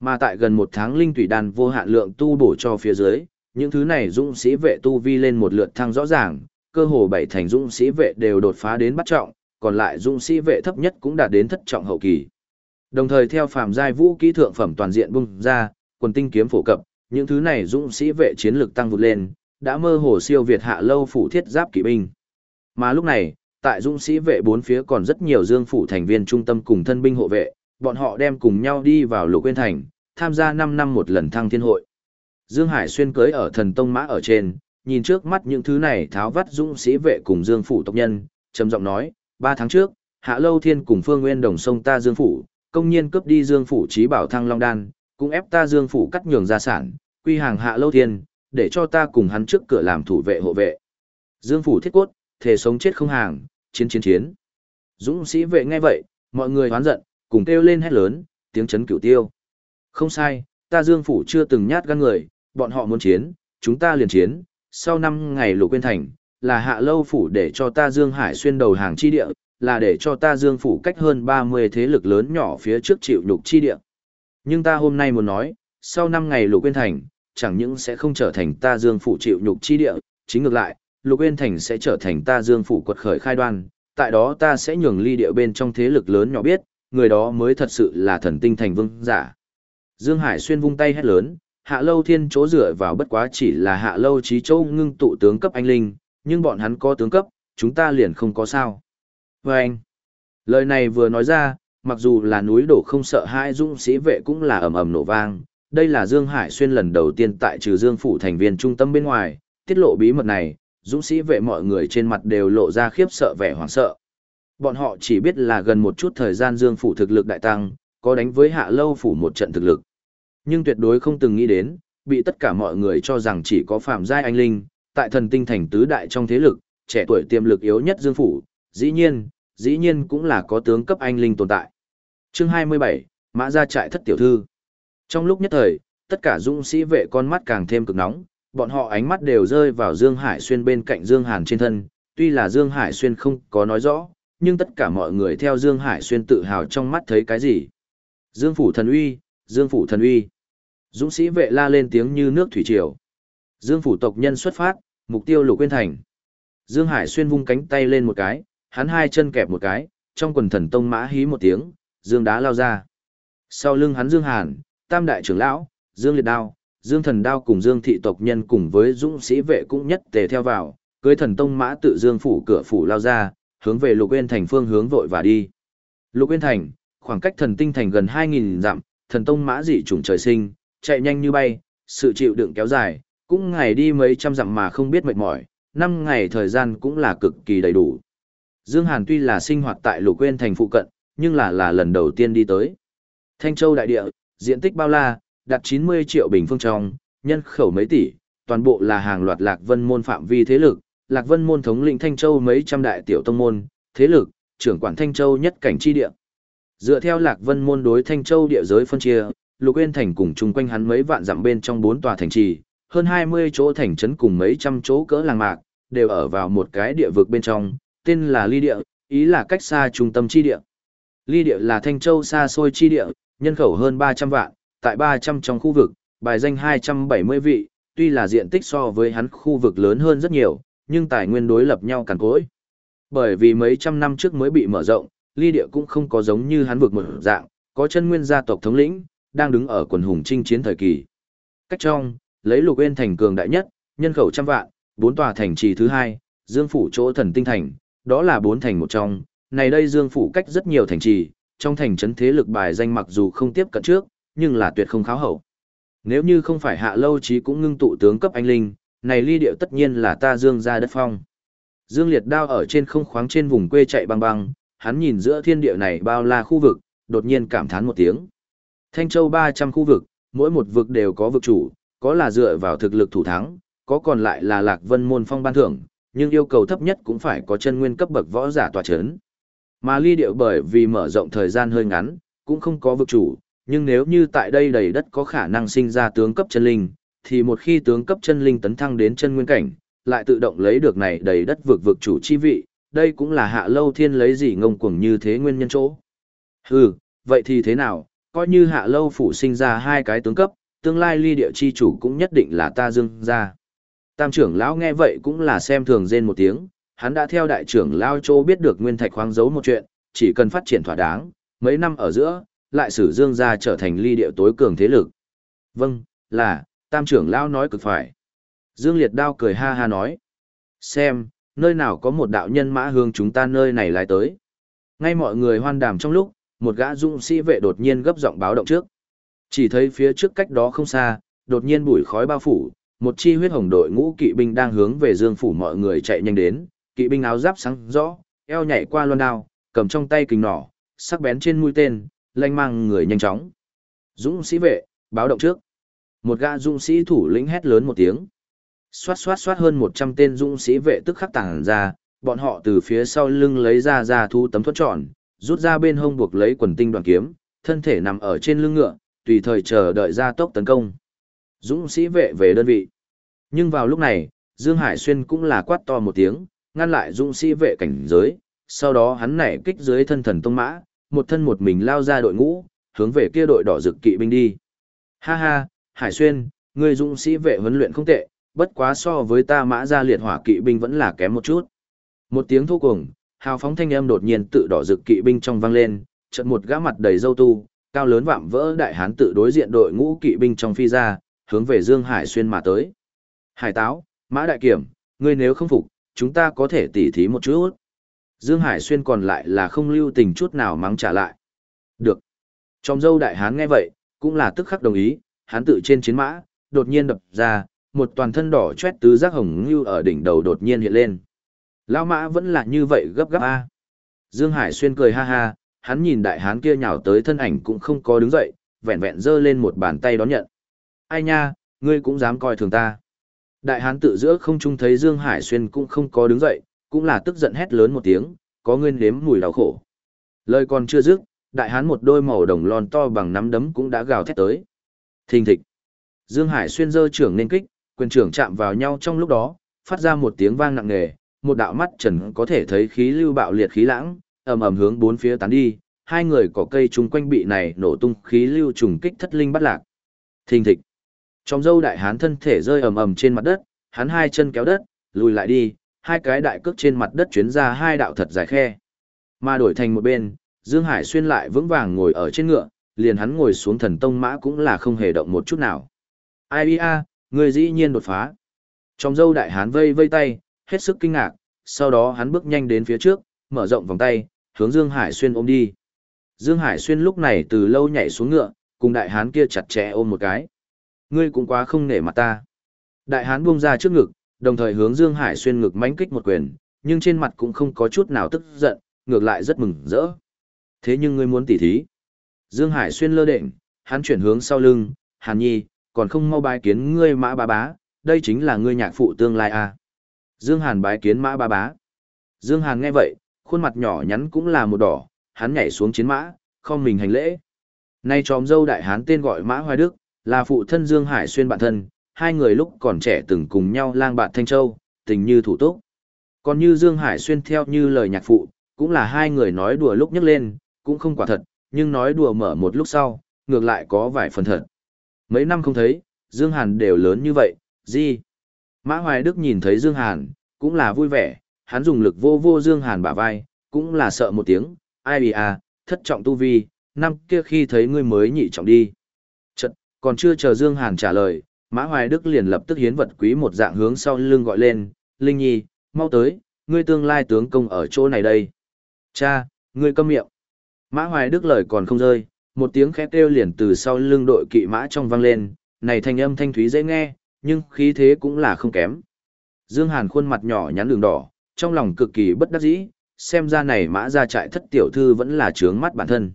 Mà tại gần một tháng linh thủy đàn vô hạn lượng tu bổ cho phía dưới, những thứ này dũng sĩ vệ tu vi lên một lượt thăng rõ ràng, cơ hồ bảy thành dũng sĩ vệ đều đột phá đến bắt trọng, còn lại dũng sĩ vệ thấp nhất cũng đạt đến thất trọng hậu kỳ. Đồng thời theo phàm giai vũ kỹ thượng phẩm toàn diện bung ra, quần tinh kiếm phổ cập, những thứ này dũng sĩ vệ chiến lực tăng vụt lên, đã mơ hồ siêu việt hạ lâu phủ thiết giáp kỵ binh. Mà lúc này, tại dũng sĩ vệ bốn phía còn rất nhiều dương phủ thành viên trung tâm cùng thân binh hộ vệ, bọn họ đem cùng nhau đi vào lục quên thành, tham gia 5 năm một lần thăng thiên hội. Dương Hải xuyên cưới ở thần tông mã ở trên, nhìn trước mắt những thứ này tháo vắt dũng sĩ vệ cùng dương phủ tộc nhân, trầm giọng nói, ba tháng trước, Hạ Lâu Thiên cùng Phương Nguyên đồng sông ta dương phủ, công nhiên cướp đi dương phủ trí bảo thăng long đan, cũng ép ta dương phủ cắt nhường gia sản, quy hàng Hạ Lâu Thiên, để cho ta cùng hắn trước cửa làm thủ vệ hộ vệ. Dương phủ thiết cốt, thể sống chết không hàng, chiến chiến chiến. Dũng sĩ vệ nghe vậy, mọi người hoán giận, cùng kêu lên hét lớn, tiếng chấn cửu tiêu. Không sai, ta Dương phủ chưa từng nhát gan người, bọn họ muốn chiến, chúng ta liền chiến. Sau năm ngày lục quên thành, là hạ lâu phủ để cho ta Dương Hải xuyên đầu hàng chi địa, là để cho ta Dương phủ cách hơn 30 thế lực lớn nhỏ phía trước chịu nhục chi địa. Nhưng ta hôm nay muốn nói, sau năm ngày lục quên thành, chẳng những sẽ không trở thành ta Dương phủ chịu nhục chi địa, chính ngược lại, lục quên thành sẽ trở thành ta Dương phủ quật khởi khai đoan, tại đó ta sẽ nhường ly địa bên trong thế lực lớn nhỏ biết, người đó mới thật sự là thần tinh thành vương giả. Dương Hải xuyên vung tay hét lớn, hạ lâu thiên chỗ dựa vào bất quá chỉ là hạ lâu trí châu ngưng tụ tướng cấp anh linh, nhưng bọn hắn có tướng cấp, chúng ta liền không có sao. Và anh, lời này vừa nói ra, mặc dù là núi đổ không sợ hai dũng sĩ vệ cũng là ầm ầm nổ vang, đây là Dương Hải xuyên lần đầu tiên tại trừ Dương phủ thành viên trung tâm bên ngoài, tiết lộ bí mật này, dũng sĩ vệ mọi người trên mặt đều lộ ra khiếp sợ vẻ hoảng sợ. Bọn họ chỉ biết là gần một chút thời gian Dương phủ thực lực đại tăng, có đánh với hạ lâu phủ một trận thực lực. Nhưng tuyệt đối không từng nghĩ đến, bị tất cả mọi người cho rằng chỉ có phạm giai anh linh, tại thần tinh thành tứ đại trong thế lực, trẻ tuổi tiềm lực yếu nhất Dương phủ, dĩ nhiên, dĩ nhiên cũng là có tướng cấp anh linh tồn tại. Chương 27, Mã gia trại thất tiểu thư. Trong lúc nhất thời, tất cả dũng sĩ vệ con mắt càng thêm cực nóng, bọn họ ánh mắt đều rơi vào Dương Hải Xuyên bên cạnh Dương Hàn trên thân, tuy là Dương Hải Xuyên không có nói rõ, nhưng tất cả mọi người theo Dương Hải Xuyên tự hào trong mắt thấy cái gì. Dương Phủ Thần Uy, Dương Phủ Thần Uy. Dũng sĩ vệ la lên tiếng như nước thủy triều. Dương Phủ tộc nhân xuất phát, mục tiêu lục quên thành. Dương Hải Xuyên vung cánh tay lên một cái, hắn hai chân kẹp một cái, trong quần thần tông mã hí một tiếng, Dương đá lao ra. Sau lưng hắn Dương Hàn, Tam Đại trưởng lão, Dương Liệt Đao, Dương Thần Đao cùng Dương Thị tộc nhân cùng với dũng sĩ vệ cũng nhất tề theo vào, cưới thần tông mã tự Dương Phủ cửa phủ lao ra, hướng về Lục Uyên Thành phương hướng vội và đi. Lục Uyên Thành, khoảng cách thần tinh thành gần 2.000 dặm, thần tông mã dị trùng trời sinh, chạy nhanh như bay, sự chịu đựng kéo dài, cũng ngày đi mấy trăm dặm mà không biết mệt mỏi, năm ngày thời gian cũng là cực kỳ đầy đủ. Dương Hàn tuy là sinh hoạt tại Lục Quyên Thành phụ cận, nhưng là là lần đầu tiên đi tới. Thanh Châu đại địa, diện tích bao la, đạt 90 triệu bình phương trong, nhân khẩu mấy tỷ, toàn bộ là hàng loạt Lạc Vân môn phạm vi thế lực, Lạc Vân môn thống lĩnh Thanh Châu mấy trăm đại tiểu tông môn, thế lực, trưởng quản Thanh Châu nhất cảnh chi địa. Dựa theo Lạc Vân môn đối Thanh Châu địa giới phân chia, Lục Uyên thành cùng chung quanh hắn mấy vạn dặm bên trong bốn tòa thành trì, hơn 20 chỗ thành trấn cùng mấy trăm chỗ cỡ làng mạc, đều ở vào một cái địa vực bên trong, tên là Ly địa, ý là cách xa trung tâm chi địa. Ly địa là Thanh Châu xa xôi chi địa, nhân khẩu hơn 300 vạn, tại 300 trong khu vực, bài danh 270 vị, tuy là diện tích so với hắn khu vực lớn hơn rất nhiều, nhưng tài nguyên đối lập nhau càn cỗi. Bởi vì mấy trăm năm trước mới bị mở rộng, ly địa cũng không có giống như hắn vực một dạng, có chân nguyên gia tộc thống lĩnh, đang đứng ở quần hùng chinh chiến thời kỳ. Cách trong, lấy lục uyên thành cường đại nhất, nhân khẩu trăm vạn, bốn tòa thành trì thứ hai, dương phủ chỗ thần tinh thành, đó là bốn thành một trong, này đây dương phủ cách rất nhiều thành trì, trong thành trấn thế lực bài danh mặc dù không tiếp cận trước, nhưng là tuyệt không kháo hậu. Nếu như không phải hạ lâu chí cũng ngưng tụ tướng cấp anh linh, này ly điệu tất nhiên là ta dương gia đất phong. Dương liệt đao ở trên không khoáng trên vùng quê chạy băng băng, hắn nhìn giữa thiên địa này bao la khu vực, đột nhiên cảm thán một tiếng. Thanh Châu 300 khu vực, mỗi một vực đều có vực chủ, có là dựa vào thực lực thủ thắng, có còn lại là lạc vân môn phong ban thưởng, nhưng yêu cầu thấp nhất cũng phải có chân nguyên cấp bậc võ giả tòa chấn. Mà ly điệu bởi vì mở rộng thời gian hơi ngắn, cũng không có vực chủ, nhưng nếu như tại đây đầy đất có khả năng sinh ra tướng cấp chân linh, thì một khi tướng cấp chân linh tấn thăng đến chân nguyên cảnh, lại tự động lấy được này đầy đất vực vực chủ chi vị, đây cũng là hạ lâu thiên lấy gì ngông cuồng như thế nguyên nhân chỗ. Hừ, vậy thì thế nào, coi như hạ lâu phủ sinh ra hai cái tướng cấp, tương lai ly địa chi chủ cũng nhất định là ta dương ra. Tam trưởng lão nghe vậy cũng là xem thường rên một tiếng, hắn đã theo đại trưởng lão châu biết được nguyên thạch khoáng giấu một chuyện, chỉ cần phát triển thỏa đáng, mấy năm ở giữa, lại sử dương ra trở thành ly địa tối cường thế lực. Vâng, là, tam trưởng lão nói cực phải. Dương Liệt Đao cười ha ha nói. Xem, nơi nào có một đạo nhân mã hướng chúng ta nơi này lại tới. Ngay mọi người hoan đàm trong lúc, một gã dũng sĩ vệ đột nhiên gấp giọng báo động trước. Chỉ thấy phía trước cách đó không xa, đột nhiên bụi khói bao phủ, một chi huyết hồng đội ngũ kỵ binh đang hướng về Dương phủ mọi người chạy nhanh đến, kỵ binh áo giáp sáng rõ, eo nhảy qua loan đao, cầm trong tay kình nỏ, sắc bén trên mũi tên, lanh mang người nhanh chóng. Dũng sĩ vệ, báo động trước. Một gã dũng sĩ thủ lĩnh hét lớn một tiếng. Xoát xoát xoát hơn 100 tên dũng sĩ vệ tức khắc tàng ra, bọn họ từ phía sau lưng lấy ra ra thu tấm thuẫn tròn, rút ra bên hông buộc lấy quần tinh đoàn kiếm, thân thể nằm ở trên lưng ngựa, tùy thời chờ đợi ra tốc tấn công. Dũng sĩ vệ về đơn vị. Nhưng vào lúc này, Dương Hải Xuyên cũng là quát to một tiếng, ngăn lại dũng sĩ vệ cảnh giới, sau đó hắn nảy kích dưới thân thần tông mã, một thân một mình lao ra đội ngũ, hướng về kia đội đỏ rực kỵ binh đi. Ha ha, Hải Xuyên, người dũng sĩ vệ huấn luyện không tệ, bất quá so với ta mã ra liệt hỏa kỵ binh vẫn là kém một chút. Một tiếng thô cùng, hào phóng thanh âm đột nhiên tự đỏ rực kỵ binh trong vang lên, chợt một gã mặt đầy râu tu, cao lớn vạm vỡ đại hán tự đối diện đội ngũ kỵ binh trong phi ra, hướng về Dương Hải xuyên mà tới. Hải táo, mã đại kiểm, ngươi nếu không phục, chúng ta có thể tỉ thí một chút. Dương Hải xuyên còn lại là không lưu tình chút nào mắng trả lại. Được. Trong dâu đại hán nghe vậy, cũng là tức khắc đồng ý, hán tự trên chiến mã, đột nhiên đập ra, một toàn thân đỏ chét tứ giác hồng như ở đỉnh đầu đột nhiên hiện lên. Lao mã vẫn là như vậy gấp gáp a. Dương Hải xuyên cười ha ha, hắn nhìn đại hán kia nhào tới thân ảnh cũng không có đứng dậy, vẹn vẹn giơ lên một bàn tay đón nhận. Ai nha, ngươi cũng dám coi thường ta. Đại hán tự giữa không trung thấy Dương Hải xuyên cũng không có đứng dậy, cũng là tức giận hét lớn một tiếng, có nguyên nếm mùi đau khổ. Lời còn chưa dứt, đại hán một đôi màu đồng lon to bằng nắm đấm cũng đã gào thét tới. Thình thịch. Dương Hải xuyên giơ trưởng nên kích, quyền trưởng chạm vào nhau trong lúc đó, phát ra một tiếng vang nặng nề, một đạo mắt trần có thể thấy khí lưu bạo liệt khí lãng, ầm ầm hướng bốn phía tán đi, hai người có cây chung quanh bị này nổ tung khí lưu trùng kích thất linh bắt lạc. Thình thịch. Trong dâu đại hán thân thể rơi ầm ầm trên mặt đất, hắn hai chân kéo đất, lùi lại đi, hai cái đại cước trên mặt đất chuyến ra hai đạo thật dài khe. Mà đổi thành một bên, Dương Hải xuyên lại vững vàng ngồi ở trên ngựa, liền hắn ngồi xuống thần tông mã cũng là không hề động một chút nào. Ai a, người dĩ nhiên đột phá. Trong dâu đại hán vây vây tay, hết sức kinh ngạc, sau đó hắn bước nhanh đến phía trước, mở rộng vòng tay, hướng Dương Hải Xuyên ôm đi. Dương Hải Xuyên lúc này từ lâu nhảy xuống ngựa, cùng đại hán kia chặt chẽ ôm một cái. Ngươi cũng quá không nể mặt ta. Đại hán buông ra trước ngực, đồng thời hướng Dương Hải Xuyên ngực mãnh kích một quyền, nhưng trên mặt cũng không có chút nào tức giận, ngược lại rất mừng rỡ. Thế nhưng ngươi muốn tỉ thí. Dương Hải Xuyên lơ đệnh, hắn chuyển hướng sau lưng, Hàn Nhi, còn không mau bái kiến ngươi mã bá bá, đây chính là ngươi nhạc phụ tương lai à. Dương Hàn bái kiến mã ba bá. Dương Hàn nghe vậy, khuôn mặt nhỏ nhắn cũng là một đỏ, hắn nhảy xuống chiến mã, không mình hành lễ. Nay tròm dâu đại hán tên gọi Mã Hoài Đức, là phụ thân Dương Hải xuyên bạn thân, hai người lúc còn trẻ từng cùng nhau lang bạn Thanh Châu, tình như thủ túc. Còn như Dương Hải xuyên theo như lời nhạc phụ, cũng là hai người nói đùa lúc nhắc lên, cũng không quả thật, nhưng nói đùa mở một lúc sau, ngược lại có vài phần thật. Mấy năm không thấy, Dương Hàn đều lớn như vậy, gì? Mã Hoài Đức nhìn thấy Dương Hàn, cũng là vui vẻ, hắn dùng lực vô vô Dương Hàn bả vai, cũng là sợ một tiếng, ai bì à, thất trọng tu vi, năm kia khi thấy ngươi mới nhị trọng đi. Chật, còn chưa chờ Dương Hàn trả lời, Mã Hoài Đức liền lập tức hiến vật quý một dạng hướng sau lưng gọi lên, Linh Nhi, mau tới, ngươi tương lai tướng công ở chỗ này đây. Cha, ngươi câm miệng. Mã Hoài Đức lời còn không rơi, một tiếng khét kêu liền từ sau lưng đội kỵ mã trong vang lên, này thanh âm thanh thúy dễ nghe, nhưng khí thế cũng là không kém. Dương Hàn khuôn mặt nhỏ nhắn đường đỏ, trong lòng cực kỳ bất đắc dĩ, xem ra này mã ra trại thất tiểu thư vẫn là trướng mắt bản thân.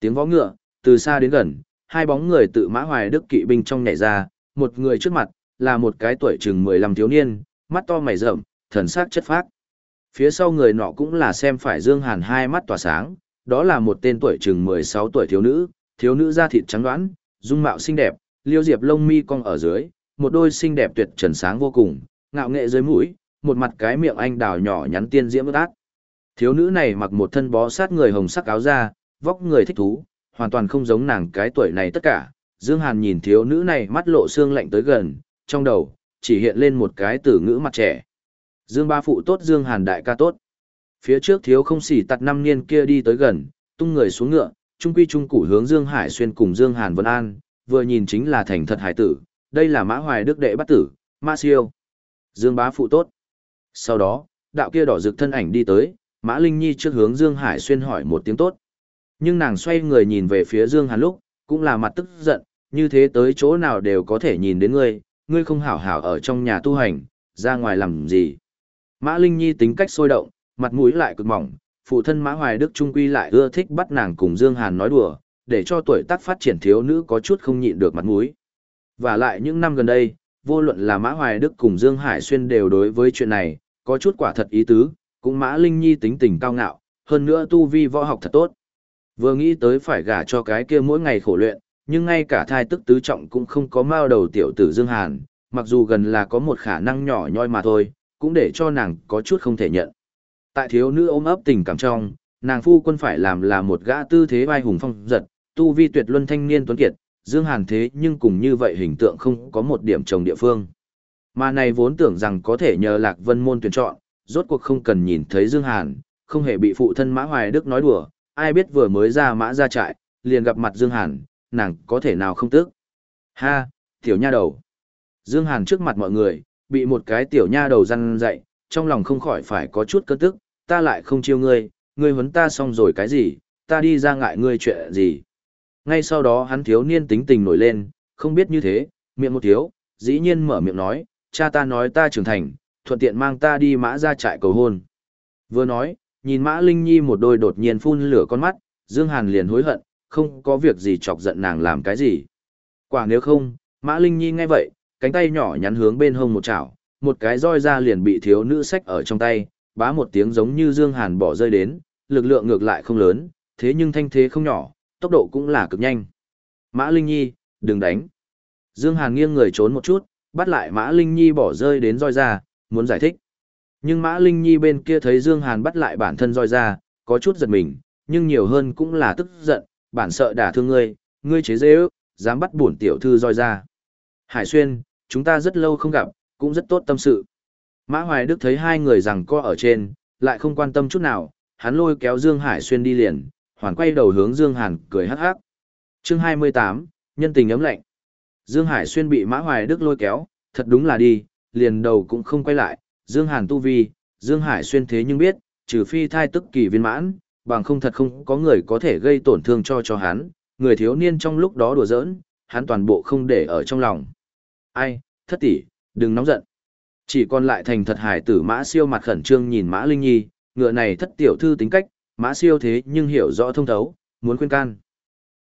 Tiếng vó ngựa, từ xa đến gần, hai bóng người tự mã hoài đức kỵ binh trong nhảy ra, một người trước mặt, là một cái tuổi chừng 15 thiếu niên, mắt to mày rậm, thần sắc chất phác. Phía sau người nọ cũng là xem phải Dương Hàn hai mắt tỏa sáng, đó là một tên tuổi chừng 16 tuổi thiếu nữ, thiếu nữ da thịt trắng đoán, dung mạo xinh đẹp, liêu diệp lông mi cong ở dưới, một đôi xinh đẹp tuyệt trần sáng vô cùng, ngạo nghệ dưới mũi, một mặt cái miệng anh đào nhỏ nhắn tiên diễm ướt át. Thiếu nữ này mặc một thân bó sát người hồng sắc áo da, vóc người thích thú, hoàn toàn không giống nàng cái tuổi này tất cả. Dương Hàn nhìn thiếu nữ này mắt lộ xương lạnh tới gần, trong đầu, chỉ hiện lên một cái từ ngữ mặt trẻ. Dương ba phụ tốt Dương Hàn đại ca tốt. Phía trước thiếu không xỉ tặt năm niên kia đi tới gần, tung người xuống ngựa, trung quy trung củ hướng Dương Hải xuyên cùng Dương Hàn Vân An, vừa nhìn chính là thành thật hải tử, đây là Mã Hoài Đức đệ bắt tử, Ma Siêu. Dương bá phụ tốt. Sau đó, đạo kia đỏ rực thân ảnh đi tới, Mã Linh Nhi trước hướng Dương Hải xuyên hỏi một tiếng tốt. Nhưng nàng xoay người nhìn về phía Dương Hàn lúc, cũng là mặt tức giận, như thế tới chỗ nào đều có thể nhìn đến ngươi, ngươi không hảo hảo ở trong nhà tu hành, ra ngoài làm gì. Mã Linh Nhi tính cách sôi động, mặt mũi lại cực mỏng, phụ thân Mã Hoài Đức Trung Quy lại ưa thích bắt nàng cùng Dương Hàn nói đùa, để cho tuổi tác phát triển thiếu nữ có chút không nhịn được mặt mũi. Và lại những năm gần đây, vô luận là Mã Hoài Đức cùng Dương Hải Xuyên đều đối với chuyện này, có chút quả thật ý tứ, cũng Mã Linh Nhi tính tình cao ngạo, hơn nữa tu vi võ học thật tốt. Vừa nghĩ tới phải gả cho cái kia mỗi ngày khổ luyện, nhưng ngay cả thai tức tứ trọng cũng không có mao đầu tiểu tử Dương Hàn, mặc dù gần là có một khả năng nhỏ nhoi mà thôi, cũng để cho nàng có chút không thể nhận. Tại thiếu nữ ôm ấp tình cảm trong, nàng phu quân phải làm là một gã tư thế vai hùng phong giật, tu vi tuyệt luân thanh niên tuấn kiệt, Dương Hàn thế nhưng cùng như vậy hình tượng không có một điểm trồng địa phương. Mà này vốn tưởng rằng có thể nhờ Lạc Vân môn tuyển chọn, rốt cuộc không cần nhìn thấy Dương Hàn, không hề bị phụ thân Mã Hoài Đức nói đùa, ai biết vừa mới ra mã ra trại, liền gặp mặt Dương Hàn, nàng có thể nào không tức. Ha, tiểu nha đầu. Dương Hàn trước mặt mọi người, bị một cái tiểu nha đầu răn dậy, trong lòng không khỏi phải có chút cơn tức, ta lại không chiêu ngươi, ngươi huấn ta xong rồi cái gì, ta đi ra ngại ngươi chuyện gì. Ngay sau đó hắn thiếu niên tính tình nổi lên, không biết như thế, miệng một thiếu, dĩ nhiên mở miệng nói, cha ta nói ta trưởng thành, thuận tiện mang ta đi mã ra trại cầu hôn. Vừa nói, nhìn mã Linh Nhi một đôi đột nhiên phun lửa con mắt, Dương Hàn liền hối hận, không có việc gì chọc giận nàng làm cái gì. Quả nếu không, mã Linh Nhi nghe vậy, cánh tay nhỏ nhắn hướng bên hông một chảo, một cái roi ra liền bị thiếu nữ sách ở trong tay, bá một tiếng giống như Dương Hàn bỏ rơi đến, lực lượng ngược lại không lớn, thế nhưng thanh thế không nhỏ, tốc độ cũng là cực nhanh. Mã Linh Nhi, đừng đánh. Dương Hàn nghiêng người trốn một chút, bắt lại Mã Linh Nhi bỏ rơi đến roi ra, muốn giải thích. Nhưng Mã Linh Nhi bên kia thấy Dương Hàn bắt lại bản thân roi ra, có chút giật mình, nhưng nhiều hơn cũng là tức giận, bản sợ đả thương ngươi, ngươi chế dễ ước, dám bắt bổn tiểu thư roi ra. Hải Xuyên, chúng ta rất lâu không gặp, cũng rất tốt tâm sự. Mã Hoài Đức thấy hai người rằng co ở trên, lại không quan tâm chút nào, hắn lôi kéo Dương Hải Xuyên đi liền, hoàn quay đầu hướng Dương Hàn cười hắc hắc. Chương 28, nhân tình ấm lạnh. Dương Hải Xuyên bị Mã Hoài Đức lôi kéo, thật đúng là đi, liền đầu cũng không quay lại, Dương Hàn tu vi, Dương Hải Xuyên thế nhưng biết, trừ phi thai tức kỳ viên mãn, bằng không thật không có người có thể gây tổn thương cho cho hắn, người thiếu niên trong lúc đó đùa giỡn, hắn toàn bộ không để ở trong lòng. Ai, thất tỷ, đừng nóng giận. Chỉ còn lại thành thật hải tử Mã Siêu mặt khẩn trương nhìn Mã Linh Nhi, ngựa này thất tiểu thư tính cách, Mã Siêu thế nhưng hiểu rõ thông thấu, muốn khuyên can.